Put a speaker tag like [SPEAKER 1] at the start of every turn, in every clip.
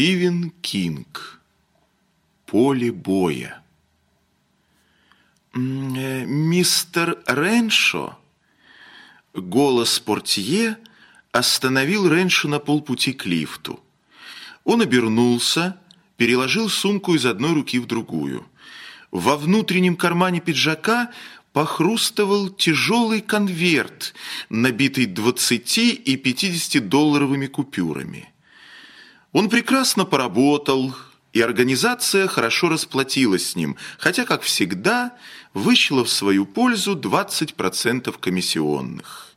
[SPEAKER 1] Стивен Кинг. Поле боя.
[SPEAKER 2] Э, «Мистер Реншо?» Голос портье остановил Реншо на полпути к лифту. Он обернулся, переложил сумку из одной руки в другую. Во внутреннем кармане пиджака похрустывал тяжелый конверт, набитый 20 и 50 долларовыми купюрами. Он прекрасно поработал, и организация хорошо расплатилась с ним, хотя, как всегда, вычла в свою пользу 20% комиссионных.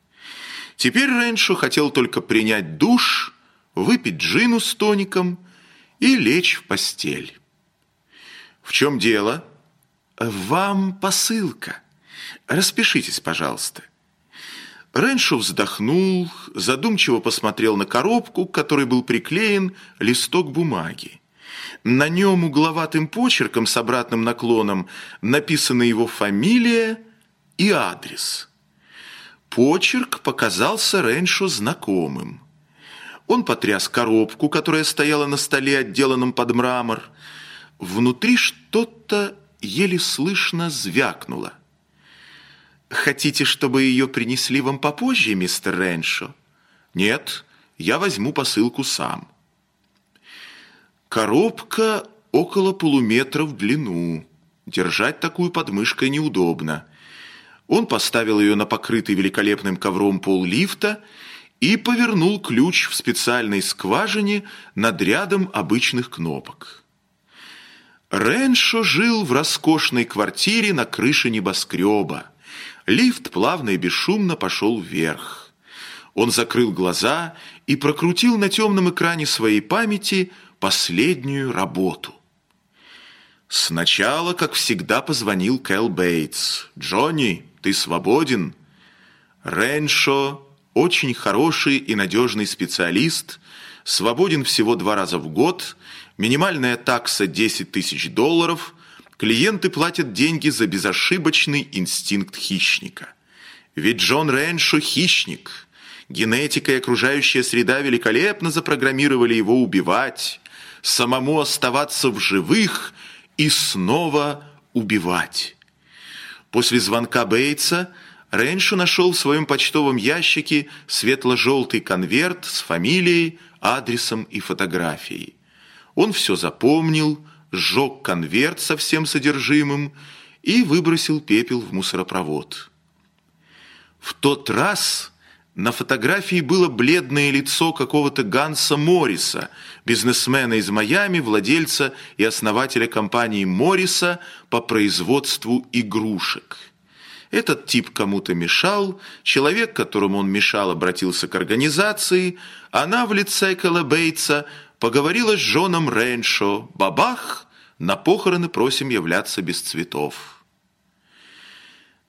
[SPEAKER 2] Теперь Рэншо хотел только принять душ, выпить джину с тоником и лечь в постель. «В чем дело?» «Вам посылка. Распишитесь, пожалуйста». Рэншо вздохнул, задумчиво посмотрел на коробку, к которой был приклеен листок бумаги. На нем угловатым почерком с обратным наклоном написана его фамилия и адрес. Почерк показался Рэншо знакомым. Он потряс коробку, которая стояла на столе, отделанном под мрамор. Внутри что-то еле слышно звякнуло. «Хотите, чтобы ее принесли вам попозже, мистер Рэншо?» «Нет, я возьму посылку сам». Коробка около полуметра в длину. Держать такую подмышкой неудобно. Он поставил ее на покрытый великолепным ковром пол лифта и повернул ключ в специальной скважине над рядом обычных кнопок. Рэншо жил в роскошной квартире на крыше небоскреба. Лифт плавно и бесшумно пошел вверх. Он закрыл глаза и прокрутил на темном экране своей памяти последнюю работу. Сначала, как всегда, позвонил Кэл Бейтс. «Джонни, ты свободен?» Рэншо, очень хороший и надежный специалист, свободен всего два раза в год, минимальная такса 10 тысяч долларов – Клиенты платят деньги за безошибочный инстинкт хищника. Ведь Джон Рэншо – хищник. Генетика и окружающая среда великолепно запрограммировали его убивать, самому оставаться в живых и снова убивать. После звонка Бейтса Рэншо нашел в своем почтовом ящике светло-желтый конверт с фамилией, адресом и фотографией. Он все запомнил, сжег конверт со всем содержимым и выбросил пепел в мусоропровод. В тот раз на фотографии было бледное лицо какого-то Ганса Морриса, бизнесмена из Майами, владельца и основателя компании Морриса по производству игрушек. Этот тип кому-то мешал, человек, которому он мешал, обратился к организации, она в лице Кэлла Бейтса поговорила с Джоном Рэншо. Бабах! На похороны просим являться без цветов.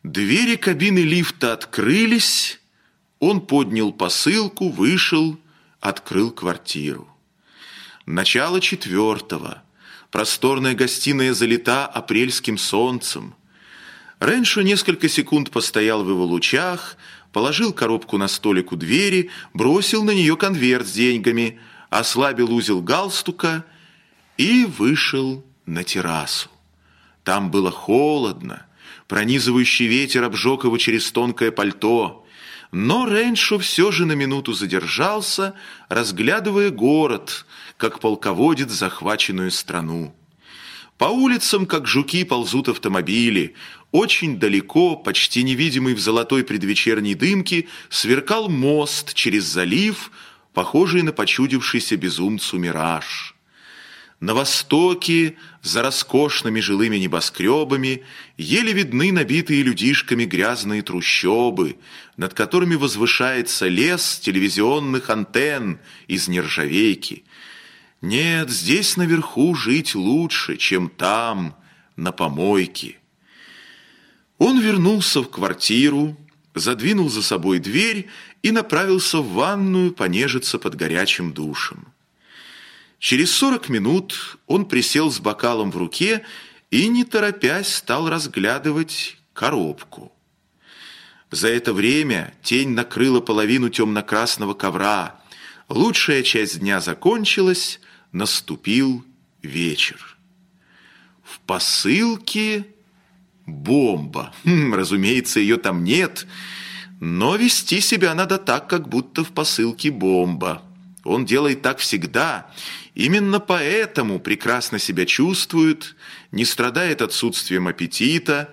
[SPEAKER 2] Двери кабины лифта открылись, он поднял посылку, вышел, открыл квартиру. Начало четвертого. Просторная гостиная залита апрельским солнцем. Рэншо несколько секунд постоял в его лучах, положил коробку на столик у двери, бросил на нее конверт с деньгами – ослабил узел галстука и вышел на террасу. Там было холодно, пронизывающий ветер обжег его через тонкое пальто, но Рэншо все же на минуту задержался, разглядывая город, как полководец захваченную страну. По улицам, как жуки, ползут автомобили. Очень далеко, почти невидимый в золотой предвечерней дымке, сверкал мост через залив, похожий на почудившийся безумцу мираж. На востоке, за роскошными жилыми небоскребами, еле видны набитые людишками грязные трущобы, над которыми возвышается лес телевизионных антенн из нержавейки. Нет, здесь наверху жить лучше, чем там, на помойке. Он вернулся в квартиру, задвинул за собой дверь и направился в ванную понежиться под горячим душем. Через сорок минут он присел с бокалом в руке и, не торопясь, стал разглядывать коробку. За это время тень накрыла половину темно-красного ковра. Лучшая часть дня закончилась, наступил вечер. В посылке бомба. Хм, разумеется, ее там нет, но вести себя надо так, как будто в посылке бомба. Он делает так всегда. Именно поэтому прекрасно себя чувствует, не страдает отсутствием аппетита.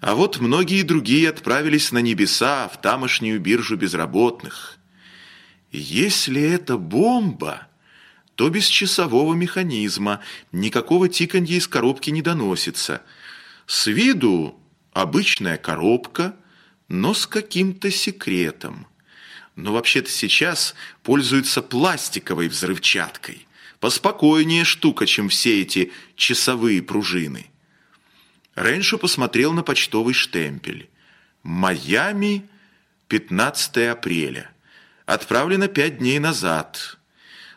[SPEAKER 2] А вот многие другие отправились на небеса, в тамошнюю биржу безработных. Если это бомба, то без часового механизма никакого тиканья из коробки не доносится. С виду обычная коробка, но с каким-то секретом. Но вообще-то сейчас пользуются пластиковой взрывчаткой. Поспокойнее штука, чем все эти часовые пружины. Рэншо посмотрел на почтовый штемпель. «Майами, 15 апреля. Отправлено пять дней назад.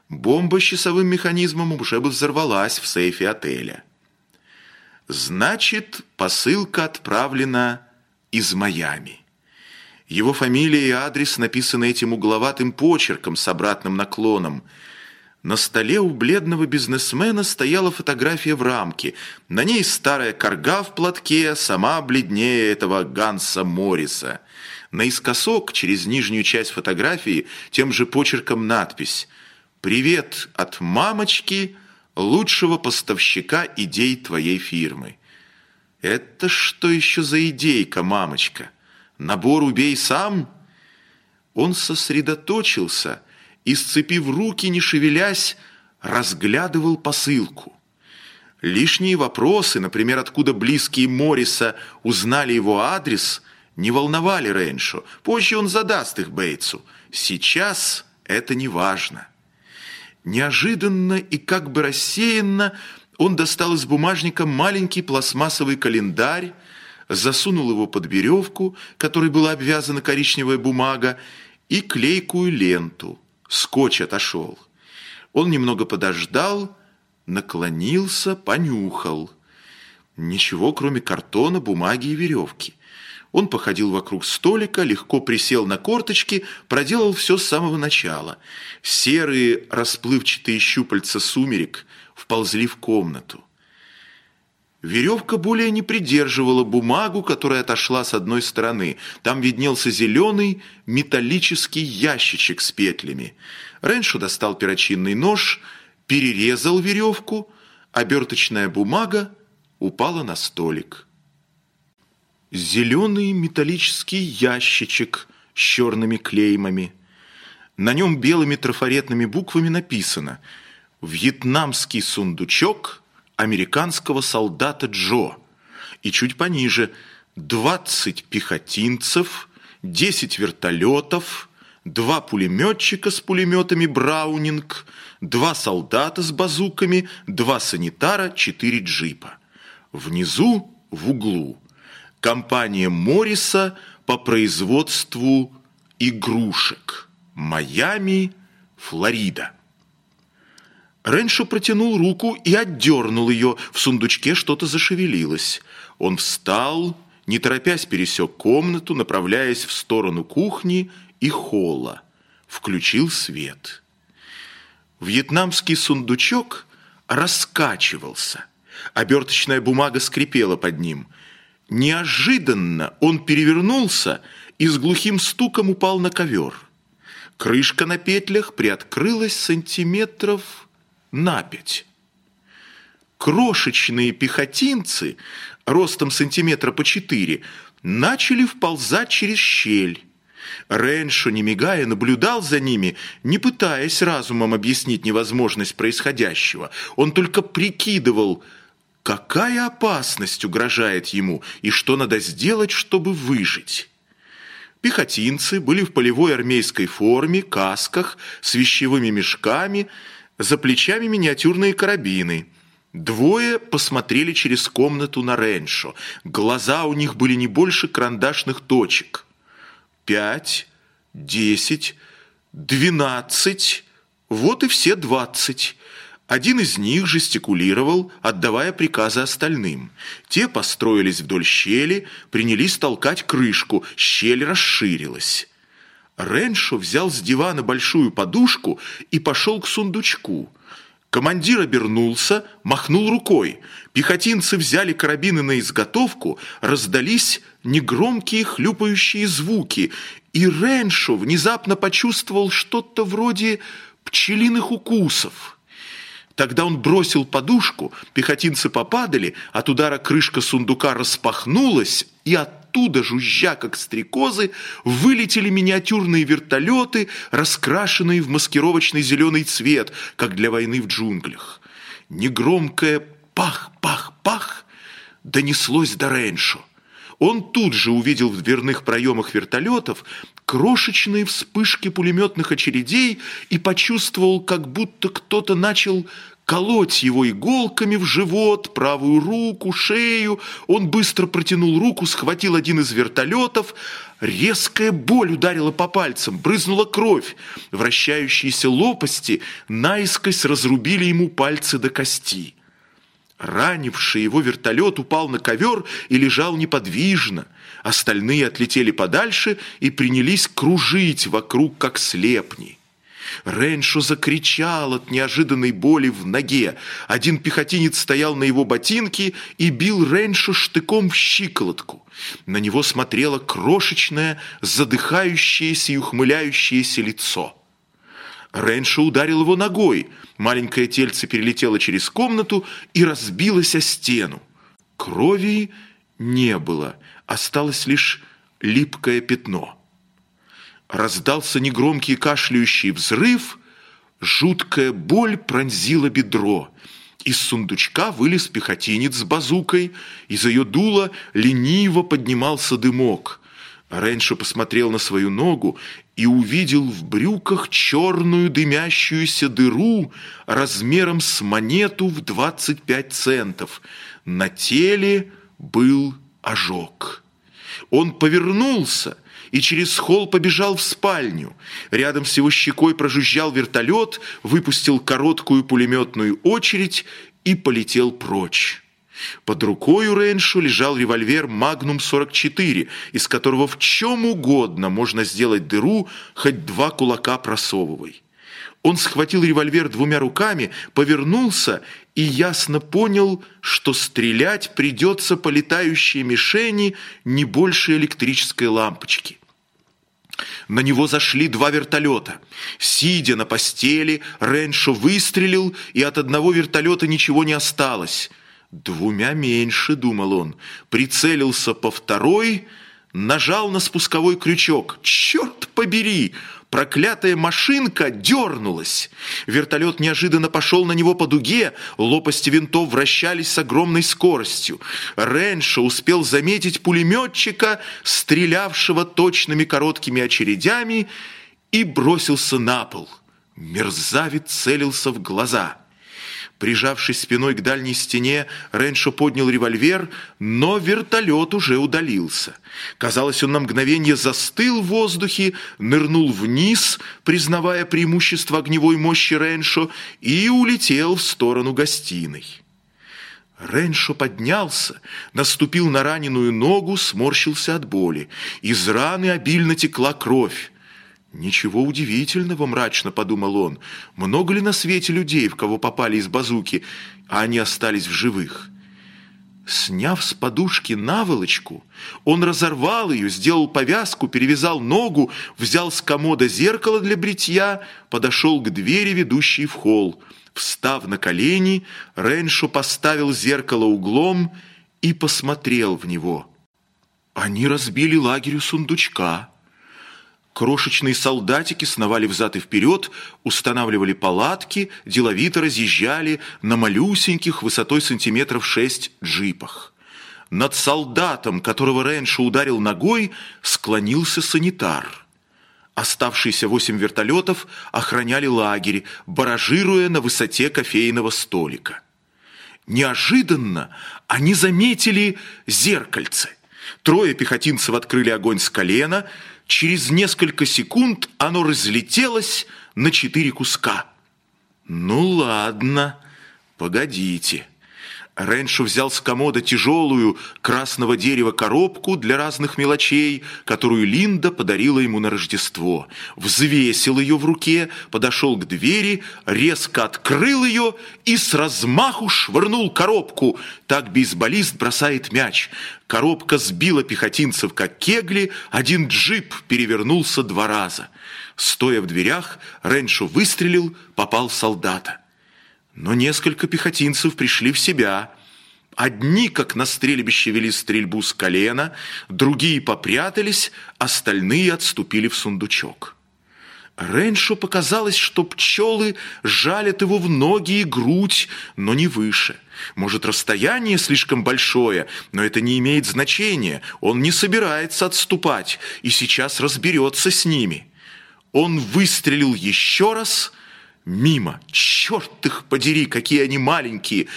[SPEAKER 2] Бомба с часовым механизмом уже бы взорвалась в сейфе отеля. Значит, посылка отправлена из Майами». Его фамилия и адрес написаны этим угловатым почерком с обратным наклоном. На столе у бледного бизнесмена стояла фотография в рамке. На ней старая корга в платке, сама бледнее этого Ганса Морриса. Наискосок, через нижнюю часть фотографии, тем же почерком надпись «Привет от мамочки, лучшего поставщика идей твоей фирмы». Это что еще за идейка, мамочка? Набор «Убей сам»? Он сосредоточился и, сцепив руки, не шевелясь, разглядывал посылку. Лишние вопросы, например, откуда близкие Морриса узнали его адрес, не волновали Рэншо. Позже он задаст их Бейтсу. Сейчас это не важно. Неожиданно и как бы рассеянно он достал из бумажника маленький пластмассовый календарь, засунул его под веревку, которой была обвязана коричневая бумага, и клейкую ленту. Скотч отошел. Он немного подождал, наклонился, понюхал. Ничего, кроме картона, бумаги и веревки. Он походил вокруг столика, легко присел на корточки, проделал все с самого начала. Серые расплывчатые щупальца сумерек вползли в комнату. Веревка более не придерживала бумагу, которая отошла с одной стороны. Там виднелся зеленый металлический ящичек с петлями. Рэншо достал перочинный нож, перерезал веревку, оберточная бумага упала на столик. Зеленый металлический ящичек с черными клеймами. На нем белыми трафаретными буквами написано «Вьетнамский сундучок» американского солдата Джо. И чуть пониже 20 пехотинцев, 10 вертолетов, два пулеметчика с пулеметами «Браунинг», два солдата с базуками, два санитара, четыре джипа. Внизу, в углу, компания Морриса по производству игрушек. Майами, Флорида. Рэншо протянул руку и отдернул ее. В сундучке что-то зашевелилось. Он встал, не торопясь пересек комнату, направляясь в сторону кухни и холла. Включил свет. Вьетнамский сундучок раскачивался. Оберточная бумага скрипела под ним. Неожиданно он перевернулся и с глухим стуком упал на ковер. Крышка на петлях приоткрылась сантиметров на пять. Крошечные пехотинцы, ростом сантиметра по четыре, начали вползать через щель. Рэншо, не мигая, наблюдал за ними, не пытаясь разумом объяснить невозможность происходящего. Он только прикидывал, какая опасность угрожает ему и что надо сделать, чтобы выжить. Пехотинцы были в полевой армейской форме, касках, с вещевыми мешками – за плечами миниатюрные карабины. Двое посмотрели через комнату на Реншо. Глаза у них были не больше карандашных точек. Пять, десять, двенадцать, вот и все двадцать. Один из них жестикулировал, отдавая приказы остальным. Те построились вдоль щели, принялись толкать крышку, щель расширилась. Реншо взял с дивана большую подушку и пошел к сундучку. Командир обернулся, махнул рукой. Пехотинцы взяли карабины на изготовку, раздались негромкие хлюпающие звуки, и Реншо внезапно почувствовал что-то вроде пчелиных укусов. Тогда он бросил подушку, пехотинцы попадали, от удара крышка сундука распахнулась, и оттуда, жужжа как стрекозы, вылетели миниатюрные вертолеты, раскрашенные в маскировочный зеленый цвет, как для войны в джунглях. Негромкое «пах-пах-пах» донеслось до Реншо. Он тут же увидел в дверных проемах вертолетов крошечные вспышки пулеметных очередей и почувствовал, как будто кто-то начал колоть его иголками в живот, правую руку, шею. Он быстро протянул руку, схватил один из вертолетов. Резкая боль ударила по пальцам, брызнула кровь. Вращающиеся лопасти наискось разрубили ему пальцы до кости. Ранивший его вертолет упал на ковер и лежал неподвижно. Остальные отлетели подальше и принялись кружить вокруг, как слепни. Реншо закричал от неожиданной боли в ноге. Один пехотинец стоял на его ботинке и бил Реншо штыком в щиколотку. На него смотрело крошечное, задыхающееся и ухмыляющееся лицо. Реншо ударил его ногой. Маленькое тельце перелетело через комнату и разбилось о стену. Крови не было, осталось лишь липкое пятно. Раздался негромкий кашляющий взрыв, жуткая боль пронзила бедро. Из сундучка вылез пехотинец с базукой, из ее дула лениво поднимался дымок. Реншо посмотрел на свою ногу и увидел в брюках черную дымящуюся дыру размером с монету в 25 центов. На теле был ожог. Он повернулся и через холл побежал в спальню. Рядом с его щекой прожужжал вертолет, выпустил короткую пулеметную очередь и полетел прочь. Под рукой у Рейншу лежал револьвер «Магнум-44», из которого в чем угодно можно сделать дыру, хоть два кулака просовывай. Он схватил револьвер двумя руками, повернулся и ясно понял, что стрелять придется по летающей мишени не больше электрической лампочки. На него зашли два вертолета. Сидя на постели, Реншо выстрелил, и от одного вертолета ничего не осталось. Двумя меньше, думал он, прицелился по второй, нажал на спусковой крючок. Черт побери! Проклятая машинка дернулась. Вертолет неожиданно пошел на него по дуге, лопасти винтов вращались с огромной скоростью. Реншо успел заметить пулеметчика, стрелявшего точными короткими очередями, и бросился на пол. Мерзавец целился в глаза – Прижавшись спиной к дальней стене, Реншо поднял револьвер, но вертолет уже удалился. Казалось, он на мгновение застыл в воздухе, нырнул вниз, признавая преимущество огневой мощи Реншо, и улетел в сторону гостиной. Реншо поднялся, наступил на раненую ногу, сморщился от боли. Из раны обильно текла кровь. «Ничего удивительного», — мрачно подумал он. «Много ли на свете людей, в кого попали из базуки, а они остались в живых?» Сняв с подушки наволочку, он разорвал ее, сделал повязку, перевязал ногу, взял с комода зеркало для бритья, подошел к двери, ведущей в холл. Встав на колени, Реншо поставил зеркало углом и посмотрел в него. Они разбили лагерь у сундучка. Крошечные солдатики сновали взад и вперед, устанавливали палатки, деловито разъезжали на малюсеньких высотой сантиметров шесть джипах. Над солдатом, которого раньше ударил ногой, склонился санитар. Оставшиеся восемь вертолетов охраняли лагерь, баражируя на высоте кофейного столика. Неожиданно они заметили зеркальце. Трое пехотинцев открыли огонь с колена – Через несколько секунд оно разлетелось на четыре куска. «Ну ладно, погодите». Реншо взял с комода тяжелую красного дерева коробку для разных мелочей, которую Линда подарила ему на Рождество. Взвесил ее в руке, подошел к двери, резко открыл ее и с размаху швырнул коробку. Так бейсболист бросает мяч. Коробка сбила пехотинцев, как кегли, один джип перевернулся два раза. Стоя в дверях, Реншо выстрелил, попал в солдата. Но несколько пехотинцев пришли в себя. Одни, как на стрельбище, вели стрельбу с колена, другие попрятались, остальные отступили в сундучок. Реншу показалось, что пчелы жалят его в ноги и грудь, но не выше. Может, расстояние слишком большое, но это не имеет значения. Он не собирается отступать и сейчас разберется с ними. Он выстрелил еще раз – Мимо. Черт их подери, какие они маленькие.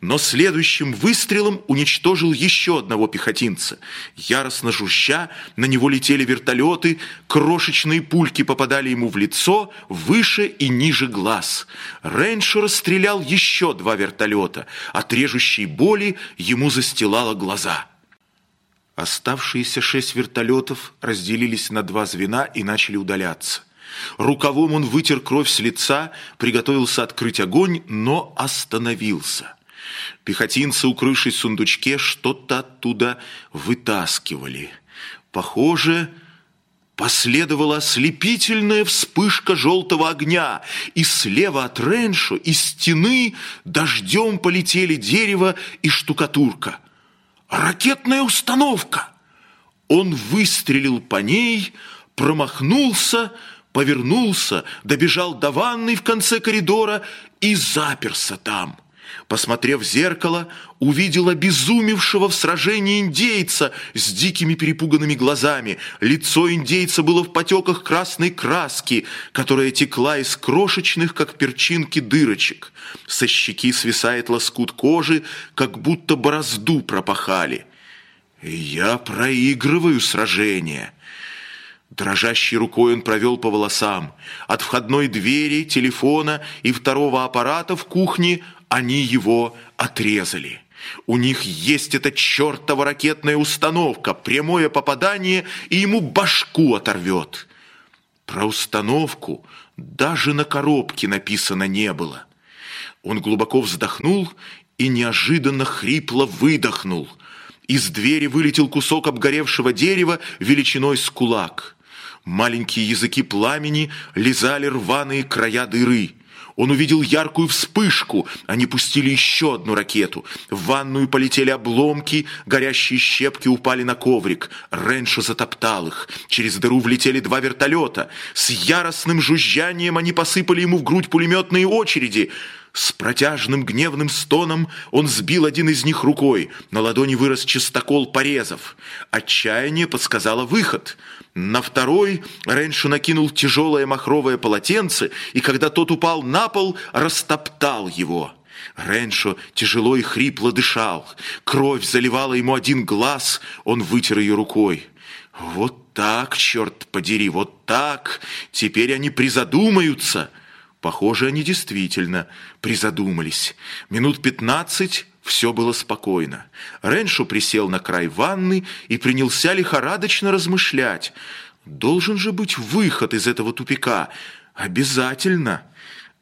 [SPEAKER 2] Но следующим выстрелом уничтожил еще одного пехотинца. Яростно жужжа, на него летели вертолеты, крошечные пульки попадали ему в лицо, выше и ниже глаз. Рейншо расстрелял еще два вертолета. От режущей боли ему застилало глаза. Оставшиеся шесть вертолетов разделились на два звена и начали удаляться. Рукавом он вытер кровь с лица, приготовился открыть огонь, но остановился. Пехотинцы, укрывшись в сундучке, что-то оттуда вытаскивали. Похоже, последовала ослепительная вспышка желтого огня, и слева от Реншо из стены дождем полетели дерево и штукатурка. Ракетная установка! Он выстрелил по ней, промахнулся, повернулся, добежал до ванной в конце коридора и заперся там. Посмотрев в зеркало, увидел обезумевшего в сражении индейца с дикими перепуганными глазами. Лицо индейца было в потеках красной краски, которая текла из крошечных, как перчинки, дырочек. Со щеки свисает лоскут кожи, как будто борозду пропахали. «Я проигрываю сражение». Дрожащей рукой он провел по волосам. От входной двери, телефона и второго аппарата в кухне они его отрезали. У них есть эта чертова ракетная установка, прямое попадание, и ему башку оторвет. Про установку даже на коробке написано не было. Он глубоко вздохнул и неожиданно хрипло выдохнул. Из двери вылетел кусок обгоревшего дерева величиной с кулак. Маленькие языки пламени лизали рваные края дыры. Он увидел яркую вспышку. Они пустили еще одну ракету. В ванную полетели обломки, горящие щепки упали на коврик. Реншо затоптал их. Через дыру влетели два вертолета. С яростным жужжанием они посыпали ему в грудь пулеметные очереди. С протяжным гневным стоном он сбил один из них рукой. На ладони вырос чистокол порезов. Отчаяние подсказало выход. На второй Реншу накинул тяжелое махровое полотенце, и когда тот упал на пол, растоптал его. Реншо тяжело и хрипло дышал. Кровь заливала ему один глаз, он вытер ее рукой. «Вот так, черт подери, вот так! Теперь они призадумаются!» Похоже, они действительно призадумались. Минут пятнадцать все было спокойно. Реншо присел на край ванны и принялся лихорадочно размышлять. Должен же быть выход из этого тупика. Обязательно.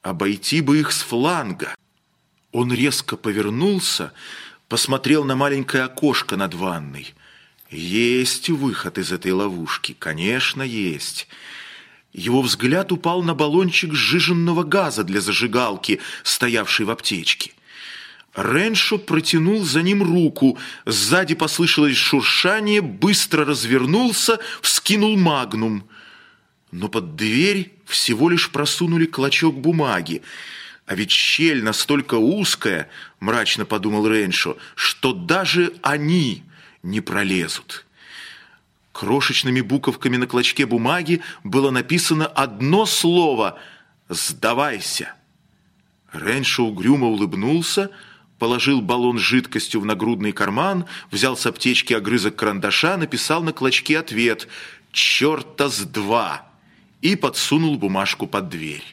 [SPEAKER 2] Обойти бы их с фланга. Он резко повернулся, посмотрел на маленькое окошко над ванной. Есть выход из этой ловушки, конечно, есть. Его взгляд упал на баллончик сжиженного газа для зажигалки, стоявший в аптечке. Реншо протянул за ним руку. Сзади послышалось шуршание, быстро развернулся, вскинул магнум. Но под дверь всего лишь просунули клочок бумаги. А ведь щель настолько узкая, мрачно подумал Реншо, что даже они не пролезут. Крошечными буковками на клочке бумаги было написано одно слово «Сдавайся». Реншо угрюмо улыбнулся, положил баллон с жидкостью в нагрудный карман, взял с аптечки огрызок карандаша, написал на клочке ответ «Черта с два» и подсунул бумажку под дверь.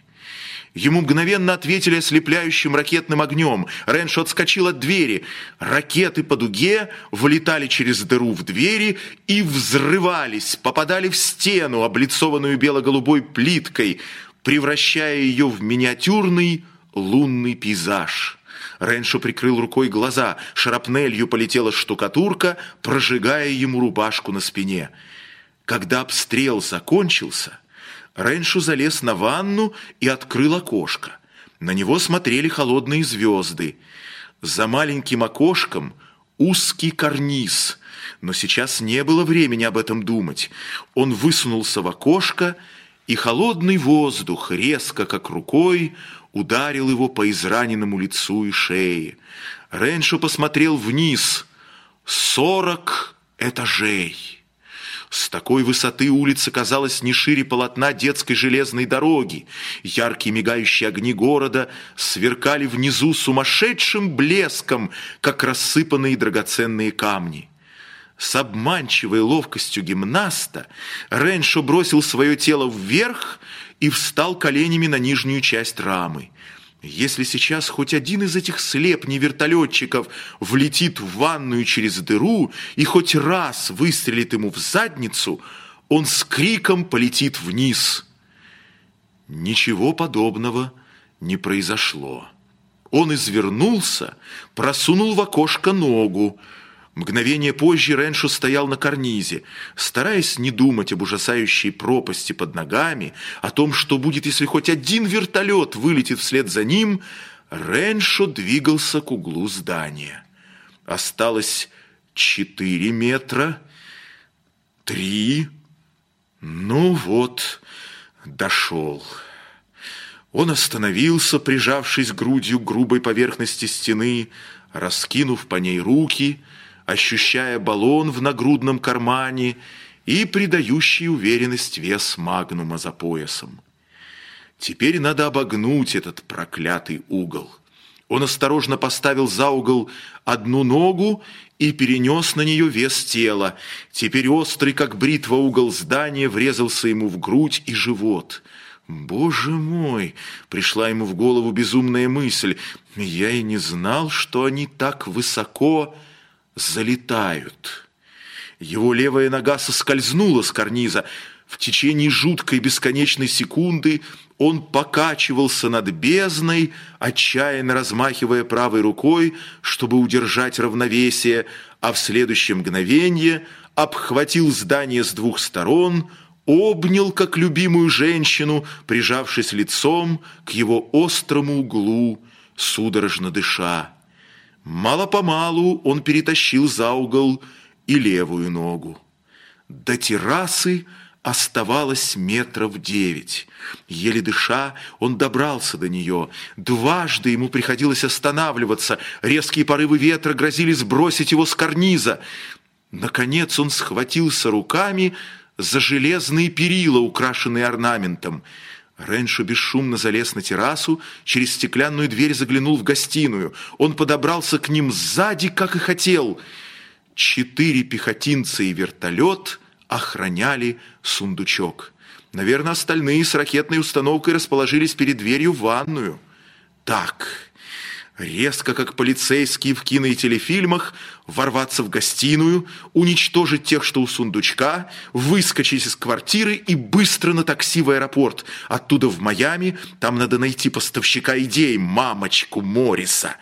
[SPEAKER 2] Ему мгновенно ответили ослепляющим ракетным огнем. Рэншо отскочил от двери. Ракеты по дуге вылетали через дыру в двери и взрывались, попадали в стену, облицованную бело-голубой плиткой, превращая ее в миниатюрный лунный пейзаж. Рэншо прикрыл рукой глаза, шарапнелью полетела штукатурка, прожигая ему рубашку на спине. Когда обстрел закончился, Рэншу залез на ванну и открыл окошко. На него смотрели холодные звезды. За маленьким окошком узкий карниз, но сейчас не было времени об этом думать. Он высунулся в окошко, и холодный воздух, резко как рукой, ударил его по израненному лицу и шее. Рэншо посмотрел вниз. Сорок этажей. С такой высоты улица казалась не шире полотна детской железной дороги. Яркие мигающие огни города сверкали внизу сумасшедшим блеском, как рассыпанные драгоценные камни. С обманчивой ловкостью гимнаста Реншо бросил свое тело вверх и встал коленями на нижнюю часть рамы. Если сейчас хоть один из этих слепней вертолетчиков влетит в ванную через дыру и хоть раз выстрелит ему в задницу, он с криком полетит вниз. Ничего подобного не произошло. Он извернулся, просунул в окошко ногу, Мгновение позже Реншо стоял на карнизе, стараясь не думать об ужасающей пропасти под ногами, о том, что будет, если хоть один вертолет вылетит вслед за ним, Реншо двигался к углу здания. Осталось четыре метра, три, ну вот, дошел. Он остановился, прижавшись грудью к грубой поверхности стены, раскинув по ней руки — ощущая баллон в нагрудном кармане и придающий уверенность вес магнума за поясом. Теперь надо обогнуть этот проклятый угол. Он осторожно поставил за угол одну ногу и перенес на нее вес тела. Теперь острый, как бритва, угол здания врезался ему в грудь и живот. «Боже мой!» — пришла ему в голову безумная мысль. «Я и не знал, что они так высоко...» залетают. Его левая нога соскользнула с карниза. В течение жуткой бесконечной секунды он покачивался над бездной, отчаянно размахивая правой рукой, чтобы удержать равновесие, а в следующее мгновение обхватил здание с двух сторон, обнял, как любимую женщину, прижавшись лицом к его острому углу, судорожно дыша. Мало-помалу он перетащил за угол и левую ногу. До террасы оставалось метров девять. Еле дыша, он добрался до нее. Дважды ему приходилось останавливаться. Резкие порывы ветра грозили сбросить его с карниза. Наконец он схватился руками за железные перила, украшенные орнаментом. Реншо бесшумно залез на террасу, через стеклянную дверь заглянул в гостиную. Он подобрался к ним сзади, как и хотел. Четыре пехотинца и вертолет охраняли сундучок. Наверное, остальные с ракетной установкой расположились перед дверью в ванную. Так, резко, как полицейские в кино и телефильмах, ворваться в гостиную, уничтожить тех, что у сундучка, выскочить из квартиры и быстро на такси в аэропорт. Оттуда в Майами, там надо найти поставщика идей, мамочку Морриса.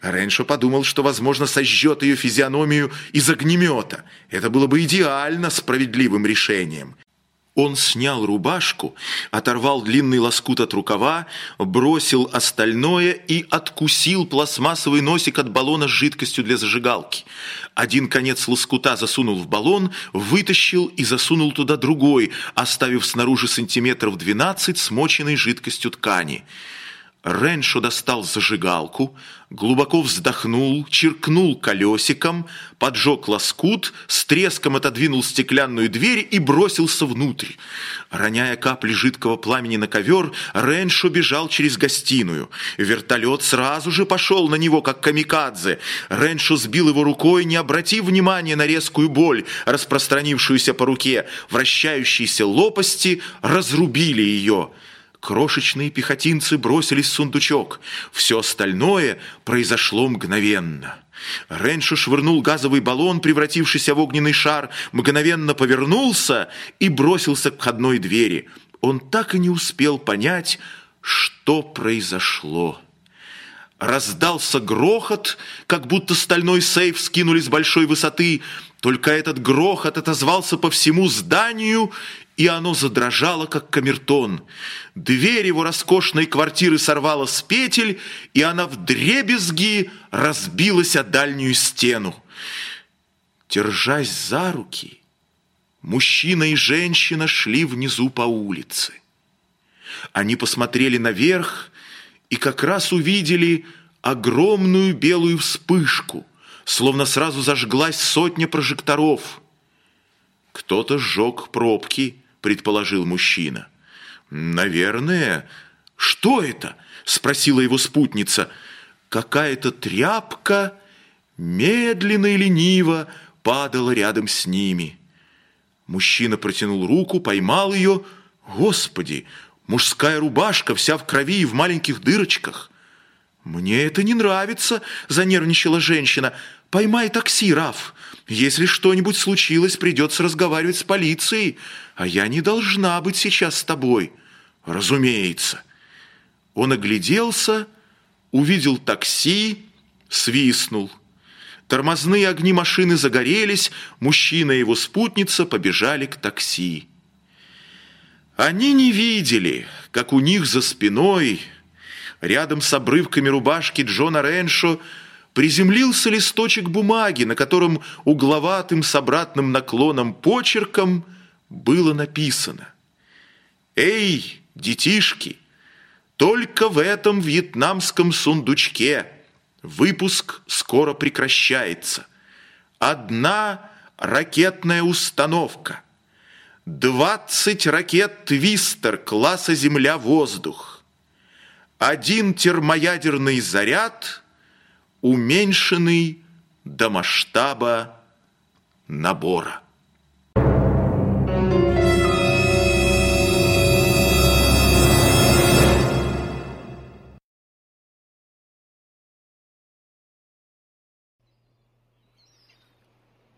[SPEAKER 2] Рэншо подумал, что, возможно, сожжет ее физиономию из огнемета. Это было бы идеально справедливым решением. Он снял рубашку, оторвал длинный лоскут от рукава, бросил остальное и откусил пластмассовый носик от баллона с жидкостью для зажигалки. Один конец лоскута засунул в баллон, вытащил и засунул туда другой, оставив снаружи сантиметров 12 смоченной жидкостью ткани. Реншо достал зажигалку, глубоко вздохнул, черкнул колесиком, поджег лоскут, с треском отодвинул стеклянную дверь и бросился внутрь. Роняя капли жидкого пламени на ковер, Реншо бежал через гостиную. Вертолет сразу же пошел на него, как камикадзе. Реншо сбил его рукой, не обратив внимания на резкую боль, распространившуюся по руке. Вращающиеся лопасти разрубили ее. Крошечные пехотинцы бросились в сундучок. Все остальное произошло мгновенно. Реншо швырнул газовый баллон, превратившийся в огненный шар, мгновенно повернулся и бросился к входной двери. Он так и не успел понять, что произошло. Раздался грохот, как будто стальной сейф скинули с большой высоты. Только этот грохот отозвался по всему зданию, и оно задрожало, как камертон. Дверь его роскошной квартиры сорвала с петель, и она в дребезги разбилась о дальнюю стену. Держась за руки, мужчина и женщина шли внизу по улице. Они посмотрели наверх и как раз увидели огромную белую вспышку, словно сразу зажглась сотня прожекторов. Кто-то сжег пробки, предположил мужчина. «Наверное. Что это?» – спросила его спутница. Какая-то тряпка медленно и лениво падала рядом с ними. Мужчина протянул руку, поймал ее. Господи, мужская рубашка вся в крови и в маленьких дырочках. «Мне это не нравится», – занервничала женщина. «Поймай такси, Раф. Если что-нибудь случилось, придется разговаривать с полицией, а я не должна быть сейчас с тобой». «Разумеется». Он огляделся, увидел такси, свистнул. Тормозные огни машины загорелись, мужчина и его спутница побежали к такси. Они не видели, как у них за спиной, рядом с обрывками рубашки Джона Реншо, приземлился листочек бумаги, на котором угловатым с обратным наклоном почерком было написано. «Эй, детишки, только в этом вьетнамском сундучке выпуск скоро прекращается. Одна ракетная установка, 20 ракет «Твистер» класса «Земля-воздух», один термоядерный заряд – уменьшенный до масштаба набора.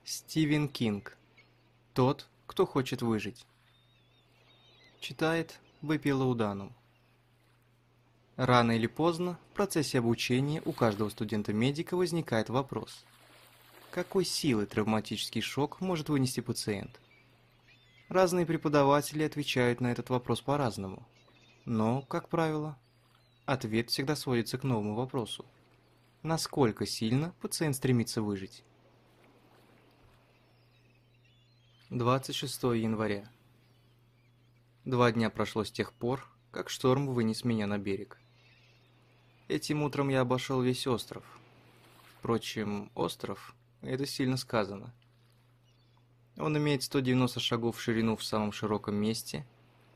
[SPEAKER 3] Стивен Кинг. Тот, кто хочет выжить. Читает Выпила Удану. Рано или поздно в процессе обучения у каждого студента-медика возникает вопрос. Какой силы травматический шок может вынести пациент? Разные преподаватели отвечают на этот вопрос по-разному. Но, как правило, ответ всегда сводится к новому вопросу. Насколько сильно пациент стремится выжить? 26 января. Два дня прошло с тех пор, как шторм вынес меня на берег. Этим утром я обошел весь остров. Впрочем, остров – это сильно сказано. Он имеет 190 шагов в ширину в самом широком месте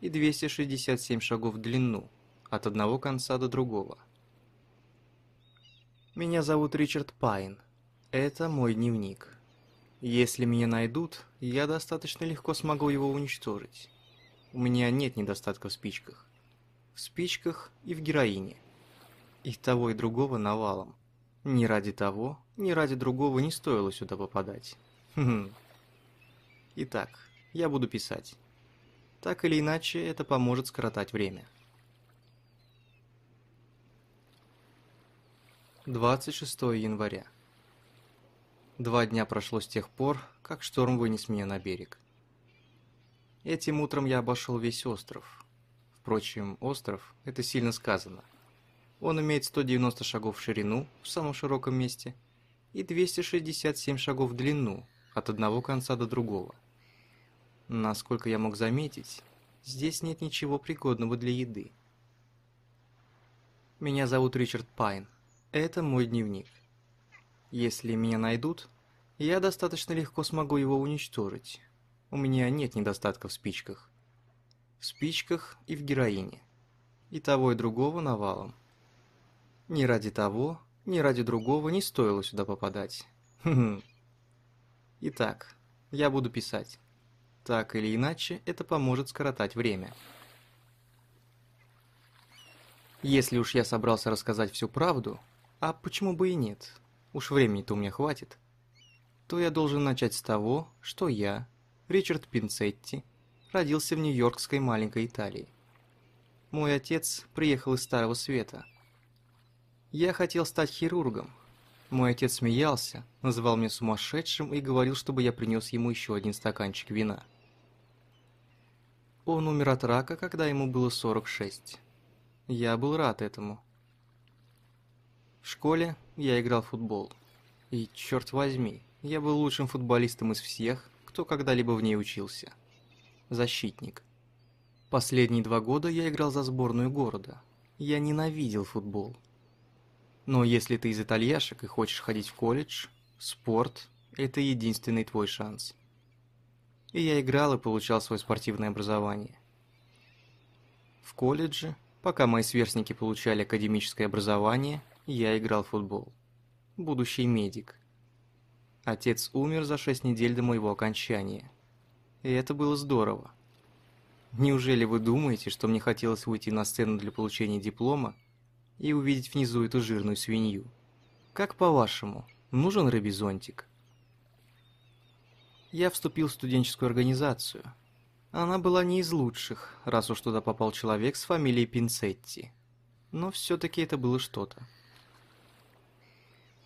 [SPEAKER 3] и 267 шагов в длину, от одного конца до другого. Меня зовут Ричард Пайн. Это мой дневник. Если меня найдут, я достаточно легко смогу его уничтожить. У меня нет недостатка в спичках. В спичках и в героине. И того, и другого навалом. Ни ради того, ни ради другого не стоило сюда попадать. Хм. Итак, я буду писать. Так или иначе, это поможет скоротать время. 26 января. Два дня прошло с тех пор, как шторм вынес меня на берег. Этим утром я обошел весь остров. Впрочем, остров – это сильно сказано. Он имеет 190 шагов в ширину в самом широком месте и 267 шагов в длину от одного конца до другого. Насколько я мог заметить, здесь нет ничего пригодного для еды. Меня зовут Ричард Пайн. Это мой дневник. Если меня найдут, я достаточно легко смогу его уничтожить. У меня нет недостатка в спичках. В спичках и в героине. И того и другого навалом. Ни ради того, ни ради другого не стоило сюда попадать. Итак, я буду писать. Так или иначе, это поможет скоротать время. Если уж я собрался рассказать всю правду, а почему бы и нет, уж времени-то у меня хватит, то я должен начать с того, что я, Ричард Пинцетти, родился в нью-йоркской маленькой Италии. Мой отец приехал из Старого Света. Я хотел стать хирургом. Мой отец смеялся, называл меня сумасшедшим и говорил, чтобы я принес ему еще один стаканчик вина. Он умер от рака, когда ему было 46. Я был рад этому. В школе я играл в футбол. И, черт возьми, я был лучшим футболистом из всех, кто когда-либо в ней учился. Защитник. Последние два года я играл за сборную города. Я ненавидел футбол. Но если ты из итальяшек и хочешь ходить в колледж, спорт – это единственный твой шанс. И я играл и получал свое спортивное образование. В колледже Пока мои сверстники получали академическое образование, я играл в футбол. Будущий медик. Отец умер за шесть недель до моего окончания. И это было здорово. Неужели вы думаете, что мне хотелось выйти на сцену для получения диплома и увидеть внизу эту жирную свинью? Как по-вашему, нужен рыбий зонтик? Я вступил в студенческую организацию – она была не из лучших, раз уж туда попал человек с фамилией Пинцетти. Но все-таки это было что-то.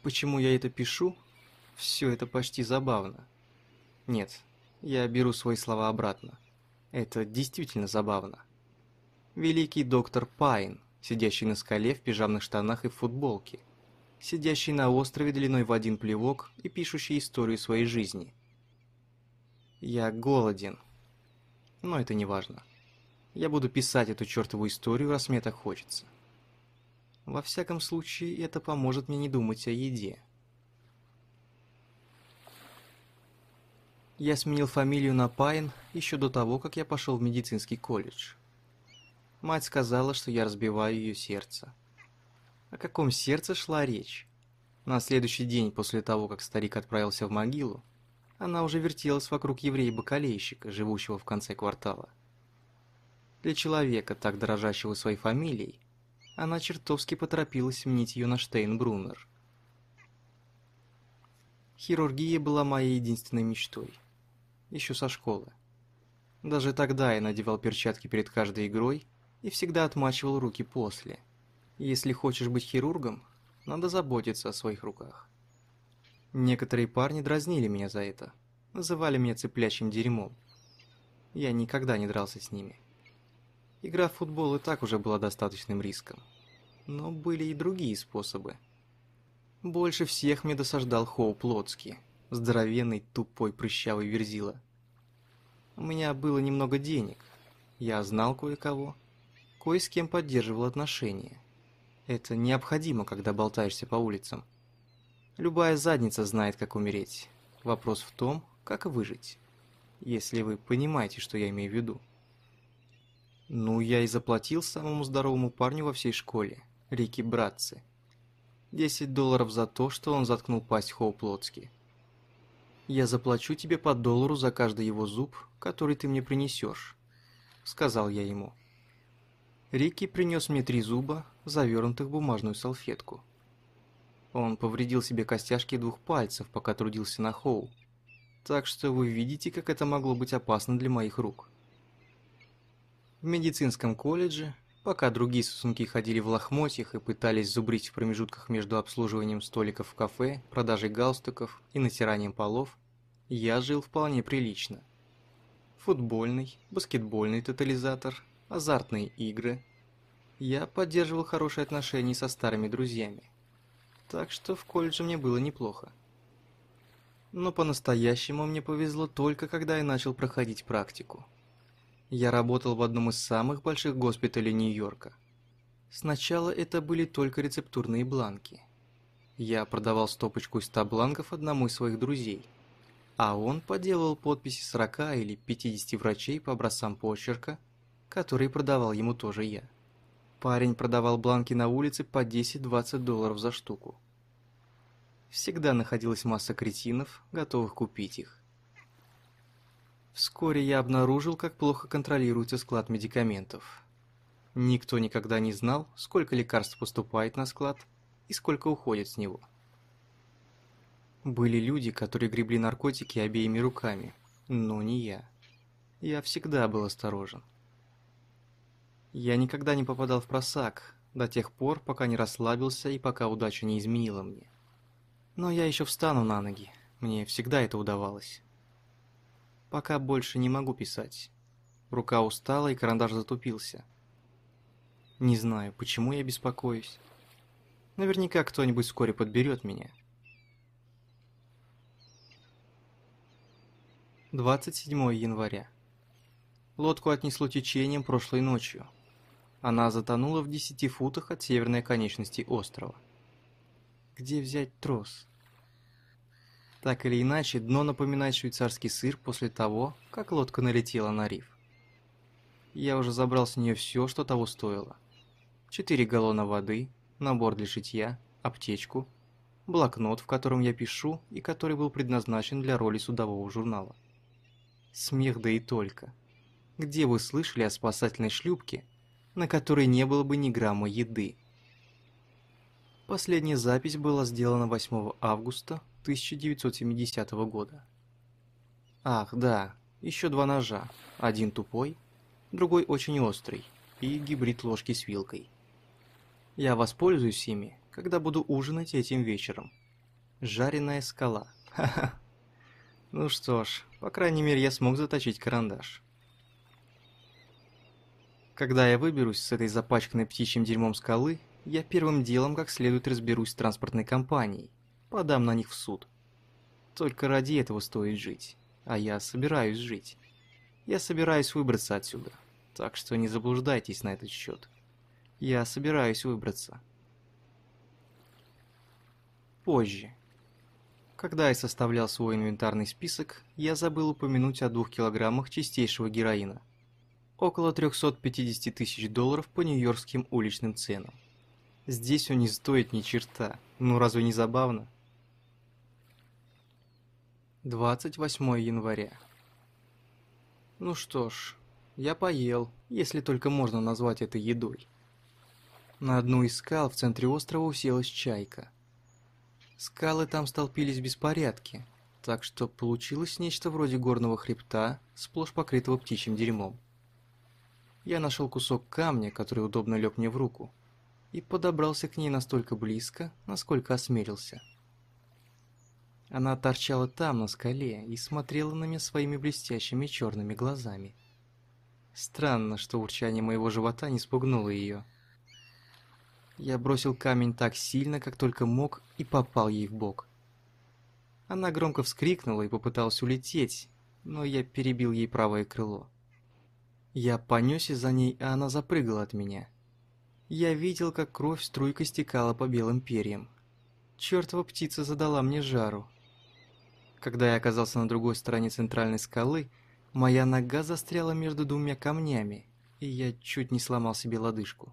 [SPEAKER 3] Почему я это пишу? Все это почти забавно. Нет, я беру свои слова обратно. Это действительно забавно. Великий доктор Пайн, сидящий на скале в пижамных штанах и в футболке, сидящий на острове длиной в один плевок и пишущий историю своей жизни. Я голоден, но это не важно. Я буду писать эту чертову историю, раз мне так хочется. Во всяком случае, это поможет мне не думать о еде. Я сменил фамилию на Пайн еще до того, как я пошел в медицинский колледж. Мать сказала, что я разбиваю ее сердце. О каком сердце шла речь? На следующий день после того, как старик отправился в могилу, она уже вертелась вокруг еврея-бакалейщика, живущего в конце квартала. Для человека, так дорожащего своей фамилией, она чертовски поторопилась сменить ее на Штейнбруннер. Хирургия была моей единственной мечтой. Еще со школы. Даже тогда я надевал перчатки перед каждой игрой и всегда отмачивал руки после. Если хочешь быть хирургом, надо заботиться о своих руках. Некоторые парни дразнили меня за это. Называли меня цыплячьим дерьмом. Я никогда не дрался с ними. Игра в футбол и так уже была достаточным риском. Но были и другие способы. Больше всех мне досаждал Хоу Плотский, здоровенный, тупой, прыщавый верзила. У меня было немного денег. Я знал кое-кого. Кое с кем поддерживал отношения. Это необходимо, когда болтаешься по улицам. Любая задница знает, как умереть. Вопрос в том, как выжить. Если вы понимаете, что я имею в виду. Ну, я и заплатил самому здоровому парню во всей школе, Рики Братцы. 10 долларов за то, что он заткнул пасть Хоуплотски. «Я заплачу тебе по доллару за каждый его зуб, который ты мне принесешь», — сказал я ему. Рики принес мне три зуба, завернутых в бумажную салфетку. Он повредил себе костяшки двух пальцев, пока трудился на Хоу. Так что вы видите, как это могло быть опасно для моих рук. В медицинском колледже, пока другие сосунки ходили в лохмотьях и пытались зубрить в промежутках между обслуживанием столиков в кафе, продажей галстуков и натиранием полов, я жил вполне прилично. Футбольный, баскетбольный тотализатор, азартные игры. Я поддерживал хорошие отношения со старыми друзьями – так что в колледже мне было неплохо. Но по-настоящему мне повезло только когда я начал проходить практику. Я работал в одном из самых больших госпиталей Нью-Йорка. Сначала это были только рецептурные бланки. Я продавал стопочку из 100 бланков одному из своих друзей, а он поделал подписи 40 или 50 врачей по образцам почерка, которые продавал ему тоже я. Парень продавал бланки на улице по 10-20 долларов за штуку. Всегда находилась масса кретинов, готовых купить их. Вскоре я обнаружил, как плохо контролируется склад медикаментов. Никто никогда не знал, сколько лекарств поступает на склад и сколько уходит с него. Были люди, которые гребли наркотики обеими руками, но не я. Я всегда был осторожен. Я никогда не попадал в просак, до тех пор, пока не расслабился и пока удача не изменила мне. Но я еще встану на ноги, мне всегда это удавалось. Пока больше не могу писать. Рука устала и карандаш затупился. Не знаю, почему я беспокоюсь. Наверняка кто-нибудь вскоре подберет меня. 27 января. Лодку отнесло течением прошлой ночью. Она затонула в 10 футах от северной конечности острова. Где взять трос? Так или иначе, дно напоминает швейцарский сыр после того, как лодка налетела на риф. Я уже забрал с нее все, что того стоило. Четыре галлона воды, набор для шитья, аптечку, блокнот, в котором я пишу и который был предназначен для роли судового журнала. Смех да и только. Где вы слышали о спасательной шлюпке, на которой не было бы ни грамма еды? Последняя запись была сделана 8 августа 1970 года. Ах, да, еще два ножа. Один тупой, другой очень острый и гибрид ложки с вилкой. Я воспользуюсь ими, когда буду ужинать этим вечером. Жареная скала. Ха-ха. Ну что ж, по крайней мере я смог заточить карандаш. Когда я выберусь с этой запачканной птичьим дерьмом скалы, я первым делом как следует разберусь с транспортной компанией, подам на них в суд. Только ради этого стоит жить, а я собираюсь жить. Я собираюсь выбраться отсюда, так что не заблуждайтесь на этот счет. Я собираюсь выбраться. Позже. Когда я составлял свой инвентарный список, я забыл упомянуть о двух килограммах чистейшего героина. Около 350 тысяч долларов по нью-йоркским уличным ценам. Здесь он не стоит ни черта, ну разве не забавно? 28 января. Ну что ж, я поел, если только можно назвать это едой. На одну из скал в центре острова уселась чайка. Скалы там столпились в беспорядке, так что получилось нечто вроде горного хребта, сплошь покрытого птичьим дерьмом. Я нашел кусок камня, который удобно лег мне в руку, и подобрался к ней настолько близко, насколько осмелился. Она торчала там, на скале, и смотрела на меня своими блестящими черными глазами. Странно, что урчание моего живота не спугнуло ее. Я бросил камень так сильно, как только мог, и попал ей в бок. Она громко вскрикнула и попыталась улететь, но я перебил ей правое крыло. Я понесся за ней, а она запрыгала от меня. Я видел, как кровь струйкой стекала по белым перьям. Чёртова птица задала мне жару. Когда я оказался на другой стороне центральной скалы, моя нога застряла между двумя камнями, и я чуть не сломал себе лодыжку.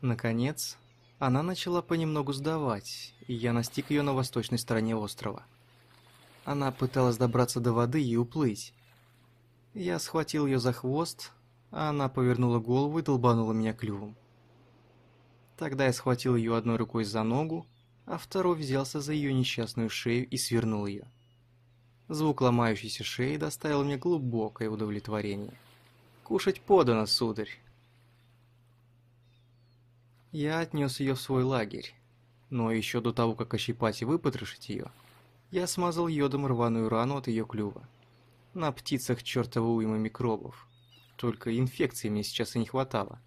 [SPEAKER 3] Наконец, она начала понемногу сдавать, и я настиг ее на восточной стороне острова. Она пыталась добраться до воды и уплыть. Я схватил ее за хвост, а она повернула голову и долбанула меня клювом. Тогда я схватил ее одной рукой за ногу, а второй взялся за ее несчастную шею и свернул ее. Звук ломающейся шеи доставил мне глубокое удовлетворение. «Кушать подано, сударь!» Я отнес ее в свой лагерь, но еще до того, как ощипать и выпотрошить ее, я смазал йодом рваную рану от ее клюва. На птицах чертова уйма микробов. Только инфекции мне сейчас и не хватало.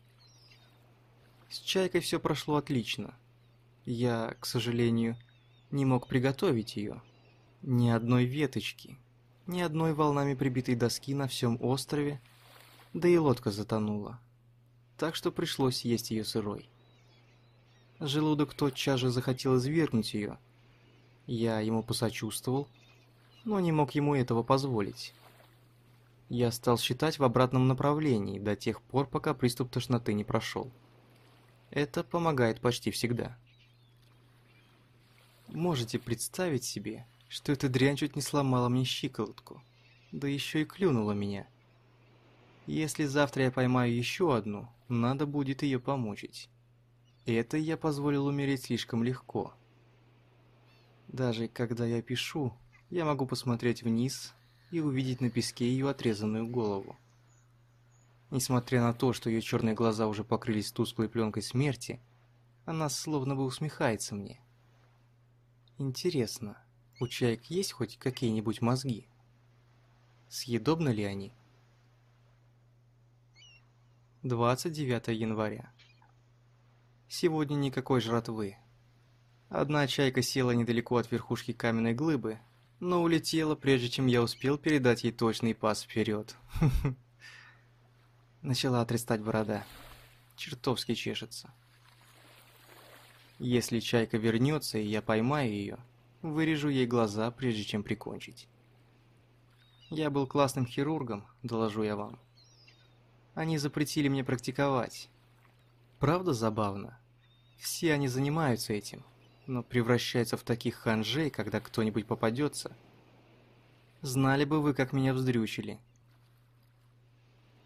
[SPEAKER 3] С чайкой все прошло отлично. Я, к сожалению, не мог приготовить ее. Ни одной веточки, ни одной волнами прибитой доски на всем острове, да и лодка затонула. Так что пришлось есть ее сырой. Желудок тотчас же захотел извергнуть ее. Я ему посочувствовал, но не мог ему этого позволить. Я стал считать в обратном направлении до тех пор, пока приступ тошноты не прошел. Это помогает почти всегда. Можете представить себе, что эта дрянь чуть не сломала мне щиколотку, да еще и клюнула меня. Если завтра я поймаю еще одну, надо будет ее помучить. Это я позволил умереть слишком легко. Даже когда я пишу, я могу посмотреть вниз и увидеть на песке ее отрезанную голову. Несмотря на то, что ее черные глаза уже покрылись тусклой пленкой смерти, она словно бы усмехается мне. Интересно, у чаек есть хоть какие-нибудь мозги? Съедобны ли они? 29 января. Сегодня никакой жратвы. Одна чайка села недалеко от верхушки каменной глыбы, но улетела, прежде чем я успел передать ей точный пас вперед. Начала отрастать борода. Чертовски чешется. Если чайка вернется, и я поймаю ее, вырежу ей глаза, прежде чем прикончить. Я был классным хирургом, доложу я вам. Они запретили мне практиковать. Правда забавно? Все они занимаются этим, но превращаются в таких ханжей, когда кто-нибудь попадется. Знали бы вы, как меня вздрючили.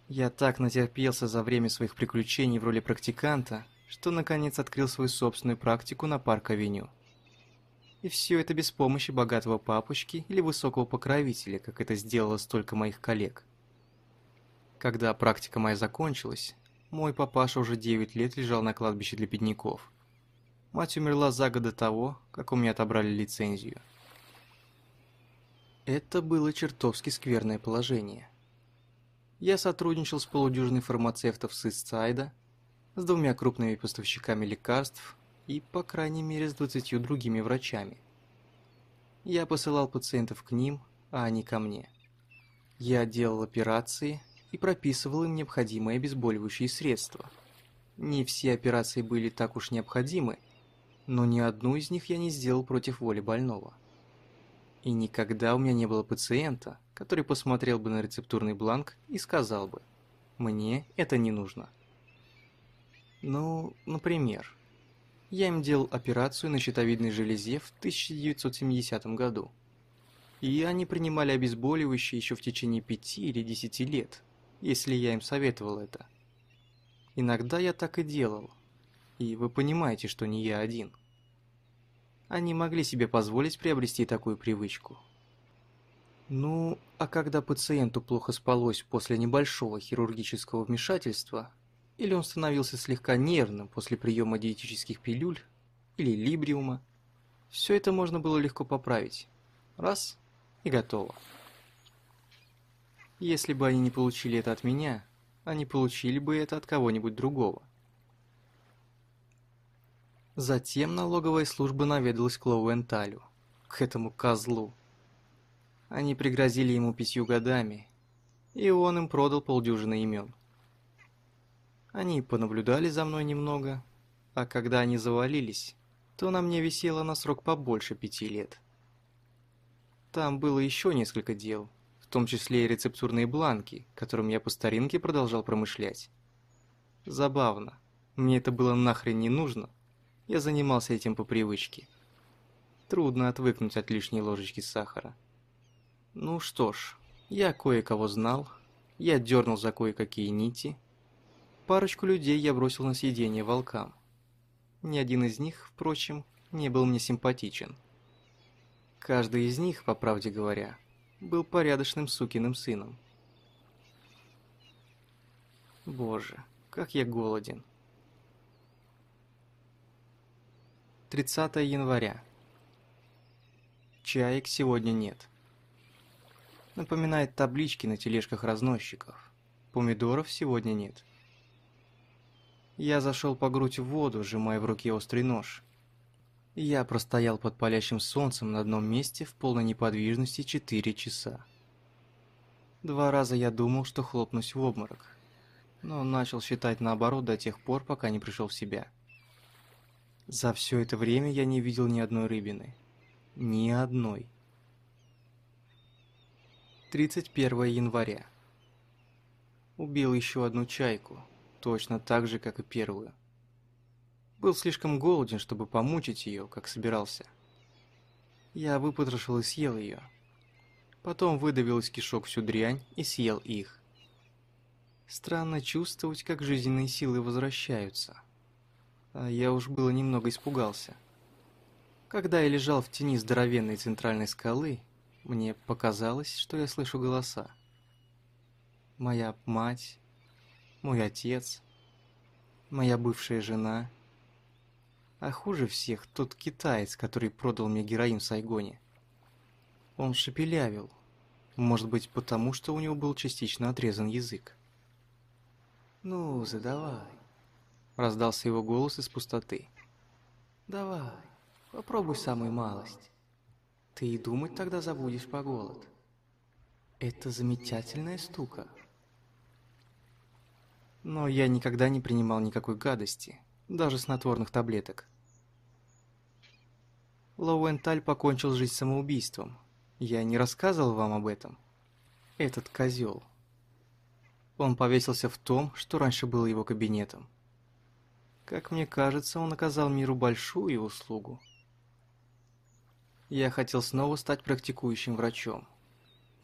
[SPEAKER 3] Я так натерпелся за время своих приключений в роли практиканта, что наконец открыл свою собственную практику на парк-авеню. И все это без помощи богатого папочки или высокого покровителя, как это сделало столько моих коллег. Когда практика моя закончилась, мой папаша уже 9 лет лежал на кладбище для бедняков. Мать умерла за год до того, как у меня отобрали лицензию. Это было чертовски скверное положение. Я сотрудничал с полудюжиной фармацевтов с Истсайда, с двумя крупными поставщиками лекарств и, по крайней мере, с двадцатью другими врачами. Я посылал пациентов к ним, а они ко мне. Я делал операции, и прописывал им необходимые обезболивающие средства. Не все операции были так уж необходимы, но ни одну из них я не сделал против воли больного. И никогда у меня не было пациента, который посмотрел бы на рецептурный бланк и сказал бы «мне это не нужно». Ну, например, я им делал операцию на щитовидной железе в 1970 году. И они принимали обезболивающие еще в течение пяти или десяти лет, если я им советовал это. Иногда я так и делал. И вы понимаете, что не я один. Они могли себе позволить приобрести такую привычку. Ну, а когда пациенту плохо спалось после небольшого хирургического вмешательства, или он становился слегка нервным после приема диетических пилюль, или либриума, все это можно было легко поправить. Раз – и готово. Если бы они не получили это от меня, они получили бы это от кого-нибудь другого. Затем налоговая служба наведалась к Лоуэнталю, к этому козлу. Они пригрозили ему пятью годами, и он им продал полдюжины имен. Они понаблюдали за мной немного, а когда они завалились, то на мне висело на срок побольше пяти лет. Там было еще несколько дел – в том числе и рецептурные бланки, которым я по старинке продолжал промышлять. Забавно. Мне это было нахрен не нужно. Я занимался этим по привычке. Трудно отвыкнуть от лишней ложечки сахара. Ну что ж, я кое-кого знал, я дернул за кое-какие нити. Парочку людей я бросил на съедение волкам. Ни один из них, впрочем, не был мне симпатичен. Каждый из них, по правде говоря, был порядочным сукиным сыном. Боже, как я голоден. 30 января. Чаек сегодня нет. Напоминает таблички на тележках разносчиков. Помидоров сегодня нет. Я зашел по грудь в воду, сжимая в руке острый нож. Я простоял под палящим солнцем на одном месте в полной неподвижности четыре часа. Два раза я думал, что хлопнусь в обморок, но начал считать наоборот до тех пор, пока не пришел в себя. За все это время я не видел ни одной рыбины. Ни одной. 31 января. Убил еще одну чайку, точно так же, как и первую. Был слишком голоден, чтобы помучить ее, как собирался. Я выпотрошил и съел ее. Потом выдавил из кишок всю дрянь и съел их. Странно чувствовать, как жизненные силы возвращаются. А я уж было немного испугался. Когда я лежал в тени здоровенной центральной скалы, мне показалось, что я слышу голоса. Моя мать, мой отец, моя бывшая жена. А хуже всех тот китаец, который продал мне героин в Сайгоне. Он шепелявил, может быть, потому что у него был частично отрезан язык. «Ну, задавай», — раздался его голос из пустоты. «Давай, попробуй самую малость. Ты и думать тогда забудешь по голод. Это замечательная штука». Но я никогда не принимал никакой гадости, даже снотворных таблеток. Лоуэнталь покончил жизнь самоубийством. Я не рассказывал вам об этом. Этот козел. Он повесился в том, что раньше было его кабинетом. Как мне кажется, он оказал миру большую услугу. Я хотел снова стать практикующим врачом.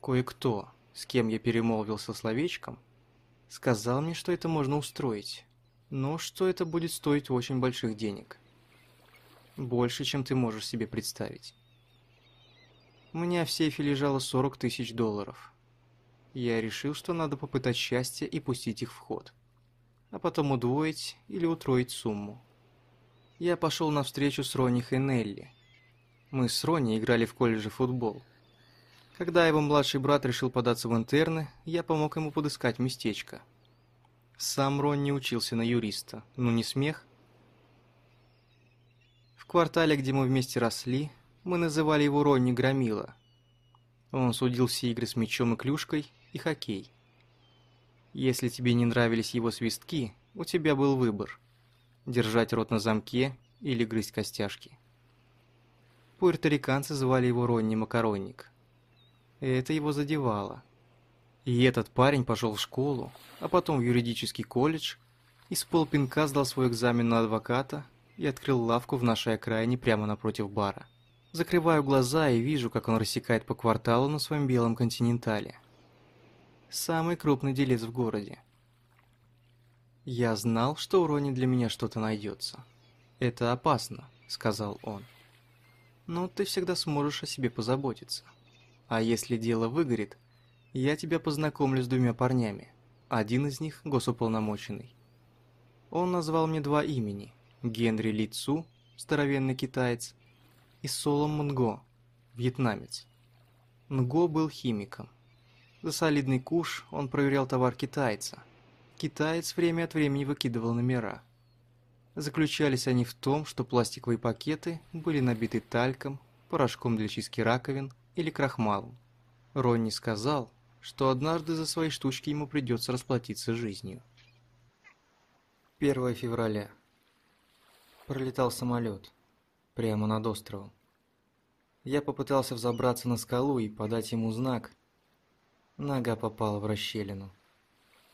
[SPEAKER 3] Кое-кто, с кем я перемолвился словечком, сказал мне, что это можно устроить, но что это будет стоить очень больших денег. Больше, чем ты можешь себе представить. У меня в сейфе лежало 40 тысяч долларов я решил, что надо попытать счастье и пустить их в ход. А потом удвоить или утроить сумму. Я пошел на встречу с Ронни Хенелли. Мы с Ронни играли в колледже футбол. Когда его младший брат решил податься в интерны, я помог ему подыскать местечко. Сам Ронни учился на юриста. Ну не смех? В квартале, где мы вместе росли, мы называли его Ронни Громила. Он судил все игры с мячом и клюшкой и хоккей. Если тебе не нравились его свистки, у тебя был выбор – держать рот на замке или грызть костяшки. Пуэрториканцы звали его Ронни Макаронник. Это его задевало. И этот парень пошел в школу, а потом в юридический колледж, и с полпинка сдал свой экзамен на адвоката и открыл лавку в нашей окраине прямо напротив бара. Закрываю глаза и вижу, как он рассекает по кварталу на своем белом континентале самый крупный делец в городе. Я знал, что у Рони для меня что-то найдется. «Это опасно», — сказал он. «Но ты всегда сможешь о себе позаботиться. А если дело выгорит, я тебя познакомлю с двумя парнями. Один из них — госуполномоченный. Он назвал мне два имени — Генри Ли Цу, здоровенный китаец, и Солом Мунго, вьетнамец. Нго был химиком. За солидный куш он проверял товар китайца. Китаец время от времени выкидывал номера. Заключались они в том, что пластиковые пакеты были набиты тальком, порошком для чистки раковин или крахмалом. Ронни сказал, что однажды за свои штучки ему придется расплатиться жизнью. 1 февраля. Пролетал самолет. Прямо над островом. Я попытался взобраться на скалу и подать ему знак – Нога попала в расщелину.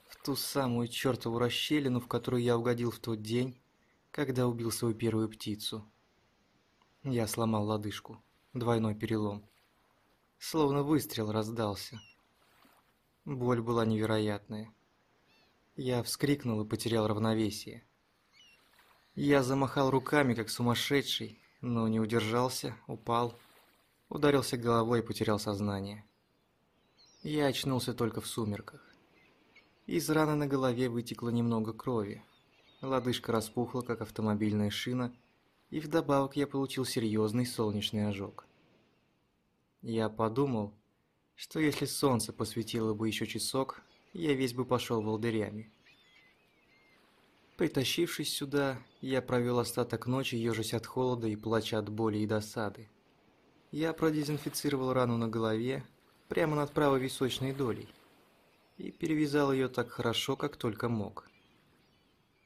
[SPEAKER 3] В ту самую чертову расщелину, в которую я угодил в тот день, когда убил свою первую птицу. Я сломал лодыжку. Двойной перелом. Словно выстрел раздался. Боль была невероятная. Я вскрикнул и потерял равновесие. Я замахал руками, как сумасшедший, но не удержался, упал, ударился головой и потерял сознание. Я очнулся только в сумерках. Из раны на голове вытекло немного крови. Лодыжка распухла, как автомобильная шина, и вдобавок я получил серьезный солнечный ожог. Я подумал, что если солнце посветило бы еще часок, я весь бы пошел волдырями. Притащившись сюда, я провел остаток ночи, ежась от холода и плача от боли и досады. Я продезинфицировал рану на голове, прямо над правой височной долей и перевязал ее так хорошо, как только мог.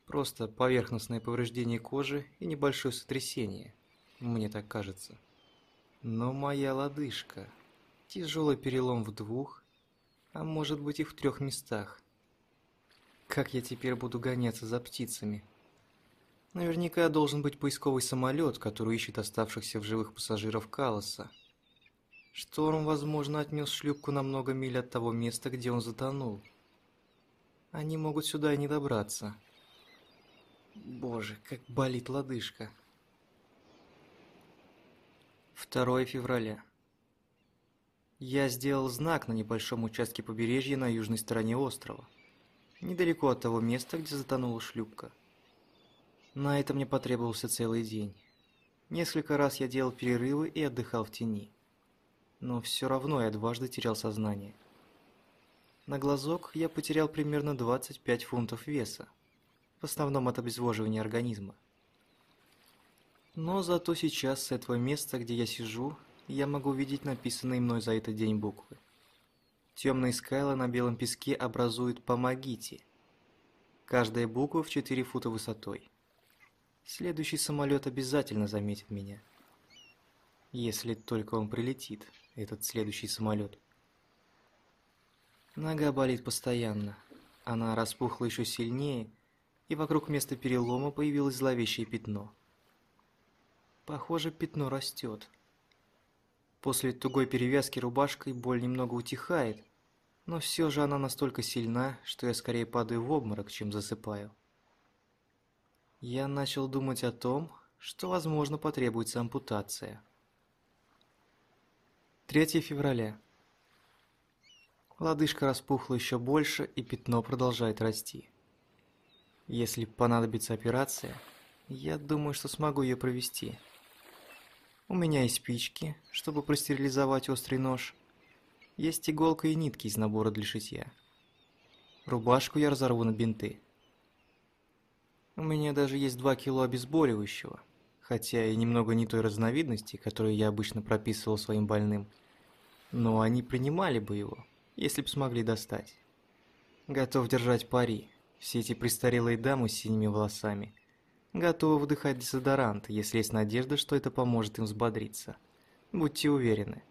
[SPEAKER 3] Просто поверхностное повреждение кожи и небольшое сотрясение, мне так кажется. Но моя лодыжка, тяжелый перелом в двух, а может быть и в трех местах. Как я теперь буду гоняться за птицами? Наверняка должен быть поисковый самолет, который ищет оставшихся в живых пассажиров Калоса. Шторм, возможно, отнес шлюпку на много миль от того места, где он затонул. Они могут сюда и не добраться. Боже, как болит лодыжка. 2 февраля. Я сделал знак на небольшом участке побережья на южной стороне острова, недалеко от того места, где затонула шлюпка. На это мне потребовался целый день. Несколько раз я делал перерывы и отдыхал в тени. Но все равно я дважды терял сознание. На глазок я потерял примерно 25 фунтов веса, в основном от обезвоживания организма. Но зато сейчас с этого места, где я сижу, я могу видеть написанные мной за этот день буквы. Темные скайлы на белом песке образуют «Помогите». Каждая буква в 4 фута высотой. Следующий самолет обязательно заметит меня. Если только он прилетит, этот следующий самолет. Нога болит постоянно. Она распухла еще сильнее, и вокруг места перелома появилось зловещее пятно. Похоже, пятно растет. После тугой перевязки рубашкой боль немного утихает, но все же она настолько сильна, что я скорее падаю в обморок, чем засыпаю. Я начал думать о том, что, возможно, потребуется ампутация. 3 февраля. Лодыжка распухла еще больше, и пятно продолжает расти. Если понадобится операция, я думаю, что смогу ее провести. У меня есть спички, чтобы простерилизовать острый нож. Есть иголка и нитки из набора для шитья. Рубашку я разорву на бинты. У меня даже есть два кило обезболивающего, хотя и немного не той разновидности, которую я обычно прописывал своим больным. Но они принимали бы его, если б смогли достать. Готов держать пари. Все эти престарелые дамы с синими волосами – готовы вдыхать дезодорант, если есть надежда, что это поможет им взбодриться. Будьте уверены.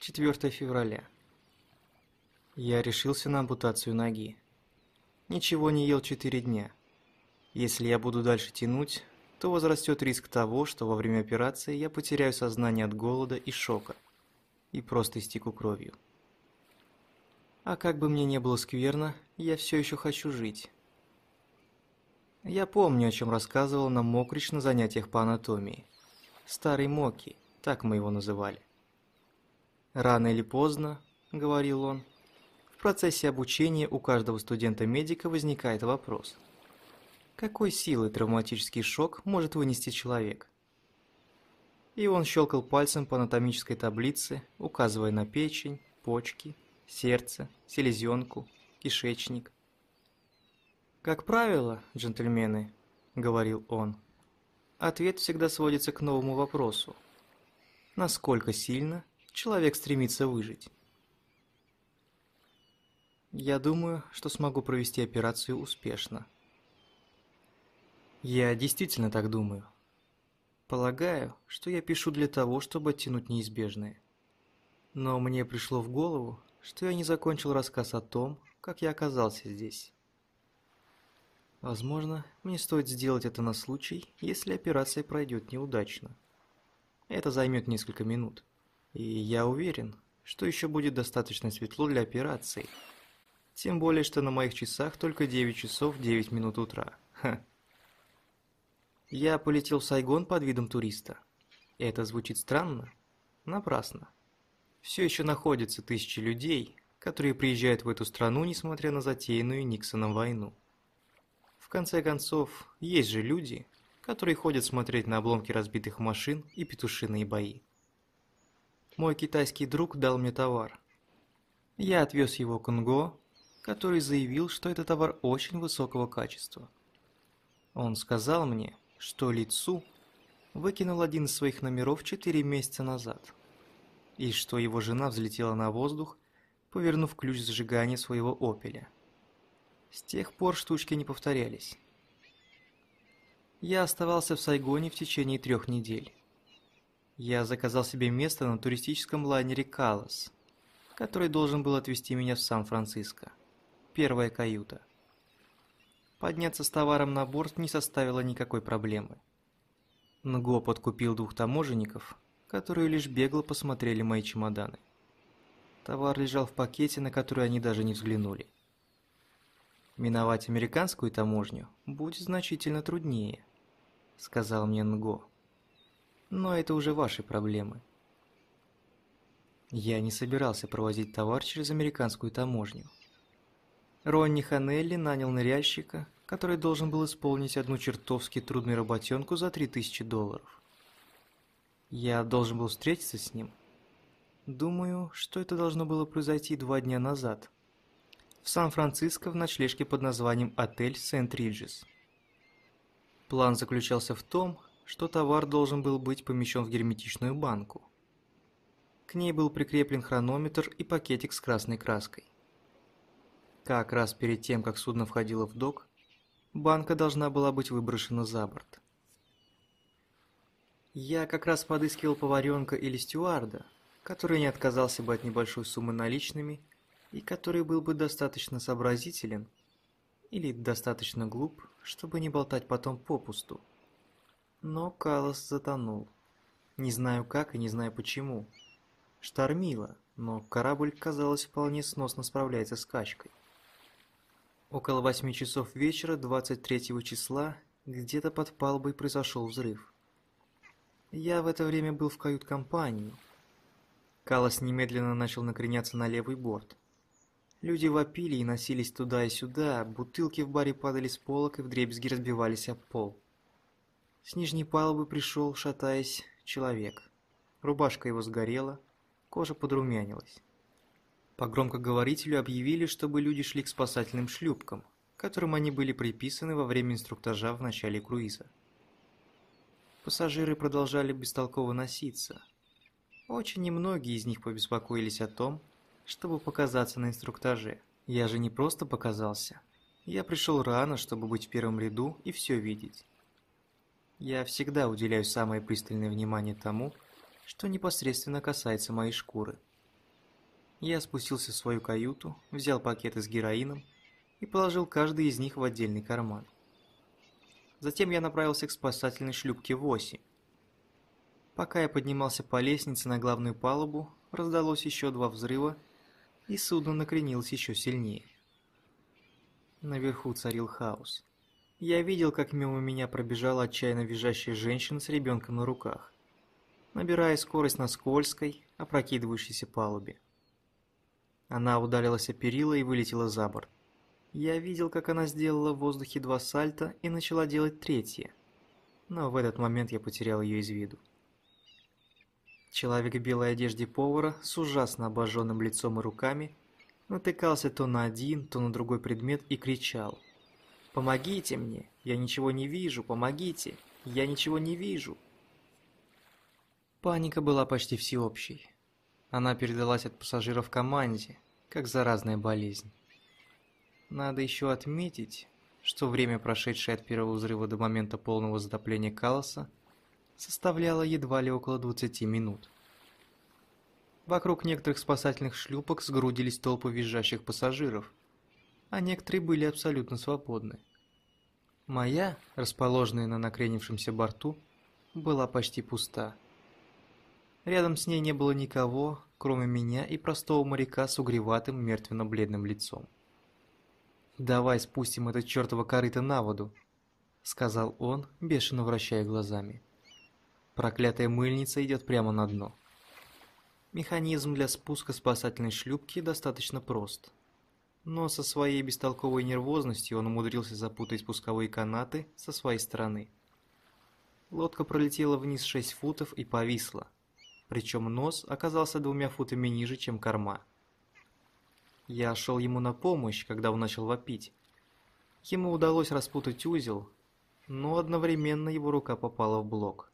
[SPEAKER 3] 4 февраля. Я решился на ампутацию ноги. Ничего не ел 4 дня. Если я буду дальше тянуть, то возрастет риск того, что во время операции я потеряю сознание от голода и шока и просто истеку кровью. А как бы мне не было скверно, я все еще хочу жить. Я помню, о чем рассказывал нам Мокрич на занятиях по анатомии. Старый Моки, так мы его называли. «Рано или поздно», — говорил он, — «в процессе обучения у каждого студента-медика возникает вопрос. Какой силой травматический шок может вынести человек?» И он щелкал пальцем по анатомической таблице, указывая на печень, почки, сердце, селезенку, кишечник, «Как правило, джентльмены», — говорил он, — «ответ всегда сводится к новому вопросу. Насколько сильно человек стремится выжить?» Я думаю, что смогу провести операцию успешно. Я действительно так думаю. Полагаю, что я пишу для того, чтобы оттянуть неизбежное. Но мне пришло в голову, что я не закончил рассказ о том, как я оказался здесь. Возможно, мне стоит сделать это на случай, если операция пройдет неудачно. Это займет несколько минут. И я уверен, что еще будет достаточно светло для операции. Тем более, что на моих часах только 9 часов 9 минут утра. Ха. Я полетел в Сайгон под видом туриста. Это звучит странно? Напрасно. Все еще находятся тысячи людей, которые приезжают в эту страну, несмотря на затеянную Никсоном войну. В конце концов, есть же люди, которые ходят смотреть на обломки разбитых машин и петушиные бои. Мой китайский друг дал мне товар. Я отвез его к Нго, который заявил, что это товар очень высокого качества. Он сказал мне, что Лицу выкинул один из своих номеров 4 месяца назад, и что его жена взлетела на воздух, повернув ключ зажигания своего «Опеля». С тех пор штучки не повторялись. Я оставался в Сайгоне в течение трех недель. Я заказал себе место на туристическом лайнере «Калос», который должен был отвезти меня в Сан-Франциско. Первая каюта. Подняться с товаром на борт не составило никакой проблемы. Нго подкупил двух таможенников, которые лишь бегло посмотрели мои чемоданы. Товар лежал в пакете, на который они даже не взглянули. Миновать американскую таможню будет значительно труднее, сказал мне Нго. Но это уже ваши проблемы. Я не собирался провозить товар через американскую таможню. Ронни Ханелли нанял ныряльщика, который должен был исполнить одну чертовски трудную работенку за 3000 долларов. Я должен был встретиться с ним. Думаю, что это должно было произойти два дня назад. В Сан-Франциско в ночлежке под названием «Отель Сент-Риджес». План заключался в том, что товар должен был быть помещен в герметичную банку. К ней был прикреплен хронометр и пакетик с красной краской. Как раз перед тем, как судно входило в док, банка должна была быть выброшена за борт. Я как раз подыскивал поваренка или стюарда, который не отказался бы от небольшой суммы наличными и который был бы достаточно сообразителен или достаточно глуп, чтобы не болтать потом попусту. Но Калос затонул. Не знаю как и не знаю почему. Штормило, но корабль, казалось, вполне сносно справляется с качкой. Около восьми часов вечера 23 числа где-то под палубой произошел взрыв. Я в это время был в кают-компании. Калос немедленно начал накреняться на левый борт. Люди вопили и носились туда и сюда, бутылки в баре падали с полок и вдребезги разбивались об пол. С нижней палубы пришел, шатаясь, человек. Рубашка его сгорела, кожа подрумянилась. По громкоговорителю объявили, чтобы люди шли к спасательным шлюпкам, которым они были приписаны во время инструктажа в начале круиза. Пассажиры продолжали бестолково носиться. Очень немногие из них побеспокоились о том, чтобы показаться на инструктаже. Я же не просто показался. Я пришел рано, чтобы быть в первом ряду и все видеть. Я всегда уделяю самое пристальное внимание тому, что непосредственно касается моей шкуры. Я спустился в свою каюту, взял пакеты с героином и положил каждый из них в отдельный карман. Затем я направился к спасательной шлюпке 8. Пока я поднимался по лестнице на главную палубу, раздалось еще два взрыва, и судно накренилось еще сильнее. Наверху царил хаос. Я видел, как мимо меня пробежала отчаянно визжащая женщина с ребенком на руках, набирая скорость на скользкой, опрокидывающейся палубе. Она ударилась о перила и вылетела за борт. Я видел, как она сделала в воздухе два сальта и начала делать третье. Но в этот момент я потерял ее из виду. Человек в белой одежде повара с ужасно обожженным лицом и руками натыкался то на один, то на другой предмет и кричал. «Помогите мне! Я ничего не вижу! Помогите! Я ничего не вижу!» Паника была почти всеобщей. Она передалась от пассажиров команде, как заразная болезнь. Надо еще отметить, что время, прошедшее от первого взрыва до момента полного затопления Калоса, составляло едва ли около 20 минут. Вокруг некоторых спасательных шлюпок сгрудились толпы визжащих пассажиров, а некоторые были абсолютно свободны. Моя, расположенная на накренившемся борту, была почти пуста. Рядом с ней не было никого, кроме меня и простого моряка с угреватым мертвенно-бледным лицом. «Давай спустим это чертово корыто на воду», — сказал он, бешено вращая глазами. «Проклятая мыльница идет прямо на дно». Механизм для спуска спасательной шлюпки достаточно прост. Но со своей бестолковой нервозностью он умудрился запутать спусковые канаты со своей стороны. Лодка пролетела вниз 6 футов и повисла, причем нос оказался двумя футами ниже, чем корма. Я шел ему на помощь, когда он начал вопить. Ему удалось распутать узел, но одновременно его рука попала в блок.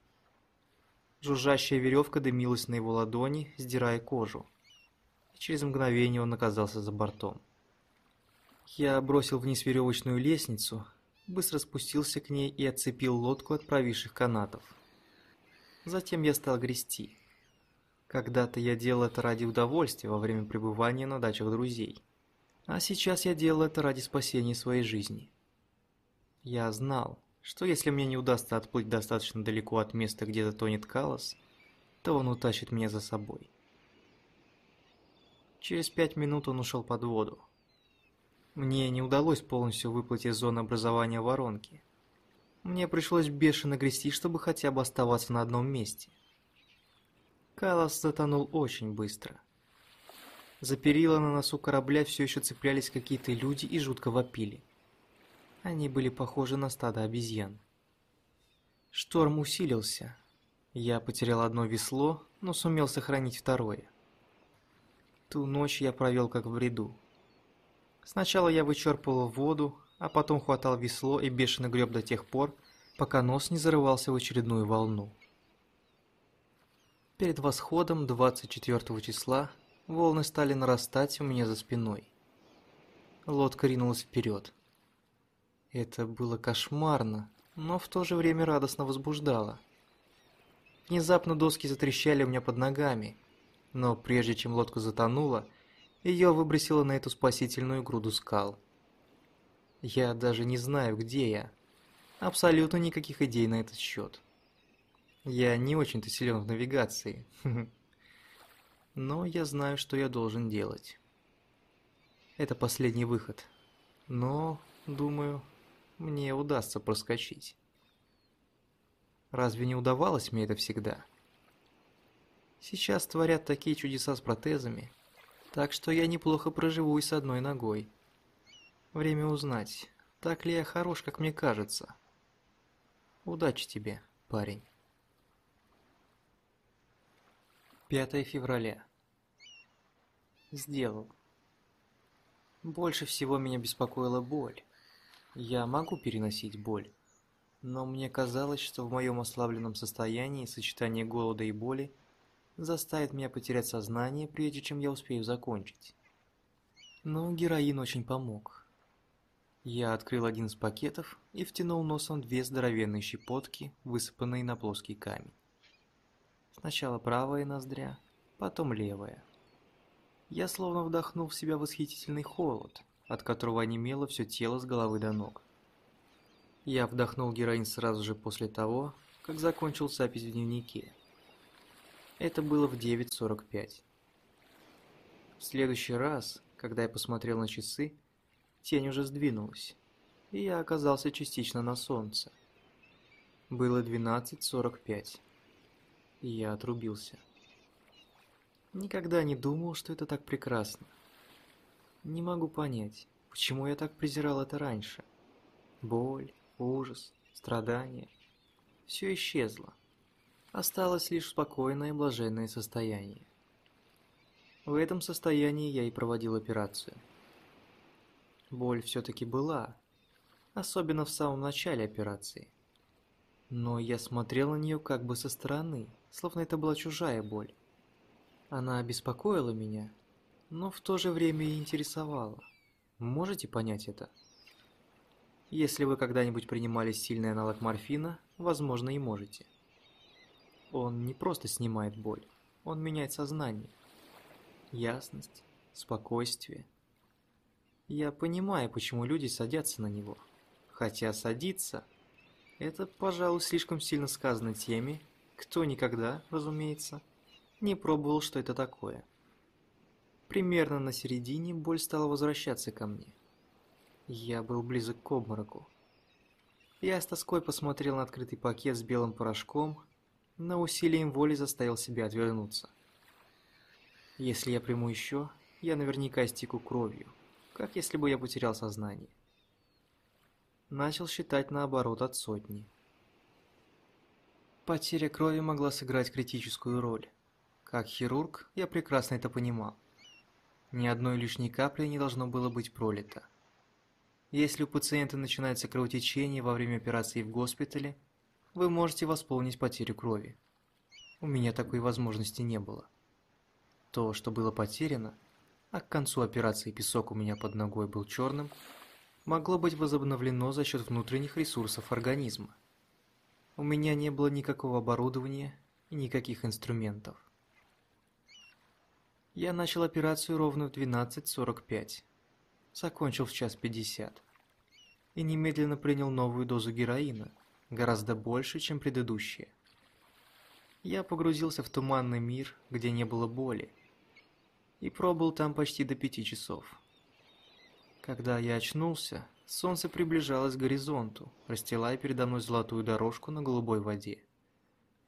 [SPEAKER 3] Жужжащая веревка дымилась на его ладони, сдирая кожу. И через мгновение он оказался за бортом. Я бросил вниз веревочную лестницу, быстро спустился к ней и отцепил лодку от провисших канатов. Затем я стал грести. Когда-то я делал это ради удовольствия во время пребывания на дачах друзей. А сейчас я делал это ради спасения своей жизни. Я знал, что если мне не удастся отплыть достаточно далеко от места, где затонет Калос, то он утащит меня за собой. Через пять минут он ушел под воду. Мне не удалось полностью выплыть из зоны образования воронки. Мне пришлось бешено грести, чтобы хотя бы оставаться на одном месте. Калас затонул очень быстро. За перила на носу корабля все еще цеплялись какие-то люди и жутко вопили. Они были похожи на стадо обезьян. Шторм усилился. Я потерял одно весло, но сумел сохранить второе. Ту ночь я провел как в бреду. Сначала я вычерпывал воду, а потом хватал весло и бешено греб до тех пор, пока нос не зарывался в очередную волну. Перед восходом 24 числа волны стали нарастать у меня за спиной. Лодка ринулась вперед. Это было кошмарно, но в то же время радостно возбуждало. Внезапно доски затрещали у меня под ногами, но прежде чем лодка затонула, ее выбросило на эту спасительную груду скал. Я даже не знаю, где я. Абсолютно никаких идей на этот счет. Я не очень-то силен в навигации. Но я знаю, что я должен делать. Это последний выход. Но, думаю, мне удастся проскочить. Разве не удавалось мне это всегда? Сейчас творят такие чудеса с протезами, так что я неплохо проживу и с одной ногой. Время узнать, так ли я хорош, как мне кажется. Удачи тебе, парень. 5 февраля. Сделал. Больше всего меня беспокоила боль. Я могу переносить боль, но мне казалось, что в моем ослабленном состоянии сочетание голода и боли заставит меня потерять сознание, прежде чем я успею закончить. Но героин очень помог. Я открыл один из пакетов и втянул носом две здоровенные щепотки, высыпанные на плоский камень. Сначала правая ноздря, потом левая. Я словно вдохнул в себя восхитительный холод, от которого онемело все тело с головы до ног. Я вдохнул героин сразу же после того, как закончил запись в дневнике. Это было в 9.45. В следующий раз, когда я посмотрел на часы, тень уже сдвинулась, и я оказался частично на солнце. Было 12.45, и я отрубился. Никогда не думал, что это так прекрасно. Не могу понять, почему я так презирал это раньше. Боль, ужас, страдания. Все исчезло. Осталось лишь спокойное и блаженное состояние. В этом состоянии я и проводил операцию. Боль все-таки была, особенно в самом начале операции. Но я смотрел на нее как бы со стороны, словно это была чужая боль. Она беспокоила меня, но в то же время и интересовало. Можете понять это? Если вы когда-нибудь принимали сильный аналог морфина, возможно и можете. Он не просто снимает боль, он меняет сознание. Ясность, спокойствие. Я понимаю, почему люди садятся на него. Хотя садиться – это, пожалуй, слишком сильно сказано теми, кто никогда, разумеется, не пробовал, что это такое. Примерно на середине боль стала возвращаться ко мне. Я был близок к обмороку. Я с тоской посмотрел на открытый пакет с белым порошком, но усилием воли заставил себя отвернуться. Если я приму еще, я наверняка истеку кровью, как если бы я потерял сознание. Начал считать наоборот от сотни. Потеря крови могла сыграть критическую роль. Как хирург, я прекрасно это понимал. Ни одной лишней капли не должно было быть пролито. Если у пациента начинается кровотечение во время операции в госпитале, вы можете восполнить потерю крови. У меня такой возможности не было. То, что было потеряно, а к концу операции песок у меня под ногой был черным, могло быть возобновлено за счет внутренних ресурсов организма. У меня не было никакого оборудования и никаких инструментов. Я начал операцию ровно в 12.45. Закончил в час 50. И немедленно принял новую дозу героина, гораздо больше, чем предыдущая. Я погрузился в туманный мир, где не было боли. и пробыл там почти до пяти часов. Когда я очнулся, солнце приближалось к горизонту, расстилая передо мной золотую дорожку на голубой воде.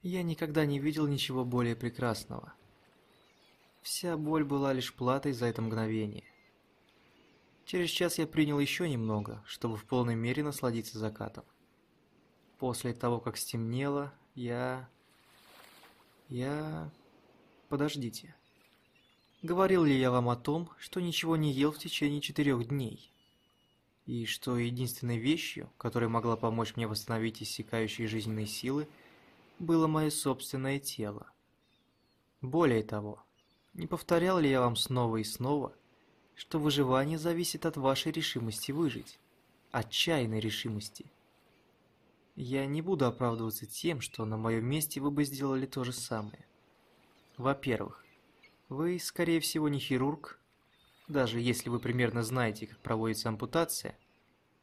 [SPEAKER 3] Я никогда не видел ничего более прекрасного. Вся боль была лишь платой за это мгновение. Через час я принял еще немного, чтобы в полной мере насладиться закатом. После того, как стемнело, я... Я... Подождите. Говорил ли я вам о том, что ничего не ел в течение четырех дней? И что единственной вещью, которая могла помочь мне восстановить иссякающие жизненные силы, было мое собственное тело. Более того, не повторял ли я вам снова и снова, что выживание зависит от вашей решимости выжить, отчаянной решимости. Я не буду оправдываться тем, что на моем месте вы бы сделали то же самое. Во-первых, вы, скорее всего, не хирург. Даже если вы примерно знаете, как проводится ампутация,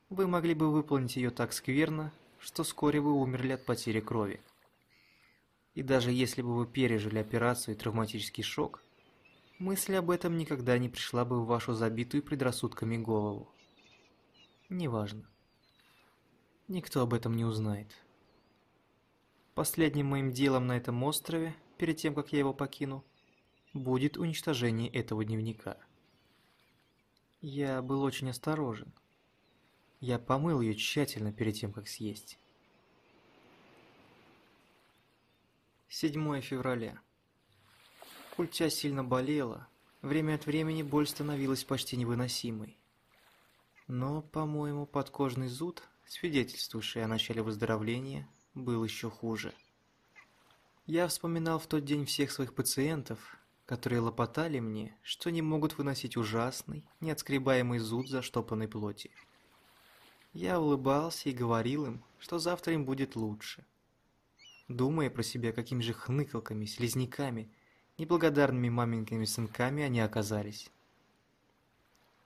[SPEAKER 3] вы могли бы выполнить ее так скверно, что вскоре вы умерли от потери крови. И даже если бы вы пережили операцию и травматический шок, мысль об этом никогда не пришла бы в вашу забитую предрассудками голову. Неважно. Никто об этом не узнает. Последним моим делом на этом острове, перед тем, как я его покину, будет уничтожение этого дневника. Я был очень осторожен. Я помыл ее тщательно перед тем, как съесть. 7 февраля. Культя сильно болела. Время от времени боль становилась почти невыносимой. Но, по-моему, подкожный зуд, свидетельствующий о начале выздоровления, был еще хуже. Я вспоминал в тот день всех своих пациентов, которые лопотали мне, что не могут выносить ужасный, неотскребаемый зуд заштопанной плоти. Я улыбался и говорил им, что завтра им будет лучше. Думая про себя, какими же хныкалками, слизняками, неблагодарными маменькими сынками они оказались.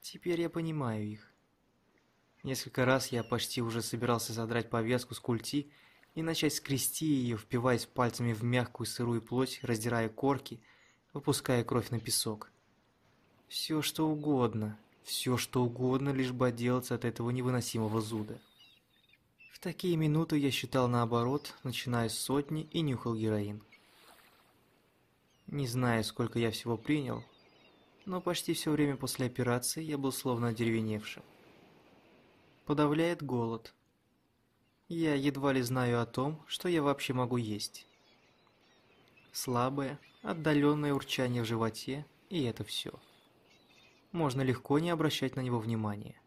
[SPEAKER 3] Теперь я понимаю их. Несколько раз я почти уже собирался задрать повязку с культи и начать скрести ее, впиваясь пальцами в мягкую сырую плоть, раздирая корки – выпуская кровь на песок. Все что угодно, все что угодно, лишь бы отделаться от этого невыносимого зуда. В такие минуты я считал наоборот, начиная с сотни, и нюхал героин. Не знаю, сколько я всего принял, но почти все время после операции я был словно одеревеневшим. Подавляет голод. Я едва ли знаю о том, что я вообще могу есть. Слабое, отдаленное урчание в животе, и это все. Можно легко не обращать на него внимания.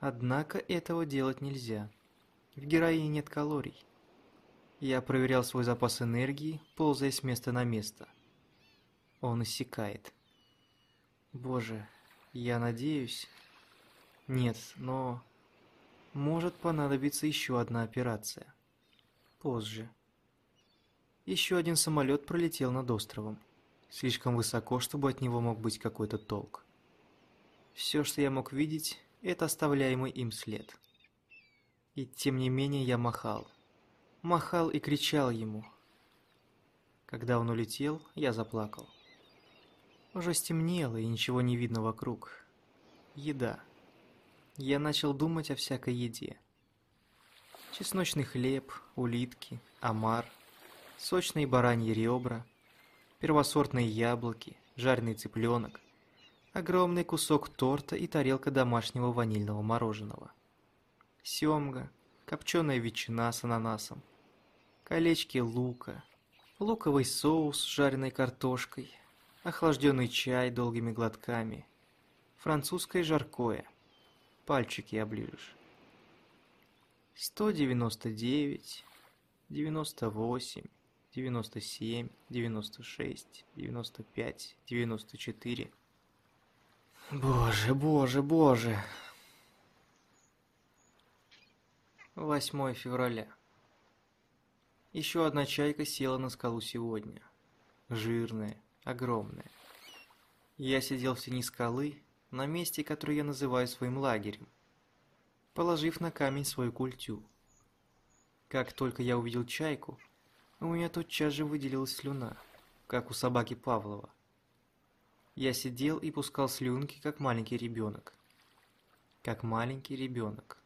[SPEAKER 3] Однако этого делать нельзя. В героине нет калорий. Я проверял свой запас энергии, ползая с места на место. Он иссякает. Боже, я надеюсь... Нет, но... Может понадобиться еще одна операция. Позже. Еще один самолет пролетел над островом. Слишком высоко, чтобы от него мог быть какой-то толк. Все, что я мог видеть, это оставляемый им след. И тем не менее я махал. Махал и кричал ему. Когда он улетел, я заплакал. Уже стемнело, и ничего не видно вокруг. Еда. Я начал думать о всякой еде. Чесночный хлеб, улитки, омар – сочные бараньи ребра, первосортные яблоки, жареный цыпленок, огромный кусок торта и тарелка домашнего ванильного мороженого. Семга, копченая ветчина с ананасом, колечки лука, луковый соус с жареной картошкой, охлажденный чай долгими глотками, французское жаркое, пальчики оближешь. 199, 98, 97, 96, 95, 94. Боже, боже, боже. 8 февраля. Еще одна чайка села на скалу сегодня. Жирная, огромная. Я сидел в тени скалы, на месте, которое я называю своим лагерем, положив на камень свою культю. Как только я увидел чайку, у меня тотчас же выделилась слюна, как у собаки Павлова. Я сидел и пускал слюнки, как маленький ребенок. Как маленький ребенок.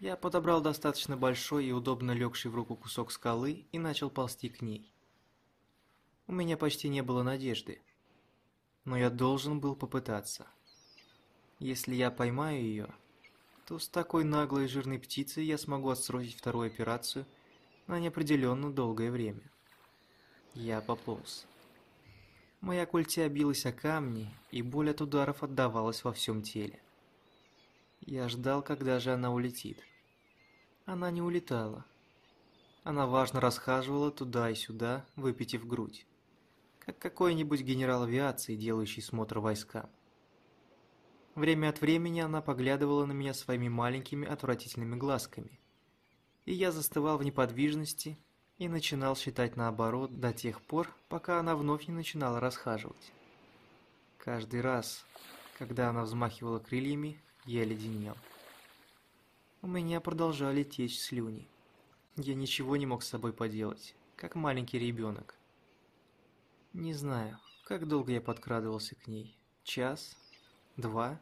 [SPEAKER 3] Я подобрал достаточно большой и удобно легший в руку кусок скалы и начал ползти к ней. У меня почти не было надежды. Но я должен был попытаться. Если я поймаю ее, то с такой наглой и жирной птицей я смогу отсрочить вторую операцию на неопределенно долгое время. Я пополз. Моя культя билась о камни, и боль от ударов отдавалась во всем теле. Я ждал, когда же она улетит. Она не улетала. Она важно расхаживала туда и сюда, выпитив грудь. Как какой-нибудь генерал авиации, делающий смотр войскам. Время от времени она поглядывала на меня своими маленькими отвратительными глазками. И я застывал в неподвижности и начинал считать наоборот до тех пор, пока она вновь не начинала расхаживать. Каждый раз, когда она взмахивала крыльями, я леденел. У меня продолжали течь слюни. Я ничего не мог с собой поделать, как маленький ребенок. Не знаю, как долго я подкрадывался к ней. Час? Два?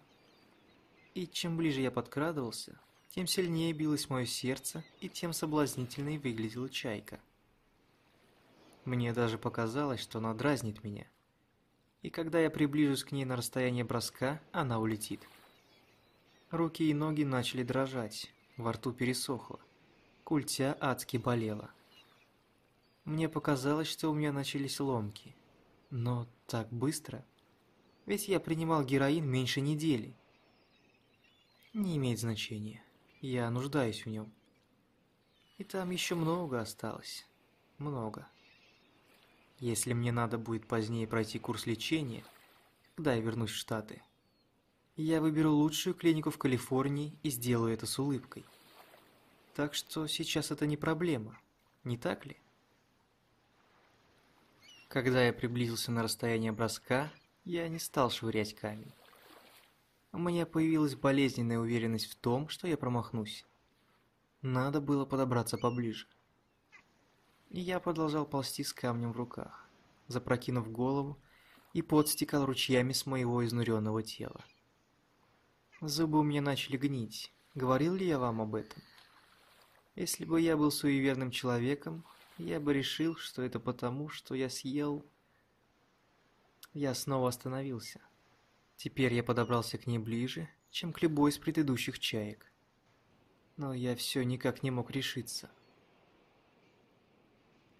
[SPEAKER 3] И чем ближе я подкрадывался, тем сильнее билось мое сердце, и тем соблазнительней выглядела чайка. Мне даже показалось, что она дразнит меня. И когда я приближусь к ней на расстояние броска, она улетит. Руки и ноги начали дрожать, во рту пересохло. Культя адски болела. Мне показалось, что у меня начались ломки. Но так быстро. Ведь я принимал героин меньше недели. Не имеет значения. Я нуждаюсь в нем. И там еще много осталось. Много. Если мне надо будет позднее пройти курс лечения, когда я вернусь в Штаты, я выберу лучшую клинику в Калифорнии и сделаю это с улыбкой. Так что сейчас это не проблема, не так ли? Когда я приблизился на расстояние броска, я не стал швырять камень. У меня появилась болезненная уверенность в том, что я промахнусь. Надо было подобраться поближе. И я продолжал ползти с камнем в руках, запрокинув голову, и пот стекал ручьями с моего изнуренного тела. Зубы у меня начали гнить. Говорил ли я вам об этом? Если бы я был суеверным человеком, я бы решил, что это потому, что я съел... Я снова остановился. Теперь я подобрался к ней ближе, чем к любой из предыдущих чаек. Но я все никак не мог решиться.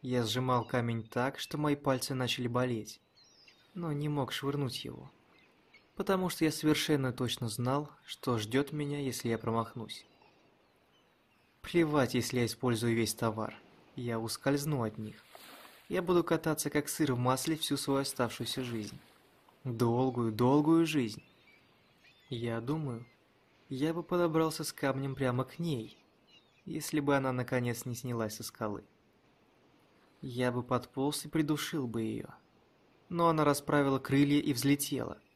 [SPEAKER 3] Я сжимал камень так, что мои пальцы начали болеть, но не мог швырнуть его потому что я совершенно точно знал, что ждет меня, если я промахнусь. Плевать, если я использую весь товар, я ускользну от них. Я буду кататься как сыр в масле всю свою оставшуюся жизнь. Долгую, долгую жизнь. Я думаю, я бы подобрался с камнем прямо к ней, если бы она наконец не снялась со скалы. Я бы подполз и придушил бы ее. Но она расправила крылья и взлетела –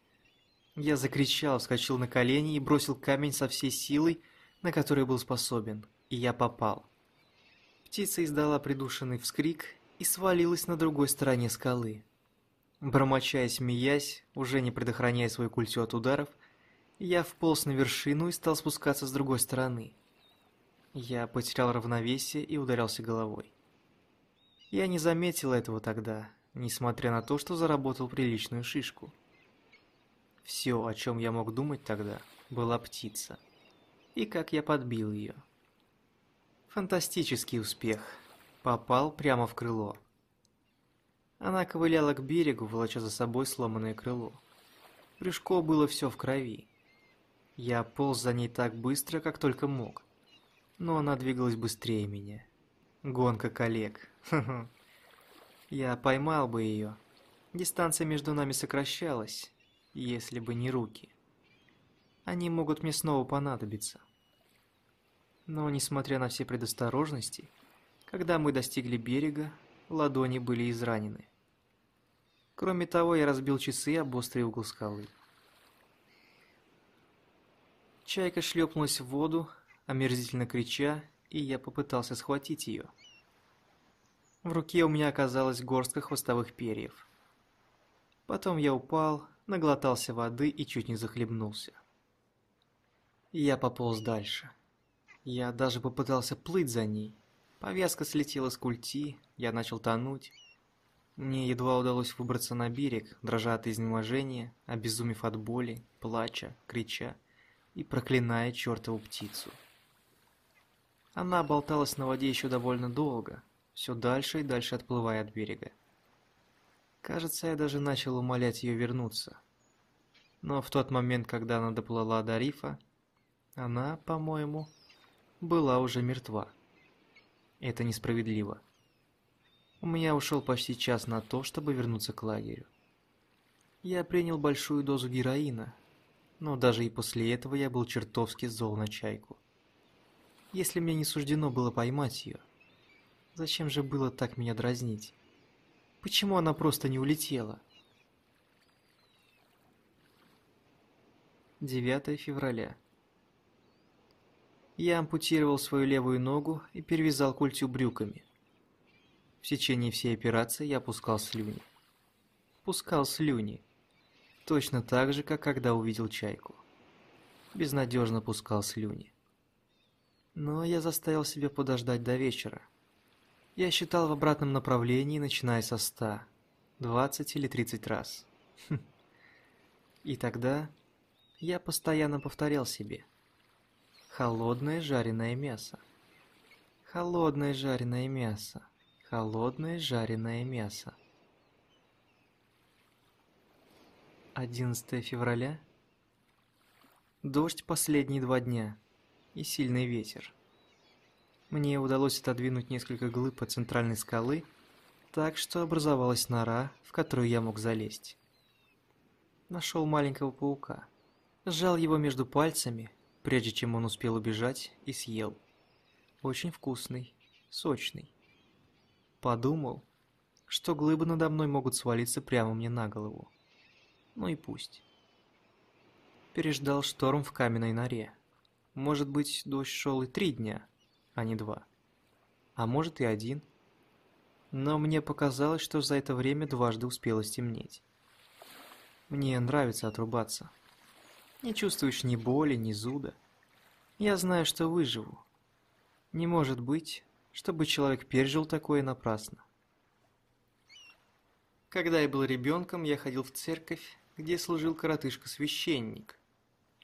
[SPEAKER 3] я закричал, вскочил на колени и бросил камень со всей силой, на которой был способен, и я попал. Птица издала придушенный вскрик и свалилась на другой стороне скалы. Бормоча и смеясь, уже не предохраняя свою культю от ударов, я вполз на вершину и стал спускаться с другой стороны. Я потерял равновесие и ударился головой. Я не заметил этого тогда, несмотря на то, что заработал приличную шишку. Все, о чем я мог думать тогда, была птица. И как я подбил ее. Фантастический успех. Попал прямо в крыло. Она ковыляла к берегу, волоча за собой сломанное крыло. Прыжко было все в крови. Я полз за ней так быстро, как только мог. Но она двигалась быстрее меня. Гонка коллег. Я поймал бы ее. Дистанция между нами сокращалась, если бы не руки. Они могут мне снова понадобиться. Но, несмотря на все предосторожности, когда мы достигли берега, ладони были изранены. Кроме того, я разбил часы об острый угол скалы. Чайка шлепнулась в воду, омерзительно крича, и я попытался схватить ее. В руке у меня оказалась горстка хвостовых перьев. Потом я упал, наглотался воды и чуть не захлебнулся. Я пополз дальше. Я даже попытался плыть за ней. Повязка слетела с культи, я начал тонуть. Мне едва удалось выбраться на берег, дрожа от изнеможения, обезумев от боли, плача, крича и проклиная чертову птицу. Она болталась на воде еще довольно долго, все дальше и дальше отплывая от берега. Кажется, я даже начал умолять ее вернуться. Но в тот момент, когда она доплыла до рифа, она, по-моему, была уже мертва. Это несправедливо. У меня ушел почти час на то, чтобы вернуться к лагерю. Я принял большую дозу героина, но даже и после этого я был чертовски зол на чайку. Если мне не суждено было поймать ее, зачем же было так меня дразнить? Почему она просто не улетела? 9 февраля. Я ампутировал свою левую ногу и перевязал культю брюками. В течение всей операции я пускал слюни. Пускал слюни. Точно так же, как когда увидел чайку. Безнадежно пускал слюни. Но я заставил себя подождать до вечера. Я считал в обратном направлении, начиная со ста, двадцать или тридцать раз. Хм. И тогда я постоянно повторял себе – Холодное жареное мясо. Холодное жареное мясо. Холодное жареное мясо. 11 февраля. Дождь последние два дня и сильный ветер. Мне удалось отодвинуть несколько глыб от центральной скалы, так что образовалась нора, в которую я мог залезть. Нашел маленького паука. Сжал его между пальцами, прежде чем он успел убежать, и съел. Очень вкусный, сочный. Подумал, что глыбы надо мной могут свалиться прямо мне на голову. Ну и пусть. Переждал шторм в каменной норе. Может быть, дождь шел и три дня, а не два. А может и один. Но мне показалось, что за это время дважды успело стемнеть. Мне нравится отрубаться. Не чувствуешь ни боли, ни зуда. Я знаю, что выживу. Не может быть, чтобы человек пережил такое напрасно. Когда я был ребенком, я ходил в церковь, где служил коротышка-священник,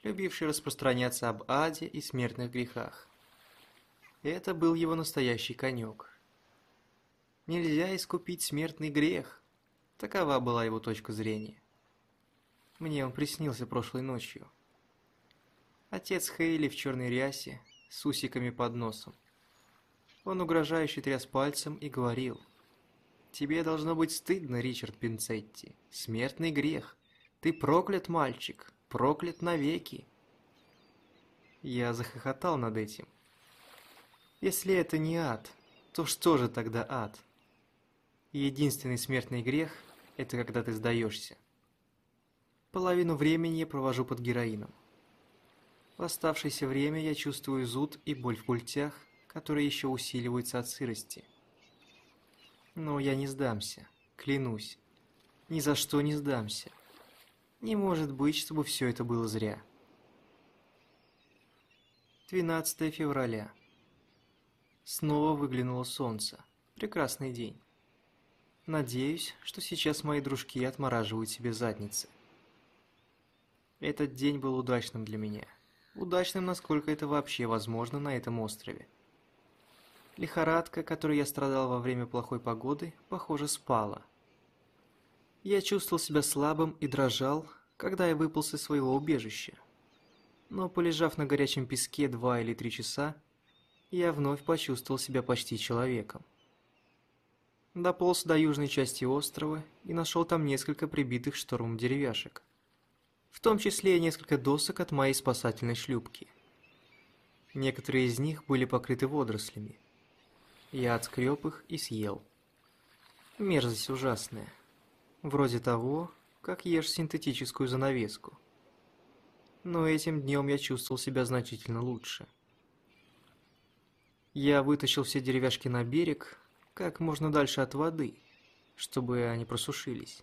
[SPEAKER 3] любивший распространяться об аде и смертных грехах. Это был его настоящий конек. Нельзя искупить смертный грех. Такова была его точка зрения. Мне он приснился прошлой ночью. Отец Хейли в черной рясе, с усиками под носом. Он угрожающе тряс пальцем и говорил. «Тебе должно быть стыдно, Ричард Пинцетти. Смертный грех. Ты проклят, мальчик, проклят навеки». Я захохотал над этим. Если это не ад, то что же тогда ад? Единственный смертный грех – это когда ты сдаешься. Половину времени я провожу под героином. В оставшееся время я чувствую зуд и боль в культях, которые еще усиливаются от сырости. Но я не сдамся, клянусь. Ни за что не сдамся. Не может быть, чтобы все это было зря. 12 февраля. Снова выглянуло солнце. Прекрасный день. Надеюсь, что сейчас мои дружки отмораживают себе задницы. Этот день был удачным для меня. Удачным, насколько это вообще возможно на этом острове. Лихорадка, которой я страдал во время плохой погоды, похоже, спала. Я чувствовал себя слабым и дрожал, когда я выполз из своего убежища. Но полежав на горячем песке два или три часа, я вновь почувствовал себя почти человеком. Дополз до южной части острова и нашел там несколько прибитых штормом деревяшек в том числе и несколько досок от моей спасательной шлюпки. Некоторые из них были покрыты водорослями. Я отскреб их и съел. Мерзость ужасная. Вроде того, как ешь синтетическую занавеску. Но этим днем я чувствовал себя значительно лучше. Я вытащил все деревяшки на берег, как можно дальше от воды, чтобы они просушились.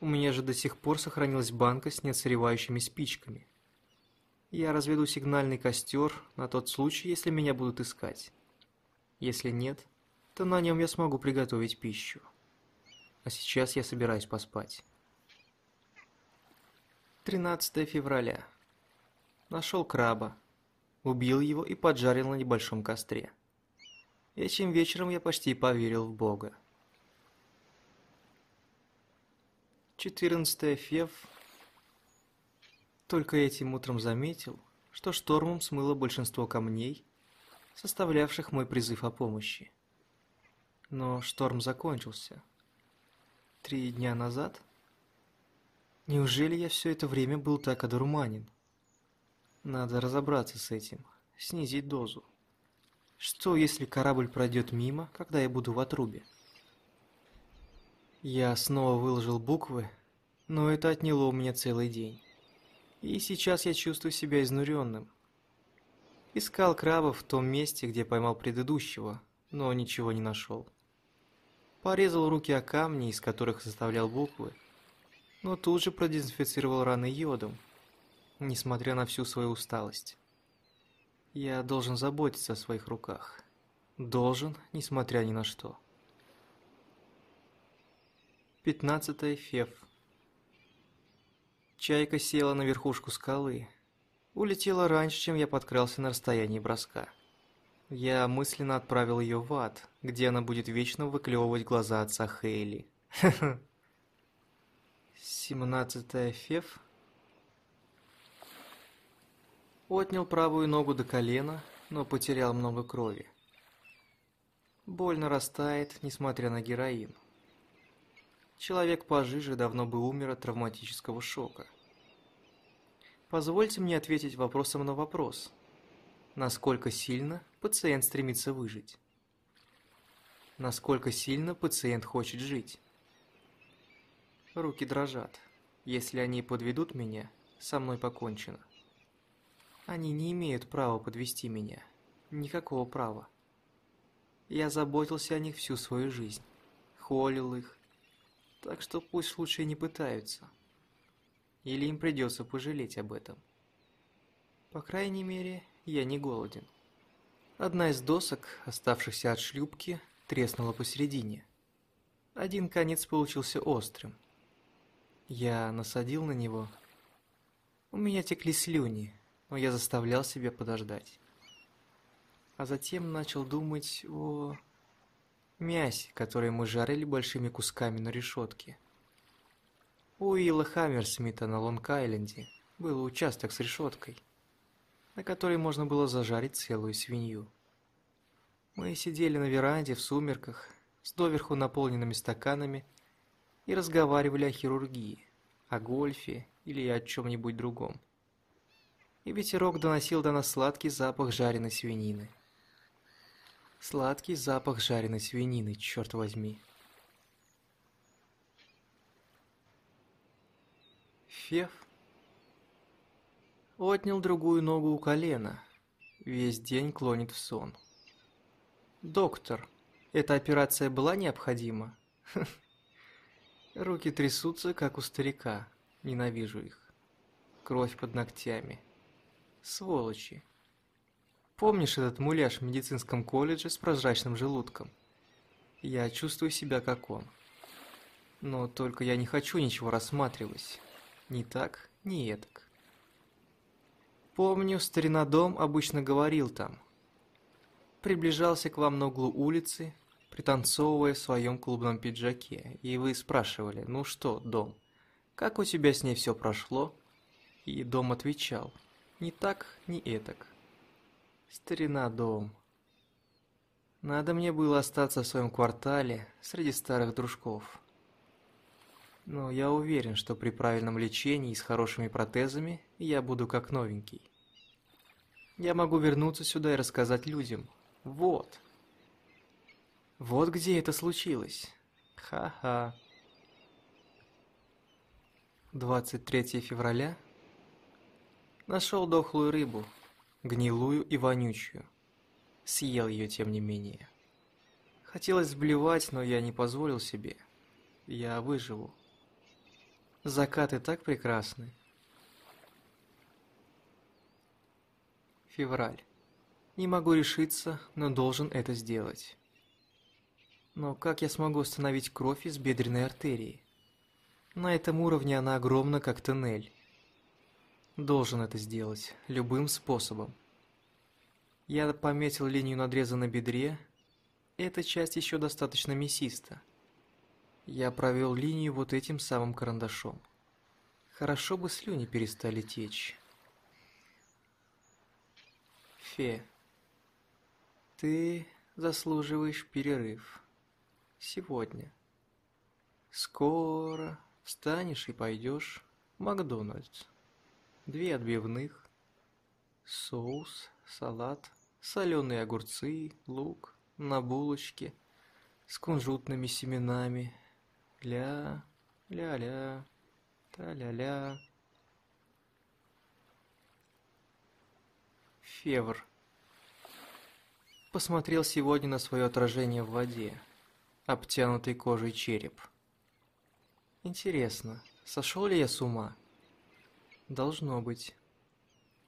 [SPEAKER 3] У меня же до сих пор сохранилась банка с неотсыревающими спичками. Я разведу сигнальный костер на тот случай, если меня будут искать. Если нет, то на нем я смогу приготовить пищу. А сейчас я собираюсь поспать. 13 февраля. Нашел краба. Убил его и поджарил на небольшом костре. Этим вечером я почти поверил в Бога. 14 фев. Только этим утром заметил, что штормом смыло большинство камней, составлявших мой призыв о помощи. Но шторм закончился. Три дня назад? Неужели я все это время был так одурманен? Надо разобраться с этим, снизить дозу. Что, если корабль пройдет мимо, когда я буду в отрубе? Я снова выложил буквы, но это отняло у меня целый день. И сейчас я чувствую себя изнуренным. Искал краба в том месте, где поймал предыдущего, но ничего не нашел. Порезал руки о камни, из которых составлял буквы, но тут же продезинфицировал раны йодом, несмотря на всю свою усталость. Я должен заботиться о своих руках. Должен, несмотря ни на что. 15 фев. Чайка села на верхушку скалы. Улетела раньше, чем я подкрался на расстоянии броска. Я мысленно отправил ее в ад, где она будет вечно выклевывать глаза отца Хейли. 17 фев. Отнял правую ногу до колена, но потерял много крови. Боль нарастает, несмотря на героин. Человек пожиже давно бы умер от травматического шока. Позвольте мне ответить вопросом на вопрос. Насколько сильно пациент стремится выжить? Насколько сильно пациент хочет жить? Руки дрожат. Если они подведут меня, со мной покончено. Они не имеют права подвести меня. Никакого права. Я заботился о них всю свою жизнь. Холил их. Так что пусть лучше не пытаются. Или им придется пожалеть об этом. По крайней мере, я не голоден. Одна из досок, оставшихся от шлюпки, треснула посередине. Один конец получился острым. Я насадил на него. У меня текли слюни, но я заставлял себя подождать. А затем начал думать о мясе, которое мы жарили большими кусками на решетке. У Уилла Хаммерсмита на Лонг-Айленде был участок с решеткой, на которой можно было зажарить целую свинью. Мы сидели на веранде в сумерках, с доверху наполненными стаканами, и разговаривали о хирургии, о гольфе или о чем-нибудь другом и ветерок доносил до нас сладкий запах жареной свинины. Сладкий запах жареной свинины, черт возьми. Фев отнял другую ногу у колена. Весь день клонит в сон. Доктор, эта операция была необходима? Руки трясутся, как у старика. Ненавижу их. Кровь под ногтями. Сволочи. Помнишь этот муляж в медицинском колледже с прозрачным желудком? Я чувствую себя как он. Но только я не хочу ничего рассматривать. Ни так, ни этак. Помню, старинодом обычно говорил там. Приближался к вам на углу улицы, пританцовывая в своем клубном пиджаке, и вы спрашивали, ну что, дом, как у тебя с ней все прошло? И дом отвечал, ни так, ни этак. Старина дом. Надо мне было остаться в своем квартале среди старых дружков. Но я уверен, что при правильном лечении и с хорошими протезами я буду как новенький. Я могу вернуться сюда и рассказать людям. Вот. Вот где это случилось. Ха-ха. 23 февраля Нашел дохлую рыбу, гнилую и вонючую. Съел ее, тем не менее. Хотелось сблевать, но я не позволил себе. Я выживу. Закаты так прекрасны. Февраль. Не могу решиться, но должен это сделать. Но как я смогу остановить кровь из бедренной артерии? На этом уровне она огромна, как тоннель. Должен это сделать, любым способом. Я пометил линию надреза на бедре. Эта часть еще достаточно мясиста. Я провел линию вот этим самым карандашом. Хорошо бы слюни перестали течь. Фе, ты заслуживаешь перерыв. Сегодня. Скоро встанешь и пойдешь в Макдональдс. Две отбивных, соус, салат, соленые огурцы, лук на булочке с кунжутными семенами. Ля, ля-ля, та-ля-ля. Февр. Посмотрел сегодня на свое отражение в воде, обтянутый кожей череп. Интересно, сошел ли я с ума? Должно быть.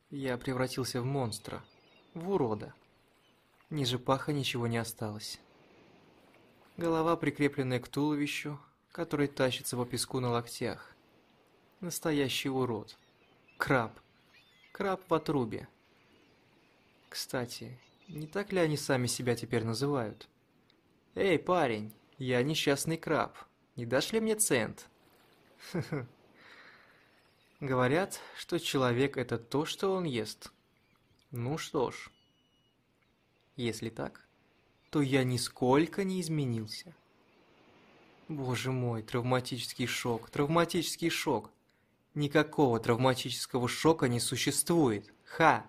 [SPEAKER 3] Я превратился в монстра, в урода. Ниже паха ничего не осталось. Голова, прикрепленная к туловищу, который тащится по песку на локтях. Настоящий урод. Краб. Краб в отрубе. Кстати, не так ли они сами себя теперь называют? «Эй, парень, я несчастный краб. Не дашь ли мне цент?» Говорят, что человек – это то, что он ест. Ну что ж, если так, то я нисколько не изменился. Боже мой, травматический шок, травматический шок. Никакого травматического шока не существует. Ха!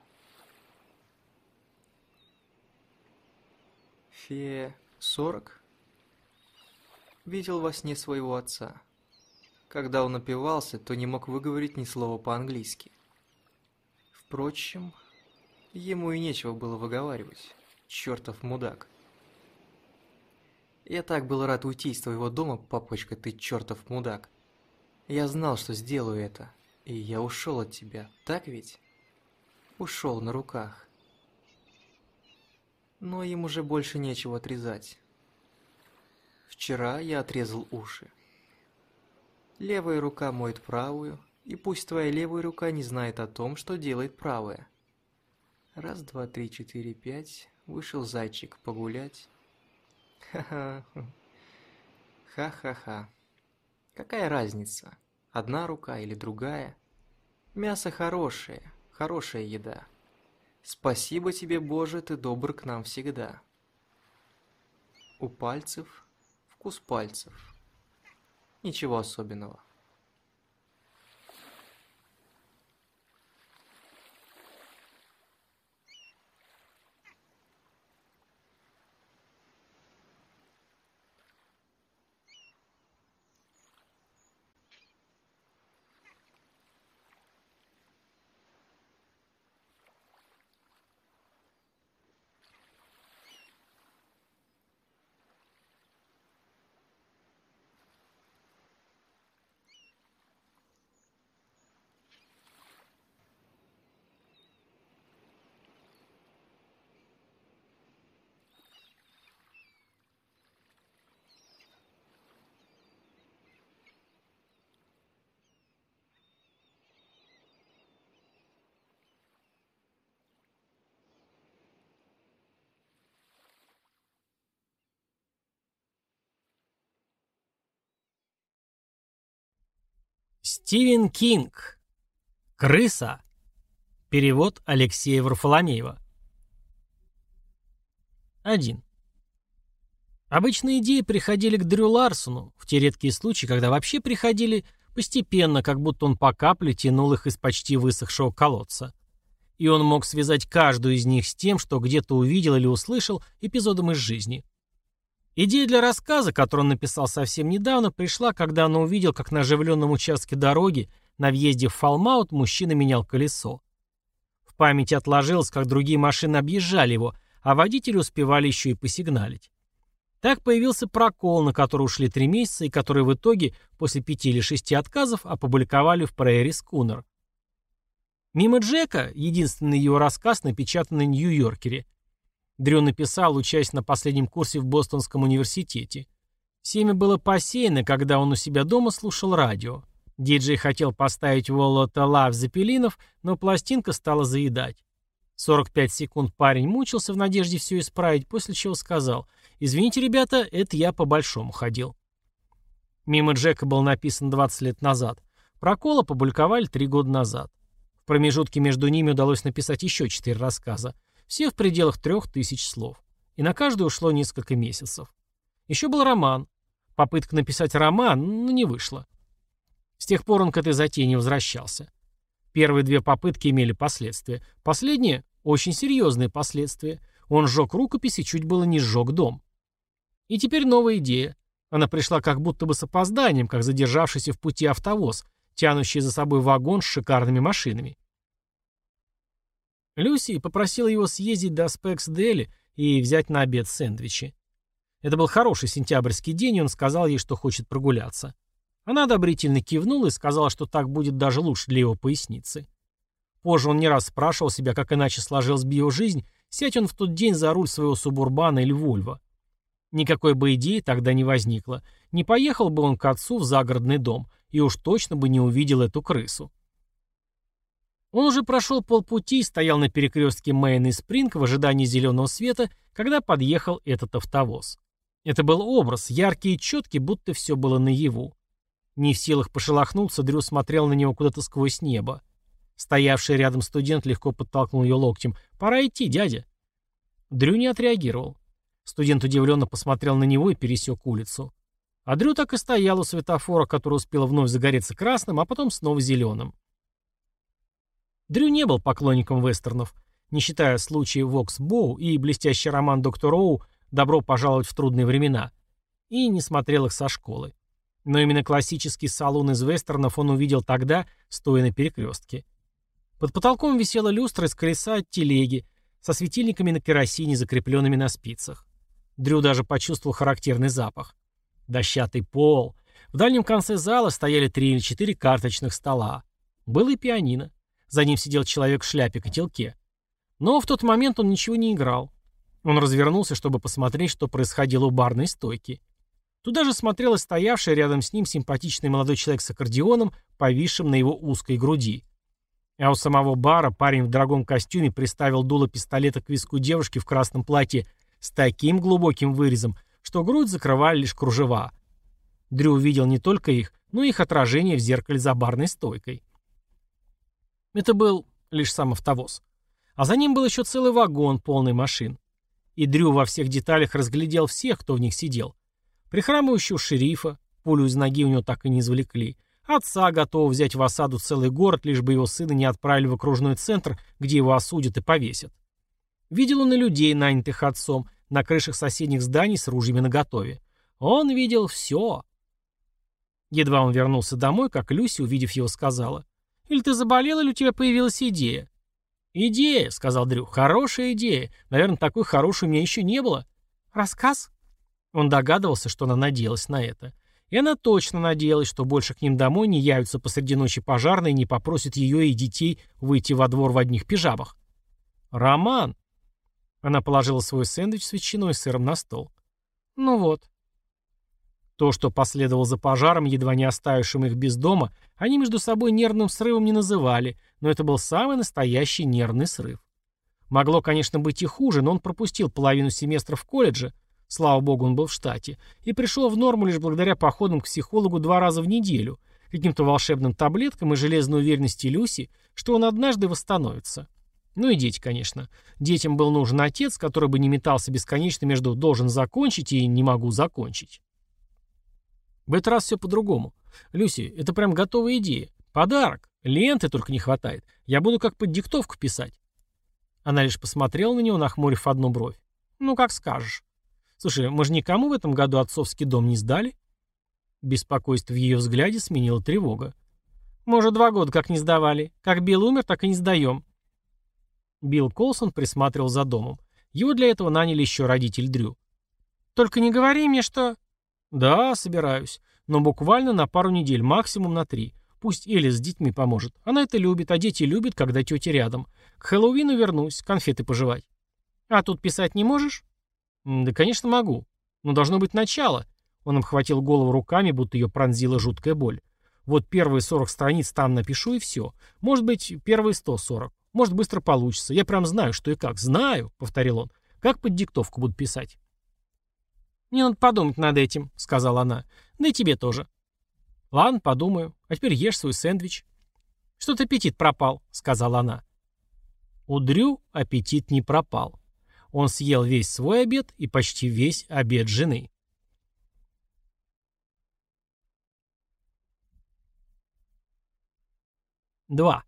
[SPEAKER 3] Фе... сорок? Видел во сне своего отца. Когда он напивался, то не мог выговорить ни слова по-английски. Впрочем, ему и нечего было выговаривать. Чертов мудак. Я так был рад уйти из твоего дома, папочка, ты чертов мудак. Я знал, что сделаю это, и я ушел от тебя, так ведь? Ушел на руках но им уже больше нечего отрезать. Вчера я отрезал уши. Левая рука моет правую, и пусть твоя левая рука не знает о том, что делает правая. Раз, два, три, четыре, пять. Вышел зайчик погулять. Ха-ха. Ха-ха-ха. Какая разница? Одна рука или другая? Мясо хорошее, хорошая еда. Спасибо тебе, Боже, ты добр к нам всегда. У пальцев вкус пальцев. Ничего особенного.
[SPEAKER 4] Стивен Кинг. Крыса. Перевод Алексея Варфоломеева. 1. Обычные идеи приходили к Дрю Ларсону, в те редкие случаи, когда вообще приходили постепенно, как будто он по капле тянул их из почти высохшего колодца. И он мог связать каждую из них с тем, что где-то увидел или услышал эпизодом из жизни – Идея для рассказа, который он написал совсем недавно, пришла, когда он увидел, как на оживленном участке дороги на въезде в Фалмаут мужчина менял колесо. В памяти отложилось, как другие машины объезжали его, а водители успевали еще и посигналить. Так появился прокол, на который ушли три месяца, и который в итоге, после пяти или шести отказов, опубликовали в Prairie Schooner. Мимо Джека, единственный его рассказ, напечатанный в Нью-Йоркере. Дрю написал, учась на последнем курсе в Бостонском университете. Семя было посеяно, когда он у себя дома слушал радио. Диджей хотел поставить Волота Лав Запелинов, но пластинка стала заедать. 45 секунд парень мучился в надежде все исправить, после чего сказал «Извините, ребята, это я по-большому ходил». Мимо Джека был написан 20 лет назад. Прокол опубликовали 3 года назад. В промежутке между ними удалось написать еще 4 рассказа. Все в пределах 3000 слов. И на каждый ушло несколько месяцев. Еще был роман. Попытка написать роман, но не вышло. С тех пор он к этой затее не возвращался. Первые две попытки имели последствия. Последние – очень серьезные последствия. Он сжег рукопись и чуть было не сжег дом. И теперь новая идея. Она пришла как будто бы с опозданием, как задержавшийся в пути автовоз, тянущий за собой вагон с шикарными машинами. Люси попросила его съездить до Спекс-Дели и взять на обед сэндвичи. Это был хороший сентябрьский день, и он сказал ей, что хочет прогуляться. Она одобрительно кивнула и сказала, что так будет даже лучше для его поясницы. Позже он не раз спрашивал себя, как иначе сложилась бы его жизнь, сядь он в тот день за руль своего субурбана или Вольва. Никакой бы идеи тогда не возникло. Не поехал бы он к отцу в загородный дом, и уж точно бы не увидел эту крысу. Он уже прошел полпути и стоял на перекрестке Мэйн и Спринг в ожидании зеленого света, когда подъехал этот автовоз. Это был образ, яркий и четкий, будто все было наяву. Не в силах пошелохнуться, Дрю смотрел на него куда-то сквозь небо. Стоявший рядом студент легко подтолкнул ее локтем. «Пора идти, дядя». Дрю не отреагировал. Студент удивленно посмотрел на него и пересек улицу. А Дрю так и стоял у светофора, который успел вновь загореться красным, а потом снова зеленым. Дрю не был поклонником вестернов, не считая случая Вокс Боу и блестящий роман доктор Оу «Добро пожаловать в трудные времена», и не смотрел их со школы. Но именно классический салон из вестернов он увидел тогда, стоя на перекрестке. Под потолком висела люстра из колеса от телеги, со светильниками на керосине, закрепленными на спицах. Дрю даже почувствовал характерный запах. Дощатый пол. В дальнем конце зала стояли три или четыре карточных стола. Было и пианино. За ним сидел человек в шляпе-котелке. Но в тот момент он ничего не играл. Он развернулся, чтобы посмотреть, что происходило у барной стойки. Туда же смотрел и стоявший рядом с ним симпатичный молодой человек с аккордеоном, повисшим на его узкой груди. А у самого бара парень в дорогом костюме приставил дуло пистолета к виску девушки в красном платье с таким глубоким вырезом, что грудь закрывали лишь кружева. Дрю увидел не только их, но и их отражение в зеркале за барной стойкой. Это был лишь сам автовоз. А за ним был еще целый вагон, полный машин. И Дрю во всех деталях разглядел всех, кто в них сидел. Прихрамывающего шерифа, пулю из ноги у него так и не извлекли. Отца, готового взять в осаду целый город, лишь бы его сына не отправили в окружной центр, где его осудят и повесят. Видел он и людей, нанятых отцом, на крышах соседних зданий с ружьями наготове. Он видел все. Едва он вернулся домой, как Люси, увидев его, сказала. «Или ты заболел, или у тебя появилась идея?» «Идея», — сказал Дрю. «Хорошая идея. Наверное, такой хорошей у меня еще не было». «Рассказ?» Он догадывался, что она надеялась на это. И она точно надеялась, что больше к ним домой не явятся посреди ночи пожарные и не попросят ее и детей выйти во двор в одних пижамах. «Роман!» Она положила свой сэндвич с ветчиной и сыром на стол. «Ну вот». То, что последовало за пожаром, едва не оставившим их без дома, они между собой нервным срывом не называли, но это был самый настоящий нервный срыв. Могло, конечно, быть и хуже, но он пропустил половину семестра в колледже, Слава богу, он был в штате. И пришел в норму лишь благодаря походам к психологу два раза в неделю, каким-то волшебным таблеткам и железной уверенности Люси, что он однажды восстановится. Ну и дети, конечно. Детям был нужен отец, который бы не метался бесконечно между «должен закончить» и «не могу закончить». В этот раз все по-другому. Люси, это прям готовая идея. Подарок. Ленты только не хватает. Я буду как под диктовку писать. Она лишь посмотрела на него, нахмурив одну бровь. Ну, как скажешь. Слушай, мы же никому в этом году отцовский дом не сдали? Беспокойство в ее взгляде сменило тревога. Мы уже два года как не сдавали. Как Билл умер, так и не сдаем. Билл Колсон присматривал за домом. Его для этого наняли еще родитель Дрю. Только не говори мне, что...» «Да, собираюсь. Но буквально на пару недель, максимум на три. Пусть Элис с детьми поможет. Она это любит, а дети любят, когда тетя рядом. К Хэллоуину вернусь, конфеты пожевать. А тут писать не можешь? Да, конечно, могу. Но должно быть начало. Он обхватил голову руками, будто ее пронзила жуткая боль. Вот первые 40 страниц там напишу и все. Может быть, первые 140. Может, быстро получится. Я прям знаю, что и как. Знаю, повторил он. Как под диктовку буду писать? «Мне надо подумать над этим», — сказала она. «Да и тебе тоже». «Ладно, подумаю. А теперь ешь свой сэндвич». «Что-то аппетит пропал», — сказала она. У Дрю аппетит не пропал. Он съел весь свой обед и почти весь обед жены. Два.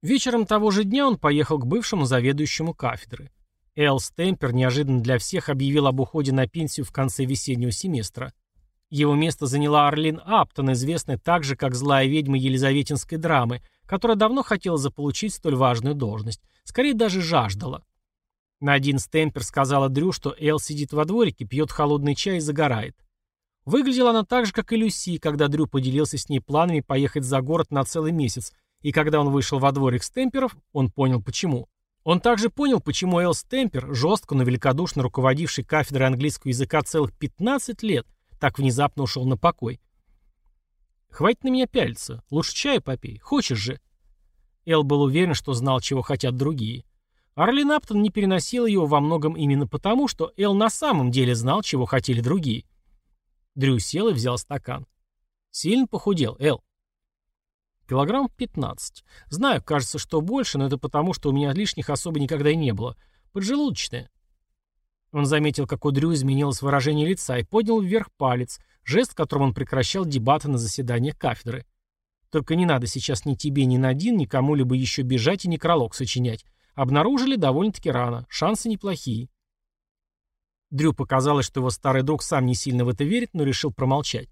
[SPEAKER 4] Вечером того же дня он поехал к бывшему заведующему кафедры. Эл Стемпер неожиданно для всех объявил об уходе на пенсию в конце весеннего семестра. Его место заняла Арлин Аптон, известная также как злая ведьма Елизаветинской драмы, которая давно хотела заполучить столь важную должность, скорее даже жаждала. Надин Стемпер сказала Дрю, что Эл сидит во дворике, пьет холодный чай и загорает. Выглядела она так же, как и Люси, когда Дрю поделился с ней планами поехать за город на целый месяц, и когда он вышел во дворик Стемперов, он понял почему. Он также понял, почему Эл Стемпер, жестко, но великодушно руководивший кафедрой английского языка целых 15 лет, так внезапно ушел на покой. «Хватит на меня пялиться. Лучше чаю попей. Хочешь же?» Эл был уверен, что знал, чего хотят другие. Арлин Аптон не переносила его во многом именно потому, что Эл на самом деле знал, чего хотели другие. Дрю сел и взял стакан. «Сильно похудел, Эл?» Килограмм 15. Знаю, кажется, что больше, но это потому, что у меня лишних особо никогда и не было. Поджелудочная. Он заметил, как у Дрю изменилось выражение лица и поднял вверх палец, жест, которым он прекращал дебаты на заседаниях кафедры. Только не надо сейчас ни тебе, ни Надин, ни кому-либо еще бежать и некролог сочинять. Обнаружили довольно-таки рано, шансы неплохие. Дрю показалось, что его старый друг сам не сильно в это верит, но решил промолчать.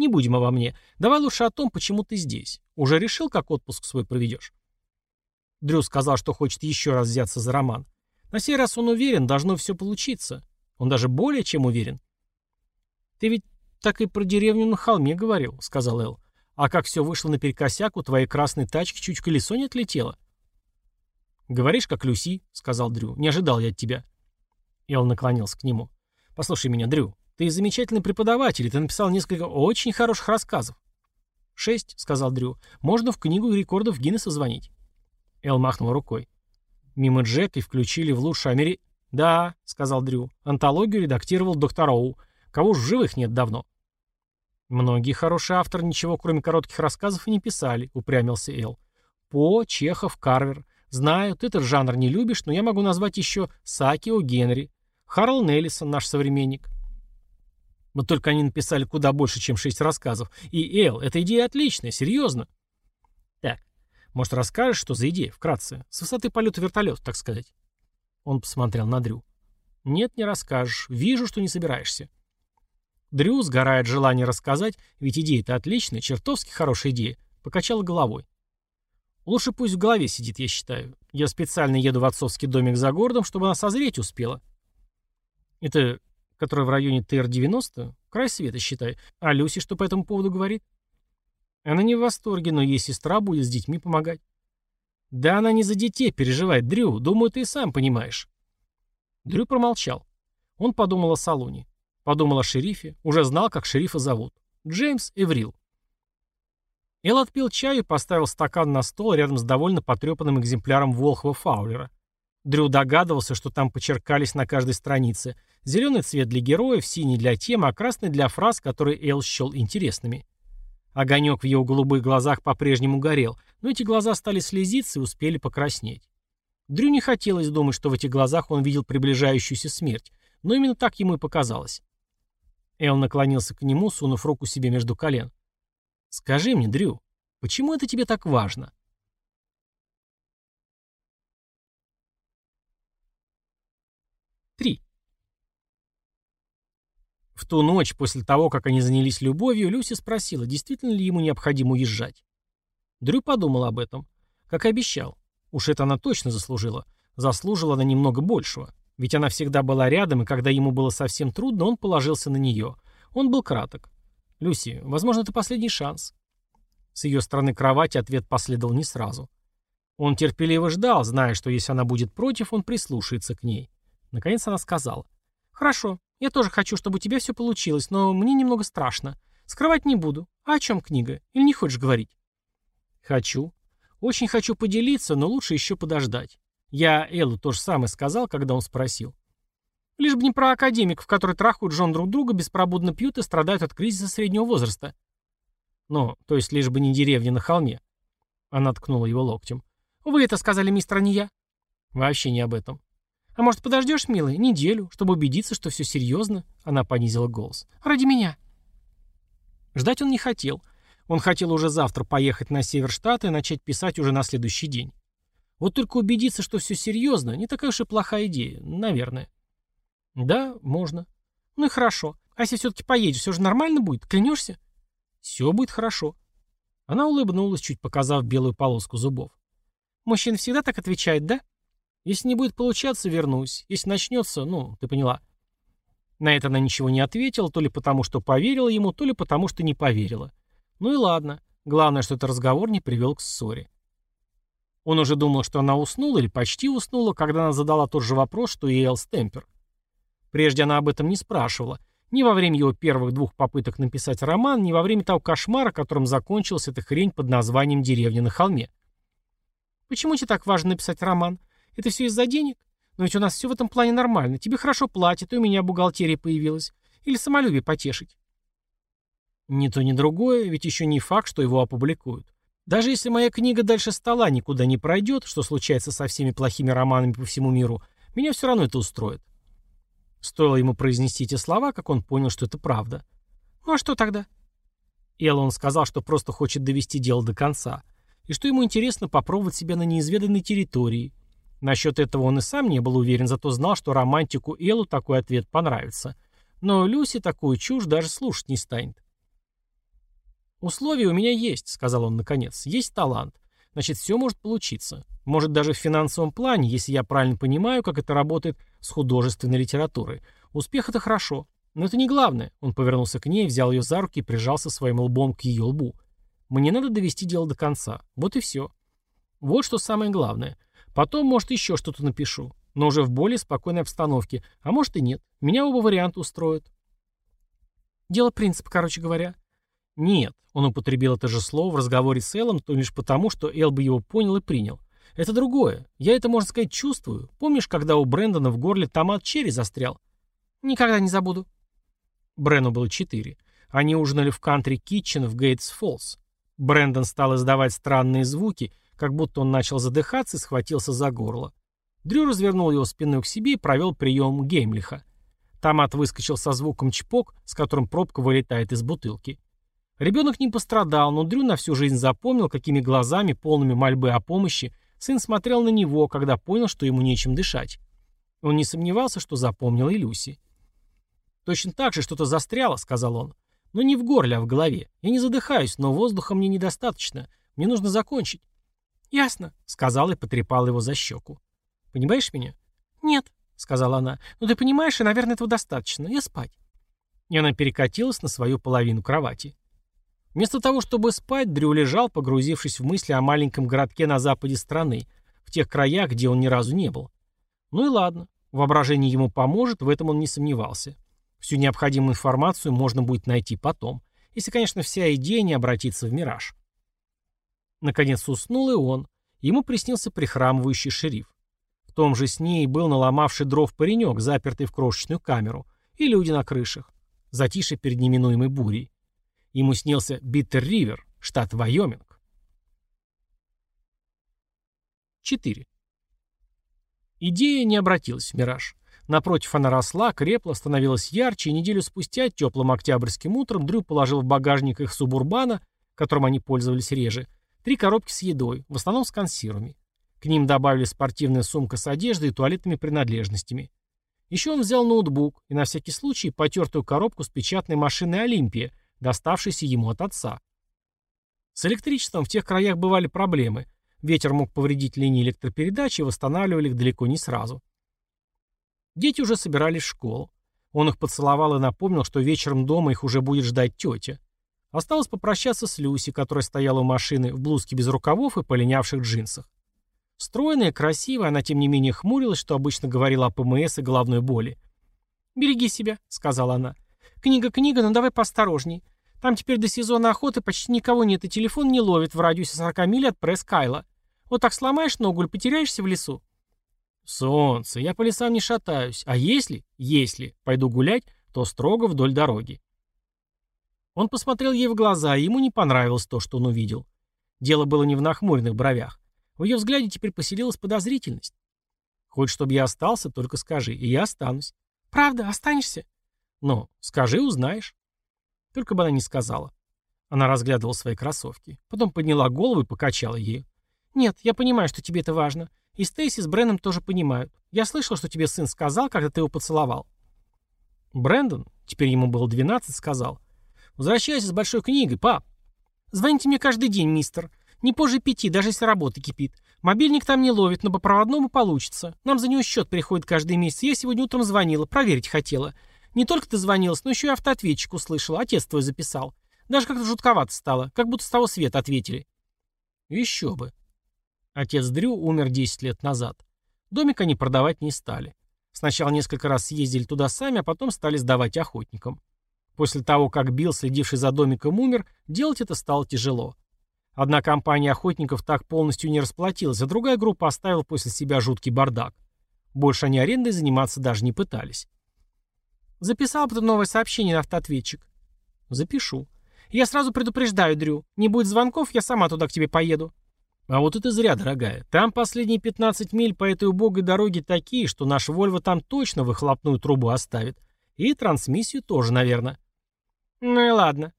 [SPEAKER 4] Не будем обо мне. Давай лучше о том, почему ты здесь. Уже решил, как отпуск свой проведешь?» Дрю сказал, что хочет еще раз взяться за роман. На сей раз он уверен, должно все получиться. Он даже более чем уверен. «Ты ведь так и про деревню на холме говорил», — сказал Эл. «А как все вышло наперекосяк, у твоей красной тачки чуть колесо не отлетело». «Говоришь, как Люси», — сказал Дрю. «Не ожидал я от тебя». Эл наклонился к нему. «Послушай меня, Дрю. Ты замечательный преподаватель, и ты написал несколько очень хороших рассказов. «Шесть», — сказал Дрю. «Можно в книгу рекордов Гиннесса звонить». Эл махнул рукой. Мимо Джек и включили в лучшей Амери... «Да», — сказал Дрю. «Антологию редактировал доктор Оу. Кого ж в живых нет давно». «Многие хорошие авторы ничего, кроме коротких рассказов, и не писали», — упрямился Эл. «По, Чехов, Карвер. Знаю, ты этот жанр не любишь, но я могу назвать еще Сакио Генри. Харл Неллисон, наш современник. Вот только они написали куда больше, чем шесть рассказов. И, Эл, эта идея отличная, серьезно. Так, может, расскажешь, что за идея, вкратце? С высоты полета вертолета, так сказать. Он посмотрел на Дрю. Нет, не расскажешь. Вижу, что не собираешься. Дрю, сгорает желание рассказать, ведь идея-то отличная, чертовски хорошая идея, покачала головой. Лучше пусть в голове сидит, я считаю. Я специально еду в отцовский домик за городом, чтобы она созреть успела. Это которая в районе ТР-90, край света, считай. А Люси что по этому поводу говорит? Она не в восторге, но ей сестра будет с детьми помогать. Да она не за детей переживает, Дрю, думаю, ты и сам понимаешь. Дрю промолчал. Он подумал о салоне. Подумал о шерифе, уже знал, как шерифа зовут. Джеймс Эврил. Эл отпил чаю и поставил стакан на стол рядом с довольно потрепанным экземпляром Волхова Фаулера. Дрю догадывался, что там почеркались на каждой странице. Зеленый цвет для героев, синий для темы, а красный для фраз, которые Эл счел интересными. Огонек в его голубых глазах по-прежнему горел, но эти глаза стали слезиться и успели покраснеть. Дрю не хотелось думать, что в этих глазах он видел приближающуюся смерть, но именно так ему и показалось. Эл наклонился к нему, сунув руку себе между колен. «Скажи мне, Дрю, почему это тебе так важно?» 3. В ту ночь, после того, как они занялись любовью, Люси спросила, действительно ли ему необходимо уезжать. Дрю подумал об этом. Как и обещал. Уж это она точно заслужила. Заслужила она немного большего. Ведь она всегда была рядом, и когда ему было совсем трудно, он положился на нее. Он был краток. «Люси, возможно, это последний шанс». С ее стороны кровати ответ последовал не сразу. Он терпеливо ждал, зная, что если она будет против, он прислушается к ней. Наконец она сказала. «Хорошо, я тоже хочу, чтобы у тебя все получилось, но мне немного страшно. Скрывать не буду. А о чем книга? Или не хочешь говорить?» «Хочу. Очень хочу поделиться, но лучше еще подождать. Я Эллу то же самое сказал, когда он спросил. Лишь бы не про академиков, которые трахают жен друг друга, беспробудно пьют и страдают от кризиса среднего возраста. Ну, то есть лишь бы не деревня на холме. Она ткнула его локтем. Вы это сказали, мистер, а не я? Вообще не об этом. А может, подождешь, милый, неделю, чтобы убедиться, что все серьезно? Она понизила голос. Ради меня. Ждать он не хотел. Он хотел уже завтра поехать на север штата и начать писать уже на следующий день. Вот только убедиться, что все серьезно, не такая уж и плохая идея, наверное. Да, можно. Ну и хорошо. А если все-таки поедешь, все же нормально будет? Клянешься? Все будет хорошо. Она улыбнулась, чуть показав белую полоску зубов. Мужчина всегда так отвечает, да? Если не будет получаться, вернусь. Если начнется, ну, ты поняла. На это она ничего не ответила, то ли потому, что поверила ему, то ли потому, что не поверила. Ну и ладно. Главное, что этот разговор не привел к ссоре. Он уже думал, что она уснула или почти уснула, когда она задала тот же вопрос, что и Эл Стемпер. Прежде она об этом не спрашивала. Ни во время его первых двух попыток написать роман, ни во время того кошмара, которым закончилась эта хрень под названием «Деревня на холме». «Почему тебе так важно написать роман? Это все из-за денег? Но ведь у нас все в этом плане нормально. Тебе хорошо платят, и у меня бухгалтерия появилась. Или самолюбие потешить?» Ни то, ни другое, ведь еще не факт, что его опубликуют. Даже если моя книга дальше стола никуда не пройдет, что случается со всеми плохими романами по всему миру, меня все равно это устроит. Стоило ему произнести эти слова, как он понял, что это правда. Ну а что тогда? Эллон сказал, что просто хочет довести дело до конца, и что ему интересно попробовать себя на неизведанной территории. Насчет этого он и сам не был уверен, зато знал, что романтику Эллу такой ответ понравится. Но Люси такую чушь даже слушать не станет. «Условия у меня есть», — сказал он наконец. «Есть талант. Значит, все может получиться. Может, даже в финансовом плане, если я правильно понимаю, как это работает с художественной литературой. Успех — это хорошо. Но это не главное». Он повернулся к ней, взял ее за руки и прижался своим лбом к ее лбу. «Мне надо довести дело до конца. Вот и все. Вот что самое главное. Потом, может, еще что-то напишу. Но уже в более спокойной обстановке. А может и нет. Меня оба варианта устроят». Дело принципа, короче говоря. Нет, он употребил это же слово в разговоре с Эллом то лишь потому, что Эл бы его понял и принял. Это другое. Я это, можно сказать, чувствую. Помнишь, когда у Брэндона в горле томат черри застрял? Никогда не забуду. Брэну было четыре. Они ужинали в кантри-китчен в Гейтс-Фоллс. Брэндон стал издавать странные звуки, как будто он начал задыхаться и схватился за горло. Дрю развернул его спиной к себе и провел прием Геймлиха. Томат выскочил со звуком чпок, с которым пробка вылетает из бутылки. Ребенок не пострадал, но Дрю на всю жизнь запомнил, какими глазами, полными мольбы о помощи, сын смотрел на него, когда понял, что ему нечем дышать. Он не сомневался, что запомнил и Люси. «Точно так же что-то застряло», — сказал он. «Но не в горле, а в голове. Я не задыхаюсь, но воздуха мне недостаточно. Мне нужно закончить». «Ясно», — сказал и потрепал его за щеку. «Понимаешь меня?» «Нет», — сказала она. «Но ты понимаешь, и, наверное, этого достаточно. Я спать». И она перекатилась на свою половину кровати. Вместо того, чтобы спать, Дрю лежал, погрузившись в мысли о маленьком городке на западе страны, в тех краях, где он ни разу не был. Ну и ладно, воображение ему поможет, в этом он не сомневался. Всю необходимую информацию можно будет найти потом, если, конечно, вся идея не обратится в мираж. Наконец уснул и он. Ему приснился прихрамывающий шериф. В том же сне и был наломавший дров паренек, запертый в крошечную камеру, и люди на крышах. Затише перед неминуемой бурей. Ему снился Биттер-Ривер, штат Вайоминг. 4. Идея не обратилась в мираж. Напротив, она росла, крепла, становилась ярче, и неделю спустя, теплым октябрьским утром, Дрю положил в багажник их субурбана, которым они пользовались реже, три коробки с едой, в основном с консервами. К ним добавили спортивная сумка с одеждой и туалетными принадлежностями. Еще он взял ноутбук и на всякий случай потертую коробку с печатной машиной «Олимпия», доставшийся ему от отца. С электричеством в тех краях бывали проблемы. Ветер мог повредить линии электропередачи и восстанавливали их далеко не сразу. Дети уже собирались в школу. Он их поцеловал и напомнил, что вечером дома их уже будет ждать тетя. Осталось попрощаться с Люси, которая стояла у машины в блузке без рукавов и полинявших джинсах. Стройная, красивая, она тем не менее хмурилась, что обычно говорила о ПМС и головной боли. «Береги себя», — сказала она. «Книга-книга, но давай поосторожней. Там теперь до сезона охоты почти никого нет, и телефон не ловит в радиусе 40 миль от пресс Кайла. Вот так сломаешь ногу или потеряешься в лесу?» «Солнце, я по лесам не шатаюсь. А если, если пойду гулять, то строго вдоль дороги». Он посмотрел ей в глаза, и ему не понравилось то, что он увидел. Дело было не в нахмуренных бровях. В ее взгляде теперь поселилась подозрительность. «Хочешь, чтобы я остался, только скажи, и я останусь». «Правда, останешься?» «Ну, скажи, узнаешь». Только бы она не сказала. Она разглядывала свои кроссовки. Потом подняла голову и покачала ею. «Нет, я понимаю, что тебе это важно. И Стейси с Брэном тоже понимают. Я слышал, что тебе сын сказал, когда ты его поцеловал». Брэндон, теперь ему было 12, сказал. «Возвращайся с большой книгой, пап». «Звоните мне каждый день, мистер. Не позже пяти, даже если работа кипит. Мобильник там не ловит, но по проводному получится. Нам за него счет приходит каждый месяц. Я сегодня утром звонила, проверить хотела. Не только ты звонилась, но еще и автоответчик услышала. Отец твой записал. Даже как-то жутковато стало, как будто с того света ответили. Еще бы. Отец Дрю умер 10 лет назад. Домик они продавать не стали. Сначала несколько раз съездили туда сами, а потом стали сдавать охотникам. После того, как Билл, следивший за домиком, умер, делать это стало тяжело. Одна компания охотников так полностью не расплатилась, а другая группа оставила после себя жуткий бардак. Больше они арендой заниматься даже не пытались. Записал бы ты новое сообщение на автоответчик. Запишу. Я сразу предупреждаю, Дрю. Не будет звонков, я сама туда к тебе поеду. А вот это зря, дорогая. Там последние 15 миль по этой убогой дороге такие, что наш Вольво там точно выхлопную трубу оставит. И трансмиссию тоже, наверное. Ну и ладно.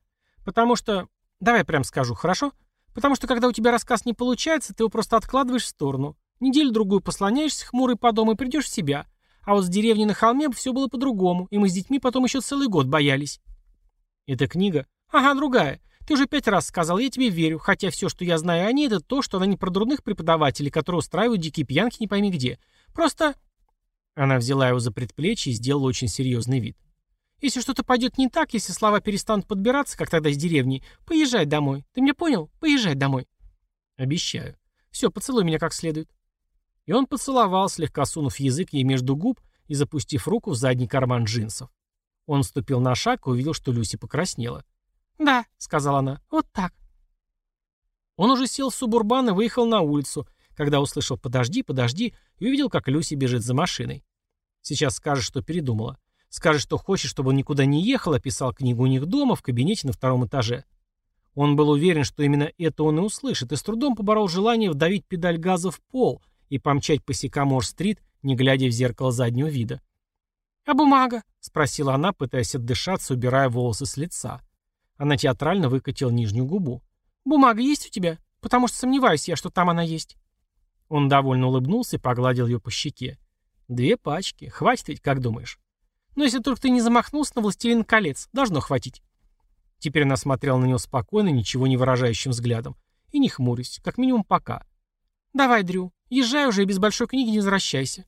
[SPEAKER 4] Потому что... Давай прям скажу, хорошо? Потому что когда у тебя рассказ не получается, ты его просто откладываешь в сторону. Неделю-другую послоняешься хмурый по дому и придешь в себя. А вот с деревни на холме все было по-другому, и мы с детьми потом еще целый год боялись. Эта книга? Ага, другая. Ты уже пять раз сказал, я тебе верю, хотя все, что я знаю о ней, это то, что она не про дурных преподавателей, которые устраивают дикие пьянки не пойми где. Просто... Она взяла его за предплечье и сделала очень серьезный вид. Если что-то пойдет не так, если слова перестанут подбираться, как тогда из деревни, поезжай домой. Ты меня понял? Поезжай домой. Обещаю. Все, поцелуй меня как следует. И он поцеловал, слегка сунув язык ей между губ и запустив руку в задний карман джинсов. Он ступил на шаг и увидел, что Люси покраснела. «Да», — сказала она, — «вот так». Он уже сел в субурбан и выехал на улицу, когда услышал «подожди, подожди» и увидел, как Люси бежит за машиной. Сейчас скажет, что передумала. Скажет, что хочет, чтобы он никуда не ехал, а писал книгу у них дома, в кабинете на втором этаже. Он был уверен, что именно это он и услышит, и с трудом поборол желание вдавить педаль газа в пол и помчать по Сикамор-стрит, не глядя в зеркало заднего вида. «А бумага?» — спросила она, пытаясь отдышаться, убирая волосы с лица. Она театрально выкатила нижнюю губу. «Бумага есть у тебя? Потому что сомневаюсь я, что там она есть». Он довольно улыбнулся и погладил ее по щеке. «Две пачки. Хватит ведь, как думаешь?» Но если только ты не замахнулся на «Властелин колец», должно хватить. Теперь она смотрела на него спокойно, ничего не выражающим взглядом. И не хмурясь, как минимум пока. «Давай, Дрю, езжай уже и без большой книги не возвращайся».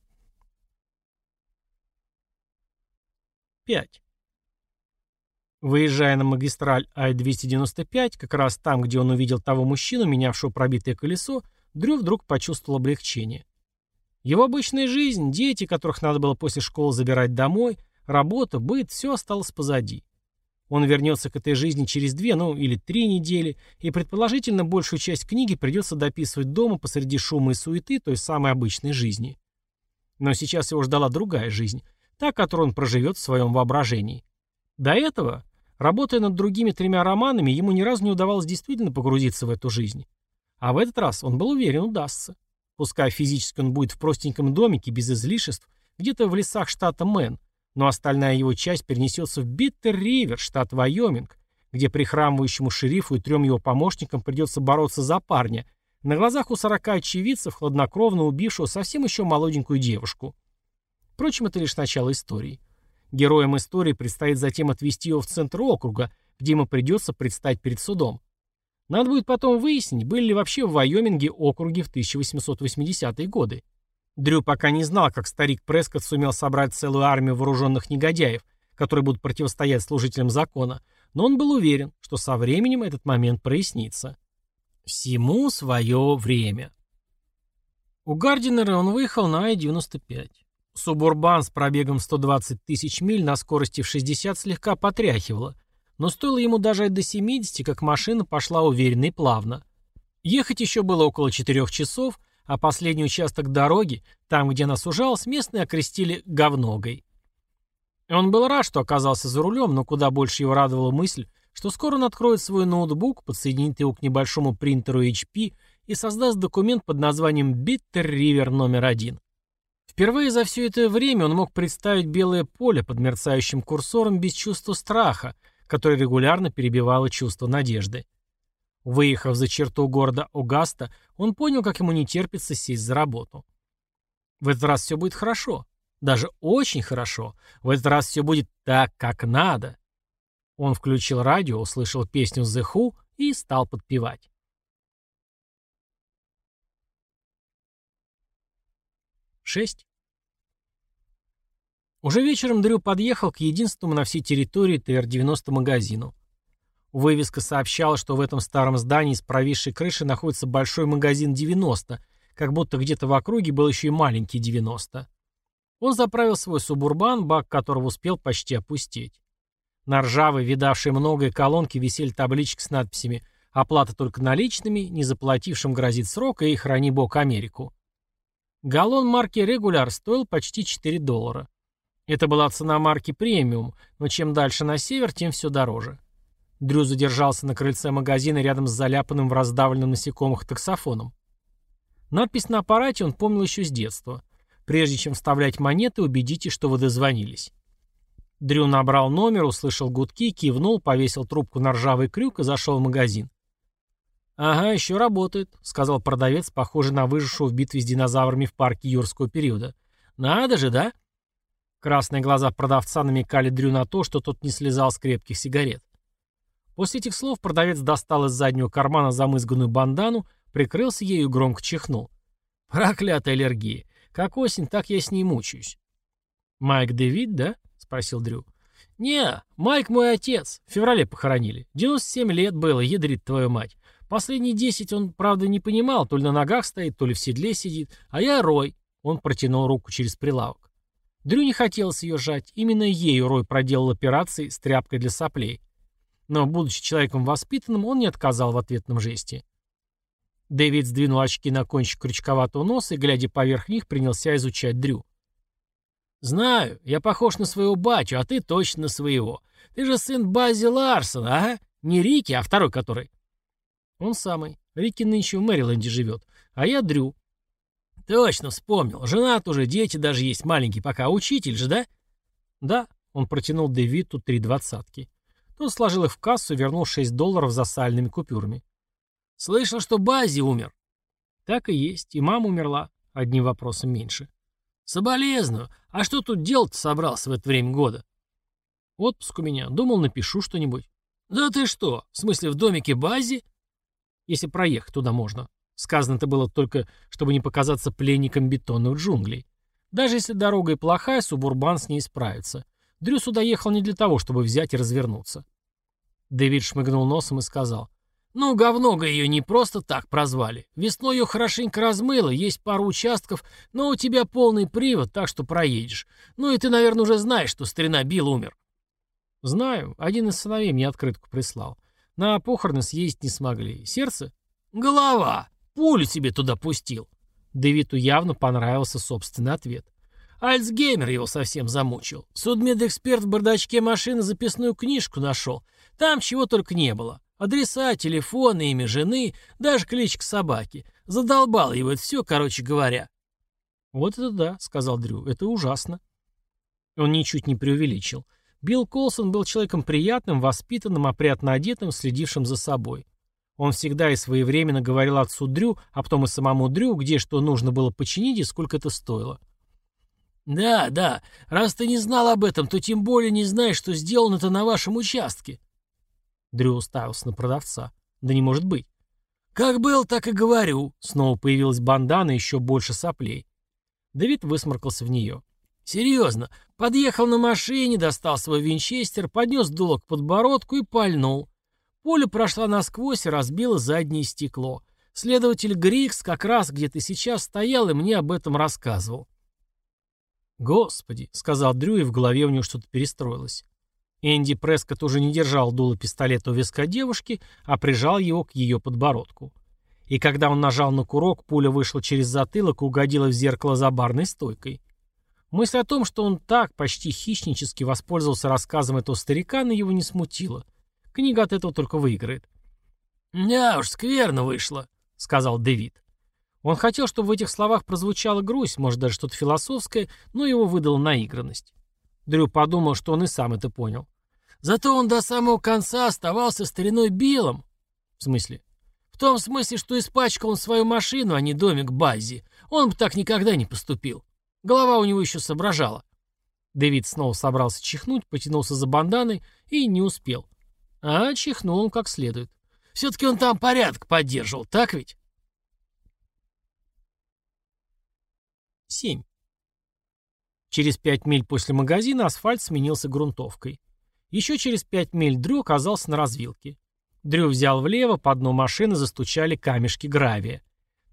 [SPEAKER 4] 5. Выезжая на магистраль Ай-295, как раз там, где он увидел того мужчину, менявшего пробитое колесо, Дрю вдруг почувствовал облегчение. Его обычная жизнь, дети, которых надо было после школы забирать домой, Работа, быт, все осталось позади. Он вернется к этой жизни через две, ну или три недели, и предположительно большую часть книги придется дописывать дома посреди шума и суеты той самой обычной жизни. Но сейчас его ждала другая жизнь, та, которую он проживет в своем воображении. До этого, работая над другими тремя романами, ему ни разу не удавалось действительно погрузиться в эту жизнь. А в этот раз он был уверен, удастся. Пускай физически он будет в простеньком домике, без излишеств, где-то в лесах штата Мэн, но остальная его часть перенесется в Биттер-Ривер, штат Вайоминг, где прихрамывающему шерифу и трем его помощникам придется бороться за парня, на глазах у сорока очевидцев, хладнокровно убившего совсем еще молоденькую девушку. Впрочем, это лишь начало истории. Героям истории предстоит затем отвести его в центр округа, где ему придется предстать перед судом. Надо будет потом выяснить, были ли вообще в Вайоминге округи в 1880-е годы. Дрю пока не знал, как старик Прескотт сумел собрать целую армию вооруженных негодяев, которые будут противостоять служителям закона, но он был уверен, что со временем этот момент прояснится. Всему свое время. У Гардинера он выехал на Ай-95. Субурбан с пробегом 120 тысяч миль на скорости в 60 слегка потряхивало, но стоило ему дожать до 70, как машина пошла уверенно и плавно. Ехать еще было около 4 часов, а последний участок дороги, там, где она сужалась, местные окрестили «говногой». Он был рад, что оказался за рулем, но куда больше его радовала мысль, что скоро он откроет свой ноутбук, подсоединит его к небольшому принтеру HP и создаст документ под названием Bitter River номер один. Впервые за все это время он мог представить белое поле под мерцающим курсором без чувства страха, которое регулярно перебивало чувство надежды. Выехав за черту города Огаста, он понял, как ему не терпится сесть за работу. В этот раз все будет хорошо. Даже очень хорошо. В этот раз все будет так, как надо. Он включил радио, услышал песню The Who и стал подпевать. Шесть. Уже вечером Дрю подъехал к единственному на всей территории ТР-90 магазину. Вывеска сообщала, что в этом старом здании с провисшей крышей находится большой магазин 90, как будто где-то в округе был еще и маленький 90. Он заправил свой субурбан, бак которого успел почти опустеть. На ржавой, видавшей многое колонке висели таблички с надписями «Оплата только наличными», «Незаплатившим грозит срок» и «Храни Бог Америку». Галлон марки «Регуляр» стоил почти 4 доллара. Это была цена марки «Премиум», но чем дальше на север, тем все дороже. Дрю задержался на крыльце магазина рядом с заляпанным в раздавленном насекомых таксофоном. Надпись на аппарате он помнил еще с детства. Прежде чем вставлять монеты, убедитесь, что вы дозвонились. Дрю набрал номер, услышал гудки, кивнул, повесил трубку на ржавый крюк и зашел в магазин. «Ага, еще работает», — сказал продавец, похожий на выжившего в битве с динозаврами в парке юрского периода. «Надо же, да?» Красные глаза продавца намекали Дрю на то, что тот не слезал с крепких сигарет. После этих слов продавец достал из заднего кармана замызганную бандану, прикрылся ею и громко чихнул. «Проклятая аллергия! Как осень, так я с ней мучаюсь». «Майк Дэвид, да?» — спросил Дрю. «Не, Майк мой отец. В феврале похоронили. 97 лет было, ядрит твою мать. Последние 10 он, правда, не понимал, то ли на ногах стоит, то ли в седле сидит. А я Рой». Он протянул руку через прилавок. Дрю не хотелось ее сжать. Именно ею Рой проделал операции с тряпкой для соплей. Но, будучи человеком воспитанным, он не отказал в ответном жесте. Дэвид сдвинул очки на кончик крючковатого носа и, глядя поверх них, принялся изучать Дрю. «Знаю, я похож на своего батю, а ты точно на своего. Ты же сын Бази Ларсона, ага? Не Рики, а второй который». «Он самый. Рики нынче в Мэриленде живет. А я Дрю». «Точно вспомнил. Женат уже, дети даже есть маленькие пока. Учитель же, да?» «Да». Он протянул Дэвиду три двадцатки. Тот сложил их в кассу и вернул 6 долларов за сальными купюрами. «Слышал, что Бази умер?» «Так и есть. И мама умерла. Одним вопросом меньше». «Соболезную. А что тут делать собрался в это время года?» «Отпуск у меня. Думал, напишу что-нибудь». «Да ты что? В смысле, в домике Бази?» «Если проехать туда можно». Сказано это было только, чтобы не показаться пленником бетонных джунглей. Даже если дорога и плохая, субурбан с ней справится. Дрю сюда ехал не для того, чтобы взять и развернуться. Дэвид шмыгнул носом и сказал. «Ну, говного ее не просто так прозвали. Весной ее хорошенько размыло, есть пару участков, но у тебя полный привод, так что проедешь. Ну и ты, наверное, уже знаешь, что старина Билл умер». «Знаю. Один из сыновей мне открытку прислал. На похороны съездить не смогли. Сердце?» «Голова! Пулю себе туда пустил!» Дэвиду явно понравился собственный ответ. Альцгеймер его совсем замучил. Судмедэксперт в бардачке машины записную книжку нашел. Там чего только не было. Адреса, телефоны, имя жены, даже кличка собаки. Задолбал его это все, короче говоря. «Вот это да», — сказал Дрю, — «это ужасно». Он ничуть не преувеличил. Билл Колсон был человеком приятным, воспитанным, опрятно одетым, следившим за собой. Он всегда и своевременно говорил отцу Дрю, а потом и самому Дрю, где что нужно было починить и сколько это стоило. «Да, да. Раз ты не знал об этом, то тем более не знаешь, что сделано это на вашем участке». Дрю уставился на продавца. «Да не может быть». «Как был, так и говорю». Снова появилась бандана и еще больше соплей. Дэвид высморкался в нее. «Серьезно, подъехал на машине, достал свой винчестер, поднес дуло к подбородку и пальнул. Пуля прошла насквозь и разбила заднее стекло. Следователь Грикс как раз где ты сейчас стоял и мне об этом рассказывал. «Господи», — сказал Дрю, и в голове у него что-то перестроилось. Энди Прескотт уже не держал дуло пистолета у виска девушки, а прижал его к ее подбородку. И когда он нажал на курок, пуля вышла через затылок и угодила в зеркало за барной стойкой. Мысль о том, что он так почти хищнически воспользовался рассказом этого старика, на его не смутила. Книга от этого только выиграет. «Да уж, скверно вышло», — сказал Дэвид. Он хотел, чтобы в этих словах прозвучала грусть, может, даже что-то философское, но его выдала наигранность. Дрю подумал, что он и сам это понял. Зато он до самого конца оставался стариной Биллом. В смысле? В том смысле, что испачкал он свою машину, а не домик Баззи. Он бы так никогда не поступил. Голова у него еще соображала. Дэвид снова собрался чихнуть, потянулся за банданой и не успел. А чихнул он как следует. Все-таки он там порядок поддерживал, так ведь? 7. Через пять миль после магазина асфальт сменился грунтовкой. Еще через пять миль Дрю оказался на развилке. Дрю взял влево, по дну машины застучали камешки гравия.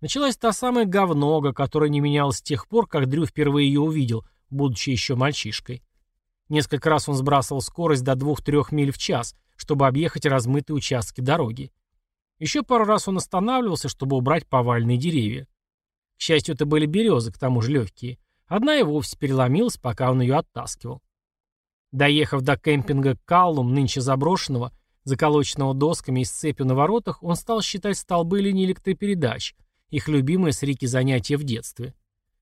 [SPEAKER 4] Началась та самая говнога, которая не менялась с тех пор, как Дрю впервые ее увидел, будучи еще мальчишкой. Несколько раз он сбрасывал скорость до 2-3 миль в час, чтобы объехать размытые участки дороги. Еще пару раз он останавливался, чтобы убрать повальные деревья. К счастью, это были березы, к тому же легкие. Одна и вовсе переломилась, пока он ее оттаскивал. Доехав до кемпинга Каллум, нынче заброшенного, заколоченного досками и с цепью на воротах, он стал считать столбы линий электропередач, их любимые с Рики занятия в детстве.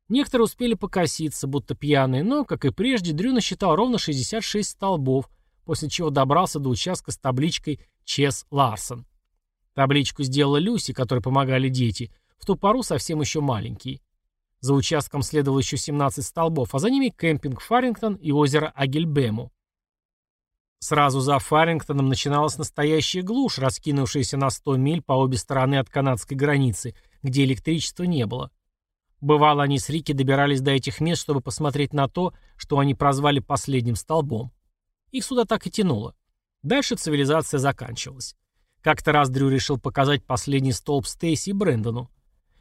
[SPEAKER 4] Некоторые успели покоситься, будто пьяные, но, как и прежде, Дрю насчитал ровно 66 столбов, после чего добрался до участка с табличкой «Чес Ларсон». Табличку сделала Люси, которой помогали дети, в ту пору совсем еще маленький. За участком следовало еще 17 столбов, а за ними кемпинг Фарингтон и озеро Агельбему. Сразу за Фарингтоном начиналась настоящая глушь, раскинувшаяся на 100 миль по обе стороны от канадской границы, где электричества не было. Бывало, они с Рики добирались до этих мест, чтобы посмотреть на то, что они прозвали последним столбом. Их сюда так и тянуло. Дальше цивилизация заканчивалась. Как-то раз Дрю решил показать последний столб Стейси и Брэндону.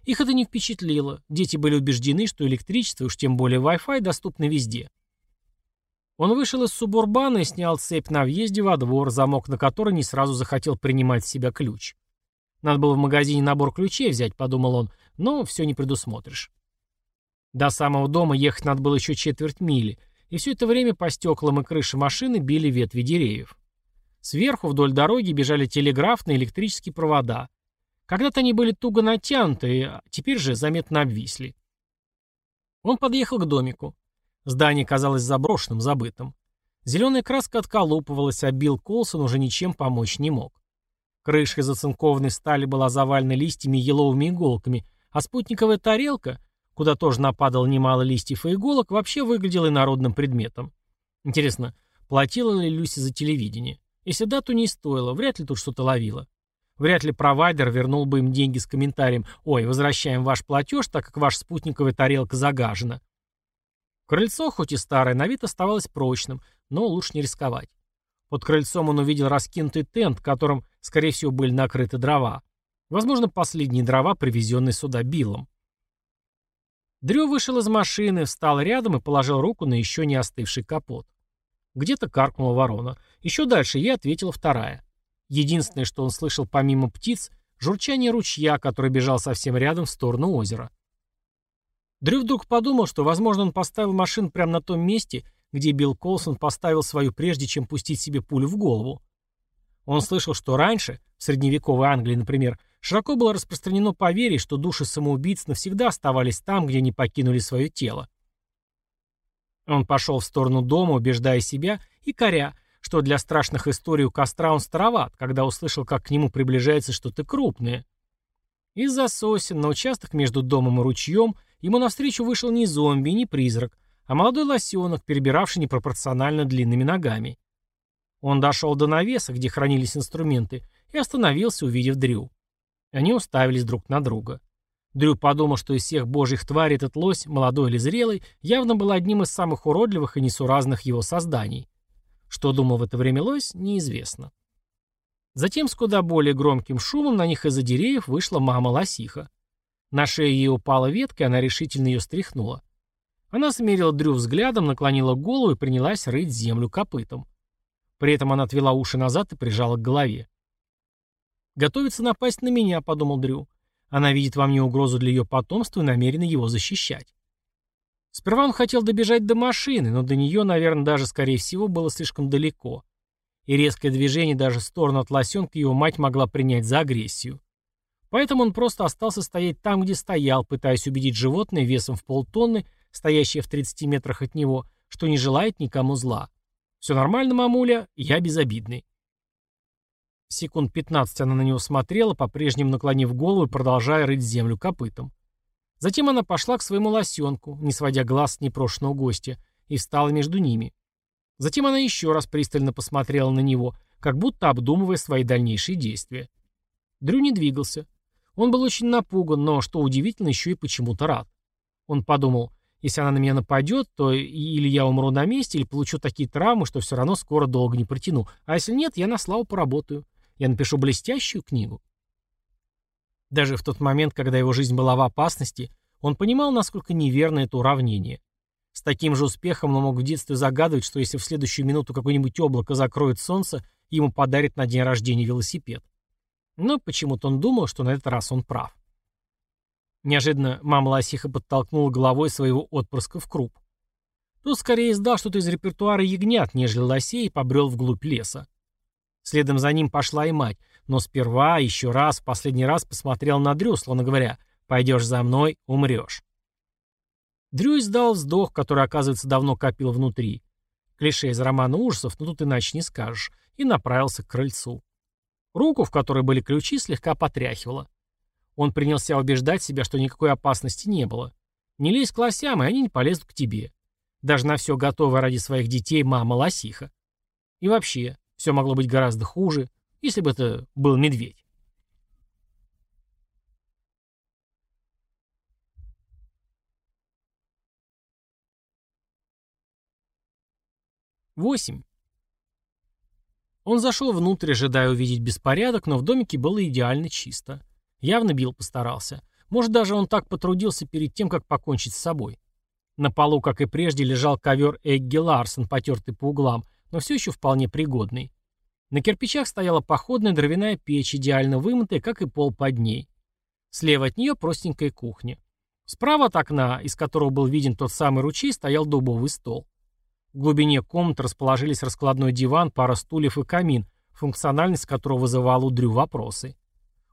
[SPEAKER 4] Их это не впечатлило. Дети были убеждены, что электричество, уж тем более Wi-Fi, доступны везде. Он вышел из субурбана и снял цепь на въезде во двор, замок на который не сразу захотел принимать в себя ключ. Надо было в магазине набор ключей взять, подумал он, но все не предусмотришь. До самого дома ехать надо было еще четверть мили, и все это время по стеклам и крыше машины били ветви деревьев. Сверху вдоль дороги бежали телеграфные электрические провода. Когда-то они были туго натянуты, а теперь же заметно обвисли. Он подъехал к домику. Здание казалось заброшенным, забытым. Зеленая краска отколупывалась, а Билл Колсон уже ничем помочь не мог. Крыша из оцинкованной стали была завалена листьями и еловыми иголками, а спутниковая тарелка, куда тоже нападало немало листьев и иголок, вообще выглядела инородным предметом. Интересно, платила ли Люси за телевидение? Если да, то не стоило, вряд ли тут что-то ловило. Вряд ли провайдер вернул бы им деньги с комментарием «Ой, возвращаем ваш платеж, так как ваша спутниковая тарелка загажена». Крыльцо, хоть и старое, на вид оставалось прочным, но лучше не рисковать. Под крыльцом он увидел раскинутый тент, которым, скорее всего, были накрыты дрова. Возможно, последние дрова, привезенные сюда Биллом. Дрю вышел из машины, встал рядом и положил руку на еще не остывший капот. Где-то каркнула ворона. Еще дальше ей ответила вторая. Единственное, что он слышал помимо птиц, журчание ручья, который бежал совсем рядом в сторону озера. Дрю вдруг подумал, что, возможно, он поставил машину прямо на том месте, где Билл Колсон поставил свою прежде, чем пустить себе пулю в голову. Он слышал, что раньше, в средневековой Англии, например, широко было распространено поверье, что души самоубийц навсегда оставались там, где они покинули свое тело. Он пошел в сторону дома, убеждая себя и коря, что для страшных историй у костра он староват, когда услышал, как к нему приближается что-то крупное. Из-за сосен на участок между домом и ручьем ему навстречу вышел не зомби, не призрак, а молодой лосенок, перебиравший непропорционально длинными ногами. Он дошел до навеса, где хранились инструменты, и остановился, увидев Дрю. Они уставились друг на друга. Дрю подумал, что из всех божьих тварей этот лось, молодой или зрелый, явно был одним из самых уродливых и несуразных его созданий. Что думал в это время лось, неизвестно. Затем с куда более громким шумом на них из-за деревьев вышла мама лосиха. На шею ей упала ветка, и она решительно ее стряхнула. Она смерила Дрю взглядом, наклонила голову и принялась рыть землю копытом. При этом она отвела уши назад и прижала к голове. «Готовится напасть на меня», — подумал Дрю. Она видит во мне угрозу для ее потомства и намерена его защищать. Сперва он хотел добежать до машины, но до нее, наверное, даже, скорее всего, было слишком далеко. И резкое движение даже в сторону от лосенка его мать могла принять за агрессию. Поэтому он просто остался стоять там, где стоял, пытаясь убедить животное весом в полтонны, стоящее в 30 метрах от него, что не желает никому зла. «Все нормально, мамуля, я безобидный». Секунд 15 она на него смотрела, по-прежнему наклонив голову и продолжая рыть землю копытом. Затем она пошла к своему лосенку, не сводя глаз с непрошенного гостя, и встала между ними. Затем она еще раз пристально посмотрела на него, как будто обдумывая свои дальнейшие действия. Дрю не двигался. Он был очень напуган, но, что удивительно, еще и почему-то рад. Он подумал, если она на меня нападет, то или я умру на месте, или получу такие травмы, что все равно скоро долго не протяну. А если нет, я на славу поработаю. Я напишу блестящую книгу. Даже в тот момент, когда его жизнь была в опасности, он понимал, насколько неверно это уравнение. С таким же успехом он мог в детстве загадывать, что если в следующую минуту какое-нибудь облако закроет солнце, ему подарят на день рождения велосипед. Но почему-то он думал, что на этот раз он прав. Неожиданно мама Лосиха подтолкнула головой своего отпрыска в круп. Тот скорее издал что-то из репертуара ягнят, нежели лосей, и побрел вглубь леса. Следом за ним пошла и мать, но сперва, еще раз, в последний раз посмотрел на Дрю, словно говоря, «Пойдешь за мной, умрешь». Дрю издал вздох, который, оказывается, давно копил внутри. Клише из романа ужасов, но тут иначе не скажешь, и направился к крыльцу. Руку, в которой были ключи, слегка потряхивало. Он принялся убеждать себя, что никакой опасности не было. Не лезь к лосям, и они не полезут к тебе. Даже на все готовая ради своих детей мама лосиха. И вообще, все могло быть гораздо хуже, если бы это был медведь. Восемь. Он зашел внутрь, ожидая увидеть беспорядок, но в домике было идеально чисто. Явно Билл постарался. Может, даже он так потрудился перед тем, как покончить с собой. На полу, как и прежде, лежал ковер Эгги Ларсон, потертый по углам, но все еще вполне пригодный. На кирпичах стояла походная дровяная печь, идеально вымытая, как и пол под ней. Слева от нее простенькая кухня. Справа от окна, из которого был виден тот самый ручей, стоял дубовый стол. В глубине комнаты расположились раскладной диван, пара стульев и камин, функциональность которого вызывала у Дрю вопросы.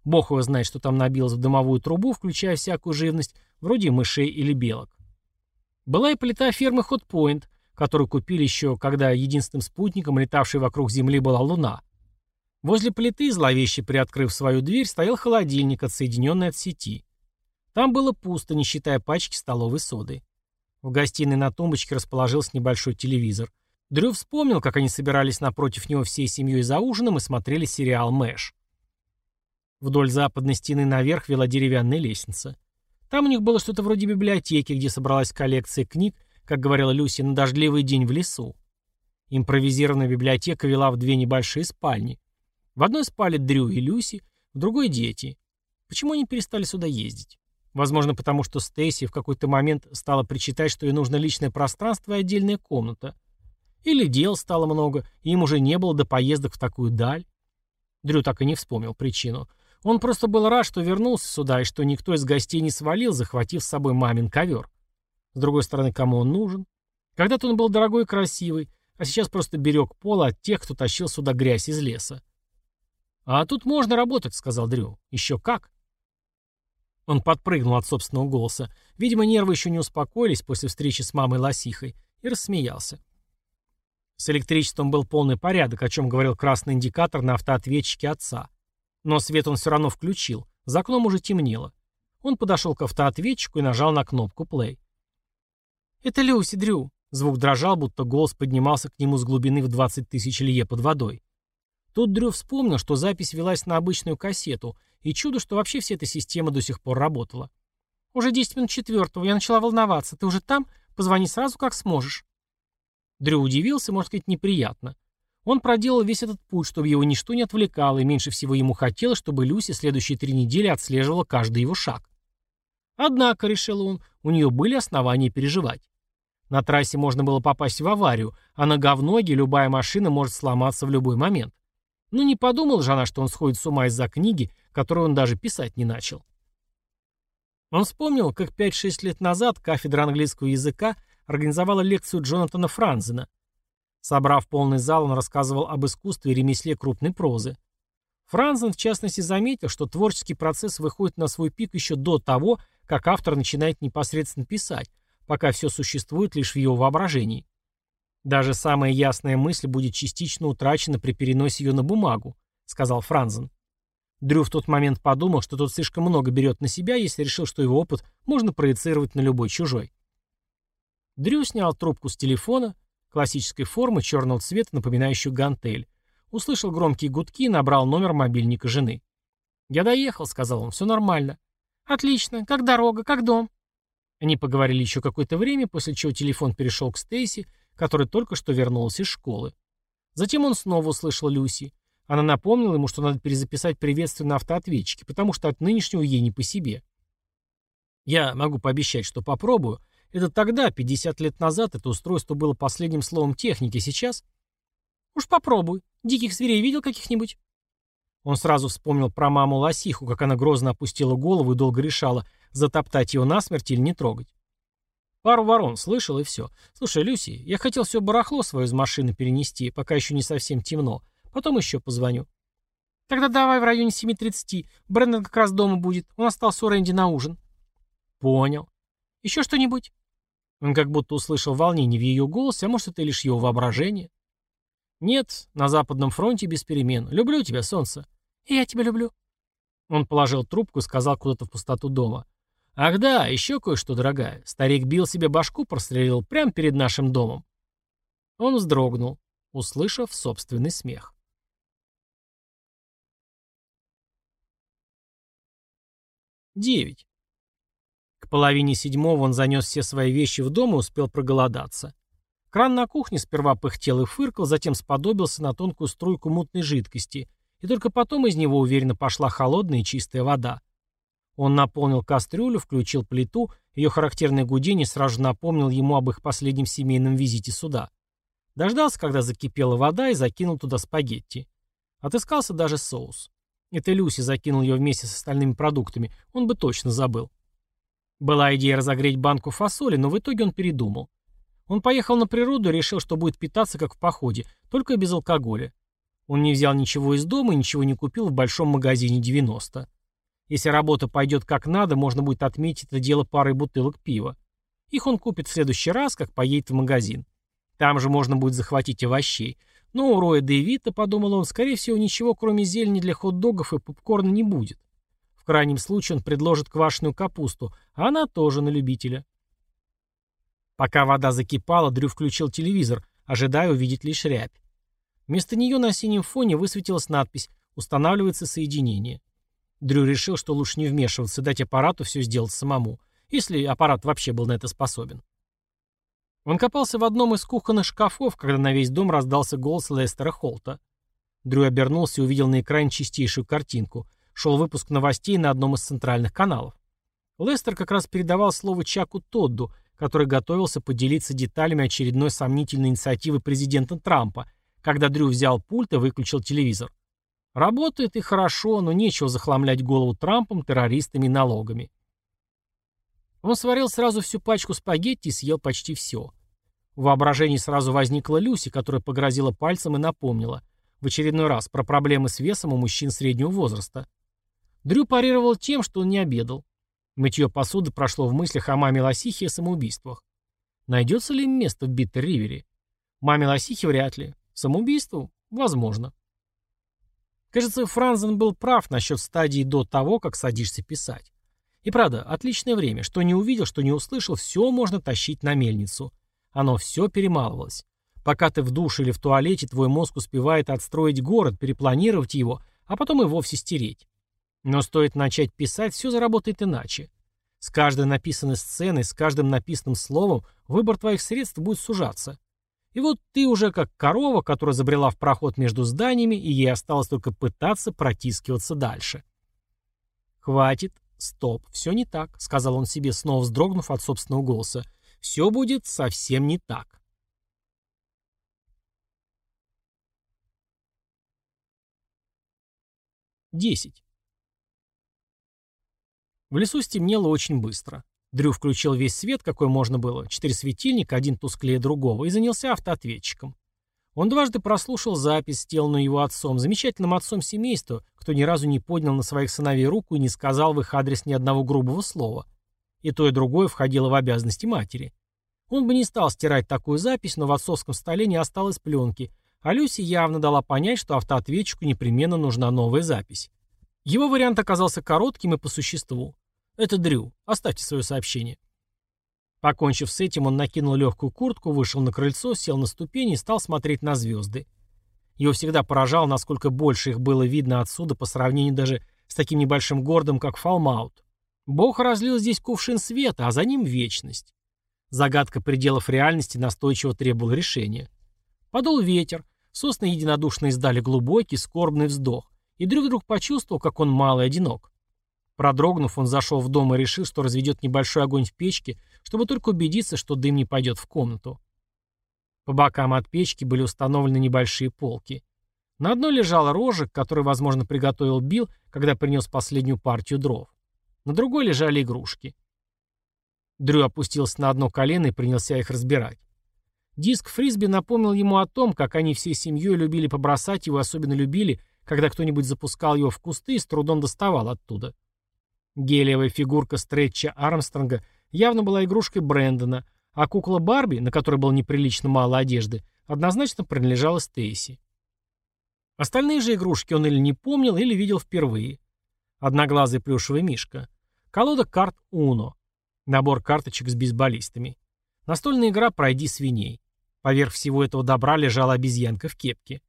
[SPEAKER 4] Бог его знает, что там набилось в дымовую трубу, включая всякую живность, вроде мышей или белок. Была и плита фермы Хотпоинт, которую купили еще, когда единственным спутником, летавшей вокруг Земли, была Луна. Возле плиты, зловеще приоткрыв свою дверь, стоял холодильник, отсоединенный от сети. Там было пусто, не считая пачки столовой соды. В гостиной на тумбочке расположился небольшой телевизор. Дрю вспомнил, как они собирались напротив него всей семьей за ужином и смотрели сериал «Мэш». Вдоль западной стены наверх вела деревянная лестница. Там у них было что-то вроде библиотеки, где собралась коллекция книг, как говорила Люси, на дождливый день в лесу. Импровизированная библиотека вела в две небольшие спальни. В одной спали Дрю и Люси, в другой — дети. Почему они перестали сюда ездить? Возможно, потому что Стейси в какой-то момент стала причитать, что ей нужно личное пространство и отдельная комната. Или дел стало много, и им уже не было до поездок в такую даль. Дрю так и не вспомнил причину. Он просто был рад, что вернулся сюда, и что никто из гостей не свалил, захватив с собой мамин ковер. С другой стороны, кому он нужен? Когда-то он был дорогой и красивый, а сейчас просто берег пол от тех, кто тащил сюда грязь из леса. «А тут можно работать», — сказал Дрю. «Еще как». Он подпрыгнул от собственного голоса. Видимо, нервы еще не успокоились после встречи с мамой Лосихой, и рассмеялся. С электричеством был полный порядок, о чем говорил красный индикатор на автоответчике отца. Но свет он все равно включил. За окном уже темнело. Он подошел к автоответчику и нажал на кнопку «плей». «Это Люси, Дрю». Звук дрожал, будто голос поднимался к нему с глубины в 20 тысяч лье под водой. Тут Дрю вспомнил, что запись велась на обычную кассету, и чудо, что вообще вся эта система до сих пор работала. «Уже десять минут четвертого. Я начала волноваться. Ты уже там? Позвони сразу, как сможешь». Дрю удивился, можно сказать, неприятно. Он проделал весь этот путь, чтобы его ничто не отвлекало, и меньше всего ему хотелось, чтобы Люси следующие три недели отслеживала каждый его шаг. Однако, решил он, у нее были основания переживать. На трассе можно было попасть в аварию, а на говноге любая машина может сломаться в любой момент. Но не подумал же она, что он сходит с ума из-за книги, которую он даже писать не начал. Он вспомнил, как 5-6 лет назад кафедра английского языка организовала лекцию Джонатана Франзена. Собрав полный зал, он рассказывал об искусстве и ремесле крупной прозы. Франзен, в частности, заметил, что творческий процесс выходит на свой пик еще до того, как автор начинает непосредственно писать, пока все существует лишь в его воображении. Даже самая ясная мысль будет частично утрачена при переносе ее на бумагу, сказал Франзен. Дрю в тот момент подумал, что тот слишком много берет на себя, если решил, что его опыт можно проецировать на любой чужой. Дрю снял трубку с телефона, классической формы, черного цвета, напоминающую гантель. Услышал громкие гудки и набрал номер мобильника жены. «Я доехал», — сказал он, — «все нормально». «Отлично. Как дорога, как дом?» Они поговорили еще какое-то время, после чего телефон перешел к Стейси, который только что вернулась из школы. Затем он снова услышал Люси. Она напомнила ему, что надо перезаписать приветствие на автоответчике, потому что от нынешнего ей не по себе. Я могу пообещать, что попробую. Это тогда, 50 лет назад, это устройство было последним словом техники, сейчас... Уж попробуй. Диких зверей видел каких-нибудь? Он сразу вспомнил про маму Лосиху, как она грозно опустила голову и долго решала, затоптать его насмерть или не трогать. Пару ворон слышал, и все. Слушай, Люси, я хотел все барахло свое из машины перенести, пока еще не совсем темно. Потом еще позвоню. Тогда давай в районе 7.30. Брэндон как раз дома будет. Он остался у Рэнди на ужин. Понял. Еще что-нибудь? Он как будто услышал волнение в ее голосе, а может, это лишь его воображение? Нет, на Западном фронте без перемен. Люблю тебя, солнце. И я тебя люблю. Он положил трубку и сказал куда-то в пустоту дома. Ах да, еще кое-что, дорогая. Старик бил себе башку, прострелил прямо перед нашим домом. Он вздрогнул, услышав собственный смех. 9. К половине седьмого он занес все свои вещи в дом и успел проголодаться. Кран на кухне сперва пыхтел и фыркал, затем сподобился на тонкую струйку мутной жидкости, и только потом из него уверенно пошла холодная и чистая вода. Он наполнил кастрюлю, включил плиту, ее характерное гудение сразу напомнил ему об их последнем семейном визите сюда. Дождался, когда закипела вода, и закинул туда спагетти. Отыскался даже соус. Это Люси закинул ее вместе с остальными продуктами, он бы точно забыл. Была идея разогреть банку фасоли, но в итоге он передумал. Он поехал на природу и решил, что будет питаться как в походе, только без алкоголя. Он не взял ничего из дома и ничего не купил в большом магазине 90. Если работа пойдет как надо, можно будет отметить это дело парой бутылок пива. Их он купит в следующий раз, как поедет в магазин. Там же можно будет захватить овощей. Но у Роя Дэвида, подумал он, скорее всего, ничего кроме зелени для хот-догов и попкорна не будет. В крайнем случае он предложит квашеную капусту, а она тоже на любителя. Пока вода закипала, Дрю включил телевизор, ожидая увидеть лишь рябь. Вместо нее на синем фоне высветилась надпись «Устанавливается соединение». Дрю решил, что лучше не вмешиваться, дать аппарату все сделать самому, если аппарат вообще был на это способен. Он копался в одном из кухонных шкафов, когда на весь дом раздался голос Лестера Холта. Дрю обернулся и увидел на экране чистейшую картинку. Шел выпуск новостей на одном из центральных каналов. Лестер как раз передавал слово Чаку Тодду, который готовился поделиться деталями очередной сомнительной инициативы президента Трампа, когда Дрю взял пульт и выключил телевизор. Работает и хорошо, но нечего захламлять голову Трампом, террористами и налогами. Он сварил сразу всю пачку спагетти и съел почти все. В воображении сразу возникла Люси, которая погрозила пальцем и напомнила. В очередной раз про проблемы с весом у мужчин среднего возраста. Дрю парировал тем, что он не обедал. Мытье посуды прошло в мыслях о маме Лосихе и самоубийствах. Найдется ли им место в Биттер-Ривере? Маме Лосихе вряд ли. Самоубийству? Возможно. Кажется, Франзен был прав насчет стадии до того, как садишься писать. И правда, отличное время. Что не увидел, что не услышал, все можно тащить на мельницу. Оно все перемалывалось. Пока ты в душе или в туалете, твой мозг успевает отстроить город, перепланировать его, а потом и вовсе стереть. Но стоит начать писать, все заработает иначе. С каждой написанной сценой, с каждым написанным словом выбор твоих средств будет сужаться. И вот ты уже как корова, которая забрела в проход между зданиями, и ей осталось только пытаться протискиваться дальше. «Хватит. Стоп. Все не так», — сказал он себе, снова вздрогнув от собственного голоса. «Все будет совсем не так». Десять. В лесу стемнело очень быстро. Дрю включил весь свет, какой можно было, четыре светильника, один тусклее другого, и занялся автоответчиком. Он дважды прослушал запись, сделанную его отцом, замечательным отцом семейства, кто ни разу не поднял на своих сыновей руку и не сказал в их адрес ни одного грубого слова. И то, и другое входило в обязанности матери. Он бы не стал стирать такую запись, но в отцовском столе не осталось пленки, а Люси явно дала понять, что автоответчику непременно нужна новая запись. Его вариант оказался коротким и по существу. «Это Дрю. Оставьте свое сообщение». Покончив с этим, он накинул легкую куртку, вышел на крыльцо, сел на ступени и стал смотреть на звезды. Его всегда поражало, насколько больше их было видно отсюда по сравнению даже с таким небольшим городом, как Фалмаут. Бог разлил здесь кувшин света, а за ним вечность. Загадка пределов реальности настойчиво требовала решения. Подул ветер, сосны единодушно издали глубокий, скорбный вздох, и Дрю вдруг почувствовал, как он малый одинок. Продрогнув, он зашел в дом и решил, что разведет небольшой огонь в печке, чтобы только убедиться, что дым не пойдет в комнату. По бокам от печки были установлены небольшие полки. На одной лежала рожек, который, возможно, приготовил Билл, когда принес последнюю партию дров. На другой лежали игрушки. Дрю опустился на одно колено и принялся их разбирать. Диск фрисби напомнил ему о том, как они всей семьей любили побросать его, особенно любили, когда кто-нибудь запускал его в кусты и с трудом доставал оттуда. Гелиевая фигурка Стретча Армстронга явно была игрушкой Брэндона, а кукла Барби, на которой было неприлично мало одежды, однозначно принадлежала Стейси. Остальные же игрушки он или не помнил, или видел впервые. Одноглазый плюшевый мишка. Колода карт Уно. Набор карточек с бейсболистами. Настольная игра «Пройди свиней». Поверх всего этого добра лежала обезьянка в кепке.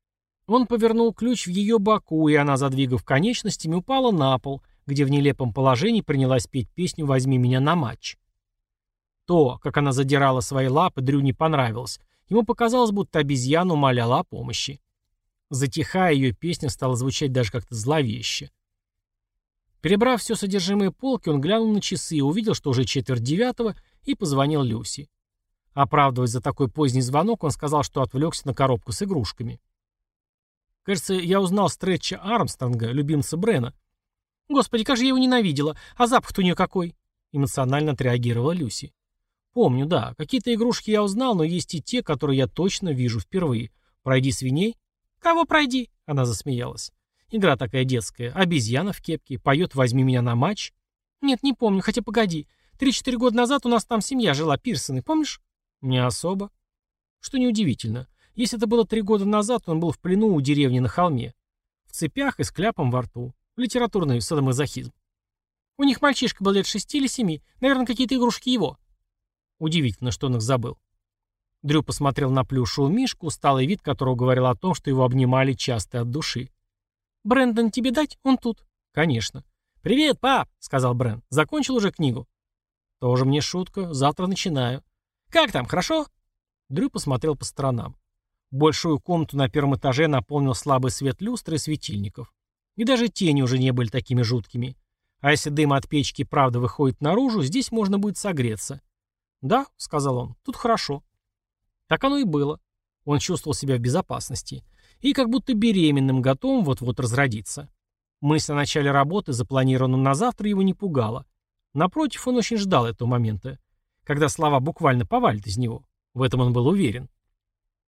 [SPEAKER 4] Он повернул ключ в ее боку, и она, задвигав конечностями, упала на пол – где в нелепом положении принялась петь песню «Возьми меня на матч». То, как она задирала свои лапы, Дрю не понравилось. Ему показалось, будто обезьяна умоляла о помощи. Затихая, ее песня стала звучать даже как-то зловеще. Перебрав все содержимое полки, он глянул на часы и увидел, что уже четверть девятого, и позвонил Люси. Оправдываясь за такой поздний звонок, он сказал, что отвлекся на коробку с игрушками. «Кажется, я узнал Стретча Армстронга, любимца Брена. «Господи, как же я его ненавидела! А запах-то у нее какой!» Эмоционально отреагировала Люси. «Помню, да. Какие-то игрушки я узнал, но есть и те, которые я точно вижу впервые. Пройди свиней». «Кого пройди?» Она засмеялась. Игра такая детская. Обезьяна в кепке. Поет «Возьми меня на матч». «Нет, не помню, хотя погоди. Три-четыре года назад у нас там семья жила, Пирсоны, помнишь?» «Не особо». Что неудивительно. Если это было три года назад, он был в плену у деревни на холме. В цепях и с кляпом во рту. Литературный садомазохизм. У них мальчишка был лет шести или семи. Наверное, какие-то игрушки его. Удивительно, что он их забыл. Дрю посмотрел на плюшевую мишку, усталый вид которого говорил о том, что его обнимали часто от души. «Брэндон, тебе дать? Он тут». «Конечно». «Привет, пап!» — сказал Брэнд. «Закончил уже книгу?» «Тоже мне шутка. Завтра начинаю». «Как там, хорошо?» Дрю посмотрел по сторонам. Большую комнату на первом этаже наполнил слабый свет люстры и светильников. И даже тени уже не были такими жуткими. А если дым от печки правда выходит наружу, здесь можно будет согреться. «Да», — сказал он, — «тут хорошо». Так оно и было. Он чувствовал себя в безопасности. И как будто беременным, готовым вот-вот разродиться. Мысль о начале работы, запланированном на завтра, его не пугала. Напротив, он очень ждал этого момента, когда слова буквально повалят из него. В этом он был уверен.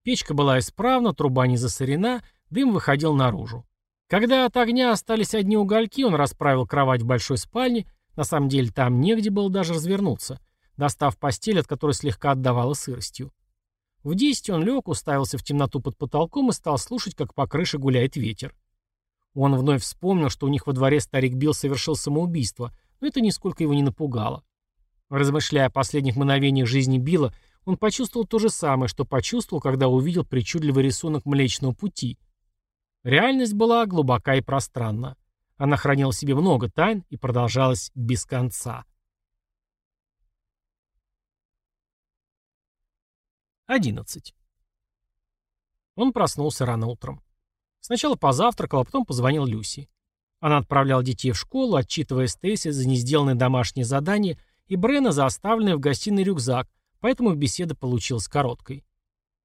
[SPEAKER 4] Печка была исправна, труба не засорена, дым выходил наружу. Когда от огня остались одни угольки, он расправил кровать в большой спальне, на самом деле там негде было даже развернуться, достав постель, от которой слегка отдавала сыростью. В десять он лег, уставился в темноту под потолком и стал слушать, как по крыше гуляет ветер. Он вновь вспомнил, что у них во дворе старик Билл совершил самоубийство, но это нисколько его не напугало. Размышляя о последних мгновениях жизни Билла, он почувствовал то же самое, что почувствовал, когда увидел причудливый рисунок Млечного Пути — Реальность была глубока и пространна. Она хранила в себе много тайн и продолжалась без конца. 11. Он проснулся рано утром. Сначала позавтракал, а потом позвонил Люси. Она отправляла детей в школу, отчитывая Стейси за несделанное домашнее задание и Брена за оставленный в гостиной рюкзак, поэтому беседа получилась короткой.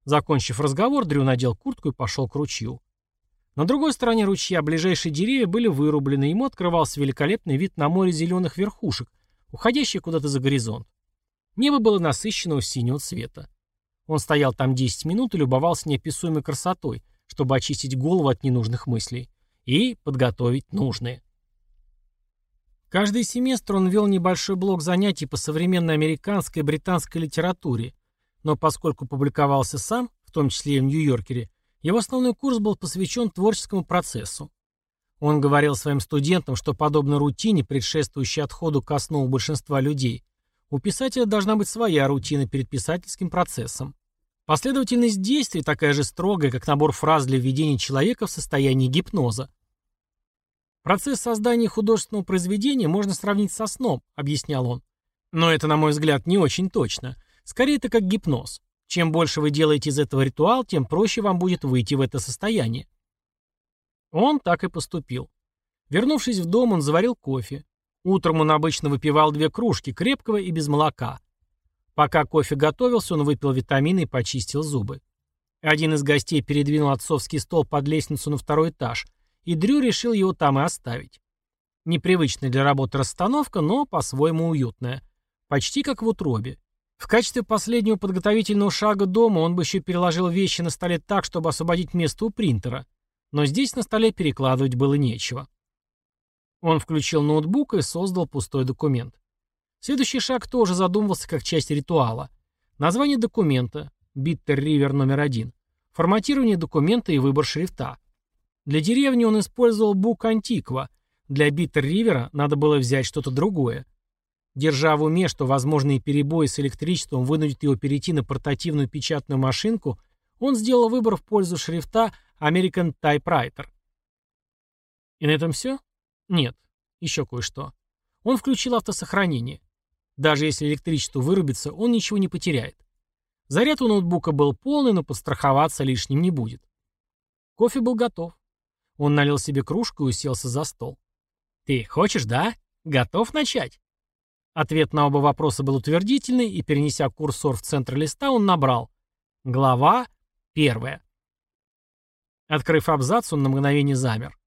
[SPEAKER 4] Закончив разговор, Дрю надел куртку и пошел к ручью. На другой стороне ручья ближайшие деревья были вырублены, ему открывался великолепный вид на море зеленых верхушек, уходящий куда-то за горизонт. Небо было насыщенного синего цвета. Он стоял там 10 минут и любовался неописуемой красотой, чтобы очистить голову от ненужных мыслей и подготовить нужные. Каждый семестр он вел небольшой блок занятий по современной американской и британской литературе, но поскольку публиковался сам, в том числе и в Нью-Йоркере, его основной курс был посвящен творческому процессу. Он говорил своим студентам, что подобно рутине, предшествующей отходу ко сну у большинства людей, у писателя должна быть своя рутина перед писательским процессом. Последовательность действий такая же строгая, как набор фраз для введения человека в состояние гипноза. Процесс создания художественного произведения можно сравнить со сном, объяснял он. Но это, на мой взгляд, не очень точно. Скорее, это как гипноз. Чем больше вы делаете из этого ритуал, тем проще вам будет выйти в это состояние. Он так и поступил. Вернувшись в дом, он заварил кофе. Утром он обычно выпивал две кружки, крепкого и без молока. Пока кофе готовился, он выпил витамины и почистил зубы. Один из гостей передвинул отцовский стол под лестницу на второй этаж – и Дрю решил его там и оставить. Непривычная для работы расстановка, но по-своему уютная. Почти как в утробе. В качестве последнего подготовительного шага дома он бы еще переложил вещи на столе так, чтобы освободить место у принтера. Но здесь на столе перекладывать было нечего. Он включил ноутбук и создал пустой документ. Следующий шаг тоже задумывался как часть ритуала. Название документа, Биттер Ривер номер один, форматирование документа и выбор шрифта. Для деревни он использовал бук Антиква. Для Биттер-Ривера надо было взять что-то другое. Держа в уме, что возможные перебои с электричеством вынудят его перейти на портативную печатную машинку, он сделал выбор в пользу шрифта American Typewriter. И на этом все? Нет. Еще кое-что. Он включил автосохранение. Даже если электричество вырубится, он ничего не потеряет. Заряд у ноутбука был полный, но подстраховаться лишним не будет. Кофе был готов. Он налил себе кружку и уселся за стол. «Ты хочешь, да? Готов начать?» Ответ на оба вопроса был утвердительный, и, перенеся курсор в центр листа, он набрал. Глава первая. Открыв абзац, он на мгновение замер.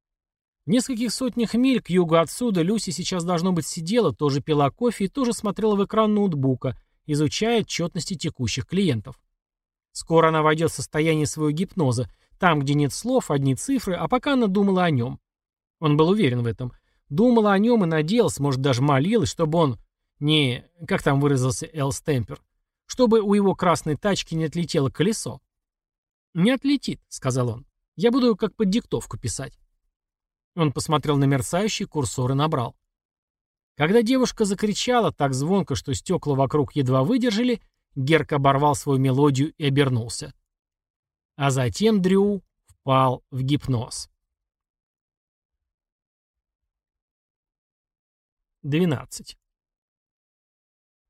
[SPEAKER 4] В нескольких сотнях миль к югу отсюда Люси сейчас, должно быть, сидела, тоже пила кофе и тоже смотрела в экран ноутбука, изучая отчетности текущих клиентов. Скоро она войдет в состояние своего гипноза, там, где нет слов, одни цифры, а пока она думала о нем. Он был уверен в этом. Думала о нем и надеялась, может, даже молилась, чтобы он... Не, как там выразился Эл Стемпер, чтобы у его красной тачки не отлетело колесо. «Не отлетит», — сказал он. «Я буду как под диктовку писать». Он посмотрел на мерцающий курсор и набрал. Когда девушка закричала так звонко, что стекла вокруг едва выдержали, Герк оборвал свою мелодию и обернулся. А затем Дрю впал в гипноз. 12.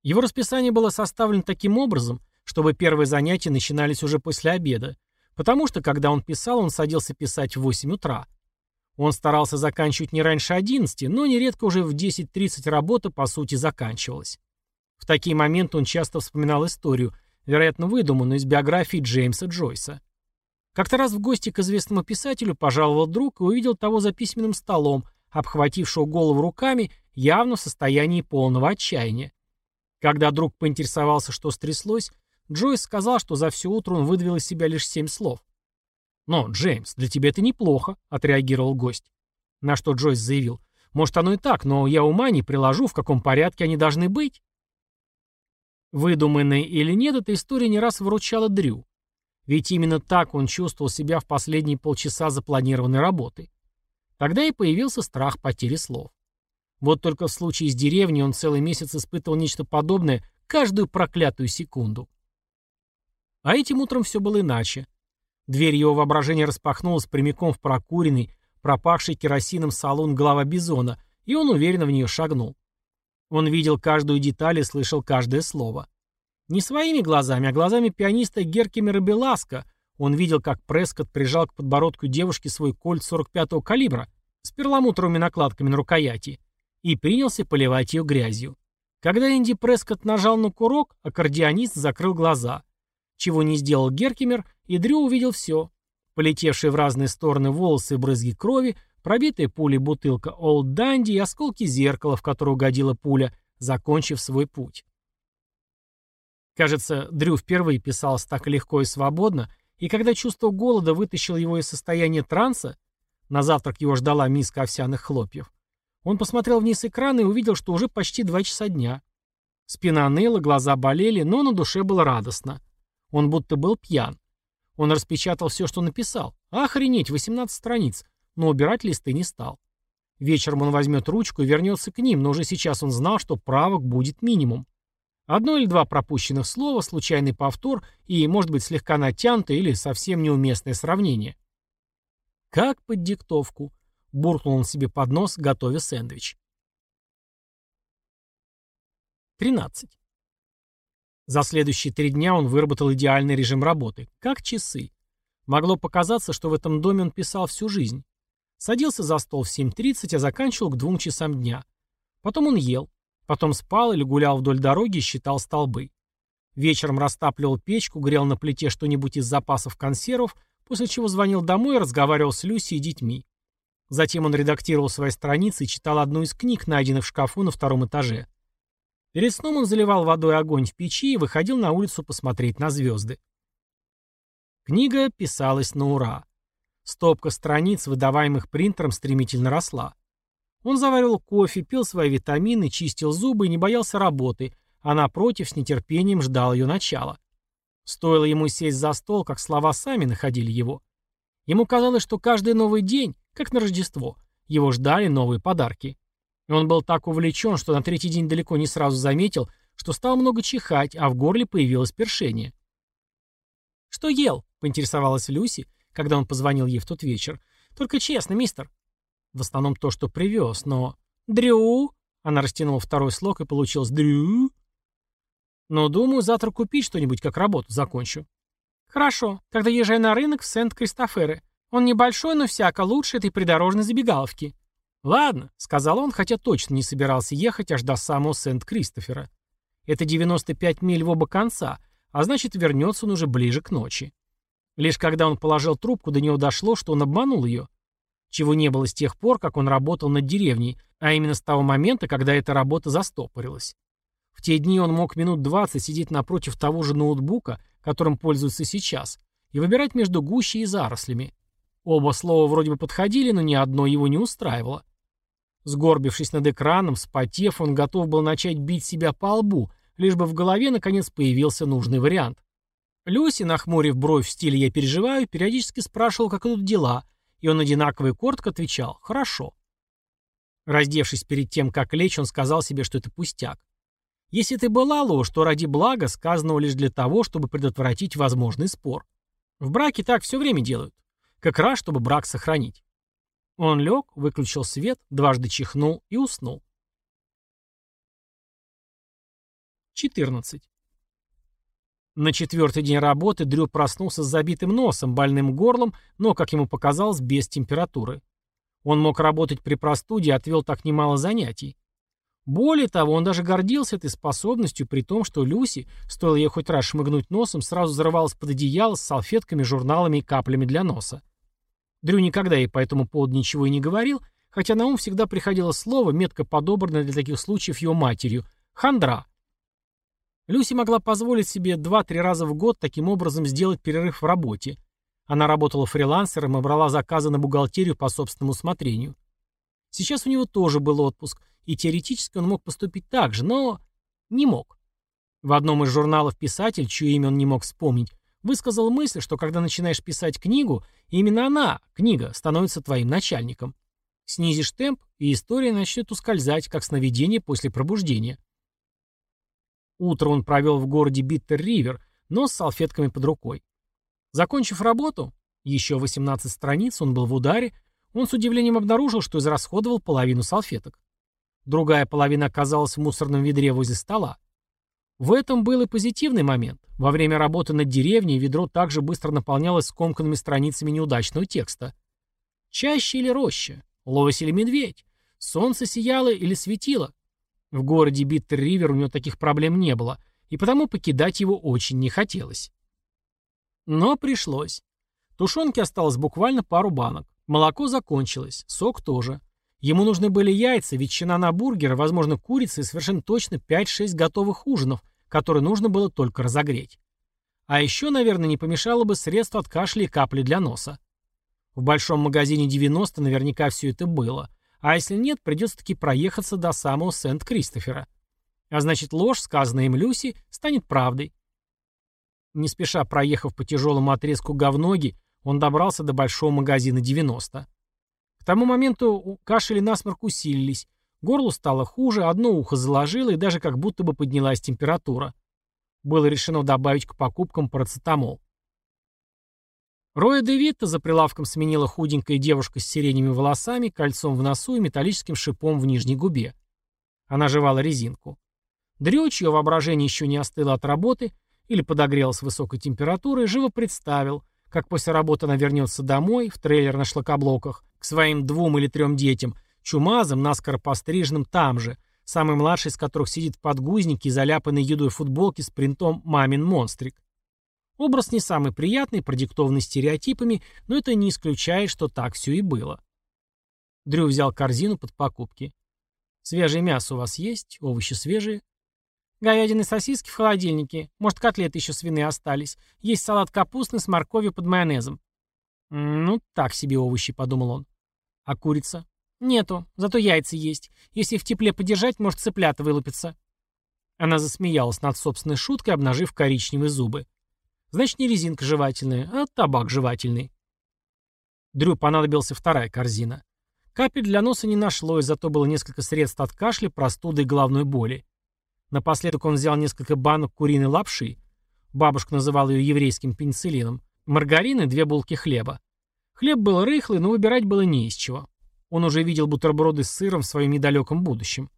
[SPEAKER 4] Его расписание было составлено таким образом, чтобы первые занятия начинались уже после обеда, потому что, когда он писал, он садился писать в 8 утра. Он старался заканчивать не раньше 11, но нередко уже в 10.30 работа, по сути, заканчивалась. В такие моменты он часто вспоминал историю, вероятно, выдуманную из биографии Джеймса Джойса. Как-то раз в гости к известному писателю пожаловал друг и увидел того за письменным столом, обхватившего голову руками, явно в состоянии полного отчаяния. Когда друг поинтересовался, что стряслось, Джойс сказал, что за все утро он выдавил из себя лишь семь слов. «Но, Джеймс, для тебя это неплохо», — отреагировал гость. На что Джойс заявил, «Может, оно и так, но я ума не приложу, в каком порядке они должны быть». Выдуманная или нет, эта история не раз выручала Дрю. Ведь именно так он чувствовал себя в последние полчаса запланированной работы. Тогда и появился страх потери слов. Вот только в случае с деревней он целый месяц испытывал нечто подобное каждую проклятую секунду. А этим утром все было иначе. Дверь его воображения распахнулась прямиком в прокуренный, пропахший керосином салон глава Бизона, и он уверенно в нее шагнул. Он видел каждую деталь и слышал каждое слово. Не своими глазами, а глазами пианиста Геркимера Беласка он видел, как Прескотт прижал к подбородку девушки свой кольт 45-го калибра с перламутровыми накладками на рукояти и принялся поливать ее грязью. Когда Энди Прескотт нажал на курок, аккордеонист закрыл глаза. Чего не сделал Геркимер, и Дрю увидел все. Полетевшие в разные стороны волосы и брызги крови, пробитая пулей бутылка Олд Данди и осколки зеркала, в которое угодила пуля, закончив свой путь. Кажется, Дрю впервые писался так легко и свободно, и когда чувство голода вытащил его из состояния транса, на завтрак его ждала миска овсяных хлопьев, он посмотрел вниз экрана и увидел, что уже почти два часа дня. Спина ныла, глаза болели, но на душе было радостно. Он будто был пьян. Он распечатал все, что написал. Охренеть, 18 страниц, но убирать листы не стал. Вечером он возьмет ручку и вернется к ним, но уже сейчас он знал, что правок будет минимум. Одно или два пропущенных слова, случайный повтор и, может быть, слегка натянутое или совсем неуместное сравнение. Как под диктовку. Буркнул он себе под нос, готовя сэндвич. 13. За следующие три дня он выработал идеальный режим работы, как часы. Могло показаться, что в этом доме он писал всю жизнь. Садился за стол в 7.30, а заканчивал к двум часам дня. Потом он ел. Потом спал или гулял вдоль дороги и считал столбы. Вечером растапливал печку, грел на плите что-нибудь из запасов консервов, после чего звонил домой и разговаривал с Люси и детьми. Затем он редактировал свои страницы и читал одну из книг, найденных в шкафу на втором этаже. Перед сном он заливал водой огонь в печи и выходил на улицу посмотреть на звезды. Книга писалась на ура. Стопка страниц, выдаваемых принтером, стремительно росла. Он заваривал кофе, пил свои витамины, чистил зубы и не боялся работы, а напротив с нетерпением ждал ее начала. Стоило ему сесть за стол, как слова сами находили его. Ему казалось, что каждый новый день как на Рождество. Его ждали новые подарки. И он был так увлечен, что на третий день далеко не сразу заметил, что стал много чихать, а в горле появилось першение. «Что ел?» — поинтересовалась Люси, когда он позвонил ей в тот вечер. «Только честно, мистер». В основном то, что привез, но... «Дрю?» Она растянула второй слог и получилось «дрю». «Но думаю, завтра купить что-нибудь, как работу закончу». «Хорошо. Тогда езжай на рынок в Сент-Кристофере. Он небольшой, но всяко лучше этой придорожной забегаловки. «Ладно», — сказал он, хотя точно не собирался ехать аж до самого Сент-Кристофера. Это 95 миль в оба конца, а значит, вернется он уже ближе к ночи. Лишь когда он положил трубку, до него дошло, что он обманул ее. Чего не было с тех пор, как он работал над деревней, а именно с того момента, когда эта работа застопорилась. В те дни он мог минут 20 сидеть напротив того же ноутбука, которым пользуется сейчас, и выбирать между гущей и зарослями. Оба слова вроде бы подходили, но ни одно его не устраивало. Сгорбившись над экраном, спотев, он готов был начать бить себя по лбу, лишь бы в голове наконец появился нужный вариант. Люси, нахмурив бровь в стиле «я переживаю», периодически спрашивал, как идут дела, и он одинаково и коротко отвечал «хорошо». Раздевшись перед тем, как лечь, он сказал себе, что это пустяк. Если это была ложь, то ради блага, сказанного лишь для того, чтобы предотвратить возможный спор. В браке так все время делают. Как раз, чтобы брак сохранить. Он лег, выключил свет, дважды чихнул и уснул. 14. На четвертый день работы Дрю проснулся с забитым носом, больным горлом, но, как ему показалось, без температуры. Он мог работать при простуде и отвел так немало занятий. Более того, он даже гордился этой способностью, при том, что Люси, стоило ей хоть раз шмыгнуть носом, сразу зарывалась под одеяло с салфетками, журналами и каплями для носа. Дрю никогда ей по этому поводу ничего и не говорил, хотя на ум всегда приходило слово, метко подобранное для таких случаев его матерью – хандра. Люси могла позволить себе два-три раза в год таким образом сделать перерыв в работе. Она работала фрилансером и брала заказы на бухгалтерию по собственному усмотрению. Сейчас у него тоже был отпуск, и теоретически он мог поступить так же, но не мог. В одном из журналов писатель, чье имя он не мог вспомнить, высказал мысль, что когда начинаешь писать книгу, именно она, книга, становится твоим начальником. Снизишь темп, и история начнет ускользать, как сновидение после пробуждения. Утро он провел в городе Биттер-Ривер, но с салфетками под рукой. Закончив работу, еще 18 страниц, он был в ударе, он с удивлением обнаружил, что израсходовал половину салфеток. Другая половина оказалась в мусорном ведре возле стола. В этом был и позитивный момент. Во время работы над деревней ведро также быстро наполнялось скомканными страницами неудачного текста. Чаще или роща? Лось или медведь? Солнце сияло или светило? В городе Биттер-Ривер у него таких проблем не было, и потому покидать его очень не хотелось. Но пришлось. Тушенки осталось буквально пару банок. Молоко закончилось, сок тоже. Ему нужны были яйца, ветчина на бургеры, возможно, курица и совершенно точно 5-6 готовых ужинов, которые нужно было только разогреть. А еще, наверное, не помешало бы средство от кашля и капли для носа. В большом магазине 90 наверняка все это было. А если нет, придется таки проехаться до самого Сент-Кристофера. А значит, ложь, сказанная им Люси, станет правдой. Не спеша проехав по тяжелому отрезку говноги, он добрался до большого магазина 90. К тому моменту кашель и насморк усилились, горлу стало хуже, одно ухо заложило и даже как будто бы поднялась температура. Было решено добавить к покупкам парацетамол. Роя де Витта за прилавком сменила худенькая девушка с сиреневыми волосами, кольцом в носу и металлическим шипом в нижней губе. Она жевала резинку. Дрю, чье воображение еще не остыло от работы или подогрелось высокой температурой, живо представил, как после работы она вернется домой, в трейлер на шлакоблоках, к своим двум или трем детям, чумазым, наскоро постриженным там же, самый младший из которых сидит в подгузнике и заляпанной едой футболке с принтом «Мамин монстрик». Образ не самый приятный, продиктованный стереотипами, но это не исключает, что так все и было. Дрю взял корзину под покупки. «Свежее мясо у вас есть? Овощи свежие?» «Говядины сосиски в холодильнике. Может, котлеты еще свиные остались. Есть салат капустный с морковью под майонезом». «Ну, так себе овощи», — подумал он. «А курица?» «Нету, зато яйца есть. Если в тепле подержать, может, цыплята вылупятся». Она засмеялась над собственной шуткой, обнажив коричневые зубы. Значит, не резинка жевательная, а табак жевательный. Дрю понадобился вторая корзина. Капель для носа не нашлось, зато было несколько средств от кашля, простуды и головной боли. Напоследок он взял несколько банок куриной лапши. Бабушка называла ее еврейским пенициллином. Маргарин и две булки хлеба. Хлеб был рыхлый, но выбирать было не из чего. Он уже видел бутерброды с сыром в своем недалеком будущем.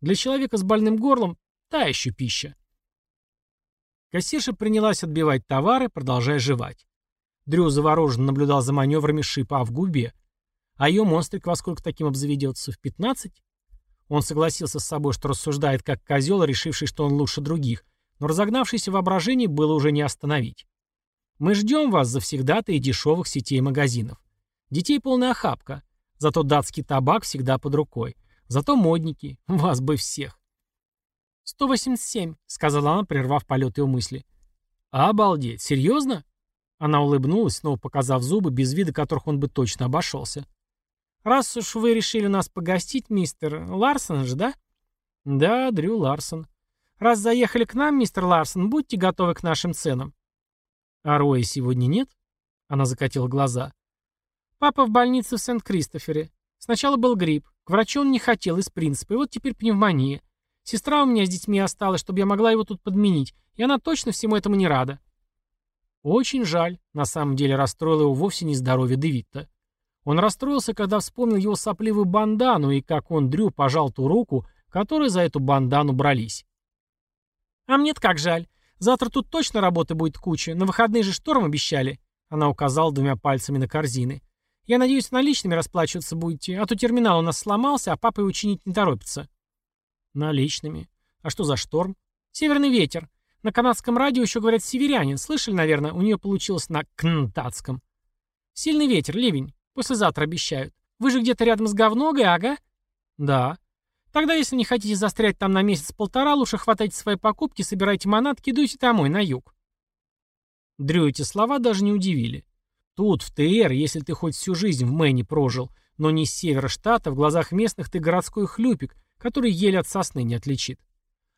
[SPEAKER 4] Для человека с больным горлом – та еще пища. Кассирша принялась отбивать товары, продолжая жевать. Дрю завороженно наблюдал за маневрами шипа в губе. А ее монстрик во сколько таким обзаведется? В 15? Он согласился с собой, что рассуждает как козел, решивший, что он лучше других, но разогнавшееся воображение было уже не остановить. Мы ждем вас завсегда-то и дешевых сетей магазинов. Детей полная охапка. Зато датский табак всегда под рукой. Зато модники. Вас бы всех. «187», — сказала она, прервав полет его мысли. «Обалдеть! Серьезно?» Она улыбнулась, снова показав зубы, без вида которых он бы точно обошелся. «Раз уж вы решили нас погостить, мистер Ларсон же, да?» «Да, Дрю Ларсон. Раз заехали к нам, мистер Ларсон, будьте готовы к нашим ценам». «А Роя сегодня нет?» Она закатила глаза. «Папа в больнице в Сент-Кристофере. Сначала был грипп. К врачу он не хотел из принципа, и вот теперь пневмония. Сестра у меня с детьми осталась, чтобы я могла его тут подменить, и она точно всему этому не рада. Очень жаль. На самом деле расстроило его вовсе не здоровье Девитта. Он расстроился, когда вспомнил его сопливую бандану и как он, Дрю, пожал ту руку, которой за эту бандану брались. «А мне-то как жаль. Завтра тут точно работы будет куча. На выходные же шторм обещали». Она указала двумя пальцами на корзины. «Я надеюсь, наличными расплачиваться будете, а то терминал у нас сломался, а папа его чинить не торопится». Наличными. А что за шторм? Северный ветер. На канадском радио еще говорят северянин. Слышали, наверное? У нее получилось на кнтатском. Сильный ветер, ливень. Послезавтра обещают. Вы же где-то рядом с говногой, ага? Да. Тогда, если не хотите застрять там на месяц-полтора, лучше хватайте свои покупки, собирайте манатки и домой, на юг. Дрю эти слова даже не удивили. Тут, в ТР, если ты хоть всю жизнь в Мэне прожил, но не с севера штата, в глазах местных ты городской хлюпик, который еле от сосны не отличит.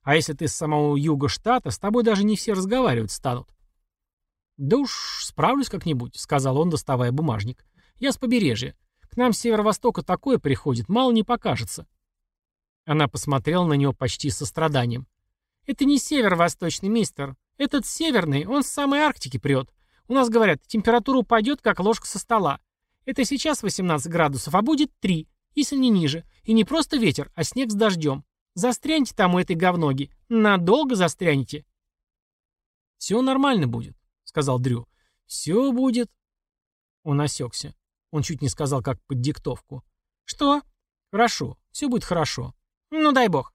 [SPEAKER 4] А если ты с самого юга штата, с тобой даже не все разговаривать станут. «Да уж, справлюсь как-нибудь», — сказал он, доставая бумажник. «Я с побережья. К нам с северо-востока такое приходит, мало не покажется». Она посмотрела на него почти со страданием. «Это не северо-восточный, мистер. Этот северный, он с самой Арктики прет. У нас, говорят, температура упадет, как ложка со стола. Это сейчас 18 градусов, а будет 3 если не ниже. И не просто ветер, а снег с дождем. Застряньте там у этой говноги. Надолго застрянете. «Все нормально будет», — сказал Дрю. «Все будет...» Он осекся. Он чуть не сказал, как под диктовку. «Что?» «Хорошо. Все будет хорошо. Ну, дай бог».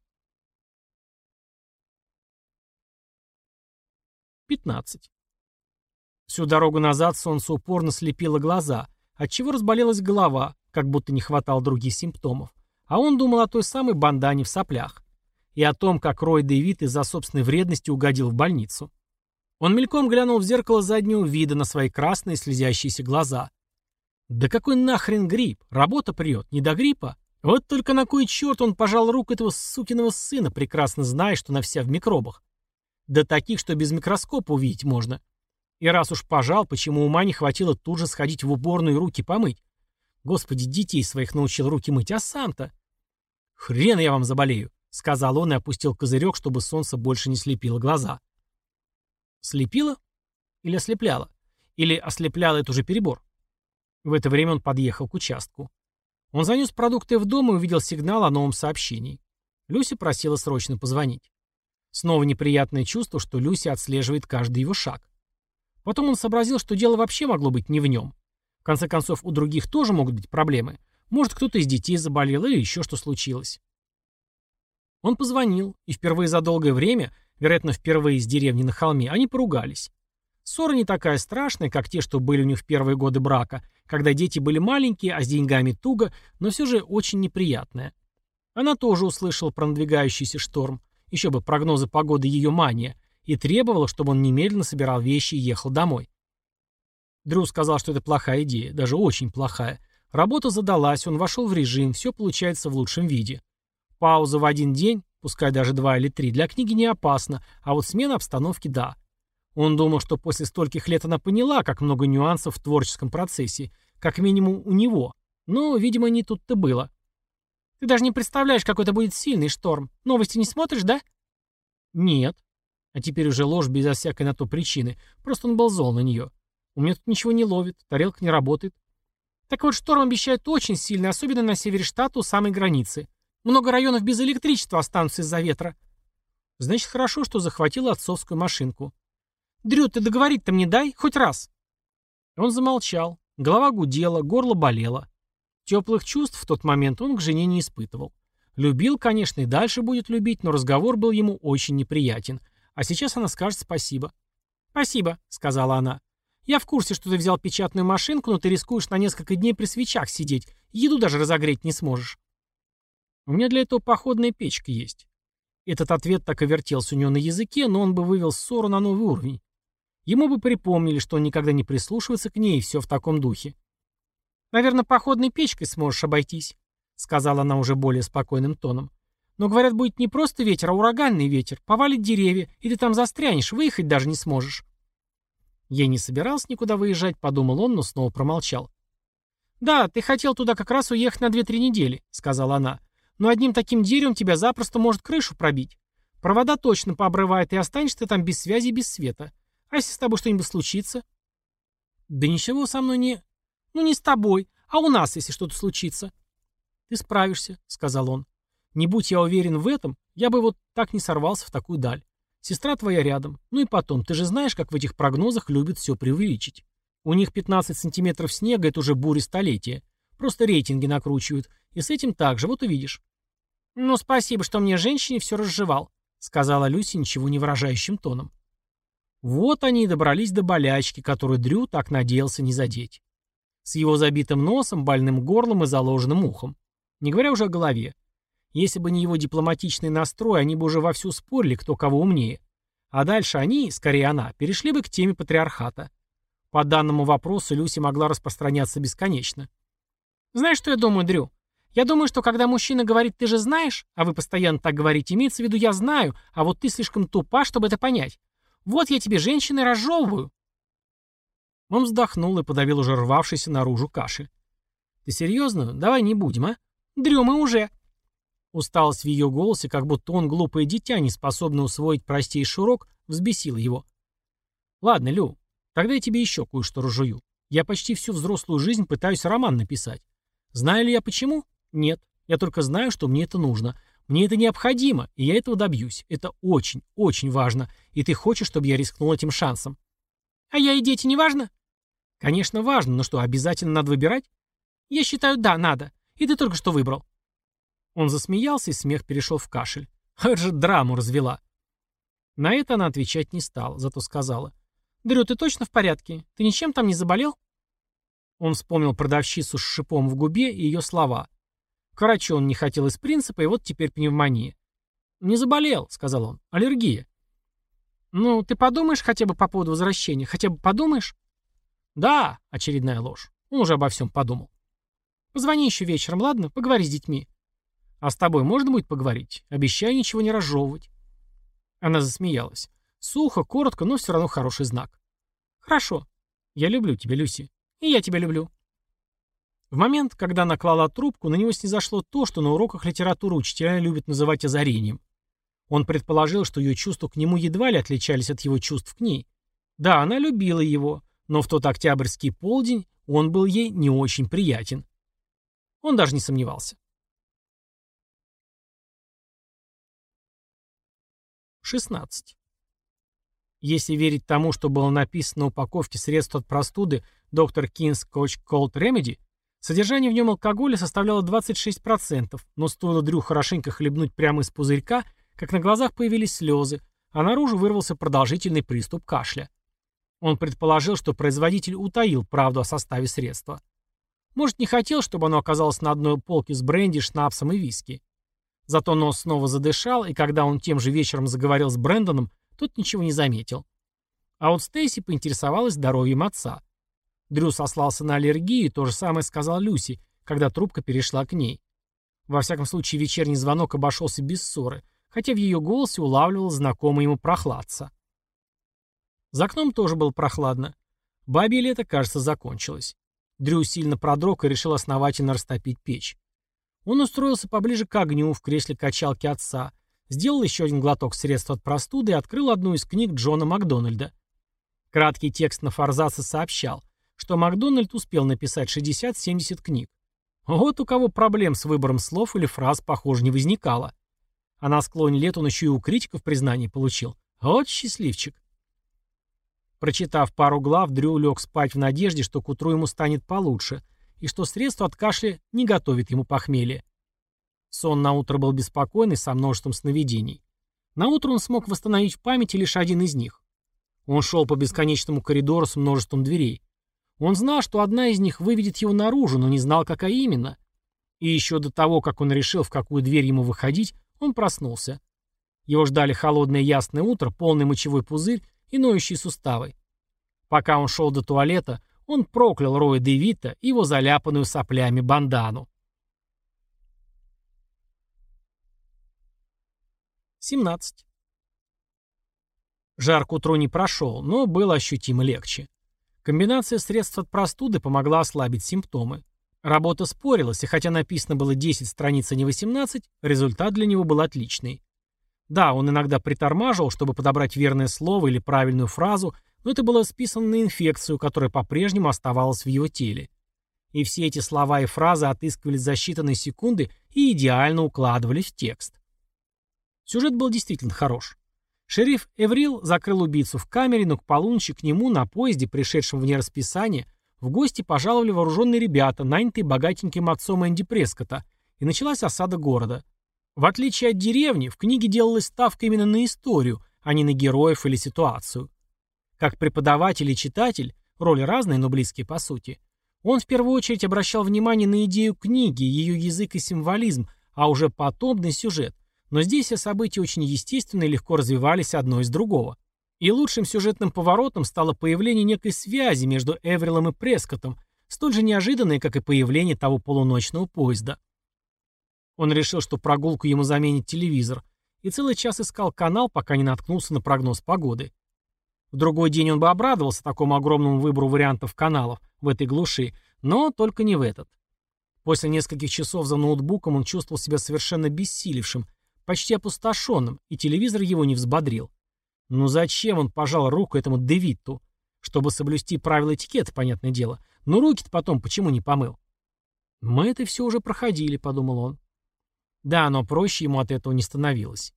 [SPEAKER 4] 15. Всю дорогу назад солнце упорно слепило глаза, отчего разболелась голова, как будто не хватало других симптомов. А он думал о той самой бандане в соплях. И о том, как Рой Дэвид из-за собственной вредности угодил в больницу. Он мельком глянул в зеркало заднего вида на свои красные слезящиеся глаза. Да какой нахрен грипп? Работа прет, не до гриппа. Вот только на кой черт он пожал руку этого сукиного сына, прекрасно зная, что она вся в микробах. Да таких, что без микроскопа увидеть можно. И раз уж пожал, почему ума не хватило тут же сходить в уборную и руки помыть? Господи, детей своих научил руки мыть, а сам-то... «Хрен я вам заболею», — сказал он и опустил козырек, чтобы солнце больше не слепило глаза. Слепило? Или ослепляло? Или ослепляло это уже перебор? В это время он подъехал к участку. Он занес продукты в дом и увидел сигнал о новом сообщении. Люся просила срочно позвонить. Снова неприятное чувство, что Люся отслеживает каждый его шаг. Потом он сообразил, что дело вообще могло быть не в нем. В конце концов, у других тоже могут быть проблемы. Может, кто-то из детей заболел или еще что случилось. Он позвонил, и впервые за долгое время вероятно, впервые из деревни на холме, они поругались. Ссора не такая страшная, как те, что были у них в первые годы брака, когда дети были маленькие, а с деньгами туго, но все же очень неприятная. Она тоже услышала про надвигающийся шторм, еще бы прогнозы погоды ее мания, и требовала, чтобы он немедленно собирал вещи и ехал домой. Дрю сказал, что это плохая идея, даже очень плохая. Работа задалась, он вошел в режим, все получается в лучшем виде. Пауза в один день, пускай даже два или три, для книги не опасно, а вот смена обстановки – да. Он думал, что после стольких лет она поняла, как много нюансов в творческом процессе, как минимум у него, но, видимо, не тут-то было. «Ты даже не представляешь, какой это будет сильный шторм. Новости не смотришь, да?» «Нет». А теперь уже ложь безо всякой на то причины. Просто он был зол на нее. У меня тут ничего не ловит, тарелка не работает. Так вот, шторм обещает очень сильный, особенно на севере штата у самой границы. Много районов без электричества останутся из-за ветра. Значит, хорошо, что захватила отцовскую машинку. Дрю, ты договорить-то мне дай, хоть раз. Он замолчал. Голова гудела, горло болело. Теплых чувств в тот момент он к жене не испытывал. Любил, конечно, и дальше будет любить, но разговор был ему очень неприятен. А сейчас она скажет спасибо. «Спасибо», — сказала она. «Я в курсе, что ты взял печатную машинку, но ты рискуешь на несколько дней при свечах сидеть. Еду даже разогреть не сможешь. У меня для этого походная печка есть. Этот ответ так и вертелся у него на языке, но он бы вывел ссору на новый уровень. Ему бы припомнили, что он никогда не прислушивается к ней, и все в таком духе. «Наверное, походной печкой сможешь обойтись», — сказала она уже более спокойным тоном. «Но, говорят, будет не просто ветер, а ураганный ветер. Повалит деревья, и ты там застрянешь, выехать даже не сможешь». Я не собирался никуда выезжать, подумал он, но снова промолчал. «Да, ты хотел туда как раз уехать на две-три недели», — сказала она. Но одним таким деревом тебя запросто может крышу пробить. Провода точно пообрывает, и останешься там без связи без света. А если с тобой что-нибудь случится? Да ничего со мной не... Ну не с тобой, а у нас, если что-то случится. Ты справишься, сказал он. Не будь я уверен в этом, я бы вот так не сорвался в такую даль. Сестра твоя рядом. Ну и потом, ты же знаешь, как в этих прогнозах любят все преувеличить. У них 15 сантиметров снега — это уже буря столетия. Просто рейтинги накручивают. И с этим так же, вот увидишь. «Ну, спасибо, что мне женщине все разжевал», — сказала Люси ничего не выражающим тоном. Вот они и добрались до болячки, которую Дрю так надеялся не задеть. С его забитым носом, больным горлом и заложенным ухом. Не говоря уже о голове. Если бы не его дипломатичный настрой, они бы уже вовсю спорили, кто кого умнее. А дальше они, скорее она, перешли бы к теме патриархата. По данному вопросу Люси могла распространяться бесконечно. «Знаешь, что я думаю, Дрю? Я думаю, что когда мужчина говорит «ты же знаешь», а вы постоянно так говорите, имеется в виду «я знаю», а вот ты слишком тупа, чтобы это понять. Вот я тебе, женщины, разжевываю. Он вздохнул и подавил уже рвавшийся наружу кашель. «Ты серьезно? Давай не будем, а? Дрёмы уже!» Усталость в ее голосе, как будто он глупое дитя, не способное усвоить простейший урок, взбесила его. «Ладно, Лю, тогда я тебе еще кое-что разжую. Я почти всю взрослую жизнь пытаюсь роман написать. Знаю ли я почему? Нет, я только знаю, что мне это нужно. Мне это необходимо, и я этого добьюсь. Это очень, очень важно. И ты хочешь, чтобы я рискнул этим шансом. А я и дети не важно? Конечно, важно, но что, обязательно надо выбирать? Я считаю, да, надо. И ты только что выбрал. Он засмеялся, и смех перешел в кашель. Это же драму развела. На это она отвечать не стала, зато сказала. «Дрю, ты точно в порядке? Ты ничем там не заболел?» Он вспомнил продавщицу с шипом в губе и ее слова. К врачу он не хотел из принципа, и вот теперь пневмония. «Не заболел», — сказал он. «Аллергия». «Ну, ты подумаешь хотя бы по поводу возвращения? Хотя бы подумаешь?» «Да», — очередная ложь. Он уже обо всем подумал. «Позвони еще вечером, ладно? Поговори с детьми». «А с тобой можно будет поговорить? Обещай ничего не разжевывать». Она засмеялась. Сухо, коротко, но все равно хороший знак. «Хорошо. Я люблю тебя, Люси. И я тебя люблю». В момент, когда она клала трубку, на него снизошло то, что на уроках литературы учителя любят называть озарением. Он предположил, что ее чувства к нему едва ли отличались от его чувств к ней. Да, она любила его, но в тот октябрьский полдень он был ей не очень приятен. Он даже не сомневался. 16. Если верить тому, что было написано на упаковке средств от простуды Dr. King's Cough Cold Remedy, содержание в нем алкоголя составляло 26%, но стоило Дрю хорошенько хлебнуть прямо из пузырька, как на глазах появились слезы, а наружу вырвался продолжительный приступ кашля. Он предположил, что производитель утаил правду о составе средства. Может, не хотел, чтобы оно оказалось на одной полке с бренди, шнапсом и виски. Зато нос снова задышал, и когда он тем же вечером заговорил с Брэндоном, тот ничего не заметил. А вот Стейси поинтересовалась здоровьем отца. Дрю сослался на аллергию, и то же самое сказал Люси, когда трубка перешла к ней. Во всяком случае, вечерний звонок обошелся без ссоры, хотя в ее голосе улавливал знакомый ему прохладца. За окном тоже было прохладно. Бабье лето, кажется, закончилось. Дрю сильно продрог и решил основательно растопить печь. Он устроился поближе к огню в кресле качалки отца, сделал еще один глоток средств от простуды и открыл одну из книг Джона Макдональда. Краткий текст на форзаце сообщал, что Макдональд успел написать 60-70 книг. Вот у кого проблем с выбором слов или фраз, похоже, не возникало. А на склоне лет он еще и у критиков признание получил. Вот счастливчик. Прочитав пару глав, Дрю лег спать в надежде, что к утру ему станет получше, и что средство от кашля не готовит ему похмелье. Сон на утро был беспокойный, со множеством сновидений. На утро он смог восстановить в памяти лишь один из них. Он шел по бесконечному коридору с множеством дверей. Он знал, что одна из них выведет его наружу, но не знал, какая именно. И еще до того, как он решил, в какую дверь ему выходить, он проснулся. Его ждали холодное ясное утро, полный мочевой пузырь и ноющие суставы. Пока он шел до туалета, он проклял Роя Девита и его заляпанную соплями бандану. 17. Жар к утру не прошел, но было ощутимо легче. Комбинация средств от простуды помогла ослабить симптомы. Работа спорилась, и хотя написано было 10 страниц, а не 18, результат для него был отличный. Да, он иногда притормаживал, чтобы подобрать верное слово или правильную фразу, но это было списано на инфекцию, которая по-прежнему оставалась в его теле. И все эти слова и фразы отыскивались за считанные секунды и идеально укладывались в текст. Сюжет был действительно хорош. Шериф Эврил закрыл убийцу в камере, но к полуночи к нему на поезде, пришедшем вне расписания, в гости пожаловали вооруженные ребята, нанятые богатеньким отцом Энди Прескота, и началась осада города. В отличие от деревни, в книге делалась ставка именно на историю, а не на героев или ситуацию. Как преподаватель и читатель, роли разные, но близкие по сути, он в первую очередь обращал внимание на идею книги, ее язык и символизм, а уже потом на сюжет, но здесь все события очень естественно и легко развивались одно из другого. И лучшим сюжетным поворотом стало появление некой связи между Эврилом и Прескоттом, столь же неожиданной, как и появление того полуночного поезда. Он решил, что прогулку ему заменит телевизор, и целый час искал канал, пока не наткнулся на прогноз погоды. В другой день он бы обрадовался такому огромному выбору вариантов каналов в этой глуши, но только не в этот. После нескольких часов за ноутбуком он чувствовал себя совершенно бессилившим почти опустошенным, и телевизор его не взбодрил. Ну зачем он пожал руку этому Девитту? Чтобы соблюсти правила этикета, понятное дело. Но руки-то потом почему не помыл? Мы это все уже проходили, подумал он. Да, но проще ему от этого не становилось.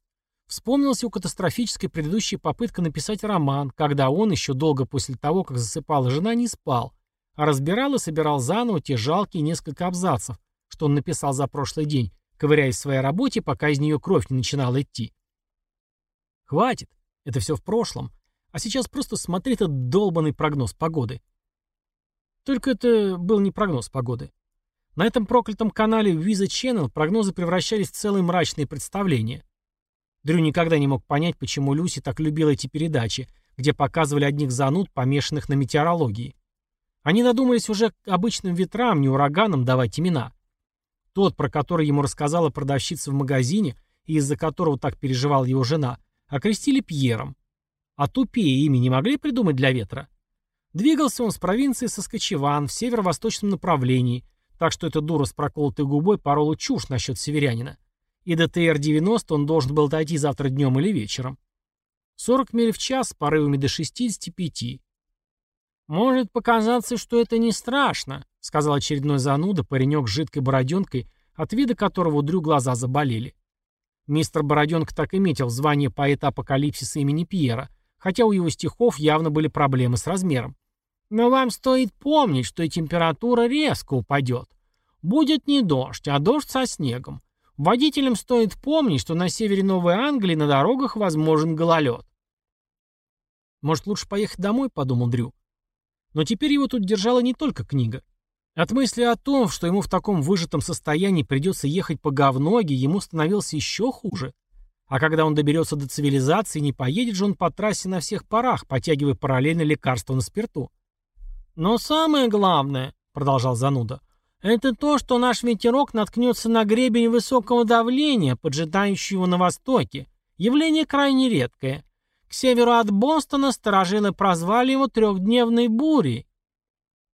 [SPEAKER 4] Вспомнилась его катастрофическая предыдущая попытка написать роман, когда он еще долго после того, как засыпала жена, не спал, а разбирал и собирал заново те жалкие несколько абзацев, что он написал за прошлый день, ковыряясь в своей работе, пока из нее кровь не начинала идти. Хватит, это все в прошлом. А сейчас просто смотри этот долбанный прогноз погоды. Только это был не прогноз погоды. На этом проклятом канале Visa Channel прогнозы превращались в целые мрачные представления. Дрю никогда не мог понять, почему Люси так любила эти передачи, где показывали одних зануд, помешанных на метеорологии. Они надумались уже обычным ветрам, не ураганам давать имена. Тот, про который ему рассказала продавщица в магазине, и из-за которого так переживала его жена, окрестили Пьером. А тупее имя не могли придумать для ветра. Двигался он с провинции Соскочеван в северо-восточном направлении, так что эта дура с проколотой губой порола чушь насчет северянина. И до ТР-90 он должен был дойти завтра днем или вечером. 40 миль в час с порывами до 65. «Может показаться, что это не страшно», — сказал очередной зануда, паренек с жидкой бороденкой, от вида которого у Дрю глаза заболели. Мистер Бороденка так и метил звание поэта апокалипсиса имени Пьера, хотя у его стихов явно были проблемы с размером. Но вам стоит помнить, что и температура резко упадет. Будет не дождь, а дождь со снегом. Водителям стоит помнить, что на севере Новой Англии на дорогах возможен гололед. «Может, лучше поехать домой?» — подумал Дрю. Но теперь его тут держала не только книга. От мысли о том, что ему в таком выжатом состоянии придется ехать по говноге, ему становилось еще хуже. А когда он доберется до цивилизации, не поедет же он по трассе на всех парах, потягивая параллельно лекарства на спирту. «Но самое главное», — продолжал зануда, — «это то, что наш ветерок наткнется на гребень высокого давления, поджидающего на востоке. Явление крайне редкое. К северу от Бостона сторожилы прозвали его трехдневной бурей».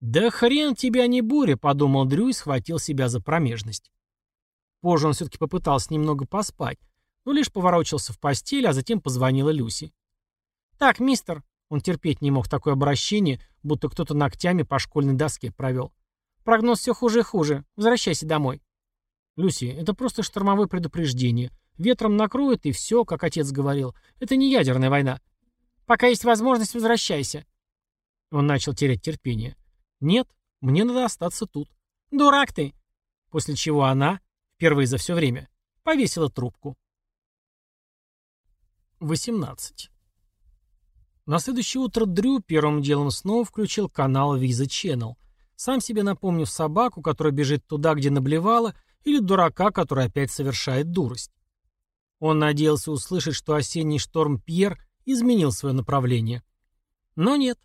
[SPEAKER 4] «Да хрен тебя не буря», — подумал Дрю и схватил себя за промежность. Позже он все-таки попытался немного поспать, но лишь поворочился в постели, а затем позвонила Люси. «Так, мистер», он терпеть не мог такое обращение, будто кто-то ногтями по школьной доске провел. «Прогноз все хуже и хуже. Возвращайся домой». «Люси, это просто штормовое предупреждение. Ветром накроет, и все, как отец говорил. Это не ядерная война. Пока есть возможность, возвращайся». Он начал терять терпение. «Нет, мне надо остаться тут». «Дурак ты!» После чего она, впервые за все время, повесила трубку. 18. На следующее утро Дрю первым делом снова включил канал Visa Channel, сам себе напомнив собаку, которая бежит туда, где наблевала, или дурака, который опять совершает дурость. Он надеялся услышать, что осенний шторм Пьер изменил свое направление. Но нет,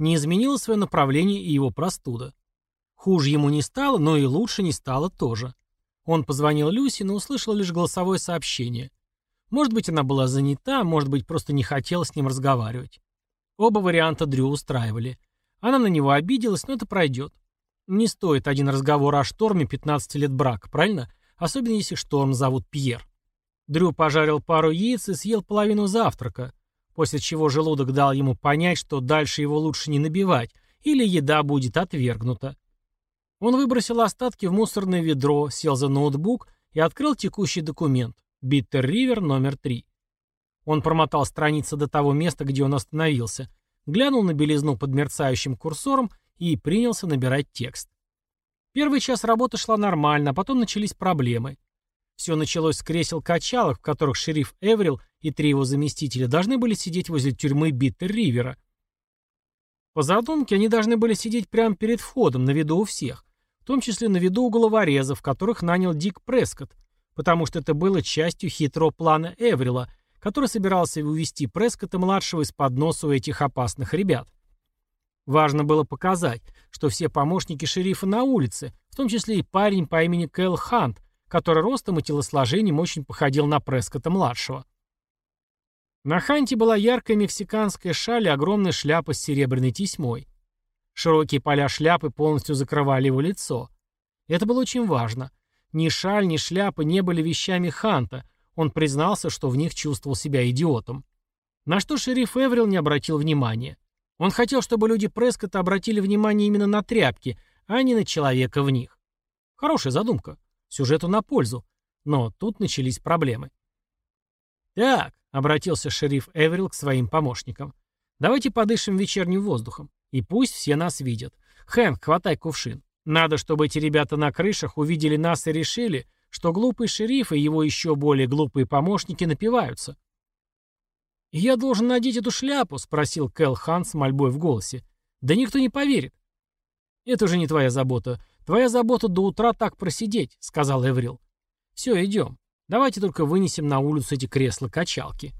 [SPEAKER 4] не изменило свое направление и его простуда. Хуже ему не стало, но и лучше не стало тоже. Он позвонил Люси, но услышал лишь голосовое сообщение. Может быть, она была занята, может быть, просто не хотела с ним разговаривать. Оба варианта Дрю устраивали. Она на него обиделась, но это пройдет. Не стоит один разговор о шторме 15 лет брака, правильно? Особенно если шторм зовут Пьер. Дрю пожарил пару яиц и съел половину завтрака, после чего желудок дал ему понять, что дальше его лучше не набивать, или еда будет отвергнута. Он выбросил остатки в мусорное ведро, сел за ноутбук и открыл текущий документ. Биттер Ривер номер 3. Он промотал страницы до того места, где он остановился, глянул на белизну под мерцающим курсором и принялся набирать текст. Первый час работы шла нормально, а потом начались проблемы. Все началось с кресел-качалок, в которых шериф Эврил и три его заместителя должны были сидеть возле тюрьмы Биттер Ривера. По задумке, они должны были сидеть прямо перед входом, на виду у всех, в том числе на виду у головорезов, которых нанял Дик Прескотт, потому что это было частью хитрого плана Эврила, который собирался увести Прескотта-младшего из-под носа у этих опасных ребят. Важно было показать, что все помощники шерифа на улице, в том числе и парень по имени Кэл Хант, который ростом и телосложением очень походил на Прескотта-младшего. На Ханте была яркая мексиканская шаль и огромная шляпа с серебряной тесьмой. Широкие поля шляпы полностью закрывали его лицо. Это было очень важно. Ни шаль, ни шляпа не были вещами Ханта. Он признался, что в них чувствовал себя идиотом. На что шериф Эврил не обратил внимания. Он хотел, чтобы люди Прескотта обратили внимание именно на тряпки, а не на человека в них. Хорошая задумка. Сюжету на пользу. Но тут начались проблемы. «Так», — обратился шериф Эверилл к своим помощникам, «давайте подышим вечерним воздухом, и пусть все нас видят. Хэнк, хватай кувшин. Надо, чтобы эти ребята на крышах увидели нас и решили, что глупый шериф и его еще более глупые помощники напиваются». «Я должен надеть эту шляпу?» — спросил Кэл Хан с мольбой в голосе. «Да никто не поверит». «Это уже не твоя забота. Твоя забота до утра так просидеть», — сказал Эврил. «Все, идем. Давайте только вынесем на улицу эти кресла-качалки».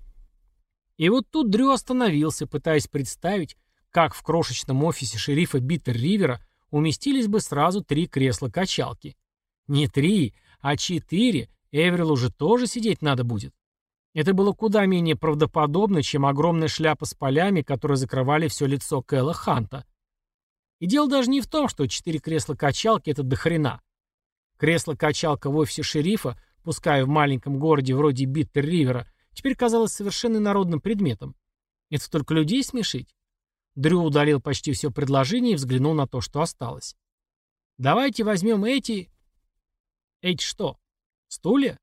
[SPEAKER 4] И вот тут Дрю остановился, пытаясь представить, как в крошечном офисе шерифа Биттер Ривера уместились бы сразу три кресла-качалки. Не три, а четыре, Эврилу уже тоже сидеть надо будет. Это было куда менее правдоподобно, чем огромная шляпа с полями, которые закрывали все лицо Кэлла Ханта. И дело даже не в том, что четыре кресла-качалки — это дохрена. Кресло-качалка в офисе шерифа, пускай в маленьком городе вроде Биттер-Ривера, теперь казалось совершенно народным предметом. Это только людей смешить? Дрю удалил почти все предложение и взглянул на то, что осталось. «Давайте возьмем эти...» «Эти что? Стулья?»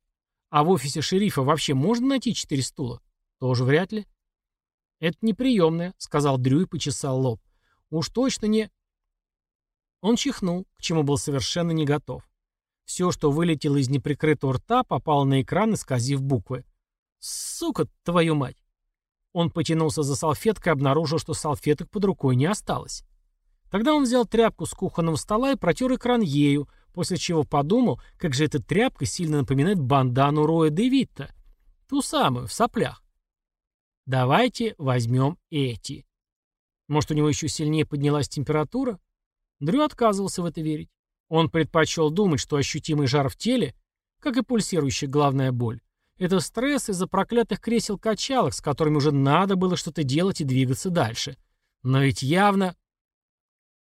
[SPEAKER 4] А в офисе шерифа вообще можно найти четыре стула? Тоже вряд ли. Это неприемное, сказал Дрю и почесал лоб. Уж точно не... Он чихнул, к чему был совершенно не готов. Все, что вылетело из неприкрытого рта, попало на экран, исказив буквы. «Сука, твою мать!» Он потянулся за салфеткой и обнаружил, что салфеток под рукой не осталось. Тогда он взял тряпку с кухонного стола и протер экран ею, после чего подумал, как же эта тряпка сильно напоминает бандану Роя Девитта. Ту самую, в соплях. Давайте возьмем эти. Может, у него еще сильнее поднялась температура? Дрю отказывался в это верить. Он предпочел думать, что ощутимый жар в теле, как и пульсирующая главная боль, это стресс из-за проклятых кресел-качалок, с которыми уже надо было что-то делать и двигаться дальше. Но ведь явно...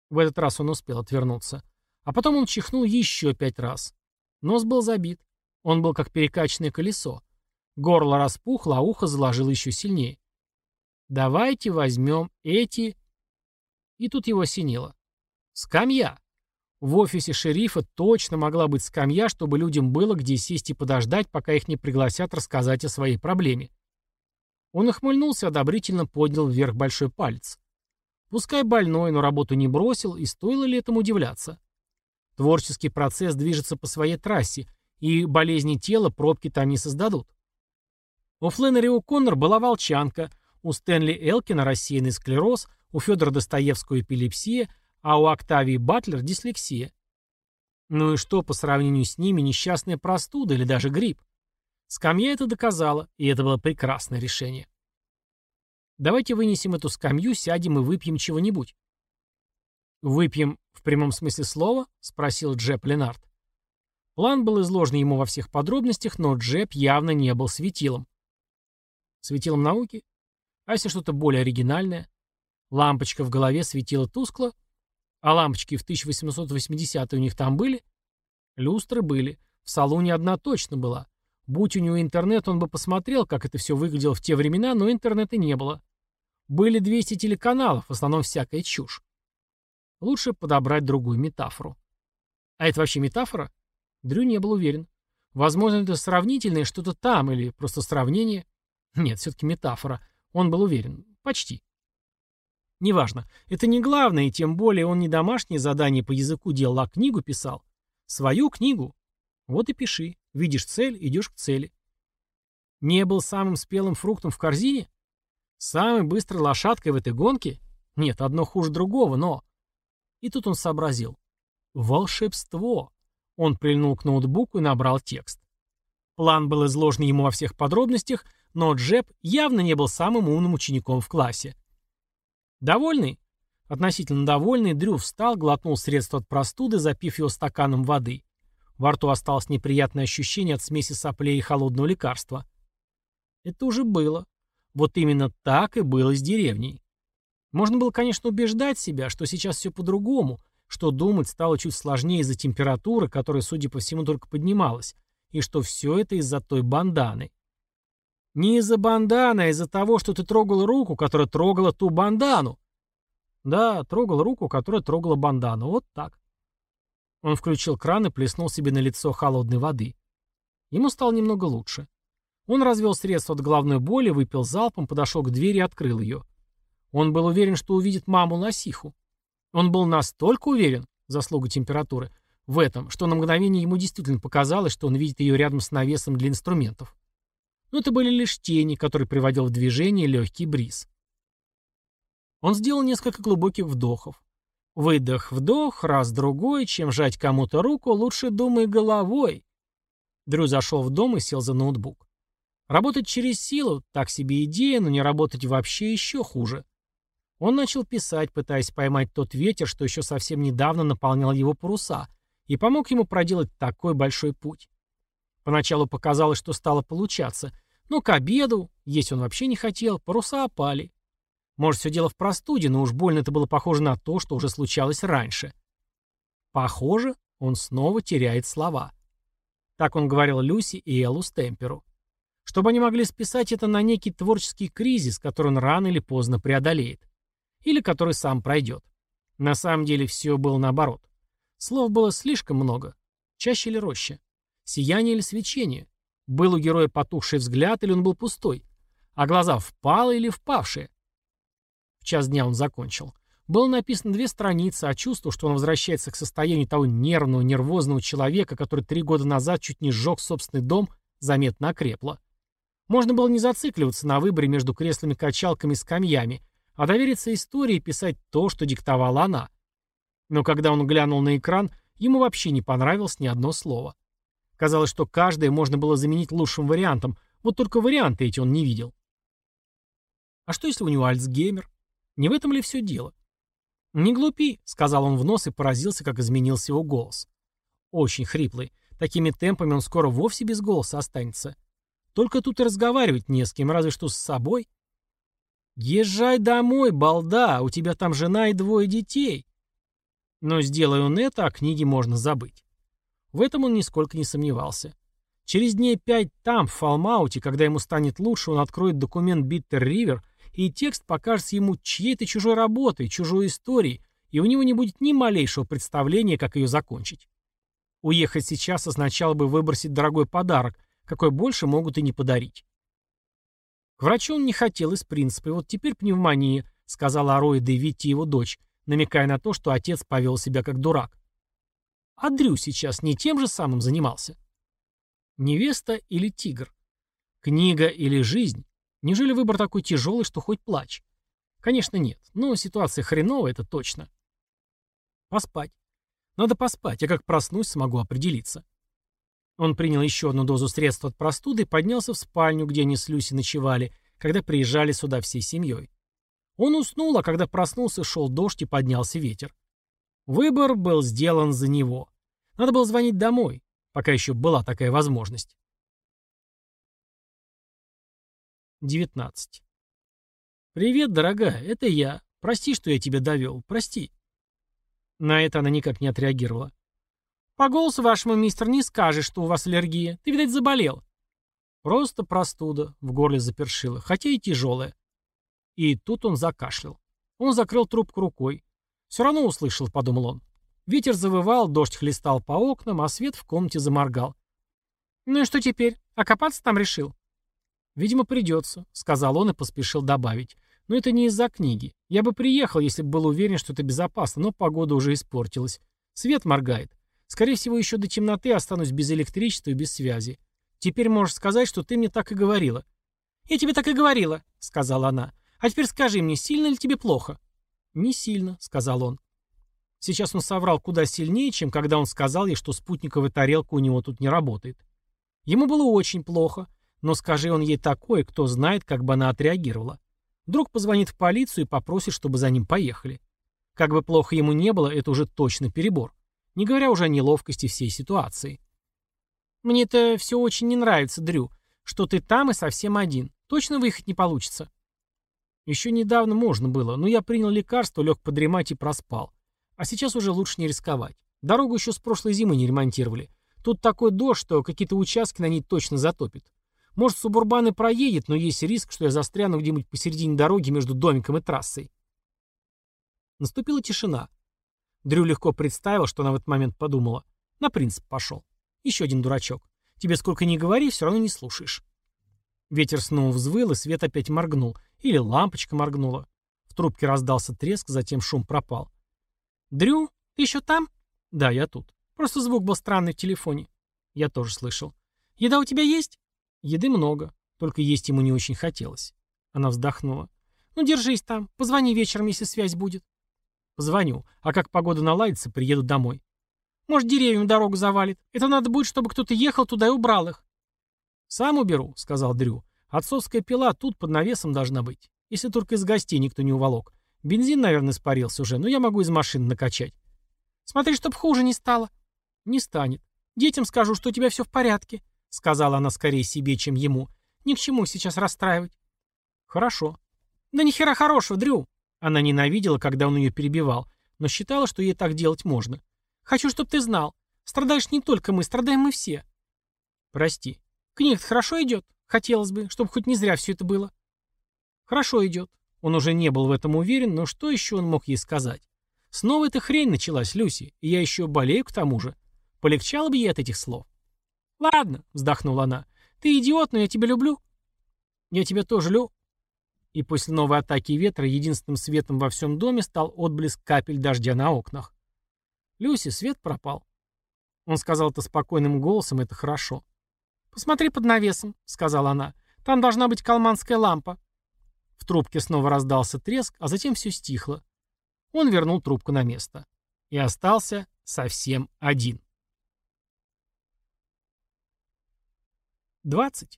[SPEAKER 4] В этот раз он успел отвернуться. А потом он чихнул еще пять раз. Нос был забит. Он был как перекачанное колесо. Горло распухло, а ухо заложило еще сильнее. «Давайте возьмем эти...» И тут его осенило. «Скамья!» В офисе шерифа точно могла быть скамья, чтобы людям было где сесть и подождать, пока их не пригласят рассказать о своей проблеме. Он охмыльнулся, одобрительно поднял вверх большой палец. Пускай больной, но работу не бросил, и стоило ли этому удивляться? Творческий процесс движется по своей трассе, и болезни тела пробки там не создадут. У Фленнери О'Коннор была волчанка, у Стэнли Элкина рассеянный склероз, у Федора Достоевского эпилепсия, а у Октавии Батлер дислексия. Ну и что по сравнению с ними несчастная простуда или даже грипп? Скамья это доказала, и это было прекрасное решение. Давайте вынесем эту скамью, сядем и выпьем чего-нибудь. «Выпьем в прямом смысле слова?» — спросил Джеб Ленард. План был изложен ему во всех подробностях, но Джеб явно не был светилом. Светилом науки? А если что-то более оригинальное? Лампочка в голове светила тускло, а лампочки в 1880-е у них там были? Люстры были. В салоне одна точно была. Будь у него интернет, он бы посмотрел, как это все выглядело в те времена, но интернета не было. Были 200 телеканалов, в основном всякая чушь. Лучше подобрать другую метафору. А это вообще метафора? Дрю не был уверен. Возможно, это сравнительное что-то там, или просто сравнение. Нет, все-таки метафора. Он был уверен. Почти. Неважно. Это не главное, и тем более он не домашнее задание по языку делал, а книгу писал. Свою книгу. Вот и пиши. Видишь цель, идешь к цели. Не был самым спелым фруктом в корзине? Самой быстрой лошадкой в этой гонке? Нет, одно хуже другого, но... И тут он сообразил. Волшебство! Он прильнул к ноутбуку и набрал текст. План был изложен ему во всех подробностях, но Джеб явно не был самым умным учеником в классе. Довольный? Относительно довольный, Дрю встал, глотнул средство от простуды, запив его стаканом воды. Во рту осталось неприятное ощущение от смеси соплей и холодного лекарства. Это уже было. Вот именно так и было с деревней. Можно было, конечно, убеждать себя, что сейчас все по-другому, что думать стало чуть сложнее из-за температуры, которая, судя по всему, только поднималась, и что все это из-за той банданы. Не из-за банданы, а из-за того, что ты трогал руку, которая трогала ту бандану. Да, трогал руку, которая трогала бандану. Вот так. Он включил кран и плеснул себе на лицо холодной воды. Ему стало немного лучше. Он развел средства от головной боли, выпил залпом, подошел к двери и открыл ее. Он был уверен, что увидит маму Насиху. Он был настолько уверен, заслуга температуры, в этом, что на мгновение ему действительно показалось, что он видит ее рядом с навесом для инструментов. Но это были лишь тени, которые приводил в движение легкий бриз. Он сделал несколько глубоких вдохов. Выдох, вдох, раз, другой, чем жать кому-то руку, лучше думай головой. Дрю зашел в дом и сел за ноутбук. Работать через силу – так себе идея, но не работать вообще еще хуже. Он начал писать, пытаясь поймать тот ветер, что еще совсем недавно наполнял его паруса, и помог ему проделать такой большой путь. Поначалу показалось, что стало получаться, но к обеду, есть он вообще не хотел, паруса опали. Может, все дело в простуде, но уж больно это было похоже на то, что уже случалось раньше. Похоже, он снова теряет слова. Так он говорил Люси и Эллу Стемперу. Чтобы они могли списать это на некий творческий кризис, который он рано или поздно преодолеет. Или который сам пройдет. На самом деле все было наоборот. Слов было слишком много. Чаще или роще. Сияние или свечение. Был у героя потухший взгляд или он был пустой. А глаза впалые или впавшие. В час дня он закончил. Было написано две страницы, а чувство, что он возвращается к состоянию того нервного, нервозного человека, который три года назад чуть не сжег собственный дом, заметно окрепло. Можно было не зацикливаться на выборе между креслами-качалками и скамьями, а довериться истории и писать то, что диктовала она. Но когда он глянул на экран, ему вообще не понравилось ни одно слово. Казалось, что каждое можно было заменить лучшим вариантом, вот только варианты эти он не видел. А что если у него Альцгеймер? Не в этом ли все дело? «Не глупи», — сказал он в нос и поразился, как изменился его голос. Очень хриплый. Такими темпами он скоро вовсе без голоса останется. Только тут и разговаривать не с кем, разве что с собой. «Езжай домой, балда, у тебя там жена и двое детей». Но сделай он это, о книге можно забыть. В этом он нисколько не сомневался. Через дней пять там, в Фалмауте, когда ему станет лучше, он откроет документ Биттер Ривер — и текст покажется ему чьей-то чужой работой, чужой историей, и у него не будет ни малейшего представления, как ее закончить. Уехать сейчас означало бы выбросить дорогой подарок, какой больше могут и не подарить. К врачу он не хотел из принципа, и вот теперь пневмония, сказала Ароя де Витти его дочь, намекая на то, что отец повел себя как дурак. А Дрю сейчас не тем же самым занимался. Невеста или тигр? Книга или жизнь? Неужели выбор такой тяжелый, что хоть плачь? Конечно, нет. Но ситуация хреновая, это точно. Поспать. Надо поспать, я как проснусь, смогу определиться. Он принял еще одну дозу средств от простуды и поднялся в спальню, где они с Люси ночевали, когда приезжали сюда всей семьей. Он уснул, а когда проснулся, шел дождь и поднялся ветер. Выбор был сделан за него. Надо было звонить домой, пока еще была такая возможность. 19. «Привет, дорогая, это я. Прости, что я тебя довел. Прости». На это она никак не отреагировала. «По голосу вашему, мистер, не скажешь, что у вас аллергия. Ты, видать, заболел». «Просто простуда», — в горле запершила, хотя и тяжелая. И тут он закашлял. Он закрыл трубку рукой. «Все равно услышал», — подумал он. Ветер завывал, дождь хлестал по окнам, а свет в комнате заморгал. «Ну и что теперь? Окопаться там решил?» «Видимо, придется», — сказал он и поспешил добавить. «Но это не из-за книги. Я бы приехал, если бы был уверен, что это безопасно, но погода уже испортилась. Свет моргает. Скорее всего, еще до темноты останусь без электричества и без связи. Теперь можешь сказать, что ты мне так и говорила». «Я тебе так и говорила», — сказала она. «А теперь скажи мне, сильно ли тебе плохо?» «Не сильно», — сказал он. Сейчас он соврал куда сильнее, чем когда он сказал ей, что спутниковая тарелка у него тут не работает. Ему было очень плохо, но скажи он ей такое, кто знает, как бы она отреагировала. Вдруг позвонит в полицию и попросит, чтобы за ним поехали. Как бы плохо ему не было, это уже точно перебор. Не говоря уже о неловкости всей ситуации. «Мне это все очень не нравится, Дрю, что ты там и совсем один. Точно выехать не получится?» Еще недавно можно было, но я принял лекарство, лег подремать и проспал. А сейчас уже лучше не рисковать. Дорогу еще с прошлой зимы не ремонтировали. Тут такой дождь, что какие-то участки на ней точно затопит. Может, субурбан и проедет, но есть риск, что я застряну где-нибудь посередине дороги между домиком и трассой. Наступила тишина. Дрю легко представил, что она в этот момент подумала. На принцип пошел. Еще один дурачок. Тебе сколько ни говори, все равно не слушаешь. Ветер снова взвыл, и свет опять моргнул. Или лампочка моргнула. В трубке раздался треск, затем шум пропал. «Дрю, ты еще там?» «Да, я тут. Просто звук был странный в телефоне». «Я тоже слышал». «Еда у тебя есть?» «Еды много. Только есть ему не очень хотелось». Она вздохнула. «Ну, держись там. Позвони вечером, если связь будет». «Позвоню. А как погода наладится, приеду домой». «Может, деревьям дорогу завалит. Это надо будет, чтобы кто-то ехал туда и убрал их». «Сам уберу», — сказал Дрю. «Отцовская пила тут под навесом должна быть. Если только из гостей никто не уволок. Бензин, наверное, испарился уже, но я могу из машины накачать». «Смотри, чтоб хуже не стало». «Не станет. Детям скажу, что у тебя все в порядке», — сказала она скорее себе, чем ему. «Ни к чему сейчас расстраивать». «Хорошо». «Да ни хера хорошего, Дрю». Она ненавидела, когда он ее перебивал, но считала, что ей так делать можно. «Хочу, чтобы ты знал. Страдаешь не только мы, страдаем мы все». «Прости. Книга хорошо идет? Хотелось бы, чтобы хоть не зря все это было». «Хорошо идет». Он уже не был в этом уверен, но что еще он мог ей сказать? Снова эта хрень началась, Люси, и я еще болею к тому же. Полегчало бы ей от этих слов. «Ладно», — вздохнула она, — «ты идиот, но я тебя люблю». «Я тебя тоже лю». И после новой атаки ветра единственным светом во всем доме стал отблеск капель дождя на окнах. «Люси, свет пропал». Он сказал это спокойным голосом, это хорошо. «Посмотри под навесом», — сказала она. «Там должна быть калманская лампа». В трубке снова раздался треск, а затем все стихло. Он вернул трубку на место. И остался совсем один. 20.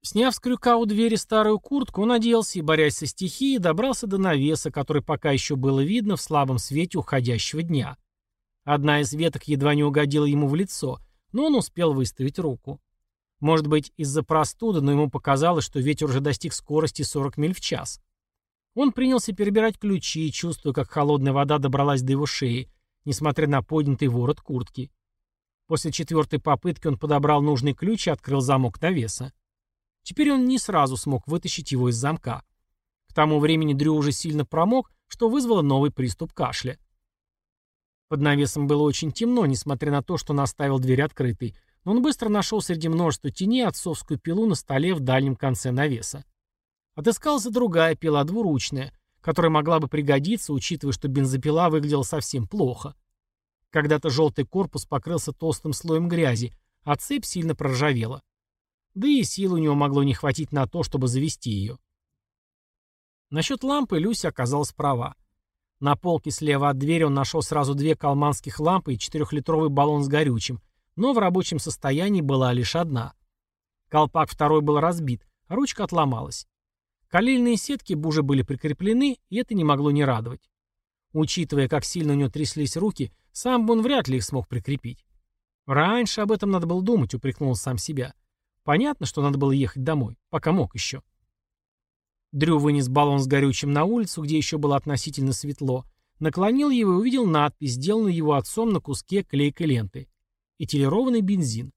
[SPEAKER 4] Сняв с крюка у двери старую куртку, он оделся и, борясь со стихией, добрался до навеса, который пока еще было видно в слабом свете уходящего дня. Одна из веток едва не угодила ему в лицо, но он успел выставить руку. Может быть, из-за простуды, но ему показалось, что ветер уже достиг скорости 40 миль в час. Он принялся перебирать ключи, чувствуя, как холодная вода добралась до его шеи, несмотря на поднятый ворот куртки. После четвертой попытки он подобрал нужный ключ и открыл замок навеса. Теперь он не сразу смог вытащить его из замка. К тому времени Дрю уже сильно промок, что вызвало новый приступ кашля. Под навесом было очень темно, несмотря на то, что он оставил дверь открытой, но он быстро нашел среди множества теней отцовскую пилу на столе в дальнем конце навеса. Отыскалась другая пила, двуручная, которая могла бы пригодиться, учитывая, что бензопила выглядела совсем плохо. Когда-то желтый корпус покрылся толстым слоем грязи, а цепь сильно проржавела. Да и сил у него могло не хватить на то, чтобы завести ее. Насчет лампы Люся оказалась права. На полке слева от двери он нашел сразу две калманских лампы и четырехлитровый баллон с горючим, но в рабочем состоянии была лишь одна. Колпак второй был разбит, а ручка отломалась. Калильные сетки уже были прикреплены, и это не могло не радовать. Учитывая, как сильно у него тряслись руки, сам бы он вряд ли их смог прикрепить. Раньше об этом надо было думать, упрекнул сам себя. Понятно, что надо было ехать домой, пока мог еще. Дрю вынес баллон с горючим на улицу, где еще было относительно светло, наклонил его и увидел надпись, сделанную его отцом на куске клейкой ленты. Этилированный бензин.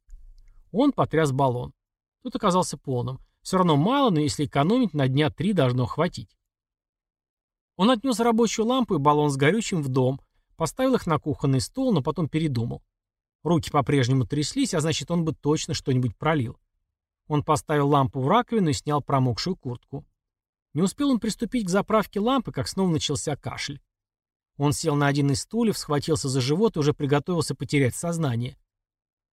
[SPEAKER 4] Он потряс баллон. Тут оказался полным. Все равно мало, но если экономить, на дня три должно хватить. Он отнес рабочую лампу и баллон с горючим в дом, поставил их на кухонный стол, но потом передумал. Руки по-прежнему тряслись, а значит, он бы точно что-нибудь пролил. Он поставил лампу в раковину и снял промокшую куртку. Не успел он приступить к заправке лампы, как снова начался кашель. Он сел на один из стульев, схватился за живот и уже приготовился потерять сознание.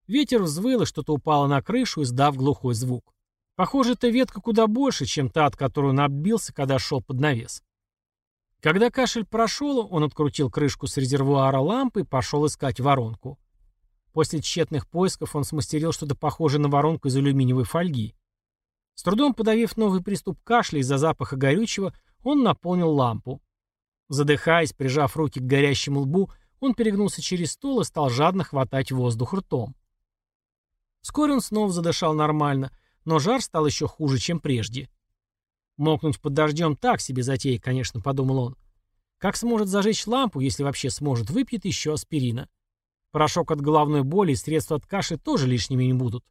[SPEAKER 4] Ветер взвыл, и что-то упало на крышу, издав глухой звук. Похоже, эта ветка куда больше, чем та, от которой он отбился, когда шел под навес. Когда кашель прошел, он открутил крышку с резервуара лампы и пошел искать воронку. После тщетных поисков он смастерил что-то похожее на воронку из алюминиевой фольги. С трудом подавив новый приступ кашля из-за запаха горючего, он наполнил лампу. Задыхаясь, прижав руки к горящему лбу, он перегнулся через стол и стал жадно хватать воздух ртом. Вскоре он снова задышал нормально, но жар стал еще хуже, чем прежде. Мокнуть под дождем так себе затея, конечно, подумал он. Как сможет зажечь лампу, если вообще сможет, выпьет еще аспирина. Порошок от головной боли и средства от каши тоже лишними не будут.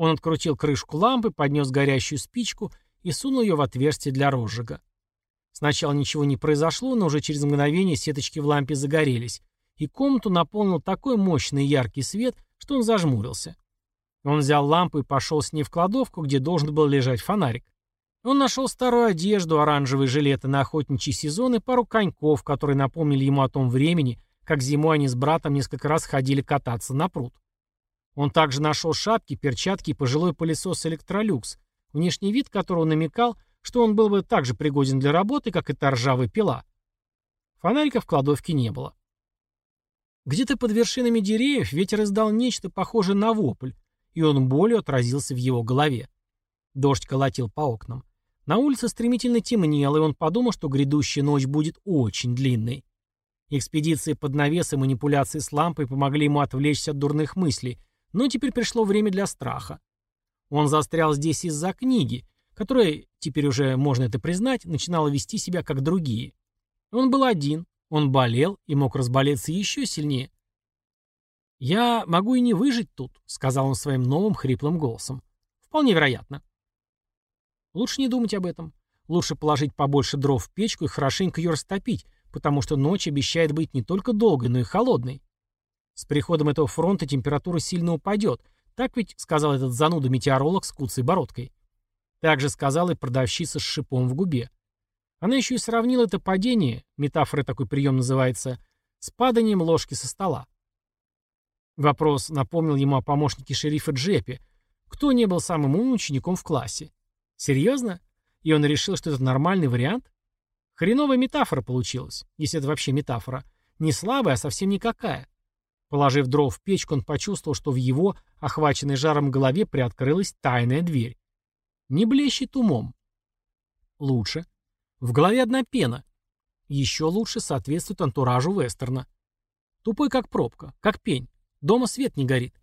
[SPEAKER 4] Он открутил крышку лампы, поднес горящую спичку и сунул ее в отверстие для розжига. Сначала ничего не произошло, но уже через мгновение сеточки в лампе загорелись, и комнату наполнил такой мощный яркий свет, что он зажмурился. Он взял лампу и пошел с ней в кладовку, где должен был лежать фонарик. Он нашел старую одежду, оранжевые жилеты на охотничий сезон и пару коньков, которые напомнили ему о том времени, как зимой они с братом несколько раз ходили кататься на пруд. Он также нашел шапки, перчатки и пожилой пылесос «Электролюкс», внешний вид которого намекал, что он был бы так же пригоден для работы, как и та ржавая пила. Фонарика в кладовке не было. Где-то под вершинами деревьев ветер издал нечто похожее на вопль, и он болью отразился в его голове. Дождь колотил по окнам. На улице стремительно темнело, и он подумал, что грядущая ночь будет очень длинной. Экспедиции под навес и манипуляции с лампой помогли ему отвлечься от дурных мыслей, но теперь пришло время для страха. Он застрял здесь из-за книги, которая, теперь уже можно это признать, начинала вести себя как другие. Он был один, он болел и мог разболеться еще сильнее. «Я могу и не выжить тут», — сказал он своим новым хриплым голосом. «Вполне вероятно». Лучше не думать об этом. Лучше положить побольше дров в печку и хорошенько ее растопить, потому что ночь обещает быть не только долгой, но и холодной. С приходом этого фронта температура сильно упадет. Так ведь сказал этот зануда-метеоролог с куцей бородкой. Так же сказала и продавщица с шипом в губе. Она еще и сравнила это падение, метафора такой прием называется, с паданием ложки со стола. Вопрос напомнил ему о помощнике шерифа Джеппи. Кто не был самым умным учеником в классе? Серьезно? И он решил, что это нормальный вариант? Хреновая метафора получилась, если это вообще метафора. Не слабая, а совсем никакая. Положив дров в печку, он почувствовал, что в его, охваченной жаром голове, приоткрылась тайная дверь. Не блещет умом. Лучше. В голове одна пена. Еще лучше соответствует антуражу вестерна. Тупой как пробка, как пень. Дома свет не горит.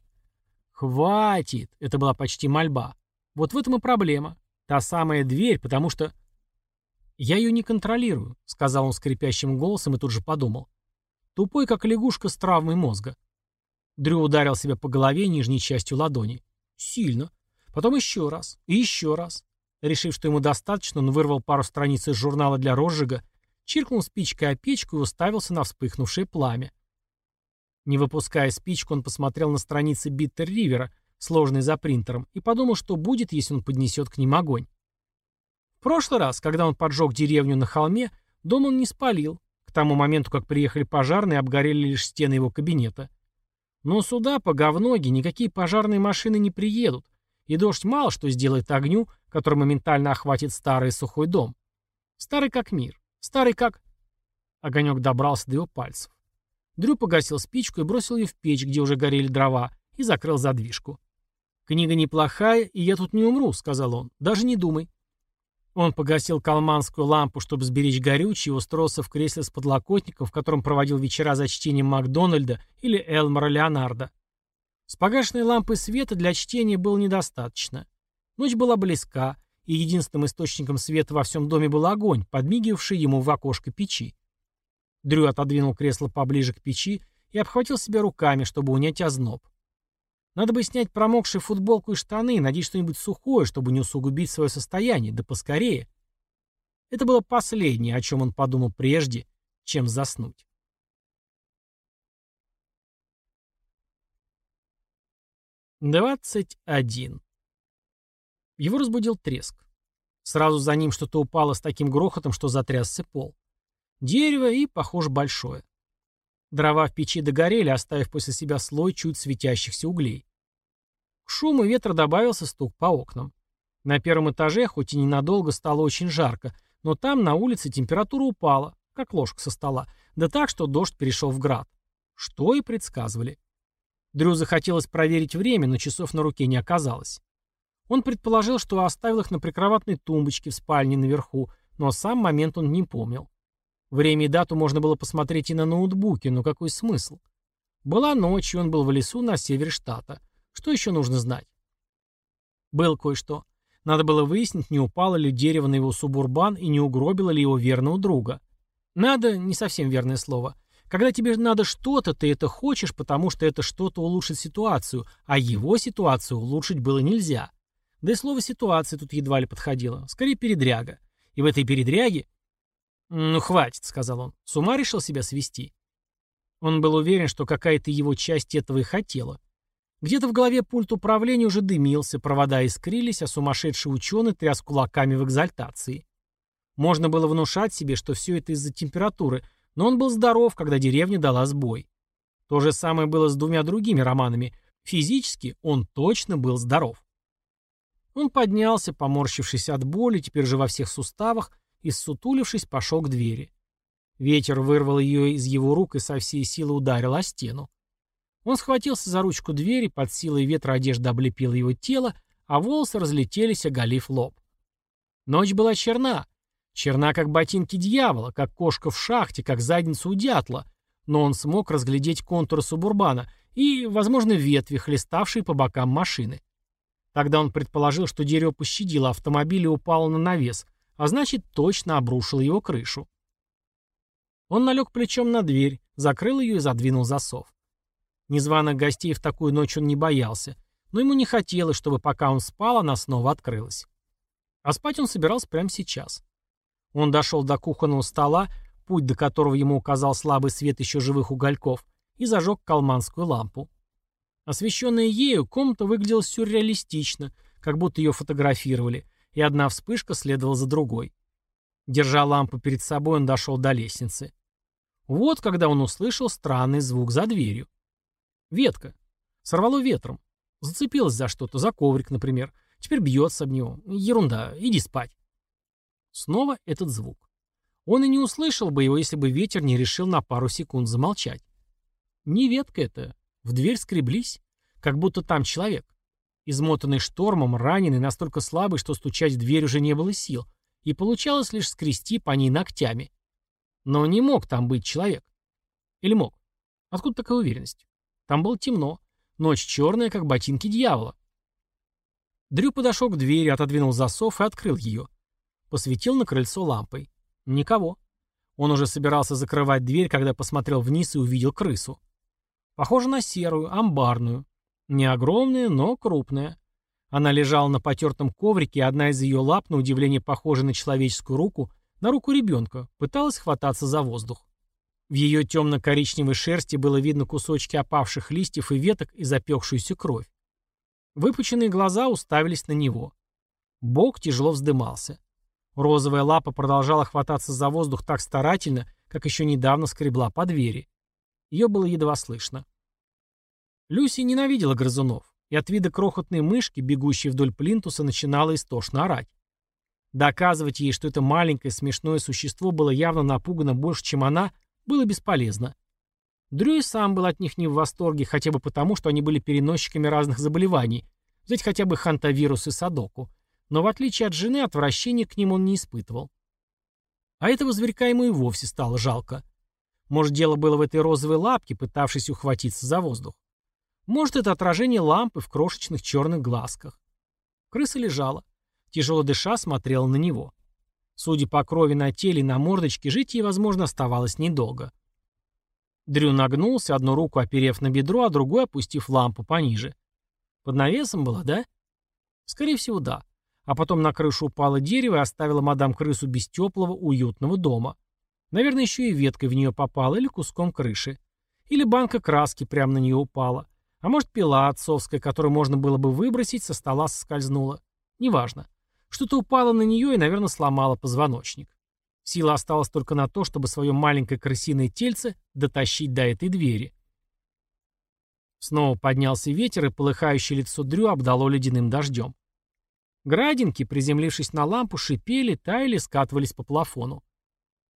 [SPEAKER 4] «Хватит!» — это была почти мольба. Вот в этом и проблема. Та самая дверь, потому что... «Я ее не контролирую», — сказал он скрипящим голосом и тут же подумал. Тупой, как лягушка с травмой мозга. Дрю ударил себя по голове нижней частью ладони. Сильно. Потом еще раз. И еще раз. Решив, что ему достаточно, он вырвал пару страниц из журнала для розжига, чиркнул спичкой о печку и уставился на вспыхнувшее пламя. Не выпуская спичку, он посмотрел на страницы Биттер Ривера, сложный за принтером, и подумал, что будет, если он поднесет к ним огонь. В прошлый раз, когда он поджег деревню на холме, дом он не спалил. Тому моменту, как приехали пожарные, обгорели лишь стены его кабинета. Но сюда, по говноге, никакие пожарные машины не приедут, и дождь мало что сделает огню, который моментально охватит старый сухой дом. Старый как мир. Старый как... Огонек добрался до его пальцев. Дрю погасил спичку и бросил ее в печь, где уже горели дрова, и закрыл задвижку. «Книга неплохая, и я тут не умру», — сказал он. «Даже не думай». Он погасил калманскую лампу, чтобы сберечь горючее, и устроился в кресле с подлокотником, в котором проводил вечера за чтением Макдональда или Элмора Леонарда. С погашенной лампой света для чтения было недостаточно. Ночь была близка, и единственным источником света во всем доме был огонь, подмигивавший ему в окошко печи. Дрю отодвинул кресло поближе к печи и обхватил себя руками, чтобы унять озноб. Надо бы снять промокшие футболку и штаны, надеть что-нибудь сухое, чтобы не усугубить свое состояние, да поскорее. Это было последнее, о чем он подумал прежде, чем заснуть. Двадцать один. Его разбудил треск. Сразу за ним что-то упало с таким грохотом, что затрясся пол. Дерево и, похоже, большое. Дрова в печи догорели, оставив после себя слой чуть светящихся углей. К шуму ветра добавился стук по окнам. На первом этаже, хоть и ненадолго, стало очень жарко, но там, на улице, температура упала, как ложка со стола, да так, что дождь перешел в град. Что и предсказывали. Дрю захотелось проверить время, но часов на руке не оказалось. Он предположил, что оставил их на прикроватной тумбочке в спальне наверху, но сам момент он не помнил. Время и дату можно было посмотреть и на ноутбуке, но какой смысл? Была ночь, и он был в лесу на севере штата. Что еще нужно знать? Было кое-что. Надо было выяснить, не упало ли дерево на его субурбан и не угробило ли его верного друга. Надо — не совсем верное слово. Когда тебе надо что-то, ты это хочешь, потому что это что-то улучшит ситуацию, а его ситуацию улучшить было нельзя. Да и слово «ситуация» тут едва ли подходило. Скорее, передряга. И в этой передряге... «Ну, хватит», — сказал он. С ума решил себя свести. Он был уверен, что какая-то его часть этого и хотела. Где-то в голове пульт управления уже дымился, провода искрились, а сумасшедший ученый тряс кулаками в экзальтации. Можно было внушать себе, что все это из-за температуры, но он был здоров, когда деревня дала сбой. То же самое было с двумя другими романами. Физически он точно был здоров. Он поднялся, поморщившись от боли, теперь же во всех суставах, и, ссутулившись, пошел к двери. Ветер вырвал ее из его рук и со всей силы ударил о стену. Он схватился за ручку двери, под силой ветра одежда облепила его тело, а волосы разлетелись, оголив лоб. Ночь была черна. Черна, как ботинки дьявола, как кошка в шахте, как задница у дятла. Но он смог разглядеть контуры субурбана и, возможно, ветви, хлеставшие по бокам машины. Тогда он предположил, что дерево пощадило автомобиль и упало на навес, а значит, точно обрушило его крышу. Он налег плечом на дверь, закрыл ее и задвинул засов. Незваных гостей в такую ночь он не боялся, но ему не хотелось, чтобы пока он спал, она снова открылась. А спать он собирался прямо сейчас. Он дошел до кухонного стола, путь до которого ему указал слабый свет еще живых угольков, и зажег калманскую лампу. Освещенная ею, комната выглядела сюрреалистично, как будто ее фотографировали, и одна вспышка следовала за другой. Держа лампу перед собой, он дошел до лестницы. Вот когда он услышал странный звук за дверью. Ветка. Сорвало ветром. Зацепилась за что-то, за коврик, например. Теперь бьется об него. Ерунда, иди спать. Снова этот звук. Он и не услышал бы его, если бы ветер не решил на пару секунд замолчать. Не ветка это. В дверь скреблись, как будто там человек. Измотанный штормом, раненый, настолько слабый, что стучать в дверь уже не было сил, и получалось лишь скрести по ней ногтями. Но не мог там быть человек. Или мог? Откуда такая уверенность? Там было темно. Ночь черная, как ботинки дьявола. Дрю подошел к двери, отодвинул засов и открыл ее. Посветил на крыльцо лампой. Никого. Он уже собирался закрывать дверь, когда посмотрел вниз и увидел крысу. Похоже на серую, амбарную. Не огромная, но крупная. Она лежала на потертом коврике, и одна из ее лап, на удивление похожая на человеческую руку, на руку ребенка, пыталась хвататься за воздух. В ее темно-коричневой шерсти было видно кусочки опавших листьев и веток и запекшуюся кровь. Выпученные глаза уставились на него. Бок тяжело вздымался. Розовая лапа продолжала хвататься за воздух так старательно, как еще недавно скребла по двери. Ее было едва слышно. Люси ненавидела грызунов, и от вида крохотной мышки, бегущей вдоль плинтуса, начинала истошно орать. Доказывать ей, что это маленькое смешное существо было явно напугано больше, чем она, было бесполезно. Дрю и сам был от них не в восторге, хотя бы потому, что они были переносчиками разных заболеваний, взять хотя бы хантавирус и садоку. Но в отличие от жены, отвращения к ним он не испытывал. А этого зверька ему и вовсе стало жалко. Может, дело было в этой розовой лапке, пытавшейся ухватиться за воздух. Может, это отражение лампы в крошечных черных глазках. Крыса лежала. Тяжело дыша смотрела на него. Судя по крови на теле и на мордочке, жить ей, возможно, оставалось недолго. Дрю нагнулся, одну руку оперев на бедро, а другой опустив лампу пониже. Под навесом было, да? Скорее всего, да. А потом на крышу упало дерево и оставило мадам крысу без теплого, уютного дома. Наверное, еще и веткой в нее попала или куском крыши. Или банка краски прямо на нее упала. А может, пила отцовская, которую можно было бы выбросить, со стола соскользнула. Неважно. Что-то упало на нее и, наверное, сломало позвоночник. Сила осталась только на то, чтобы свое маленькое крысиное тельце дотащить до этой двери. Снова поднялся ветер, и полыхающее лицо Дрю обдало ледяным дождем. Градинки, приземлившись на лампу, шипели, таяли, скатывались по плафону.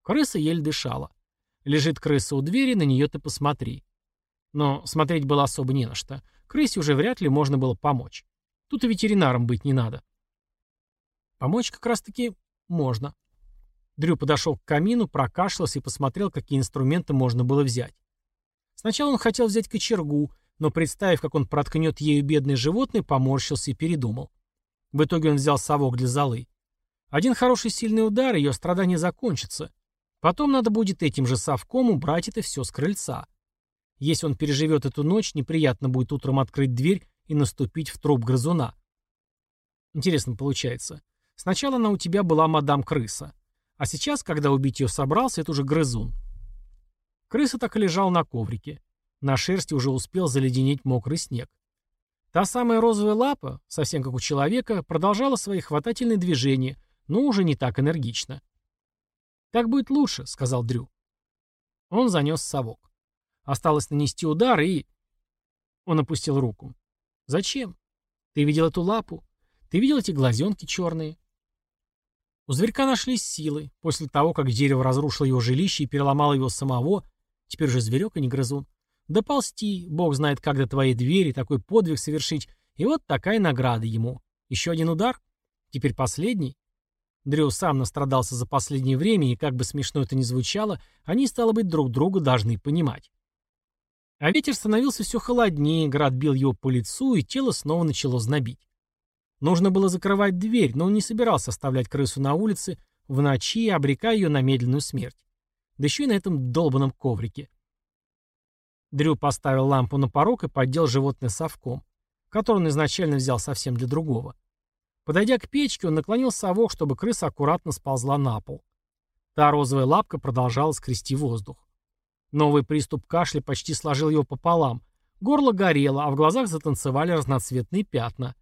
[SPEAKER 4] Крыса еле дышала. Лежит крыса у двери, на нее ты посмотри. Но смотреть было особо не на что. Крысе уже вряд ли можно было помочь. Тут и ветеринаром быть не надо. Помочь как раз-таки можно. Дрю подошел к камину, прокашлялся и посмотрел, какие инструменты можно было взять. Сначала он хотел взять кочергу, но, представив, как он проткнет ею бедное животное, поморщился и передумал. В итоге он взял совок для золы. Один хороший сильный удар, ее страдания закончатся. Потом надо будет этим же совком убрать это все с крыльца. Если он переживет эту ночь, неприятно будет утром открыть дверь и наступить в труп грызуна. Интересно получается. Сначала она у тебя была мадам крыса. А сейчас, когда убить ее собрался, это уже грызун. Крыса так и лежал на коврике. На шерсти уже успел заледенеть мокрый снег. Та самая розовая лапа, совсем как у человека, продолжала свои хватательные движения, но уже не так энергично. «Так будет лучше», — сказал Дрю. Он занес совок. Осталось нанести удар и... Он опустил руку. «Зачем? Ты видел эту лапу? Ты видел эти глазенки черные?» У зверька нашлись силы. После того, как дерево разрушило его жилище и переломало его самого, теперь же зверек и не грызун, доползти, бог знает как до твоей двери, такой подвиг совершить, и вот такая награда ему. Еще один удар? Теперь последний? Дрю сам настрадался за последнее время, и как бы смешно это ни звучало, они, стало быть, друг друга должны понимать. А ветер становился все холоднее, град бил его по лицу, и тело снова начало знобить. Нужно было закрывать дверь, но он не собирался оставлять крысу на улице в ночи, обрекая ее на медленную смерть. Да еще и на этом долбанном коврике. Дрю поставил лампу на порог и поддел животное совком, который он изначально взял совсем для другого. Подойдя к печке, он наклонил совок, чтобы крыса аккуратно сползла на пол. Та розовая лапка продолжала скрести воздух. Новый приступ кашля почти сложил его пополам. Горло горело, а в глазах затанцевали разноцветные пятна.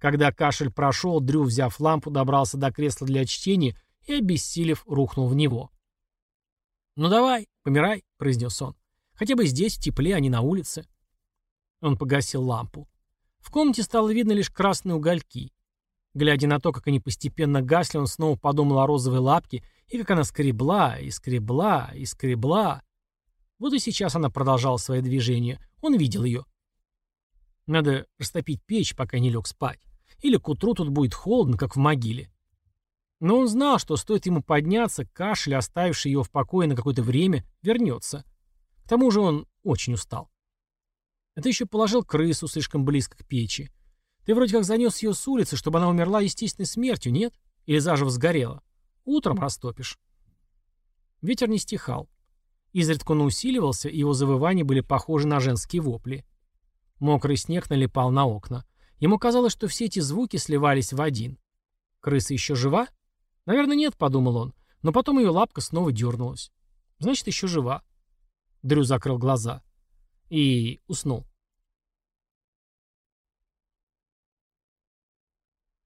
[SPEAKER 4] Когда кашель прошел, Дрю, взяв лампу, добрался до кресла для чтения и, обессилев, рухнул в него. «Ну давай, помирай», — произнес он. «Хотя бы здесь, в тепле, а не на улице». Он погасил лампу. В комнате стало видно лишь красные угольки. Глядя на то, как они постепенно гасли, он снова подумал о розовой лапке и как она скребла, и скребла, и скребла. Вот и сейчас она продолжала свои движения. Он видел ее. Надо растопить печь, пока не лег спать. Или к утру тут будет холодно, как в могиле. Но он знал, что стоит ему подняться, кашель, оставивший его в покое на какое-то время, вернется. К тому же он очень устал. Это еще положил крысу слишком близко к печи. Ты вроде как занес ее с улицы, чтобы она умерла естественной смертью, нет? Или заживо сгорела? Утром растопишь. Ветер не стихал. Изредка он усиливался, и его завывания были похожи на женские вопли. Мокрый снег налипал на окна. Ему казалось, что все эти звуки сливались в один. Крыса еще жива? Наверное, нет, подумал он. Но потом ее лапка снова дернулась. Значит, еще жива. Дрю закрыл глаза. И уснул.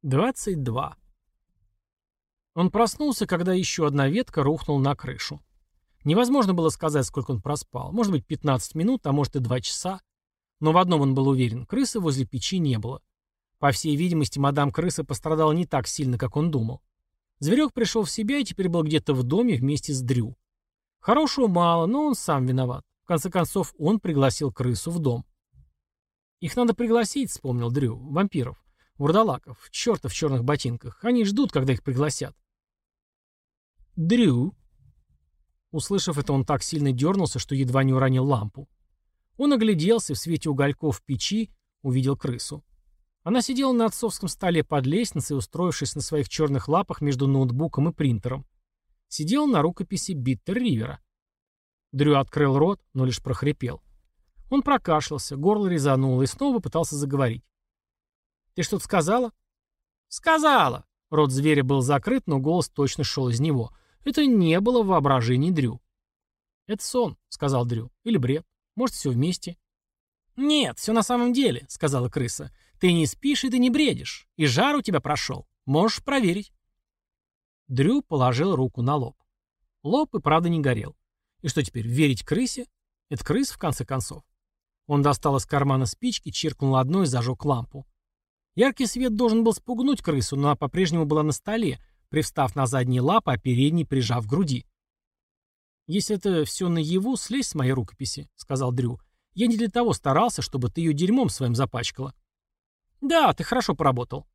[SPEAKER 4] 22. Он проснулся, когда еще одна ветка рухнула на крышу. Невозможно было сказать, сколько он проспал. Может быть, 15 минут, а может и 2 часа. Но в одном он был уверен, крысы возле печи не было. По всей видимости, мадам крыса пострадала не так сильно, как он думал. Зверек пришел в себя и теперь был где-то в доме вместе с Дрю. Хорошего мало, но он сам виноват. В конце концов, он пригласил крысу в дом. «Их надо пригласить», — вспомнил Дрю, — «вампиров, вурдалаков, черта в черных ботинках. Они ждут, когда их пригласят». «Дрю». Услышав это, он так сильно дернулся, что едва не уронил лампу. Он огляделся в свете угольков печи, увидел крысу. Она сидела на отцовском столе под лестницей, устроившись на своих черных лапах между ноутбуком и принтером. Сидела на рукописи Биттер Ривера. Дрю открыл рот, но лишь прохрипел. Он прокашлялся, горло резануло и снова пытался заговорить. «Ты что-то сказала?» «Сказала!» Рот зверя был закрыт, но голос точно шел из него. Это не было в воображении Дрю. «Это сон», — сказал Дрю. «Или бред». Может, все вместе?» «Нет, все на самом деле», — сказала крыса. «Ты не спишь и ты не бредишь. И жар у тебя прошел. Можешь проверить». Дрю положил руку на лоб. Лоб и правда не горел. И что теперь, верить крысе? Это крыс, в конце концов. Он достал из кармана спички, чиркнул одной и зажег лампу. Яркий свет должен был спугнуть крысу, но она по-прежнему была на столе, привстав на задние лапы, а передние прижав к груди. «Если это все наяву, слезь с моей рукописи», — сказал Дрю. «Я не для того старался, чтобы ты ее дерьмом своим запачкала». «Да, ты хорошо поработал».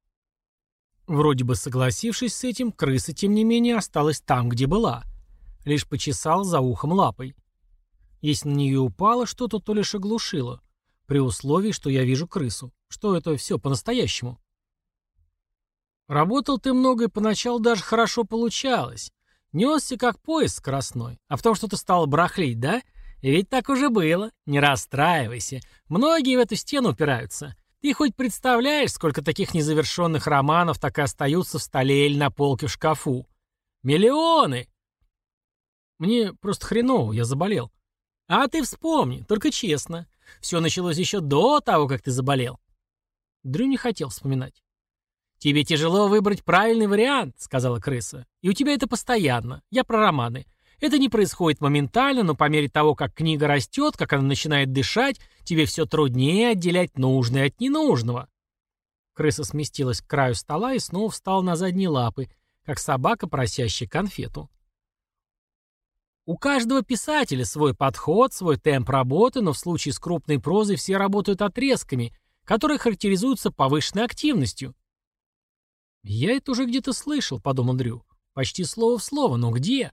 [SPEAKER 4] Вроде бы согласившись с этим, крыса, тем не менее, осталась там, где была. Лишь почесал за ухом лапой. Если на нее упало что-то, то лишь оглушило. При условии, что я вижу крысу. Что это все по-настоящему. Работал ты много и поначалу даже хорошо получалось. Несся как поезд скоростной. А в том, что ты стал брахлить, да? Ведь так уже было. Не расстраивайся. Многие в эту стену упираются. Ты хоть представляешь, сколько таких незавершенных романов так и остаются в столе или на полке в шкафу? Миллионы! Мне просто хреново, я заболел. А ты вспомни, только честно. Все началось еще до того, как ты заболел. Дрю не хотел вспоминать. «Тебе тяжело выбрать правильный вариант», — сказала крыса. «И у тебя это постоянно. Я про романы. Это не происходит моментально, но по мере того, как книга растет, как она начинает дышать, тебе все труднее отделять нужное от ненужного». Крыса сместилась к краю стола и снова встала на задние лапы, как собака, просящая конфету. У каждого писателя свой подход, свой темп работы, но в случае с крупной прозой все работают отрезками, которые характеризуются повышенной активностью. «Я это уже где-то слышал», — подумал Дрю. «Почти слово в слово, но где?»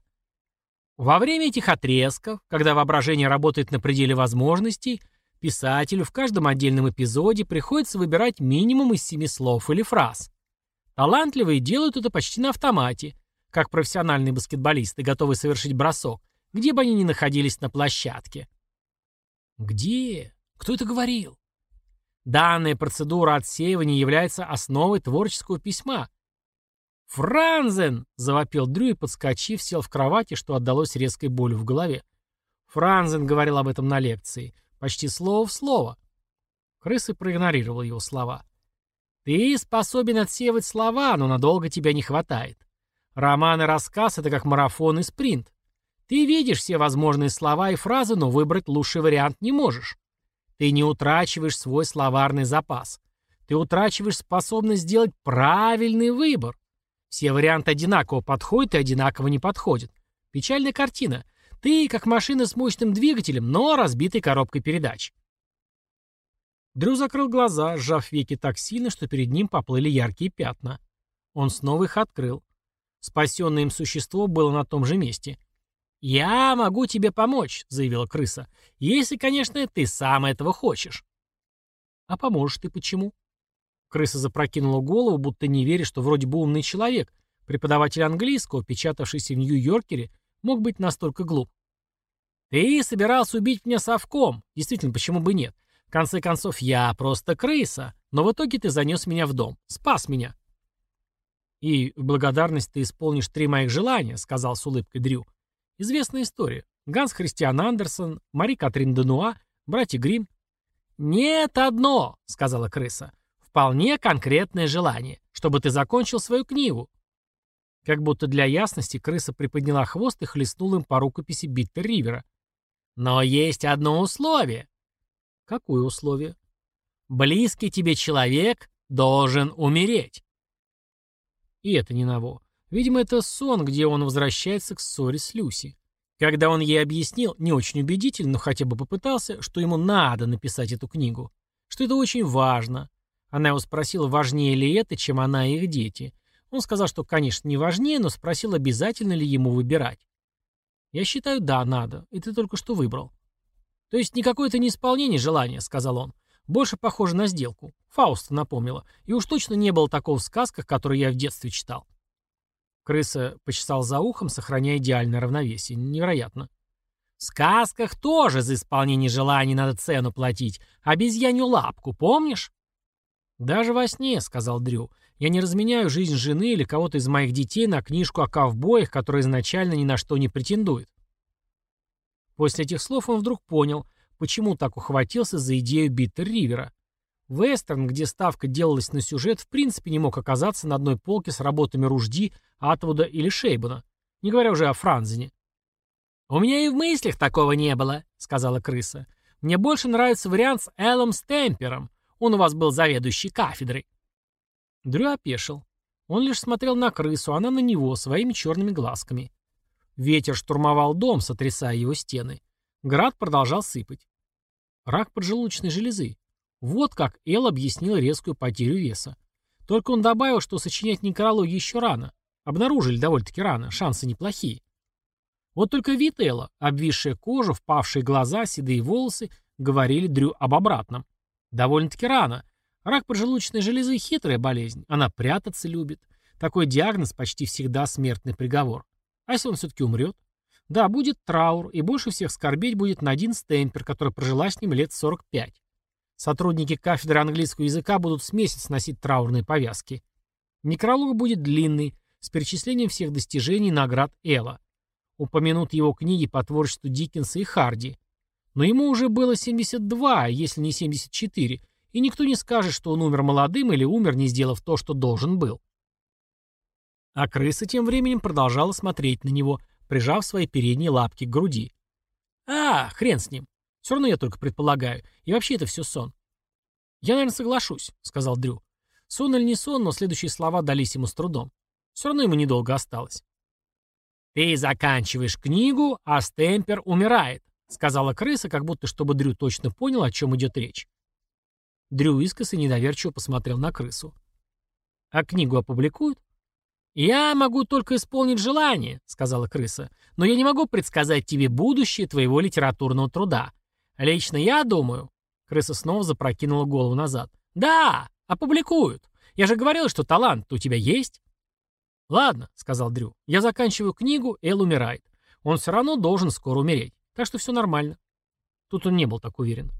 [SPEAKER 4] Во время этих отрезков, когда воображение работает на пределе возможностей, писателю в каждом отдельном эпизоде приходится выбирать минимум из семи слов или фраз. Талантливые делают это почти на автомате, как профессиональные баскетболисты, готовые совершить бросок, где бы они ни находились на площадке. Где? Кто это говорил? Данная процедура отсеивания является основой творческого письма. «Франзен!» — завопил Дрю и, подскочив, сел в кровати, что отдалось резкой болью в голове. Франзен говорил об этом на лекции. Почти слово в слово. Крысы проигнорировал его слова. «Ты способен отсеивать слова, но надолго тебя не хватает. Роман и рассказ — это как марафон и спринт. Ты видишь все возможные слова и фразы, но выбрать лучший вариант не можешь. Ты не утрачиваешь свой словарный запас. Ты утрачиваешь способность сделать правильный выбор. Все варианты одинаково подходят и одинаково не подходят. Печальная картина. Ты как машина с мощным двигателем, но разбитой коробкой передач. Дрю закрыл глаза, сжав веки так сильно, что перед ним поплыли яркие пятна. Он снова их открыл. Спасенное им существо было на том же месте. «Я могу тебе помочь», — заявила крыса, — «если, конечно, ты сам этого хочешь». «А поможешь ты почему?» Крыса запрокинула голову, будто не веря, что вроде бы умный человек, преподаватель английского, печатавшийся в Нью-Йоркере, мог быть настолько глуп. «Ты собирался убить меня совком. Действительно, почему бы нет? В конце концов, я просто крыса. Но в итоге ты занес меня в дом. Спас меня». «И в благодарность ты исполнишь три моих желания», — сказал с улыбкой Дрю. Известная история. Ганс Христиан Андерсон, Мари Катрин Денуа, братья Грим. «Нет, одно», — сказала крыса. «Вполне конкретное желание, чтобы ты закончил свою книгу». Как будто для ясности крыса приподняла хвост и хлестнула им по рукописи Биттер Ривера. «Но есть одно условие». «Какое условие?» «Близкий тебе человек должен умереть». И это не ново. Видимо, это сон, где он возвращается к ссоре с Люси. Когда он ей объяснил, не очень убедительно, но хотя бы попытался, что ему надо написать эту книгу, что это очень важно. Она его спросила, важнее ли это, чем она и их дети. Он сказал, что, конечно, не важнее, но спросил, обязательно ли ему выбирать. «Я считаю, да, надо, и ты только что выбрал». «То есть никакое это не исполнение желания», — сказал он. «Больше похоже на сделку. Фауста напомнила. И уж точно не было такого в сказках, которые я в детстве читал». Крыса почесал за ухом, сохраняя идеальное равновесие. Невероятно. В сказках тоже за исполнение желаний надо цену платить. Обезьянью лапку, помнишь? Даже во сне, сказал Дрю, я не разменяю жизнь жены или кого-то из моих детей на книжку о ковбоях, которая изначально ни на что не претендует. После этих слов он вдруг понял, почему так ухватился за идею Биттер Ривера. Вестерн, где ставка делалась на сюжет, в принципе не мог оказаться на одной полке с работами Ружди, Атвуда или Шейбана, не говоря уже о Франзене. «У меня и в мыслях такого не было», — сказала крыса. «Мне больше нравится вариант с Эллом Стемпером. Он у вас был заведующий кафедрой». Дрю опешил. Он лишь смотрел на крысу, она на него, своими черными глазками. Ветер штурмовал дом, сотрясая его стены. Град продолжал сыпать. Рак поджелудочной железы. Вот как Эл объяснил резкую потерю веса. Только он добавил, что сочинять некрологи еще рано. Обнаружили довольно-таки рано, шансы неплохие. Вот только вид Элла, обвисшая кожа, впавшие глаза, седые волосы, говорили Дрю об обратном. Довольно-таки рано. Рак поджелудочной железы – хитрая болезнь. Она прятаться любит. Такой диагноз почти всегда смертный приговор. А если он все-таки умрет? Да, будет траур, и больше всех скорбеть будет Надин Стемпер, которая прожила с ним лет 45. Сотрудники кафедры английского языка будут с месяц носить траурные повязки. Некролог будет длинный, с перечислением всех достижений наград Элла. Упомянут его книги по творчеству Диккенса и Харди. Но ему уже было 72, если не 74, и и никто не скажет, что он умер молодым или умер, не сделав то, что должен был. А крыса тем временем продолжала смотреть на него, прижав свои передние лапки к груди. «А, хрен с ним. Все равно я только предполагаю. И вообще это все сон». «Я, наверное, соглашусь», — сказал Дрю. Сон или не сон, но следующие слова дались ему с трудом. Все равно ему недолго осталось. «Ты заканчиваешь книгу, а Стемпер умирает», — сказала крыса, как будто чтобы Дрю точно понял, о чем идет речь. Дрю искоса недоверчиво посмотрел на крысу. «А книгу опубликуют?» «Я могу только исполнить желание», — сказала крыса, «но я не могу предсказать тебе будущее твоего литературного труда. Лично я думаю...» Крыса снова запрокинула голову назад. «Да, опубликуют. Я же говорил, что талант у тебя есть». «Ладно», — сказал Дрю, — «я заканчиваю книгу, Эл умирает. Он все равно должен скоро умереть, так что все нормально». Тут он не был так уверен.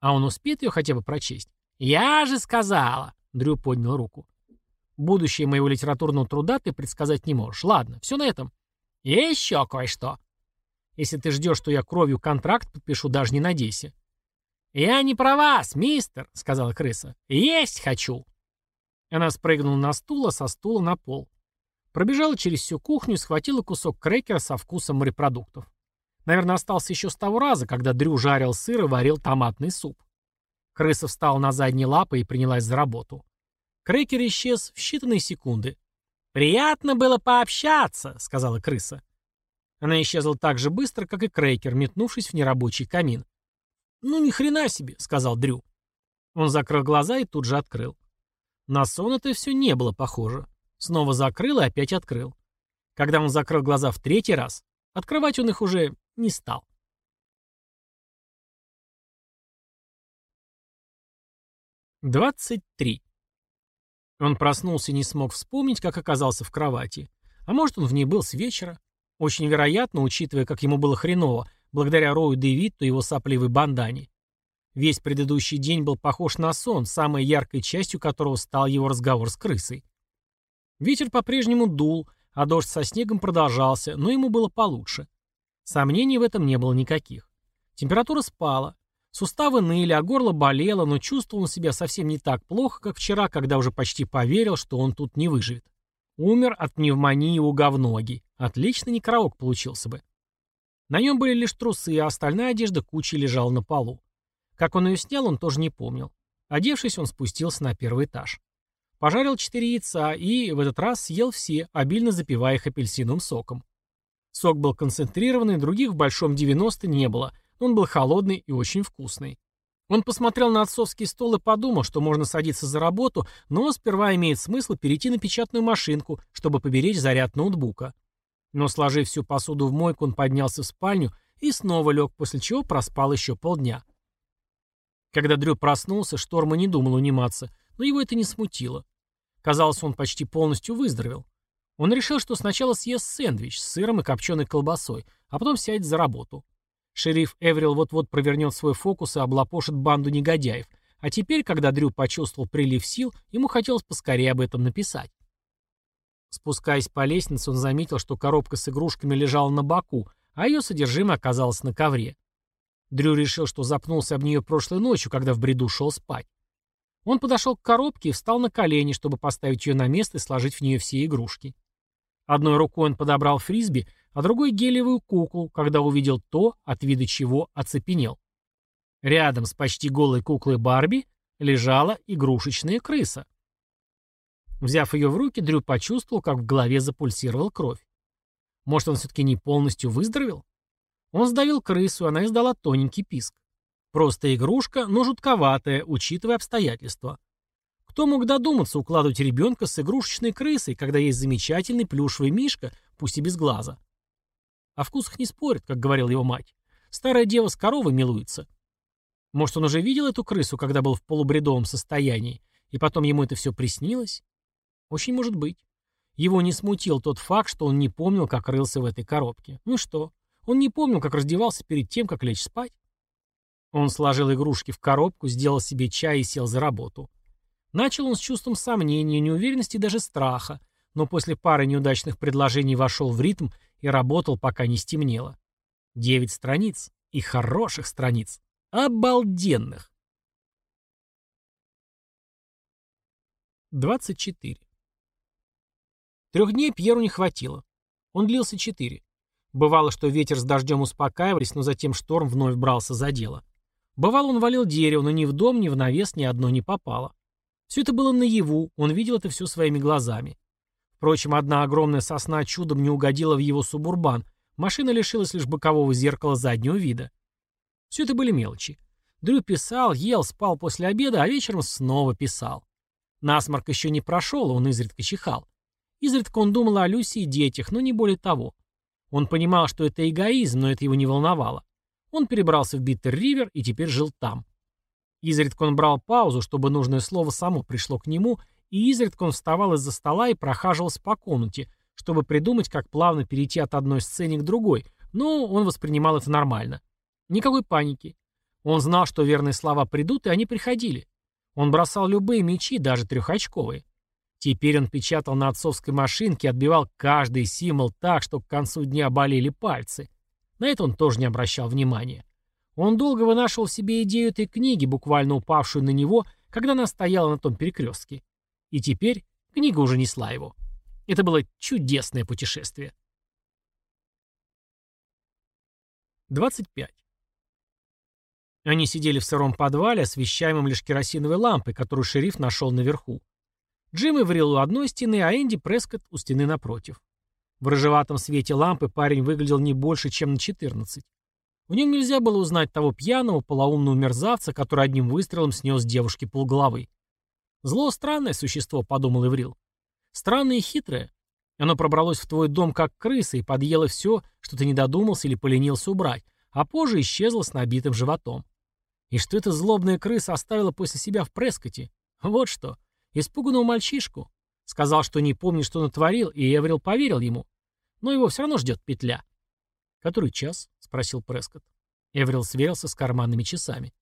[SPEAKER 4] А он успеет ее хотя бы прочесть? «Я же сказала!» — Дрю поднял руку. «Будущее моего литературного труда ты предсказать не можешь. Ладно, все на этом. Еще кое-что. Если ты ждешь, что я кровью контракт подпишу, даже не надейся». «Я не про вас, мистер», — сказала крыса. «Есть хочу». Она спрыгнула на стул, а со стула на пол. Пробежала через всю кухню и схватила кусок крекера со вкусом морепродуктов. Наверное, остался еще с того раза, когда Дрю жарил сыр и варил томатный суп. Крыса встала на задние лапы и принялась за работу. Крекер исчез в считанные секунды. «Приятно было пообщаться», — сказала крыса. Она исчезла так же быстро, как и Крекер, метнувшись в нерабочий камин. «Ну, ни хрена себе», — сказал Дрю. Он закрыл глаза и тут же открыл. На сон это все не было похоже. Снова закрыл и опять открыл. Когда он закрыл глаза в третий раз, открывать он их уже не стал. Двадцать три. Он проснулся и не смог вспомнить, как оказался в кровати. А может, он в ней был с вечера. Очень вероятно, учитывая, как ему было хреново, благодаря Рою Дэвидту и его сопливой бандане. Весь предыдущий день был похож на сон, самой яркой частью которого стал его разговор с крысой. Ветер по-прежнему дул, а дождь со снегом продолжался, но ему было получше. Сомнений в этом не было никаких. Температура спала. Суставы ныли, а горло болело, но чувствовал он себя совсем не так плохо, как вчера, когда уже почти поверил, что он тут не выживет. Умер от пневмонии у говноги. Отличный некроок получился бы. На нем были лишь трусы, а остальная одежда кучей лежала на полу. Как он ее снял, он тоже не помнил. Одевшись, он спустился на первый этаж. Пожарил четыре яйца и в этот раз съел все, обильно запивая их апельсиновым соком. Сок был концентрированный, других в большом 90 не было. Он был холодный и очень вкусный. Он посмотрел на отцовский стол и подумал, что можно садиться за работу, но сперва имеет смысл перейти на печатную машинку, чтобы поберечь заряд ноутбука. Но сложив всю посуду в мойку, он поднялся в спальню и снова лег, после чего проспал еще полдня. Когда Дрю проснулся, Шторма не думал униматься, но его это не смутило. Казалось, он почти полностью выздоровел. Он решил, что сначала съест сэндвич с сыром и копченой колбасой, а потом сядет за работу. Шериф Эврил вот-вот провернет свой фокус и облапошит банду негодяев, а теперь, когда Дрю почувствовал прилив сил, ему хотелось поскорее об этом написать. Спускаясь по лестнице, он заметил, что коробка с игрушками лежала на боку, а ее содержимое оказалось на ковре. Дрю решил, что запнулся об нее прошлой ночью, когда в бреду шел спать. Он подошел к коробке и встал на колени, чтобы поставить ее на место и сложить в нее все игрушки. Одной рукой он подобрал фрисби, а другой гелевую куклу, когда увидел то, от вида чего оцепенел. Рядом с почти голой куклой Барби лежала игрушечная крыса. Взяв ее в руки, Дрю почувствовал, как в голове запульсировала кровь. Может, он все-таки не полностью выздоровел? Он сдавил крысу, она издала тоненький писк. Просто игрушка, но жутковатая, учитывая обстоятельства. Кто мог додуматься укладывать ребенка с игрушечной крысой, когда есть замечательный плюшевый мишка, пусть и без глаза? О вкусах не спорят, как говорила его мать. Старая дева с коровой милуется. Может, он уже видел эту крысу, когда был в полубредовом состоянии, и потом ему это все приснилось? Очень может быть. Его не смутил тот факт, что он не помнил, как рылся в этой коробке. Ну что, он не помнил, как раздевался перед тем, как лечь спать? Он сложил игрушки в коробку, сделал себе чай и сел за работу. Начал он с чувством сомнения, неуверенности и даже страха, но после пары неудачных предложений вошел в ритм и работал, пока не стемнело. Девять страниц. И хороших страниц. Обалденных. 24. Трех дней Пьеру не хватило. Он длился четыре. Бывало, что ветер с дождем успокаивались, но затем шторм вновь брался за дело. Бывало, он валил дерево, но ни в дом, ни в навес ни одно не попало. Все это было наяву, он видел это все своими глазами. Впрочем, одна огромная сосна чудом не угодила в его субурбан, машина лишилась лишь бокового зеркала заднего вида. Все это были мелочи. Дрю писал, ел, спал после обеда, а вечером снова писал. Насморк еще не прошел, он изредка чихал. Изредка он думал о Люсе и детях, но не более того. Он понимал, что это эгоизм, но это его не волновало. Он перебрался в Биттер-Ривер и теперь жил там. Изредка он брал паузу, чтобы нужное слово само пришло к нему, и изредка он вставал из-за стола и прохаживался по комнате, чтобы придумать, как плавно перейти от одной сцены к другой, но он воспринимал это нормально. Никакой паники. Он знал, что верные слова придут, и они приходили. Он бросал любые мячи, даже трехочковые. Теперь он печатал на отцовской машинке, отбивал каждый символ так, что к концу дня болели пальцы. На это он тоже не обращал внимания. Он долго вынашивал себе идею этой книги, буквально упавшую на него, когда она стояла на том перекрестке. И теперь книга уже несла его. Это было чудесное путешествие. 25. Они сидели в сыром подвале, освещаемом лишь керосиновой лампой, которую шериф нашел наверху. Джим Эврил у одной стены, а Энди Прескотт у стены напротив. В рыжеватом свете лампы парень выглядел не больше, чем на 14. В нем нельзя было узнать того пьяного, полоумного мерзавца, который одним выстрелом снес девушке полголовы. «Зло — странное существо», — подумал Эврил. «Странное и хитрое. Оно пробралось в твой дом как крыса и подъело все, что ты не додумался или поленился убрать, а позже исчезло с набитым животом. И что эта злобная крыса оставила после себя в Прескоте? Вот что. Испуганного мальчишку. Сказал, что не помнит, что натворил, и Эврил поверил ему. Но его все равно ждет петля. «Который час?» — спросил Прескотт. Эврил сверился с карманными часами.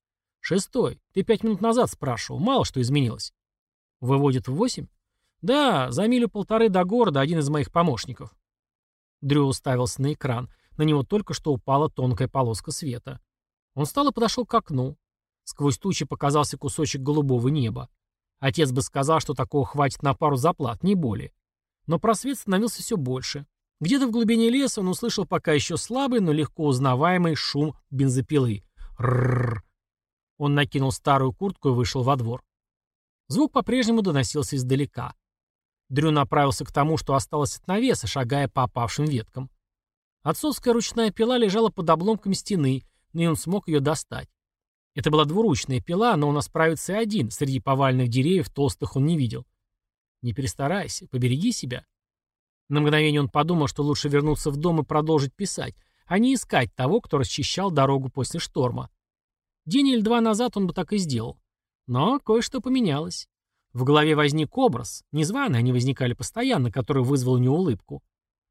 [SPEAKER 4] «Шестой. Ты пять минут назад спрашивал. Мало что изменилось». «Выводит в восемь?» «Да, за милю полторы до города один из моих помощников». Дрю уставился на экран. На него только что упала тонкая полоска света. Он встал и подошел к окну. Сквозь тучи показался кусочек голубого неба. Отец бы сказал, что такого хватит на пару заплат, не более. Но просвет становился все больше. Где-то в глубине леса он услышал пока еще слабый, но легко узнаваемый шум бензопилы. Рррр. Он накинул старую куртку и вышел во двор. Звук по-прежнему доносился издалека. Дрю направился к тому, что осталось от навеса, шагая по опавшим веткам. Отцовская ручная пила лежала под обломками стены, и он смог ее достать. Это была двуручная пила, но он справится и один, среди повальных деревьев толстых он не видел. Не перестарайся, побереги себя. На мгновение он подумал, что лучше вернуться в дом и продолжить писать, а не искать того, кто расчищал дорогу после шторма. День или два назад он бы так и сделал. Но кое-что поменялось. В голове возник образ, незваные они возникали постоянно, который вызвал у него улыбку.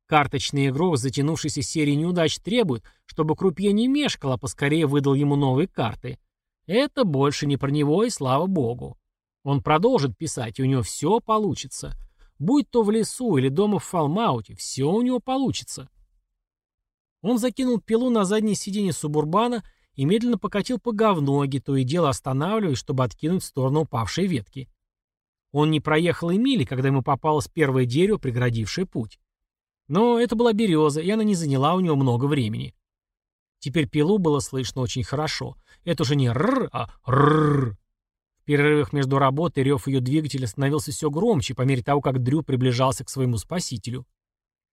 [SPEAKER 4] Карточный игрок затянувшейся серией неудач требует, чтобы крупье не мешкал, а поскорее выдал ему новые карты. Это больше не про него, и слава богу. Он продолжит писать, и у него все получится. Будь то в лесу или дома в Фалмауте, все у него получится. Он закинул пилу на заднее сиденье субурбана и медленно покатил по говноге, то и дело останавливаясь, чтобы откинуть в сторону упавшие ветки. Он не проехал и мили, когда ему попалось первое дерево, преградившее путь. Но это была береза, и она не заняла у него много времени. Теперь пилу было слышно очень хорошо. Это уже не «рррр», а «рррр». В перерывах между работой рев ее двигателя становился все громче по мере того, как Дрю приближался к своему спасителю.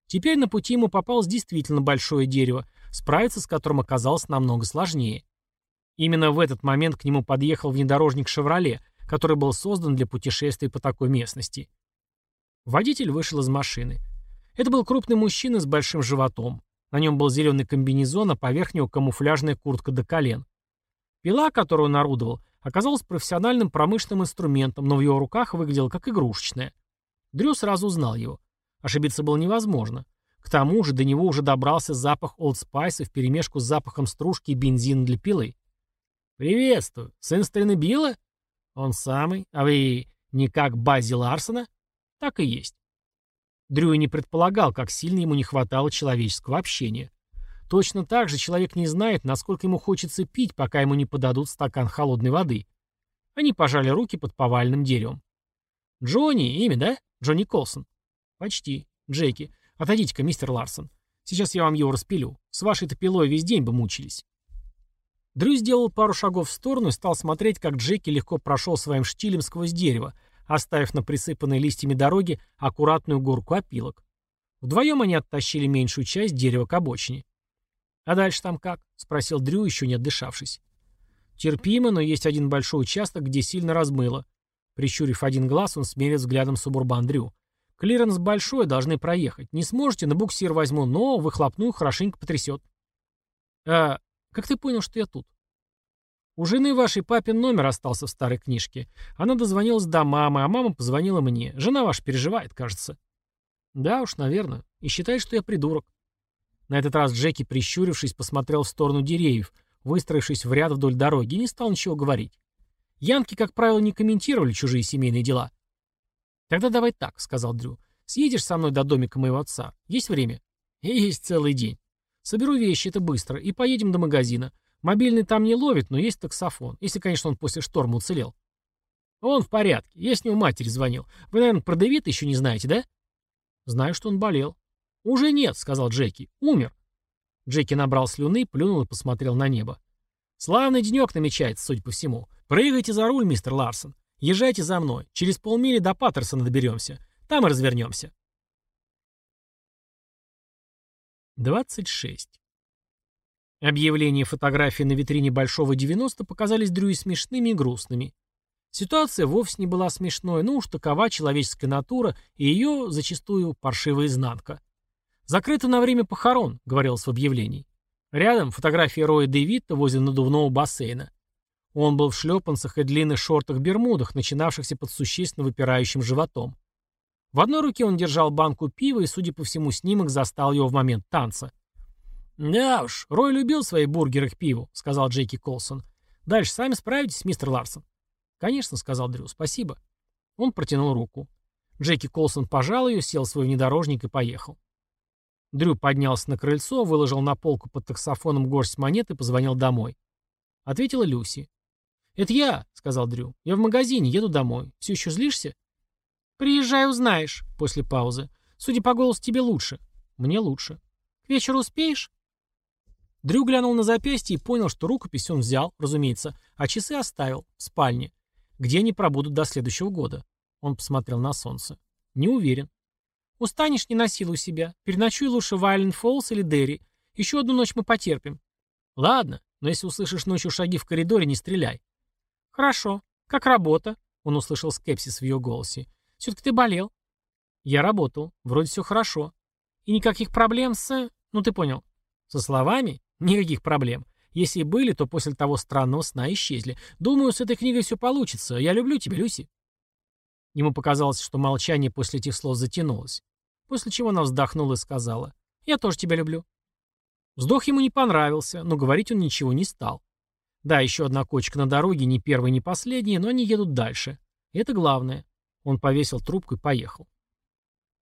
[SPEAKER 4] Теперь на пути ему попалось действительно большое дерево, справиться с которым оказалось намного сложнее. Именно в этот момент к нему подъехал внедорожник «Шевроле», который был создан для путешествий по такой местности. Водитель вышел из машины. Это был крупный мужчина с большим животом. На нем был зеленый комбинезон, а поверх него камуфляжная куртка до колен. Пила, которую он орудовал, оказалась профессиональным промышленным инструментом, но в его руках выглядела как игрушечная. Дрю сразу узнал его. Ошибиться было невозможно. К тому же до него уже добрался запах олдспайса вперемешку с запахом стружки и бензина для пилы. «Приветствую. Сын старины Билла?» «Он самый. А вы не как Бази Ларсона?» «Так и есть. Дрю не предполагал, как сильно ему не хватало человеческого общения. Точно так же человек не знает, насколько ему хочется пить, пока ему не подадут стакан холодной воды. Они пожали руки под повальным деревом. Джонни, имя, да? Джонни Колсон. Почти. Джеки. Отойдите-ка, мистер Ларсон. Сейчас я вам его распилю. С вашей-то пилой весь день бы мучились. Дрю сделал пару шагов в сторону и стал смотреть, как Джеки легко прошел своим штилем сквозь дерево, оставив на присыпанной листьями дороге аккуратную горку опилок. Вдвоем они оттащили меньшую часть дерева к обочине. «А дальше там как?» — спросил Дрю, еще не отдышавшись. «Терпимо, но есть один большой участок, где сильно размыло». Прищурив один глаз, он смерил взглядом субурбан Дрю. «Клиренс большой, должны проехать. Не сможете, на буксир возьму, но выхлопную хорошенько потрясет». «А как ты понял, что я тут?» «У жены вашей папин номер остался в старой книжке. Она дозвонилась до мамы, а мама позвонила мне. Жена ваша переживает, кажется». «Да уж, наверное. И считает, что я придурок». На этот раз Джеки, прищурившись, посмотрел в сторону деревьев, выстроившись в ряд вдоль дороги, и не стал ничего говорить. Янки, как правило, не комментировали чужие семейные дела. «Тогда давай так», — сказал Дрю. «Съедешь со мной до домика моего отца. Есть время?» «Есть целый день. Соберу вещи, это быстро, и поедем до магазина. Мобильный там не ловит, но есть таксофон, если, конечно, он после шторма уцелел». «Он в порядке. Я с него матери звонил. Вы, наверное, про Дэвида еще не знаете, да?» «Знаю, что он болел». «Уже нет», — сказал Джеки. «Умер». Джеки набрал слюны, плюнул и посмотрел на небо. «Славный денек намечается, судя по всему. Прыгайте за руль, мистер Ларсон. Езжайте за мной. Через полмили до Паттерсона доберемся. Там и развернемся». 26. Объявления и фотографии на витрине Большого 90 показались Дрюи смешными и грустными. Ситуация вовсе не была смешной, но уж такова человеческая натура и ее, зачастую, паршивая изнанка. «Закрыто на время похорон», — говорилось в объявлении. Рядом фотография Роя Дэвида возле надувного бассейна. Он был в шлепанцах и длинных шортах-бермудах, начинавшихся под существенно выпирающим животом. В одной руке он держал банку пива, и, судя по всему, снимок застал его в момент танца. «Да уж, Рой любил свои бургеры к пиву», — сказал Джеки Колсон. «Дальше сами справитесь, мистер Ларсон». «Конечно», — сказал Дрю, — «спасибо». Он протянул руку. Джеки Колсон пожал ее, сел в свой внедорожник и поехал. Дрю поднялся на крыльцо, выложил на полку под таксофоном горсть монет и позвонил домой. Ответила Люси. «Это я», — сказал Дрю. «Я в магазине, еду домой. Все еще злишься?» «Приезжай, узнаешь», — после паузы. «Судя по голосу, тебе лучше». «Мне лучше». «К вечеру успеешь?» Дрю глянул на запястье и понял, что рукопись он взял, разумеется, а часы оставил в спальне, где они пробудут до следующего года. Он посмотрел на солнце. «Не уверен». Устанешь, не насилуй себя. Переночуй лучше в Айленд Фоллс или Дерри. Еще одну ночь мы потерпим. Ладно, но если услышишь ночью шаги в коридоре, не стреляй. Хорошо. Как работа? Он услышал скепсис в ее голосе. Все-таки ты болел. Я работал. Вроде все хорошо. И никаких проблем с... Ну ты понял. Со словами? Никаких проблем. Если и были, то после того странного сна исчезли. Думаю, с этой книгой все получится. Я люблю тебя, Люси. Ему показалось, что молчание после этих слов затянулось после чего она вздохнула и сказала «Я тоже тебя люблю». Вздох ему не понравился, но говорить он ничего не стал. Да, еще одна кочка на дороге, не первая, не последняя, но они едут дальше. И это главное. Он повесил трубку и поехал.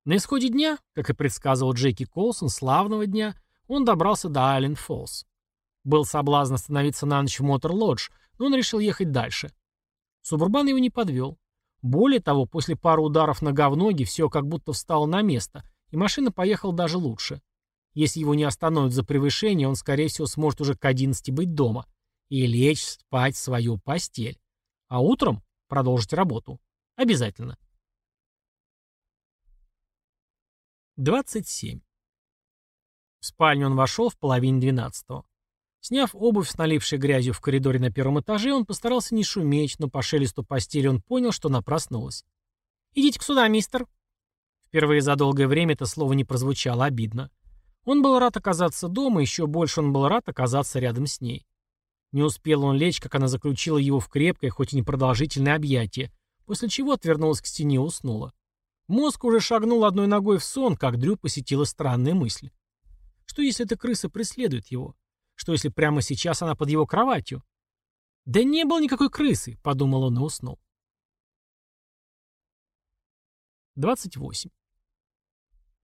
[SPEAKER 4] На исходе дня, как и предсказывал Джеки Колсон, славного дня, он добрался до Айленд Фоллс. Был соблазн остановиться на ночь в Мотор-Лодж, но он решил ехать дальше. Субурбан его не подвел. Более того, после пары ударов на говноги все как будто встало на место, и машина поехала даже лучше. Если его не остановят за превышение, он, скорее всего, сможет уже к 11 быть дома и лечь спать в свою постель. А утром продолжить работу. Обязательно. 27. В спальню он вошел в половине двенадцатого. Сняв обувь с налившей грязью в коридоре на первом этаже, он постарался не шуметь, но по шелесту постели он понял, что она проснулась. «Идите сюда, мистер». Впервые за долгое время это слово не прозвучало обидно. Он был рад оказаться дома, еще больше он был рад оказаться рядом с ней. Не успел он лечь, как она заключила его в крепкое, хоть и непродолжительное объятие, после чего отвернулась к стене и уснула. Мозг уже шагнул одной ногой в сон, как Дрю посетила странная мысль. Что если эта крыса преследует его? Что если прямо сейчас она под его кроватью? Да не было никакой крысы, подумал он и уснул. 28.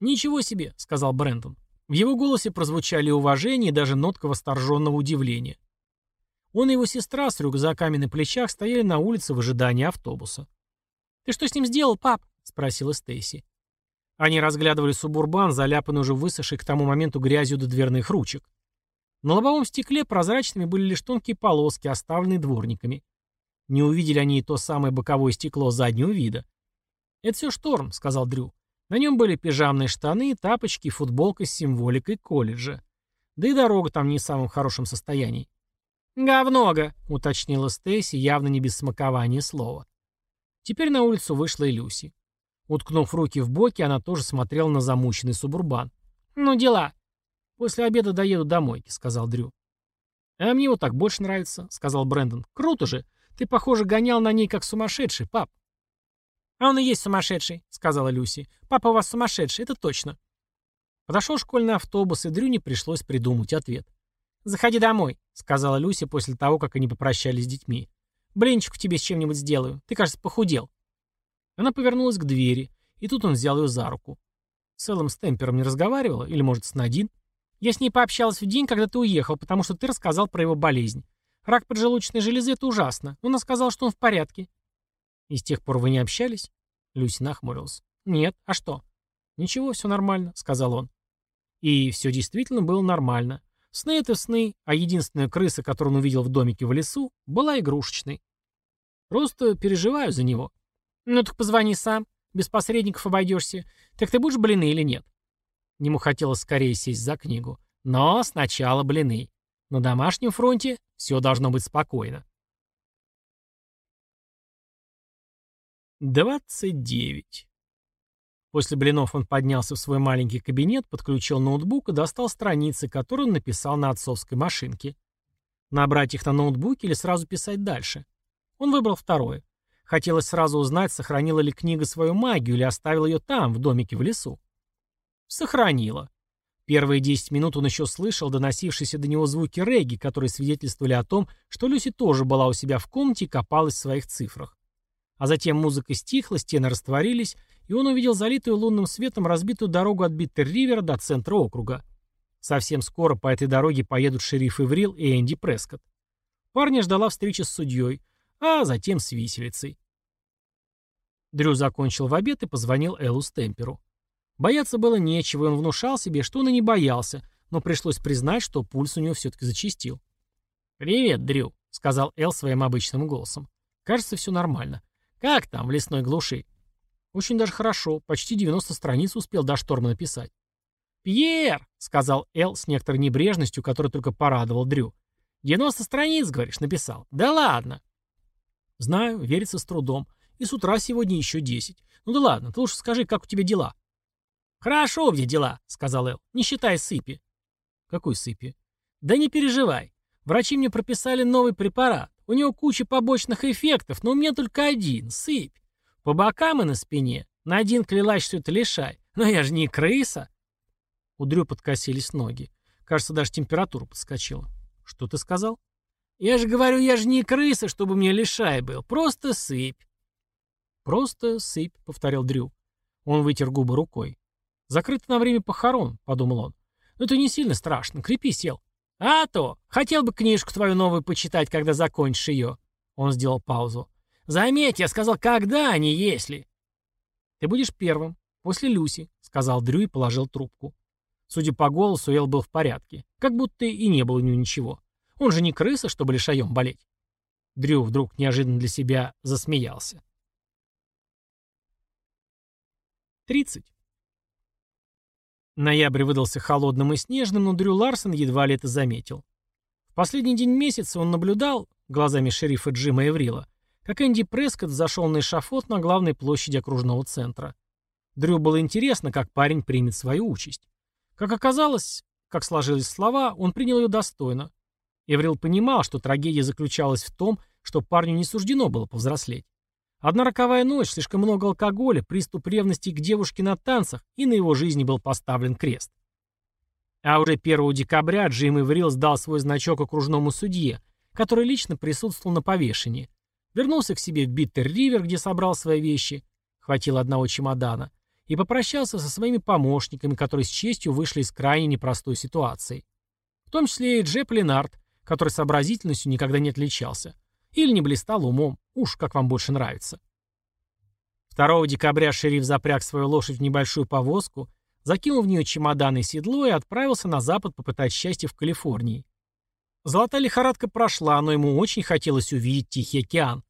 [SPEAKER 4] «Ничего себе», — сказал Брэндон. В его голосе прозвучали уважение и даже нотка восторженного удивления. Он и его сестра с рюкзаками на плечах стояли на улице в ожидании автобуса. «Ты что с ним сделал, пап?» — спросила Стейси. Они разглядывали субурбан, заляпанный уже высохший к тому моменту грязью до дверных ручек. На лобовом стекле прозрачными были лишь тонкие полоски, оставленные дворниками. Не увидели они и то самое боковое стекло заднего вида. «Это все шторм», — сказал Дрю. На нем были пижамные штаны, тапочки футболка с символикой колледжа. Да и дорога там не в самом хорошем состоянии. «Говного», — уточнила Стейси, явно не без смакования слова. Теперь на улицу вышла и Люси. Уткнув руки в боки, она тоже смотрела на замученный субурбан. «Ну, дела». «После обеда доеду домой», — сказал Дрю. «А мне вот так больше нравится», — сказал Брэндон. «Круто же. Ты, похоже, гонял на ней как сумасшедший, пап». «А он и есть сумасшедший», — сказала Люси. «Папа у вас сумасшедший, это точно». Подошел школьный автобус, и Дрю не пришлось придумать ответ. «Заходи домой», — сказала Люси после того, как они попрощались с детьми. «Блинчик тебе с чем-нибудь сделаю. Ты, кажется, похудел». Она повернулась к двери, и тут он взял ее за руку. С Эллом Стемпером не разговаривала? Или, может, с Надин? Я с ней пообщалась в день, когда ты уехал, потому что ты рассказал про его болезнь. Рак поджелудочной железы — это ужасно. Но она сказала, что он в порядке. И с тех пор вы не общались? Люси нахмурилась. Нет, а что? Ничего, все нормально, сказал он. И все действительно было нормально. Сны — это сны, а единственная крыса, которую он увидел в домике в лесу, была игрушечной. Просто переживаю за него. Ну так позвони сам. Без посредников обойдешься. Так ты будешь блины или нет? Ему хотелось скорее сесть за книгу. Но сначала блины. На домашнем фронте все должно быть спокойно. 29. После блинов он поднялся в свой маленький кабинет, подключил ноутбук и достал страницы, которые он написал на отцовской машинке. Набрать их на ноутбуке или сразу писать дальше? Он выбрал второе. Хотелось сразу узнать, сохранила ли книга свою магию или оставила ее там, в домике в лесу. Сохранила. Первые 10 минут он еще слышал доносившиеся до него звуки регги, которые свидетельствовали о том, что Люси тоже была у себя в комнате и копалась в своих цифрах. А затем музыка стихла, стены растворились, и он увидел залитую лунным светом разбитую дорогу от Биттер-Ривера до центра округа. Совсем скоро по этой дороге поедут шериф Иврил и Энди Прескотт. Парня ждала встреча с судьей, а затем с виселицей. Дрю закончил в обед и позвонил Эллу Стемперу. Бояться было нечего, и он внушал себе, что он и не боялся, но пришлось признать, что пульс у него все-таки зачистил. «Привет, Дрю», — сказал Эл своим обычным голосом. «Кажется, все нормально. Как там в лесной глуши?» «Очень даже хорошо. Почти 90 страниц успел до шторма написать». «Пьер!» — сказал Эл с некоторой небрежностью, которая только порадовал Дрю. «90 страниц, говоришь, написал? Да ладно!» «Знаю, верится с трудом. И с утра сегодня еще 10. Ну да ладно, ты лучше скажи, как у тебя дела?» «Хорошо где дела», — сказал Эл, — «не считай сыпи». «Какой сыпи?» «Да не переживай. Врачи мне прописали новый препарат. У него куча побочных эффектов, но у меня только один — сыпь. По бокам и на спине. На один клялась, что это лишай. Но я же не крыса». У Дрю подкосились ноги. Кажется, даже температура подскочила. «Что ты сказал?» «Я же говорю, я же не крыса, чтобы мне лишай был. Просто сыпь». «Просто сыпь», — повторил Дрю. Он вытер губы рукой. «Закрыто на время похорон», — подумал он. «Но это не сильно страшно. Крепи сел». «А то! Хотел бы книжку твою новую почитать, когда закончишь ее». Он сделал паузу. «Заметь, я сказал, когда, а не если». «Ты будешь первым, после Люси», — сказал Дрю и положил трубку. Судя по голосу, Эл был в порядке. Как будто и не было у него ничего. Он же не крыса, чтобы лишаем болеть. Дрю вдруг неожиданно для себя засмеялся. 30. Ноябрь выдался холодным и снежным, но Дрю Ларсон едва ли это заметил. В последний день месяца он наблюдал, глазами шерифа Джима Эврила, как Энди Прескотт зашел на эшафот на главной площади окружного центра. Дрю было интересно, как парень примет свою участь. Как оказалось, как сложились слова, он принял ее достойно. Эврил понимал, что трагедия заключалась в том, что парню не суждено было повзрослеть. Одна роковая ночь, слишком много алкоголя, приступ ревности к девушке на танцах, и на его жизни был поставлен крест. А уже 1 декабря Джим Иврил сдал свой значок окружному судье, который лично присутствовал на повешении. Вернулся к себе в Биттер-Ривер, где собрал свои вещи, хватило одного чемодана, и попрощался со своими помощниками, которые с честью вышли из крайне непростой ситуации. В том числе и Джеп Ленард, который сообразительностью никогда не отличался. Или не блистал умом, уж как вам больше нравится. 2 декабря шериф запряг свою лошадь в небольшую повозку, закинул в нее чемодан и седло и отправился на запад попытать счастье в Калифорнии. Золотая лихорадка прошла, но ему очень хотелось увидеть Тихий океан.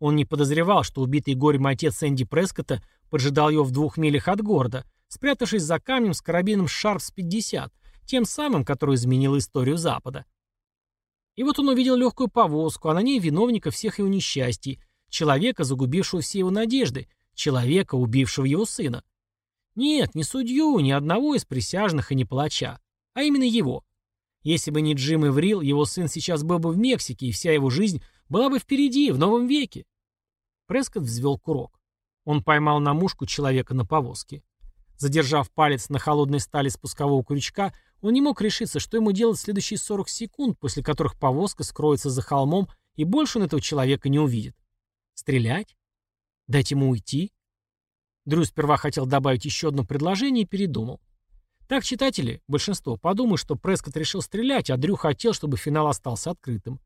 [SPEAKER 4] Он не подозревал, что убитый горем отец Энди Прескотта поджидал его в двух милях от города, спрятавшись за камнем с карабином Шарпс-50, тем самым, который изменил историю Запада. И вот он увидел легкую повозку, а на ней виновника всех его несчастий, человека, загубившего все его надежды, человека, убившего его сына. Нет, не судью, ни одного из присяжных и не палача, а именно его. Если бы не Джим Эврил, его сын сейчас был бы в Мексике, и вся его жизнь была бы впереди, в новом веке. Прескотт взвел курок. Он поймал на мушку человека на повозке. Задержав палец на холодной стали спускового крючка, он не мог решиться, что ему делать в следующие 40 секунд, после которых повозка скроется за холмом, и больше он этого человека не увидит. Стрелять? Дать ему уйти? Дрю сперва хотел добавить еще одно предложение и передумал. Так читатели, большинство, подумают, что Прескотт решил стрелять, а Дрю хотел, чтобы финал остался открытым.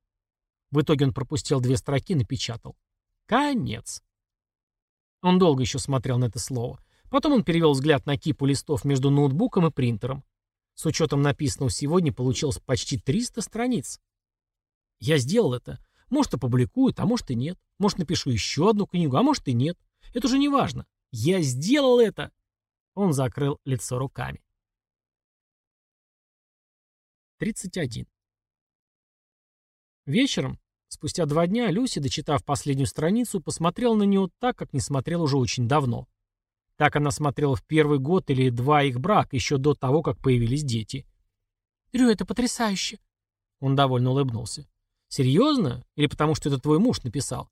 [SPEAKER 4] В итоге он пропустил две строки и напечатал. Конец. Он долго еще смотрел на это слово. Потом он перевел взгляд на кипу листов между ноутбуком и принтером. С учетом написанного сегодня получилось почти 300 страниц. Я сделал это. Может, опубликуют, а может и нет. Может, напишу еще одну книгу, а может и нет. Это уже не важно. Я сделал это. Он закрыл лицо руками. 31. Вечером, спустя два дня, Люси, дочитав последнюю страницу, посмотрела на него так, как не смотрела уже очень давно. Так она смотрела в первый год или два их брак, еще до того, как появились дети. «Дрю, это потрясающе!» Он довольно улыбнулся. «Серьезно? Или потому, что это твой муж написал?»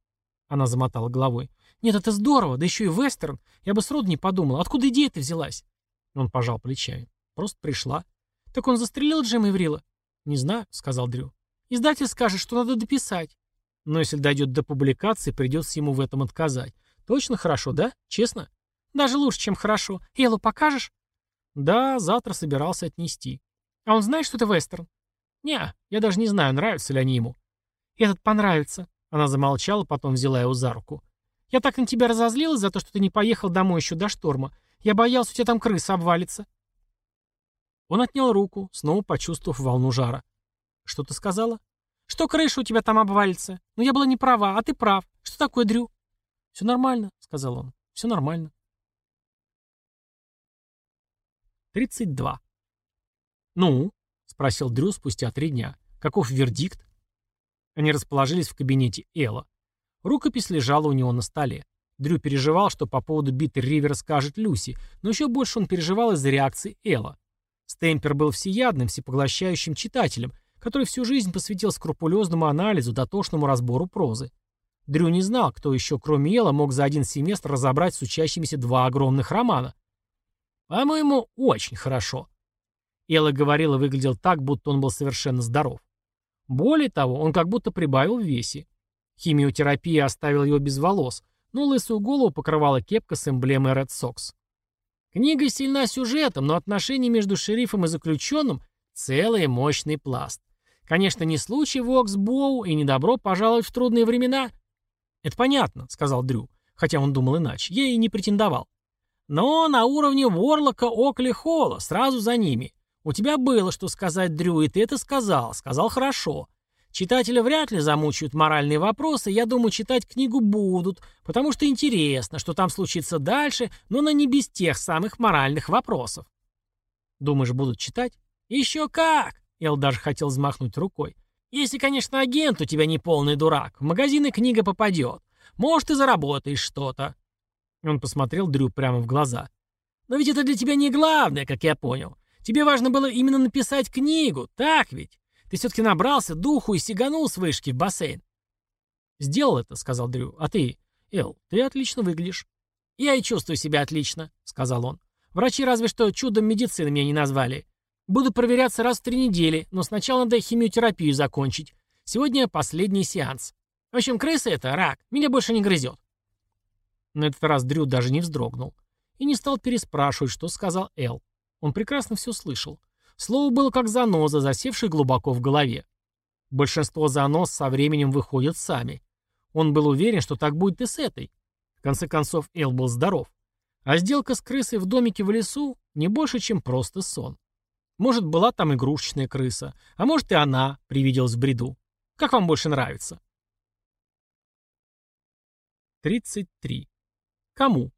[SPEAKER 4] Она замотала головой. «Нет, это здорово, да еще и вестерн. Я бы сроду не подумала. Откуда идея-то взялась?» Он пожал плечами. «Просто пришла». «Так он застрелил Джима Иврила?» «Не знаю», — сказал Дрю. «Издатель скажет, что надо дописать». «Но если дойдет до публикации, придется ему в этом отказать. Точно хорошо, да? Честно?» «Даже лучше, чем хорошо. Эллу покажешь?» «Да, завтра собирался отнести». «А он знает, что это вестерн?» «Не, я даже не знаю, нравятся ли они ему». «Этот понравится». Она замолчала, потом взяла его за руку. «Я так на тебя разозлилась за то, что ты не поехал домой еще до шторма. Я боялся, у тебя там крыса обвалится». Он отнял руку, снова почувствовав волну жара. «Что ты сказала?» «Что крыша у тебя там обвалится? Ну, я была не права, а ты прав. Что такое, Дрю?» «Все нормально», — сказал он. «Все нормально». 32. «Ну?» — спросил Дрю спустя три дня. «Каков вердикт?» Они расположились в кабинете Элла. Рукопись лежала у него на столе. Дрю переживал, что по поводу Биттер Ривера скажет Люси, но еще больше он переживал из-за реакции Элла. Стемпер был всеядным, всепоглощающим читателем, который всю жизнь посвятил скрупулезному анализу, дотошному разбору прозы. Дрю не знал, кто еще, кроме Элла, мог за один семестр разобрать с учащимися два огромных романа. «По-моему, очень хорошо». Элла говорил и выглядел так, будто он был совершенно здоров. Более того, он как будто прибавил в весе. Химиотерапия оставила его без волос, но лысую голову покрывала кепка с эмблемой Red Sox. Книга сильна сюжетом, но отношения между шерифом и заключенным — целый мощный пласт. Конечно, не случай в Оксбоу и не добро пожаловать в трудные времена. «Это понятно», — сказал Дрю, хотя он думал иначе. Я и не претендовал. «Но на уровне Ворлока, Окли, Холла, сразу за ними. У тебя было что сказать, Дрю, и ты это сказал. Сказал хорошо. Читателя вряд ли замучают моральные вопросы, я думаю, читать книгу будут, потому что интересно, что там случится дальше, но на не без тех самых моральных вопросов. Думаешь, будут читать? Еще как! Эл даже хотел взмахнуть рукой. Если, конечно, агент у тебя не полный дурак, в магазины книга попадет. Может, и заработаешь что-то. Он посмотрел Дрю прямо в глаза. Но ведь это для тебя не главное, как я понял. Тебе важно было именно написать книгу, так ведь? Ты все-таки набрался духу и сиганул с вышки в бассейн. «Сделал это», — сказал Дрю. «А ты, Эл, ты отлично выглядишь». «Я и чувствую себя отлично», — сказал он. «Врачи разве что чудом медицины меня не назвали. Буду проверяться раз в три недели, но сначала надо химиотерапию закончить. Сегодня последний сеанс. В общем, крыса — это рак. Меня больше не грызет». На этот раз Дрю даже не вздрогнул. И не стал переспрашивать, что сказал Эл. Он прекрасно все слышал. Слово было как заноза, засевшая глубоко в голове. Большинство занос со временем выходят сами. Он был уверен, что так будет и с этой. В конце концов, Эл был здоров. А сделка с крысой в домике в лесу не больше, чем просто сон. Может, была там игрушечная крыса, а может и она привиделась в бреду. Как вам больше нравится? 33. Кому?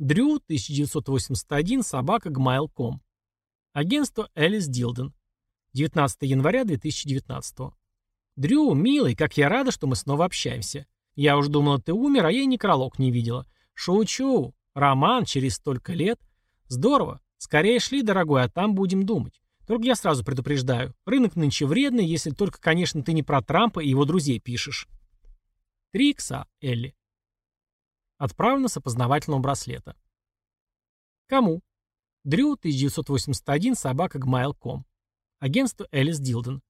[SPEAKER 4] Дрю, 1981, собака gmail.com. Агентство Элис Дилден. 19 января 2019. Дрю, милый, как я рада, что мы снова общаемся. Я уж думала, ты умер, а я и некролог не видела. Шучу. Роман через столько лет. Здорово. Скорее шли, дорогой, а там будем думать. Только я сразу предупреждаю. Рынок нынче вредный, если только, конечно, ты не про Трампа и его друзей пишешь. Три икса, Элли. Отправлено с опознавательного браслета. Кому? Дрю, 1981, собака gmail.com. Агентство Элис Дилден.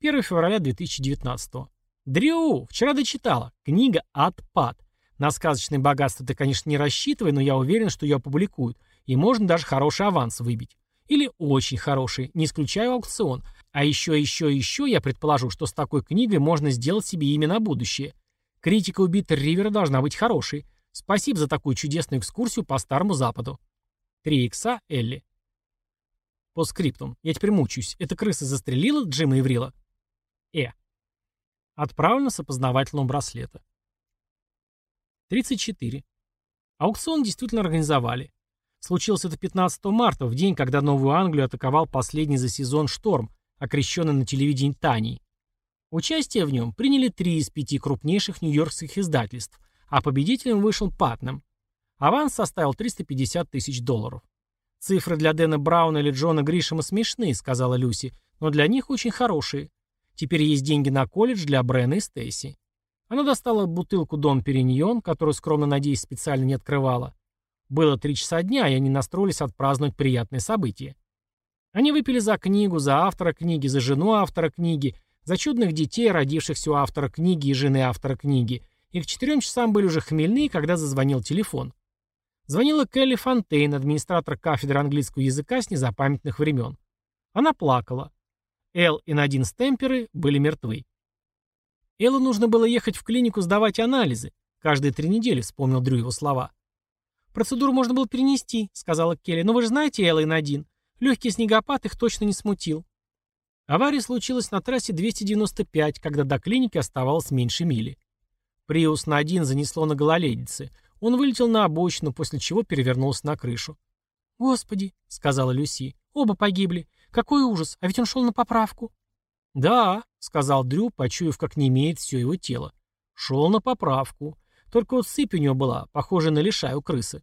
[SPEAKER 4] 1 февраля 2019. Дрю, вчера дочитала. Книга «Отпад». На сказочное богатство ты, конечно, не рассчитывай, но я уверен, что ее опубликуют. И можно даже хороший аванс выбить. Или очень хороший, не исключаю аукцион. А еще, еще, еще я предположу, что с такой книгой можно сделать себе имя на будущее. Критика убитого Ривера должна быть хорошей. Спасибо за такую чудесную экскурсию по Старому Западу. 3 икса Элли. По скриптум. Я теперь мучаюсь. Эта крыса застрелила Джима Иврила? Э. Отправлено с опознавательного браслета. 34. Аукцион действительно организовали. Случилось это 15 марта, в день, когда Новую Англию атаковал последний за сезон шторм, окрещенный на телевидении Таней. Участие в нем приняли три из пяти крупнейших нью-йоркских издательств, а победителем вышел Патнем. Аванс составил 350 тысяч долларов. «Цифры для Дэна Брауна или Джона Гришема смешные», — сказала Люси, «но для них очень хорошие. Теперь есть деньги на колледж для Брэна и Стейси». Она достала бутылку Дон Периньон, которую, скромно надеясь, специально не открывала. Было три часа дня, и они настроились отпраздновать приятное событие. Они выпили за книгу, за автора книги, за жену автора книги, за чудных детей, родившихся у автора книги и жены автора книги, и к четырем часам были уже хмельные, когда зазвонил телефон. Звонила Келли Фонтейн, администратор кафедры английского языка с незапамятных времен. Она плакала. Эл и Надин Стемперы были мертвы. Эллу нужно было ехать в клинику сдавать анализы. Каждые три недели, вспомнил Дрю его слова. «Процедуру можно было перенести», — сказала Келли. «Но вы же знаете Элла и Надин. Легкий снегопад их точно не смутил». Авария случилась на трассе 295, когда до клиники оставалось меньше мили. Приус Надин занесло на гололедице. Он вылетел на обочину, после чего перевернулся на крышу. «Господи», — сказала Люси, — «оба погибли. Какой ужас, а ведь он шел на поправку». «Да», — сказал Дрю, почуяв, как не имеет все его тело. «Шел на поправку. Только вот сыпь у него была, похожая на лишай у крысы».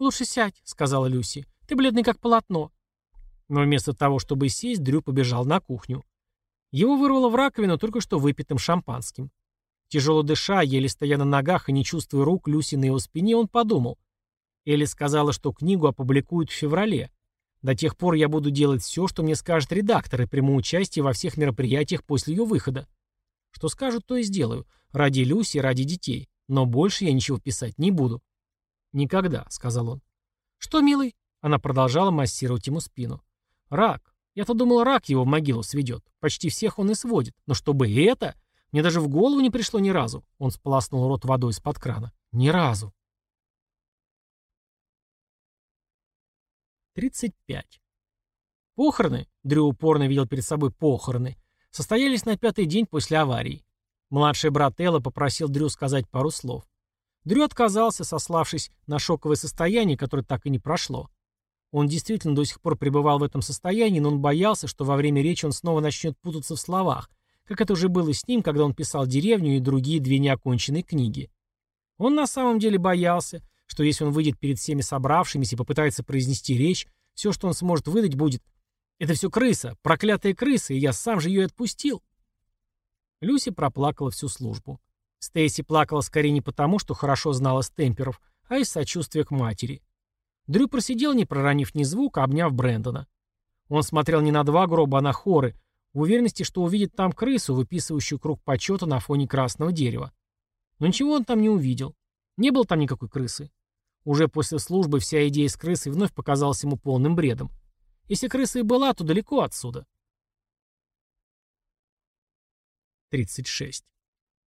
[SPEAKER 4] «Лучше сядь», — сказала Люси. «Ты бледный как полотно». Но вместо того, чтобы сесть, Дрю побежал на кухню. Его вырвало в раковину только что выпитым шампанским. Тяжело дыша, еле стоя на ногах и не чувствуя рук Люси на его спине, он подумал. Элли сказала, что книгу опубликуют в феврале. До тех пор я буду делать все, что мне скажет редактор, и приму участие во всех мероприятиях после ее выхода. Что скажут, то и сделаю. Ради Люси, ради детей. Но больше я ничего писать не буду. «Никогда», — сказал он. «Что, милый?» Она продолжала массировать ему спину. «Рак. Я-то думал, рак его в могилу сведет. Почти всех он и сводит. Но чтобы это... Мне даже в голову не пришло ни разу. Он сполоснул рот водой из-под крана. Ни разу. 35. Похороны, Дрю упорно видел перед собой похороны, состоялись на пятый день после аварии. Младший брат Элла попросил Дрю сказать пару слов. Дрю отказался, сославшись на шоковое состояние, которое так и не прошло. Он действительно до сих пор пребывал в этом состоянии, но он боялся, что во время речи он снова начнет путаться в словах, как это уже было с ним, когда он писал «Деревню» и другие две неоконченные книги. Он на самом деле боялся, что если он выйдет перед всеми собравшимися и попытается произнести речь, все, что он сможет выдать, будет «Это все крыса, проклятая крыса, и я сам же ее отпустил». Люси проплакала всю службу. Стейси плакала скорее не потому, что хорошо знала Стемперов, а из сочувствия к матери. Дрю просидел, не проронив ни звука, обняв Брэндона. Он смотрел не на два гроба, а на хоры, в уверенности, что увидит там крысу, выписывающую круг почета на фоне красного дерева. Но ничего он там не увидел. Не было там никакой крысы. Уже после службы вся идея с крысой вновь показалась ему полным бредом. Если крыса и была, то далеко отсюда. 36.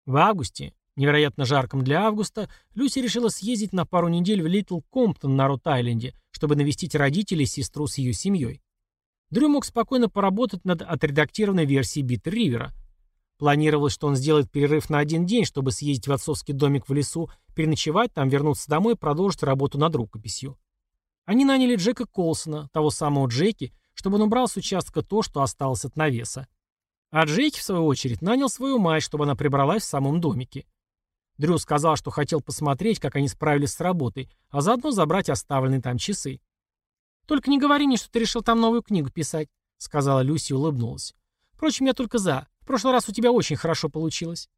[SPEAKER 4] В августе Невероятно жарком для августа, Люси решила съездить на пару недель в Литл Комптон на Рот-Айленде, чтобы навестить родителей и сестру с ее семьей. Дрю мог спокойно поработать над отредактированной версией Биттер Ривера. Планировалось, что он сделает перерыв на один день, чтобы съездить в отцовский домик в лесу, переночевать там, вернуться домой и продолжить работу над рукописью. Они наняли Джека Колсона, того самого Джеки, чтобы он убрал с участка то, что осталось от навеса. А Джеки, в свою очередь, нанял свою мать, чтобы она прибралась в самом домике. Дрю сказал, что хотел посмотреть, как они справились с работой, а заодно забрать оставленные там часы. «Только не говори мне, что ты решил там новую книгу писать», — сказала Люси и улыбнулась. «Впрочем, я только за. В прошлый раз у тебя очень хорошо получилось».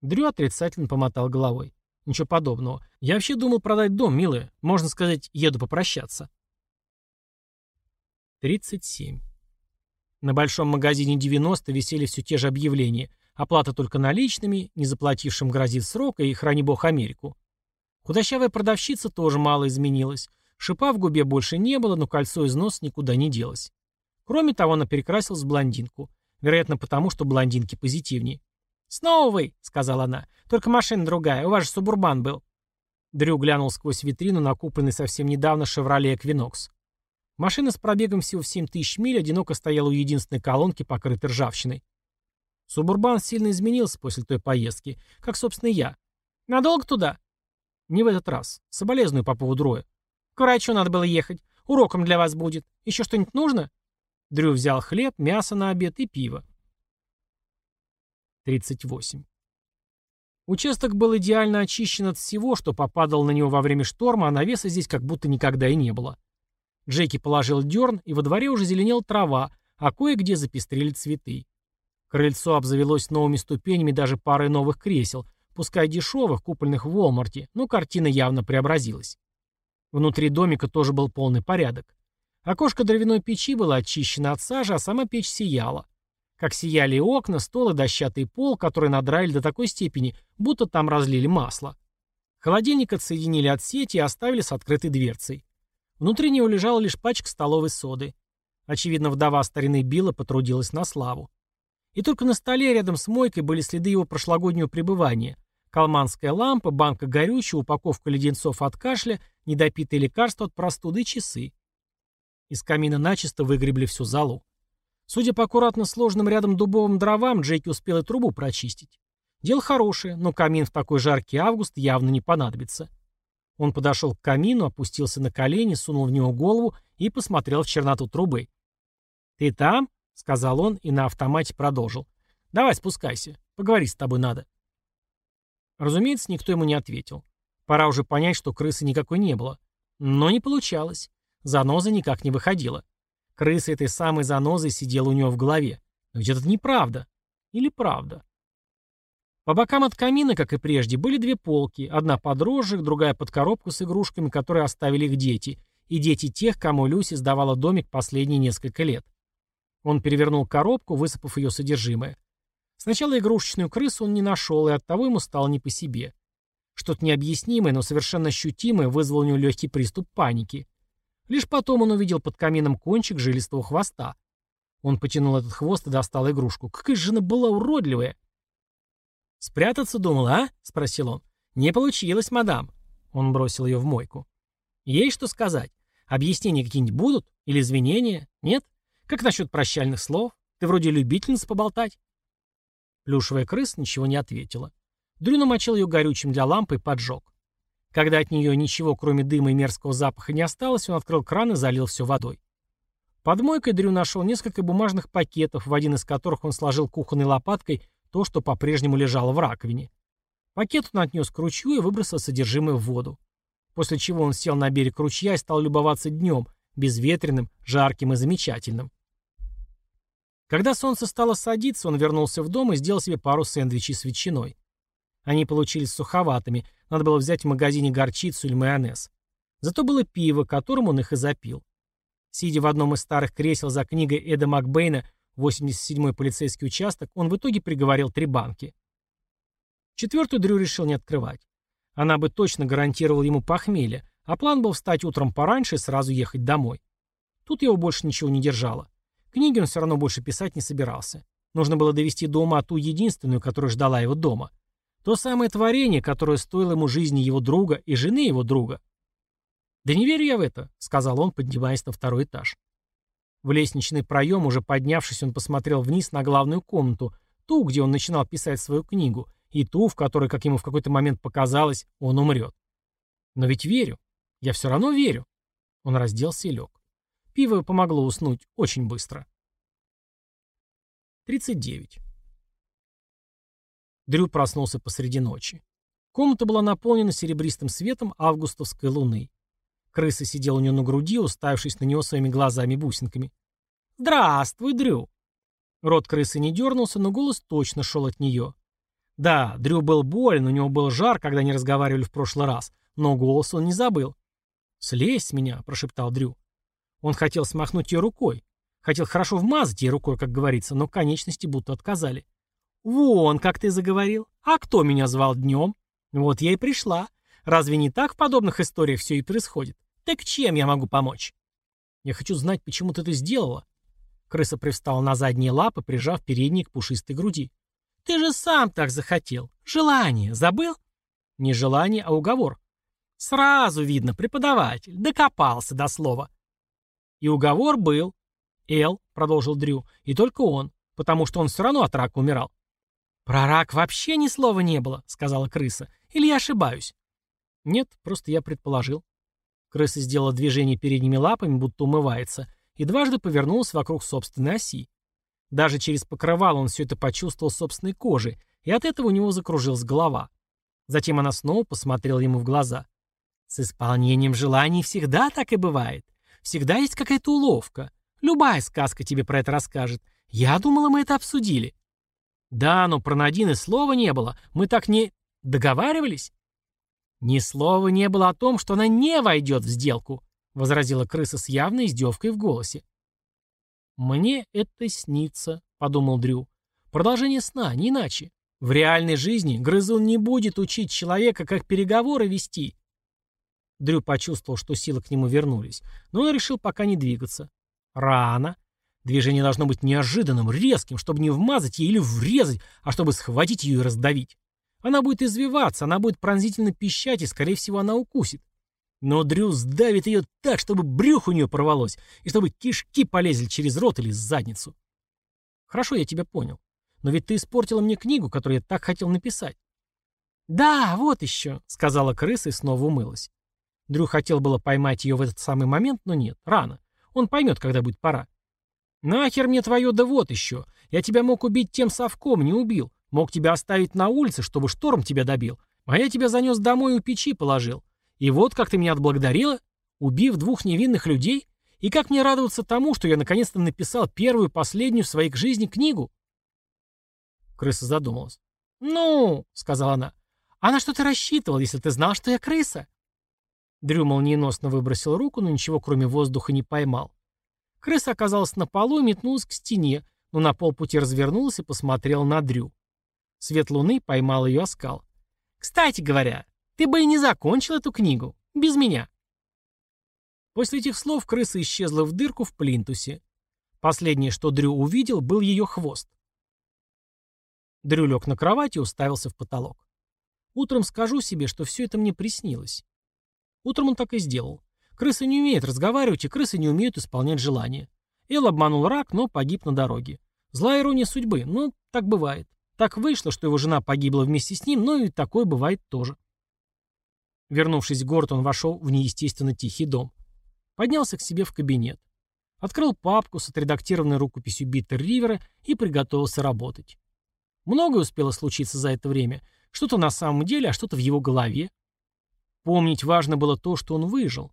[SPEAKER 4] Дрю отрицательно помотал головой. «Ничего подобного. Я вообще думал продать дом, милая. Можно сказать, еду попрощаться». 37. На большом магазине 90 висели все те же объявления — Оплата только наличными, не заплатившим грозит срок и, храни бог, Америку. Худощавая продавщица тоже мало изменилась. Шипа в губе больше не было, но кольцо из носа никуда не делось. Кроме того, она перекрасилась в блондинку. Вероятно, потому, что блондинки позитивнее. «Снова вы», — сказала она. «Только машина другая. У вас же субурбан был». Дрю глянул сквозь витрину на купленный совсем недавно «Шевроле Эквинокс». Машина с пробегом всего в 7 тысяч миль одиноко стояла у единственной колонки, покрытой ржавчиной. Субурбан сильно изменился после той поездки, как, собственно, и я. Надолго туда? Не в этот раз. Соболезную по поводу Роя. К врачу надо было ехать. Уроком для вас будет. Еще что-нибудь нужно? Дрю взял хлеб, мясо на обед и пиво. 38. Участок был идеально очищен от всего, что попадало на него во время шторма, а навеса здесь как будто никогда и не было. Джеки положил дерн, и во дворе уже зеленела трава, а кое-где запестрели цветы. Крыльцо обзавелось новыми ступенями даже парой новых кресел, пускай дешевых, купленных в Волмарте, но картина явно преобразилась. Внутри домика тоже был полный порядок. Окошко дровяной печи было очищено от сажи, а сама печь сияла. Как сияли и окна, стол и дощатый пол, который надраили до такой степени, будто там разлили масло. Холодильник отсоединили от сети и оставили с открытой дверцей. Внутри него лежала лишь пачка столовой соды. Очевидно, вдова старины Билла потрудилась на славу. И только на столе рядом с мойкой были следы его прошлогоднего пребывания. Калманская лампа, банка горючего, упаковка леденцов от кашля, недопитые лекарства от простуды часы. Из камина начисто выгребли всю залу. Судя по аккуратно сложенным рядом дубовым дровам, Джеки успел и трубу прочистить. Дело хорошее, но камин в такой жаркий август явно не понадобится. Он подошел к камину, опустился на колени, сунул в него голову и посмотрел в черноту трубы. «Ты там?» — сказал он и на автомате продолжил. «Давай спускайся. Поговорить с тобой надо». Разумеется, никто ему не ответил. Пора уже понять, что крысы никакой не было. Но не получалось. Заноза никак не выходила. Крыса этой самой занозой сидела у него в голове. Но ведь это неправда. Или правда? По бокам от камина, как и прежде, были две полки. Одна под рожек, другая под коробку с игрушками, которые оставили их дети. И дети тех, кому Люси сдавала домик последние несколько лет. Он перевернул коробку, высыпав ее содержимое. Сначала игрушечную крысу он не нашел, и оттого ему стало не по себе. Что-то необъяснимое, но совершенно ощутимое вызвало у него легкий приступ паники. Лишь потом он увидел под камином кончик жилистого хвоста. Он потянул этот хвост и достал игрушку. Какая же она была уродливая! «Спрятаться думал, а?» — спросил он. «Не получилось, мадам». Он бросил ее в мойку. «Есть что сказать? Объяснения какие-нибудь будут? Или извинения? Нет? Как насчет прощальных слов? Ты вроде любительница поболтать. Плюшевая крыса ничего не ответила. Дрю намочил ее горючим для лампы и поджег. Когда от нее ничего, кроме дыма и мерзкого запаха, не осталось, он открыл кран и залил все водой. Под мойкой Дрю нашел несколько бумажных пакетов, в один из которых он сложил кухонной лопаткой то, что по-прежнему лежало в раковине. Пакет он отнес к ручью и выбросил содержимое в воду. После чего он сел на берег ручья и стал любоваться днем, безветренным, жарким и замечательным. Когда солнце стало садиться, он вернулся в дом и сделал себе пару сэндвичей с ветчиной. Они получились суховатыми, надо было взять в магазине горчицу или майонез. Зато было пиво, которым он их и запил. Сидя в одном из старых кресел за книгой Эда Макбейна «87-й полицейский участок», он в итоге приговорил три банки. Четвертую Дрю решил не открывать. Она бы точно гарантировала ему похмелье, а план был встать утром пораньше и сразу ехать домой. Тут его больше ничего не держало. Книги он все равно больше писать не собирался. Нужно было довести до ума ту единственную, которая ждала его дома. То самое творение, которое стоило ему жизни его друга и жены его друга. «Да не верю я в это», — сказал он, поднимаясь на второй этаж. В лестничный проем, уже поднявшись, он посмотрел вниз на главную комнату, ту, где он начинал писать свою книгу, и ту, в которой, как ему в какой-то момент показалось, он умрет. Но ведь верю. Я все равно верю. Он разделся и лег. Пиво помогло уснуть очень быстро. 39. Дрю проснулся посреди ночи. Комната была наполнена серебристым светом августовской луны. Крыса сидела у нее на груди, уставившись на него своими глазами-бусинками. «Здравствуй, Дрю!» Рот крысы не дернулся, но голос точно шел от нее. Да, Дрю был болен, у него был жар, когда они разговаривали в прошлый раз, но голос он не забыл. «Слезь с меня», — прошептал Дрю. Он хотел смахнуть ее рукой. Хотел хорошо вмазать ей рукой, как говорится, но конечности будто отказали. «Вон, как ты заговорил. А кто меня звал днем? Вот я и пришла. Разве не так в подобных историях все и происходит? Так чем я могу помочь?» «Я хочу знать, почему ты это сделала». Крыса привстала на задние лапы, прижав передний к пушистой груди. «Ты же сам так захотел. Желание. Забыл?» «Не желание, а уговор. Сразу видно, преподаватель. Докопался до слова. И уговор был. Эл, продолжил Дрю, и только он, потому что он все равно от рака умирал. Про рак вообще ни слова не было, сказала крыса. Или я ошибаюсь? Нет, просто я предположил. Крыса сделала движение передними лапами, будто умывается, и дважды повернулась вокруг собственной оси. Даже через покрывало он все это почувствовал собственной кожей, и от этого у него закружилась голова. Затем она снова посмотрела ему в глаза. С исполнением желаний всегда так и бывает. Всегда есть какая-то уловка. Любая сказка тебе про это расскажет. Я думала, мы это обсудили. Да, но про Надин и слова не было. Мы так не... договаривались? Ни слова не было о том, что она не войдет в сделку, возразила крыса с явной издевкой в голосе. «Мне это снится», — подумал Дрю. «Продолжение сна, не иначе. В реальной жизни грызун не будет учить человека, как переговоры вести. Дрю почувствовал, что силы к нему вернулись, но он решил пока не двигаться. Рано. Движение должно быть неожиданным, резким, чтобы не вмазать ей или врезать, а чтобы схватить ее и раздавить. Она будет извиваться, она будет пронзительно пищать, и, скорее всего, она укусит. Но Дрю сдавит ее так, чтобы брюх у нее порвалось, и чтобы кишки полезли через рот или задницу. Хорошо, я тебя понял. Но ведь ты испортила мне книгу, которую я так хотел написать. «Да, вот еще», — сказала крыса и снова умылась. Дрю хотел было поймать ее в этот самый момент, но нет, рано. Он поймет, когда будет пора. «Нахер мне твое, да вот еще. Я тебя мог убить тем совком, не убил. Мог тебя оставить на улице, чтобы шторм тебя добил. А я тебя занес домой и у печи положил. И вот как ты меня отблагодарила, убив двух невинных людей. И как мне радоваться тому, что я наконец-то написал первую последнюю в своей жизни книгу?» Крыса задумалась. «Ну», — сказала она, — «а на что ты рассчитывал, если ты знал, что я крыса?» Дрю молниеносно выбросил руку, но ничего кроме воздуха не поймал. Крыса оказалась на полу и метнулась к стене, но на полпути развернулась и посмотрела на Дрю. Свет луны поймал ее оскал. «Кстати говоря, ты бы и не закончил эту книгу. Без меня». После этих слов крыса исчезла в дырку в плинтусе. Последнее, что Дрю увидел, был ее хвост. Дрю лег на кровать и уставился в потолок. Утром скажу себе, что все это мне приснилось. Утром он так и сделал. Крысы не умеют разговаривать, и крысы не умеют исполнять желания. Эл обманул рак, но погиб на дороге. Злая ирония судьбы, но так бывает. Так вышло, что его жена погибла вместе с ним, но и такое бывает тоже. Вернувшись в город, он вошел в неестественно тихий дом. Поднялся к себе в кабинет. Открыл папку с отредактированной рукописью Биттер Ривера и приготовился работать. Многое успело случиться за это время. Что-то на самом деле, а что-то в его голове. Помнить важно было то, что он выжил.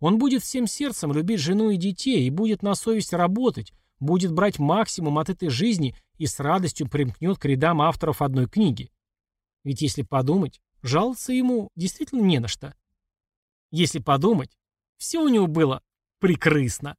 [SPEAKER 4] Он будет всем сердцем любить жену и детей, и будет на совесть работать, будет брать максимум от этой жизни и с радостью примкнет к рядам авторов одной книги. Ведь если подумать, жаловаться ему действительно не на что. Если подумать, все у него было прекрасно.